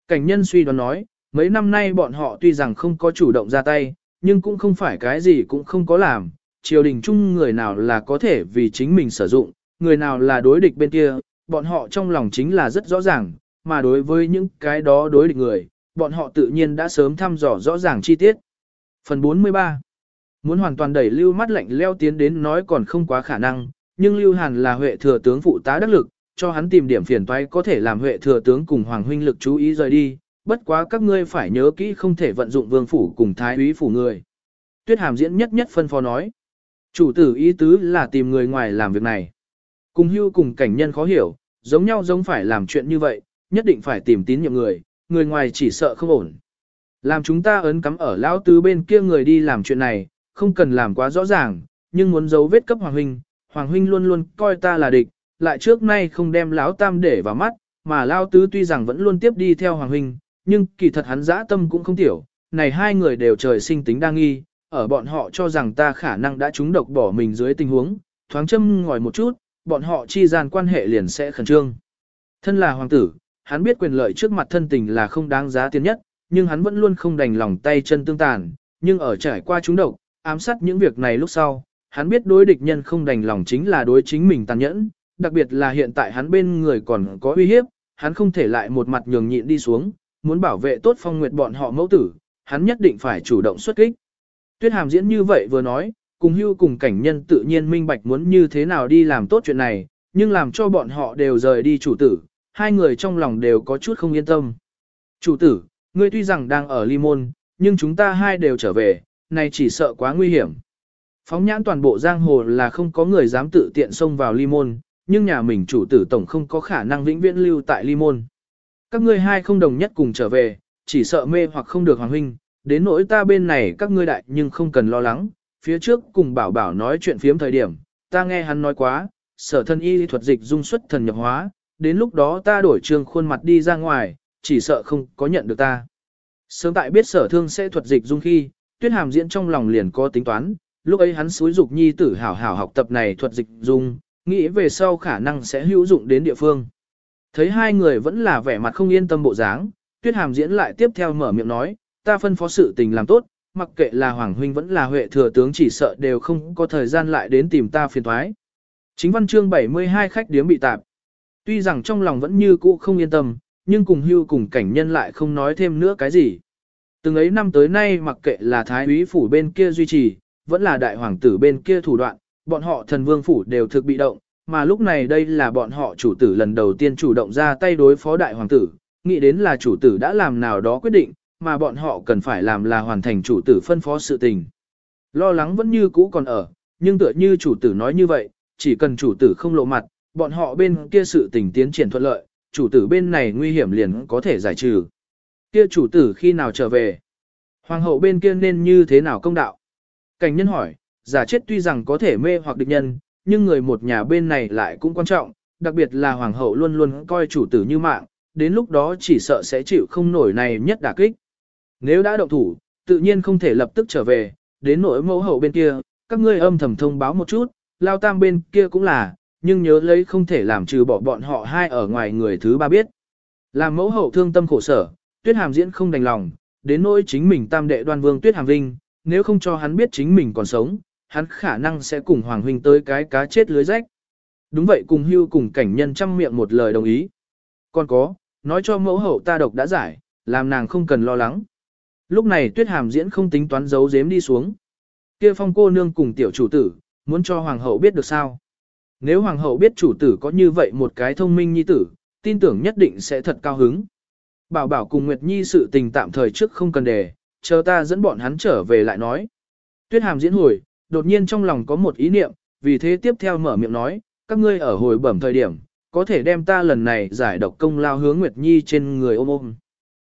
Cảnh nhân suy đoán nói, mấy năm nay bọn họ tuy rằng không có chủ động ra tay, nhưng cũng không phải cái gì cũng không có làm. Triều đình chung người nào là có thể vì chính mình sử dụng, người nào là đối địch bên kia, bọn họ trong lòng chính là rất rõ ràng, mà đối với những cái đó đối địch người, bọn họ tự nhiên đã sớm thăm dò rõ ràng chi tiết. Phần 43 Muốn hoàn toàn đẩy lưu mắt lạnh leo tiến đến nói còn không quá khả năng, nhưng lưu hàn là huệ thừa tướng phụ tá đắc lực, cho hắn tìm điểm phiền toái có thể làm huệ thừa tướng cùng hoàng huynh lực chú ý rời đi, bất quá các ngươi phải nhớ kỹ không thể vận dụng vương phủ cùng thái úy phủ người. Tuyết hàm diễn nhất nhất phân phó nói. Chủ tử ý tứ là tìm người ngoài làm việc này. Cùng hưu cùng cảnh nhân khó hiểu, giống nhau giống phải làm chuyện như vậy, nhất định phải tìm tín nhiệm người, người ngoài chỉ sợ không ổn. Làm chúng ta ấn cắm ở lão tứ bên kia người đi làm chuyện này, không cần làm quá rõ ràng, nhưng muốn giấu vết cấp Hoàng Huynh, Hoàng Huynh luôn luôn coi ta là địch, lại trước nay không đem lão tam để vào mắt, mà lão tứ tuy rằng vẫn luôn tiếp đi theo Hoàng Huynh, nhưng kỳ thật hắn dã tâm cũng không tiểu, này hai người đều trời sinh tính đa nghi, ở bọn họ cho rằng ta khả năng đã trúng độc bỏ mình dưới tình huống, thoáng châm ngòi một chút, bọn họ chi gian quan hệ liền sẽ khẩn trương. Thân là hoàng tử, hắn biết quyền lợi trước mặt thân tình là không đáng giá tiền nhất, nhưng hắn vẫn luôn không đành lòng tay chân tương tàn, nhưng ở trải qua chúng độc, ám sát những việc này lúc sau, hắn biết đối địch nhân không đành lòng chính là đối chính mình tàn nhẫn, đặc biệt là hiện tại hắn bên người còn có uy hiếp, hắn không thể lại một mặt nhường nhịn đi xuống, muốn bảo vệ tốt phong nguyệt bọn họ mẫu tử, hắn nhất định phải chủ động xuất kích. Tuyết hàm diễn như vậy vừa nói, cùng hưu cùng cảnh nhân tự nhiên minh bạch muốn như thế nào đi làm tốt chuyện này, nhưng làm cho bọn họ đều rời đi chủ tử, hai người trong lòng đều có chút không yên tâm. Chủ tử, ngươi tuy rằng đang ở ly môn, nhưng chúng ta hai đều trở về, này chỉ sợ quá nguy hiểm. Phóng nhãn toàn bộ giang hồ là không có người dám tự tiện xông vào ly môn, nhưng nhà mình chủ tử tổng không có khả năng vĩnh viễn lưu tại ly môn. Các ngươi hai không đồng nhất cùng trở về, chỉ sợ mê hoặc không được hoàng huynh, đến nỗi ta bên này các ngươi đại nhưng không cần lo lắng, phía trước cùng bảo bảo nói chuyện phiếm thời điểm, ta nghe hắn nói quá, sở thân y thuật dịch dung xuất thần nhập hóa, đến lúc đó ta đổi trường khuôn mặt đi ra ngoài, chỉ sợ không có nhận được ta. Sớm tại biết sở thương sẽ thuật dịch dung khi, tuyết hàm diễn trong lòng liền có tính toán, lúc ấy hắn xúi dục nhi tử hảo hảo học tập này thuật dịch dung, nghĩ về sau khả năng sẽ hữu dụng đến địa phương. Thấy hai người vẫn là vẻ mặt không yên tâm bộ dáng, tuyết hàm diễn lại tiếp theo mở miệng nói, ta phân phó sự tình làm tốt, mặc kệ là Hoàng Huynh vẫn là Huệ Thừa Tướng chỉ sợ đều không có thời gian lại đến tìm ta phiền thoái. Chính văn chương 72 khách điếm bị tạp. Tuy rằng trong lòng vẫn như cũ không yên tâm, nhưng cùng hưu cùng cảnh nhân lại không nói thêm nữa cái gì. Từng ấy năm tới nay mặc kệ là Thái úy phủ bên kia duy trì, vẫn là đại hoàng tử bên kia thủ đoạn, bọn họ thần vương phủ đều thực bị động, mà lúc này đây là bọn họ chủ tử lần đầu tiên chủ động ra tay đối phó đại hoàng tử, nghĩ đến là chủ tử đã làm nào đó quyết định, mà bọn họ cần phải làm là hoàn thành chủ tử phân phó sự tình. Lo lắng vẫn như cũ còn ở, nhưng tựa như chủ tử nói như vậy, chỉ cần chủ tử không lộ mặt, bọn họ bên kia sự tình tiến triển thuận lợi, chủ tử bên này nguy hiểm liền có thể giải trừ. Kia chủ tử khi nào trở về? Hoàng hậu bên kia nên như thế nào công đạo? Cảnh nhân hỏi, giả chết tuy rằng có thể mê hoặc địch nhân, nhưng người một nhà bên này lại cũng quan trọng, đặc biệt là hoàng hậu luôn luôn coi chủ tử như mạng, đến lúc đó chỉ sợ sẽ chịu không nổi này nhất đả kích. Nếu đã động thủ, tự nhiên không thể lập tức trở về, đến nỗi mẫu hậu bên kia, các ngươi âm thầm thông báo một chút, lao tam bên kia cũng là, nhưng nhớ lấy không thể làm trừ bỏ bọn họ hai ở ngoài người thứ ba biết. Làm mẫu hậu thương tâm khổ sở, tuyết hàm diễn không đành lòng, đến nỗi chính mình tam đệ đoan vương tuyết hàm vinh, nếu không cho hắn biết chính mình còn sống, hắn khả năng sẽ cùng Hoàng Huynh tới cái cá chết lưới rách. Đúng vậy cùng hưu cùng cảnh nhân trăm miệng một lời đồng ý. Còn có, nói cho mẫu hậu ta độc đã giải, làm nàng không cần lo lắng. Lúc này tuyết hàm diễn không tính toán giấu giếm đi xuống. kia phong cô nương cùng tiểu chủ tử, muốn cho hoàng hậu biết được sao. Nếu hoàng hậu biết chủ tử có như vậy một cái thông minh nhi tử, tin tưởng nhất định sẽ thật cao hứng. Bảo bảo cùng Nguyệt Nhi sự tình tạm thời trước không cần đề, chờ ta dẫn bọn hắn trở về lại nói. Tuyết hàm diễn hồi, đột nhiên trong lòng có một ý niệm, vì thế tiếp theo mở miệng nói, các ngươi ở hồi bẩm thời điểm, có thể đem ta lần này giải độc công lao hướng Nguyệt Nhi trên người ôm ôm.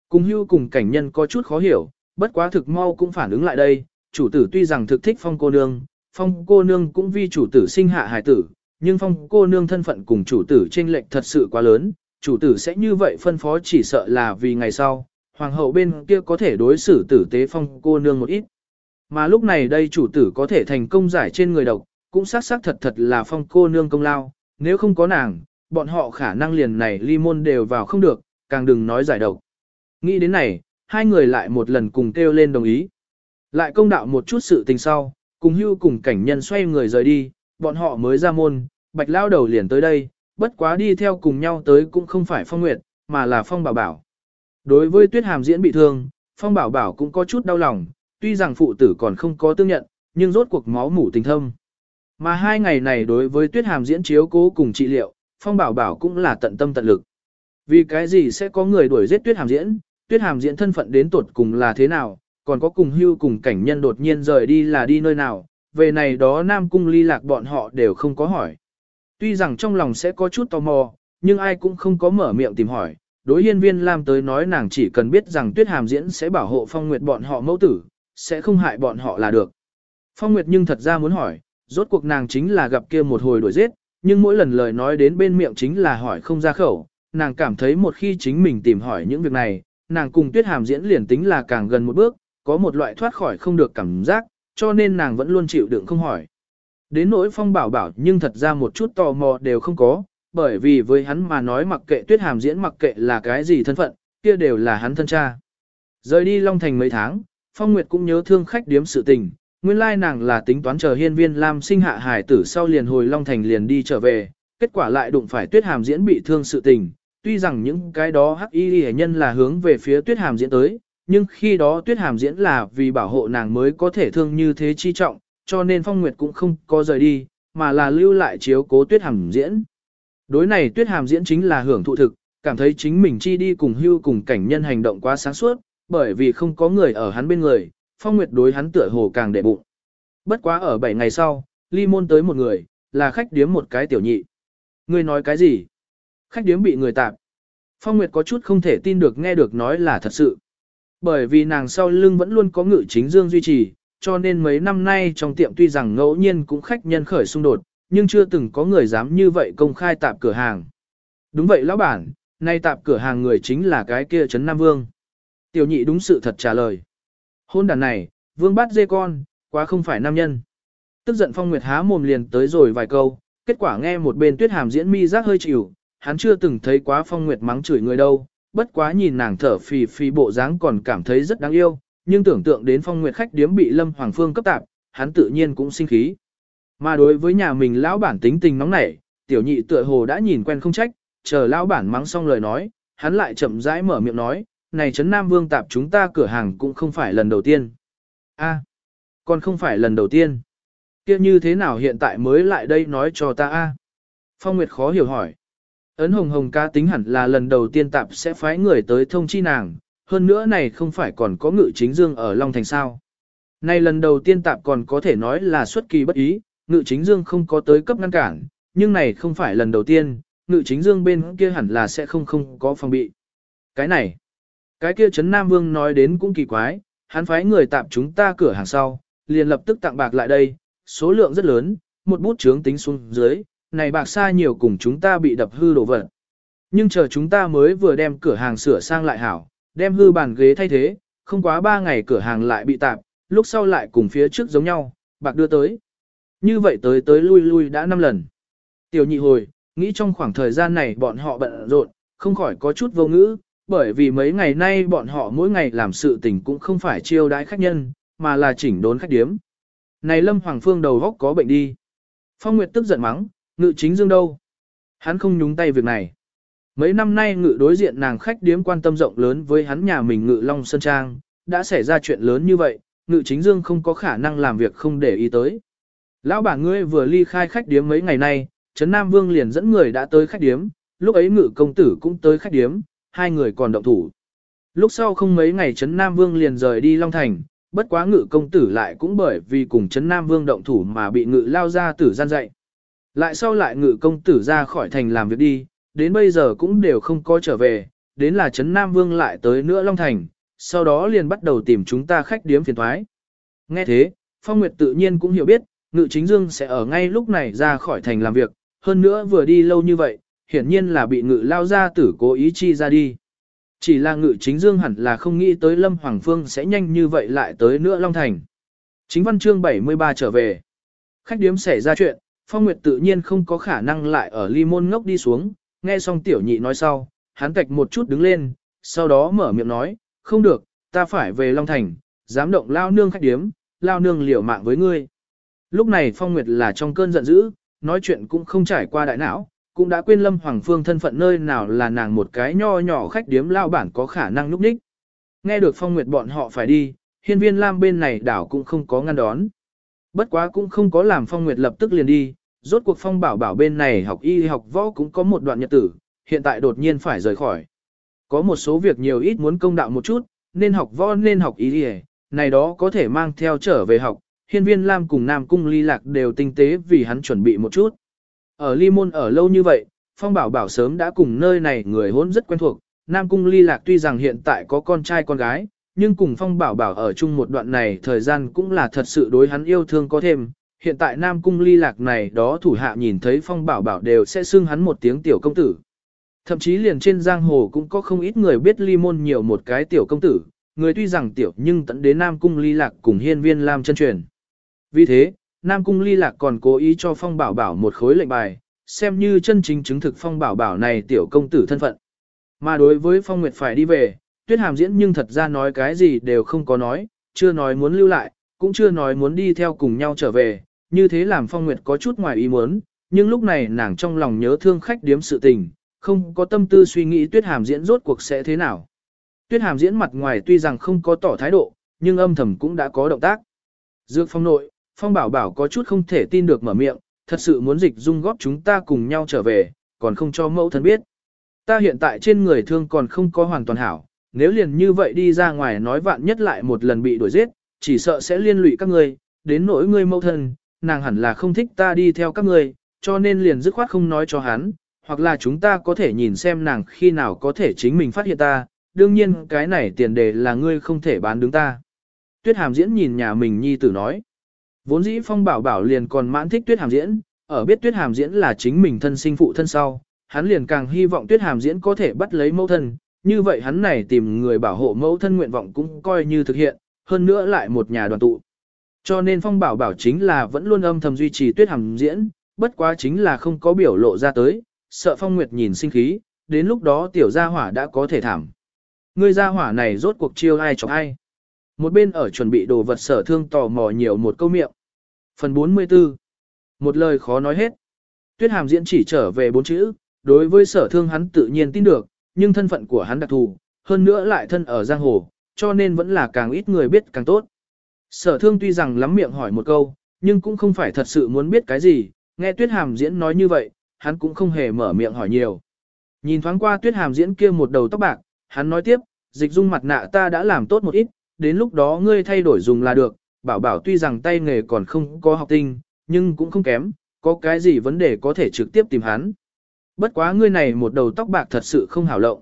Cùng hưu cùng cảnh nhân có chút khó hiểu, bất quá thực mau cũng phản ứng lại đây, chủ tử tuy rằng thực thích phong cô nương, phong cô nương cũng vì chủ tử sinh hạ hài tử, nhưng phong cô nương thân phận cùng chủ tử trên lệnh thật sự quá lớn, chủ tử sẽ như vậy phân phó chỉ sợ là vì ngày sau, hoàng hậu bên kia có thể đối xử tử tế phong cô nương một ít. Mà lúc này đây chủ tử có thể thành công giải trên người độc, cũng xác xác thật thật là phong cô nương công lao, nếu không có nàng, bọn họ khả năng liền này ly môn đều vào không được, càng đừng nói giải độc. Nghĩ đến này, hai người lại một lần cùng kêu lên đồng ý. Lại công đạo một chút sự tình sau, cùng hưu cùng cảnh nhân xoay người rời đi, bọn họ mới ra môn, bạch lao đầu liền tới đây, bất quá đi theo cùng nhau tới cũng không phải phong nguyệt, mà là phong bảo bảo. Đối với tuyết hàm diễn bị thương, phong bảo bảo cũng có chút đau lòng, tuy rằng phụ tử còn không có tương nhận, nhưng rốt cuộc máu mủ tình thâm. Mà hai ngày này đối với tuyết hàm diễn chiếu cố cùng trị liệu, phong bảo bảo cũng là tận tâm tận lực. Vì cái gì sẽ có người đuổi giết tuyết hàm diễn, tuyết hàm diễn thân phận đến tuột cùng là thế nào, còn có cùng hưu cùng cảnh nhân đột nhiên rời đi là đi nơi nào, về này đó Nam Cung ly lạc bọn họ đều không có hỏi. Tuy rằng trong lòng sẽ có chút tò mò, nhưng ai cũng không có mở miệng tìm hỏi. Đối hiên viên Lam tới nói nàng chỉ cần biết rằng tuyết hàm diễn sẽ bảo hộ phong nguyệt bọn họ mẫu tử, sẽ không hại bọn họ là được. Phong nguyệt nhưng thật ra muốn hỏi, rốt cuộc nàng chính là gặp kia một hồi đuổi giết, nhưng mỗi lần lời nói đến bên miệng chính là hỏi không ra khẩu, nàng cảm thấy một khi chính mình tìm hỏi những việc này, nàng cùng tuyết hàm diễn liền tính là càng gần một bước, có một loại thoát khỏi không được cảm giác, cho nên nàng vẫn luôn chịu đựng không hỏi. Đến nỗi phong bảo bảo nhưng thật ra một chút tò mò đều không có, bởi vì với hắn mà nói mặc kệ tuyết hàm diễn mặc kệ là cái gì thân phận, kia đều là hắn thân cha. Rời đi Long Thành mấy tháng, Phong Nguyệt cũng nhớ thương khách điếm sự tình, nguyên lai nàng là tính toán chờ hiên viên Lam sinh hạ hải tử sau liền hồi Long Thành liền đi trở về, kết quả lại đụng phải tuyết hàm diễn bị thương sự tình, tuy rằng những cái đó hắc y hệ nhân là hướng về phía tuyết hàm diễn tới, nhưng khi đó tuyết hàm diễn là vì bảo hộ nàng mới có thể thương như thế chi trọng, cho nên Phong Nguyệt cũng không có rời đi, mà là lưu lại chiếu cố tuyết hàm diễn. Đối này tuyết hàm diễn chính là hưởng thụ thực, cảm thấy chính mình chi đi cùng hưu cùng cảnh nhân hành động quá sáng suốt, bởi vì không có người ở hắn bên người, Phong Nguyệt đối hắn tựa hồ càng đệ bụng. Bất quá ở 7 ngày sau, ly môn tới một người, là khách điếm một cái tiểu nhị. Người nói cái gì? Khách điếm bị người tạp. Phong Nguyệt có chút không thể tin được nghe được nói là thật sự. Bởi vì nàng sau lưng vẫn luôn có ngự chính dương duy trì, cho nên mấy năm nay trong tiệm tuy rằng ngẫu nhiên cũng khách nhân khởi xung đột, nhưng chưa từng có người dám như vậy công khai tạp cửa hàng. Đúng vậy lão bản, nay tạp cửa hàng người chính là cái kia Trấn Nam Vương. Tiểu nhị đúng sự thật trả lời. Hôn đàn này, vương bắt dê con, quá không phải nam nhân. Tức giận Phong Nguyệt há mồm liền tới rồi vài câu, kết quả nghe một bên tuyết hàm diễn mi giác hơi chịu, hắn chưa từng thấy quá Phong Nguyệt mắng chửi người đâu, bất quá nhìn nàng thở phì phì bộ dáng còn cảm thấy rất đáng yêu, nhưng tưởng tượng đến Phong Nguyệt khách điếm bị Lâm Hoàng Phương cấp tạp, hắn tự nhiên cũng sinh khí. Mà đối với nhà mình lão bản tính tình nóng nảy, tiểu nhị tựa hồ đã nhìn quen không trách, chờ lão bản mắng xong lời nói, hắn lại chậm rãi mở miệng nói, này Trấn Nam Vương tạp chúng ta cửa hàng cũng không phải lần đầu tiên. a còn không phải lần đầu tiên. kia như thế nào hiện tại mới lại đây nói cho ta a Phong Nguyệt khó hiểu hỏi. Ấn hồng hồng ca tính hẳn là lần đầu tiên tạp sẽ phái người tới thông chi nàng, hơn nữa này không phải còn có ngự chính dương ở Long Thành sao. Này lần đầu tiên tạp còn có thể nói là xuất kỳ bất ý, ngự chính dương không có tới cấp ngăn cản, nhưng này không phải lần đầu tiên, ngự chính dương bên kia hẳn là sẽ không không có phòng bị. Cái này, cái kia Trấn Nam Vương nói đến cũng kỳ quái, hắn phái người tạp chúng ta cửa hàng sau, liền lập tức tặng bạc lại đây, số lượng rất lớn, một bút chướng tính xuống dưới, này bạc xa nhiều cùng chúng ta bị đập hư đồ vật. Nhưng chờ chúng ta mới vừa đem cửa hàng sửa sang lại hảo, đem hư bàn ghế thay thế, không quá 3 ngày cửa hàng lại bị tạp, lúc sau lại cùng phía trước giống nhau, bạc đưa tới. Như vậy tới tới lui lui đã 5 lần. Tiểu nhị hồi, nghĩ trong khoảng thời gian này bọn họ bận rộn, không khỏi có chút vô ngữ, bởi vì mấy ngày nay bọn họ mỗi ngày làm sự tình cũng không phải chiêu đãi khách nhân, mà là chỉnh đốn khách điếm. Này Lâm Hoàng Phương đầu góc có bệnh đi. Phong Nguyệt tức giận mắng, ngự chính dương đâu? Hắn không nhúng tay việc này. Mấy năm nay ngự đối diện nàng khách điếm quan tâm rộng lớn với hắn nhà mình ngự Long Sơn Trang, đã xảy ra chuyện lớn như vậy, ngự chính dương không có khả năng làm việc không để ý tới. Lão bà ngươi vừa ly khai khách điếm mấy ngày nay, Trấn Nam Vương liền dẫn người đã tới khách điếm, lúc ấy ngự công tử cũng tới khách điếm, hai người còn động thủ. Lúc sau không mấy ngày Trấn Nam Vương liền rời đi Long Thành, bất quá ngự công tử lại cũng bởi vì cùng Trấn Nam Vương động thủ mà bị ngự lao ra tử gian dạy. Lại sau lại ngự công tử ra khỏi thành làm việc đi, đến bây giờ cũng đều không có trở về, đến là Trấn Nam Vương lại tới nữa Long Thành, sau đó liền bắt đầu tìm chúng ta khách điếm phiền thoái. Nghe thế, Phong Nguyệt tự nhiên cũng hiểu biết, Ngự Chính Dương sẽ ở ngay lúc này ra khỏi thành làm việc, hơn nữa vừa đi lâu như vậy, hiển nhiên là bị Ngự lao ra tử cố ý chi ra đi. Chỉ là Ngự Chính Dương hẳn là không nghĩ tới Lâm Hoàng Phương sẽ nhanh như vậy lại tới nữa Long Thành. Chính văn chương 73 trở về. Khách điếm xảy ra chuyện, Phong Nguyệt tự nhiên không có khả năng lại ở ly môn ngốc đi xuống, nghe xong tiểu nhị nói sau, hắn cạch một chút đứng lên, sau đó mở miệng nói, không được, ta phải về Long Thành, dám động lao nương khách điếm, lao nương liều mạng với ngươi. Lúc này Phong Nguyệt là trong cơn giận dữ, nói chuyện cũng không trải qua đại não, cũng đã quên Lâm Hoàng Phương thân phận nơi nào là nàng một cái nho nhỏ khách điếm lao bản có khả năng núp đích. Nghe được Phong Nguyệt bọn họ phải đi, hiên viên Lam bên này đảo cũng không có ngăn đón. Bất quá cũng không có làm Phong Nguyệt lập tức liền đi, rốt cuộc Phong bảo bảo bên này học y học võ cũng có một đoạn nhật tử, hiện tại đột nhiên phải rời khỏi. Có một số việc nhiều ít muốn công đạo một chút, nên học võ nên học y này đó có thể mang theo trở về học, hiên viên Lam cùng Nam Cung ly lạc đều tinh tế vì hắn chuẩn bị một chút. Ở ly môn ở lâu như vậy, Phong bảo bảo sớm đã cùng nơi này người hôn rất quen thuộc, Nam Cung ly lạc tuy rằng hiện tại có con trai con gái, nhưng cùng Phong Bảo Bảo ở chung một đoạn này thời gian cũng là thật sự đối hắn yêu thương có thêm. Hiện tại Nam Cung ly lạc này đó thủ hạ nhìn thấy Phong Bảo Bảo đều sẽ xưng hắn một tiếng tiểu công tử. Thậm chí liền trên giang hồ cũng có không ít người biết ly môn nhiều một cái tiểu công tử, người tuy rằng tiểu nhưng tận đến Nam Cung ly lạc cùng hiên viên làm chân truyền. Vì thế, Nam Cung ly lạc còn cố ý cho Phong Bảo Bảo một khối lệnh bài, xem như chân chính chứng thực Phong Bảo Bảo này tiểu công tử thân phận. Mà đối với Phong Nguyệt phải đi về, tuyết hàm diễn nhưng thật ra nói cái gì đều không có nói, chưa nói muốn lưu lại, cũng chưa nói muốn đi theo cùng nhau trở về, như thế làm phong nguyệt có chút ngoài ý muốn, nhưng lúc này nàng trong lòng nhớ thương khách điếm sự tình, không có tâm tư suy nghĩ tuyết hàm diễn rốt cuộc sẽ thế nào. Tuyết hàm diễn mặt ngoài tuy rằng không có tỏ thái độ, nhưng âm thầm cũng đã có động tác. Dược phong nội, phong bảo bảo có chút không thể tin được mở miệng, thật sự muốn dịch dung góp chúng ta cùng nhau trở về, còn không cho mẫu thân biết. Ta hiện tại trên người thương còn không có hoàn toàn hảo, nếu liền như vậy đi ra ngoài nói vạn nhất lại một lần bị đuổi giết, chỉ sợ sẽ liên lụy các ngươi, đến nỗi ngươi mâu thân, nàng hẳn là không thích ta đi theo các ngươi, cho nên liền dứt khoát không nói cho hắn, hoặc là chúng ta có thể nhìn xem nàng khi nào có thể chính mình phát hiện ta, đương nhiên cái này tiền đề là ngươi không thể bán đứng ta. Tuyết hàm diễn nhìn nhà mình nhi tử nói. Vốn dĩ phong bảo bảo liền còn mãn thích tuyết hàm diễn, ở biết tuyết hàm diễn là chính mình thân sinh phụ thân sau, hắn liền càng hy vọng tuyết hàm diễn có thể bắt lấy mẫu thân, như vậy hắn này tìm người bảo hộ mẫu thân nguyện vọng cũng coi như thực hiện, hơn nữa lại một nhà đoàn tụ. Cho nên Phong Bảo Bảo chính là vẫn luôn âm thầm duy trì tuyết hàm diễn, bất quá chính là không có biểu lộ ra tới, sợ Phong Nguyệt nhìn sinh khí, đến lúc đó tiểu gia hỏa đã có thể thảm. Người gia hỏa này rốt cuộc chiêu ai chọc ai. Một bên ở chuẩn bị đồ vật sở thương tò mò nhiều một câu miệng. Phần 44 Một lời khó nói hết. Tuyết hàm diễn chỉ trở về bốn chữ, đối với sở thương hắn tự nhiên tin được, nhưng thân phận của hắn đặc thù, hơn nữa lại thân ở giang hồ, cho nên vẫn là càng ít người biết càng tốt. Sở thương tuy rằng lắm miệng hỏi một câu, nhưng cũng không phải thật sự muốn biết cái gì, nghe tuyết hàm diễn nói như vậy, hắn cũng không hề mở miệng hỏi nhiều. Nhìn thoáng qua tuyết hàm diễn kia một đầu tóc bạc, hắn nói tiếp, dịch dung mặt nạ ta đã làm tốt một ít, đến lúc đó ngươi thay đổi dùng là được, bảo bảo tuy rằng tay nghề còn không có học tinh, nhưng cũng không kém, có cái gì vấn đề có thể trực tiếp tìm hắn. Bất quá ngươi này một đầu tóc bạc thật sự không hảo lộng.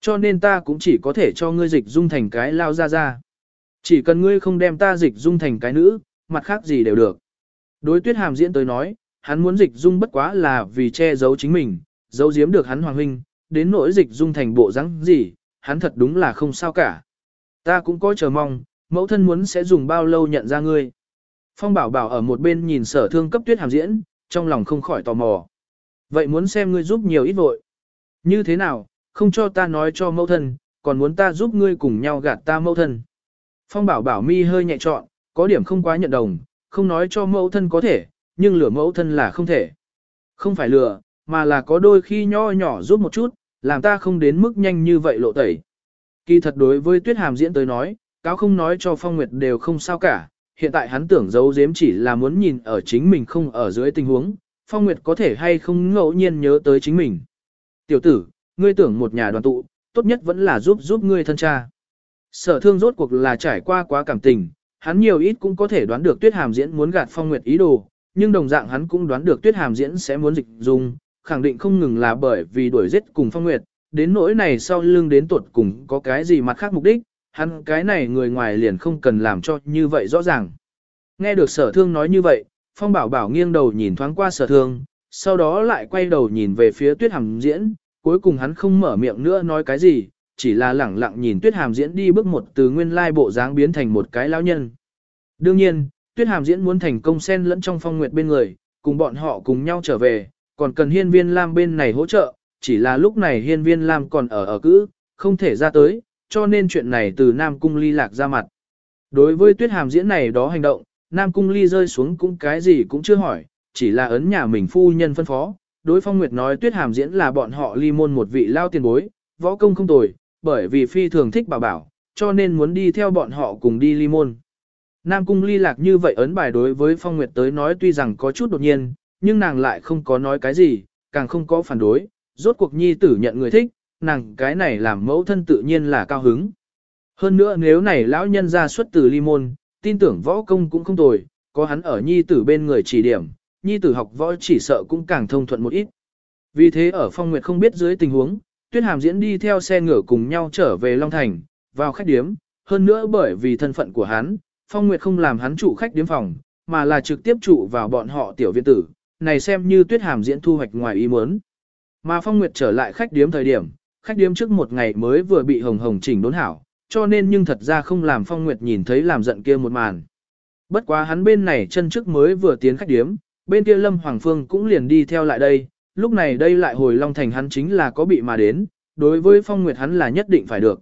Cho nên ta cũng chỉ có thể cho ngươi dịch dung thành cái lao ra ra. Chỉ cần ngươi không đem ta dịch dung thành cái nữ, mặt khác gì đều được. Đối tuyết hàm diễn tới nói, hắn muốn dịch dung bất quá là vì che giấu chính mình, giấu giếm được hắn hoàng huynh, đến nỗi dịch dung thành bộ rắn gì, hắn thật đúng là không sao cả. Ta cũng có chờ mong, mẫu thân muốn sẽ dùng bao lâu nhận ra ngươi. Phong bảo bảo ở một bên nhìn sở thương cấp tuyết hàm diễn, trong lòng không khỏi tò mò. Vậy muốn xem ngươi giúp nhiều ít vội. Như thế nào, không cho ta nói cho mẫu thân, còn muốn ta giúp ngươi cùng nhau gạt ta mẫu thân. Phong bảo bảo mi hơi nhẹ trọn, có điểm không quá nhận đồng, không nói cho mẫu thân có thể, nhưng lửa mẫu thân là không thể. Không phải lừa, mà là có đôi khi nho nhỏ giúp một chút, làm ta không đến mức nhanh như vậy lộ tẩy. Kỳ thật đối với tuyết hàm diễn tới nói, cáo không nói cho phong nguyệt đều không sao cả, hiện tại hắn tưởng giấu giếm chỉ là muốn nhìn ở chính mình không ở dưới tình huống, phong nguyệt có thể hay không ngẫu nhiên nhớ tới chính mình. Tiểu tử, ngươi tưởng một nhà đoàn tụ, tốt nhất vẫn là giúp giúp ngươi thân cha. Sở thương rốt cuộc là trải qua quá cảm tình, hắn nhiều ít cũng có thể đoán được tuyết hàm diễn muốn gạt phong nguyệt ý đồ, nhưng đồng dạng hắn cũng đoán được tuyết hàm diễn sẽ muốn dịch dung, khẳng định không ngừng là bởi vì đuổi giết cùng phong nguyệt, đến nỗi này sau lưng đến tuột cùng có cái gì mặt khác mục đích, hắn cái này người ngoài liền không cần làm cho như vậy rõ ràng. Nghe được sở thương nói như vậy, phong bảo bảo nghiêng đầu nhìn thoáng qua sở thương, sau đó lại quay đầu nhìn về phía tuyết hàm diễn, cuối cùng hắn không mở miệng nữa nói cái gì, chỉ là lẳng lặng nhìn tuyết hàm diễn đi bước một từ nguyên lai bộ dáng biến thành một cái lão nhân. Đương nhiên, tuyết hàm diễn muốn thành công xen lẫn trong phong nguyệt bên người, cùng bọn họ cùng nhau trở về, còn cần hiên viên lam bên này hỗ trợ, chỉ là lúc này hiên viên lam còn ở ở cữ, không thể ra tới, cho nên chuyện này từ Nam Cung ly lạc ra mặt. Đối với tuyết hàm diễn này đó hành động, Nam Cung ly rơi xuống cũng cái gì cũng chưa hỏi, chỉ là ấn nhà mình phu nhân phân phó. Đối phong nguyệt nói tuyết hàm diễn là bọn họ ly môn một vị lao tiền bối, võ công không tồi, bởi vì phi thường thích bảo bảo, cho nên muốn đi theo bọn họ cùng đi ly môn. Nam cung ly lạc như vậy ấn bài đối với Phong Nguyệt tới nói tuy rằng có chút đột nhiên, nhưng nàng lại không có nói cái gì, càng không có phản đối, rốt cuộc nhi tử nhận người thích, nàng cái này làm mẫu thân tự nhiên là cao hứng. Hơn nữa nếu này lão nhân ra xuất từ ly môn, tin tưởng võ công cũng không tồi, có hắn ở nhi tử bên người chỉ điểm, nhi tử học võ chỉ sợ cũng càng thông thuận một ít. Vì thế ở Phong Nguyệt không biết dưới tình huống, Tuyết Hàm diễn đi theo xe ngựa cùng nhau trở về Long Thành, vào khách điếm, hơn nữa bởi vì thân phận của hắn, Phong Nguyệt không làm hắn trụ khách điếm phòng, mà là trực tiếp trụ vào bọn họ tiểu viện tử, này xem như Tuyết Hàm diễn thu hoạch ngoài ý muốn. Mà Phong Nguyệt trở lại khách điếm thời điểm, khách điếm trước một ngày mới vừa bị hồng hồng chỉnh đốn hảo, cho nên nhưng thật ra không làm Phong Nguyệt nhìn thấy làm giận kia một màn. Bất quá hắn bên này chân trước mới vừa tiến khách điếm, bên kia Lâm Hoàng Phương cũng liền đi theo lại đây, lúc này đây lại hồi Long Thành hắn chính là có bị mà đến, đối với Phong Nguyệt hắn là nhất định phải được.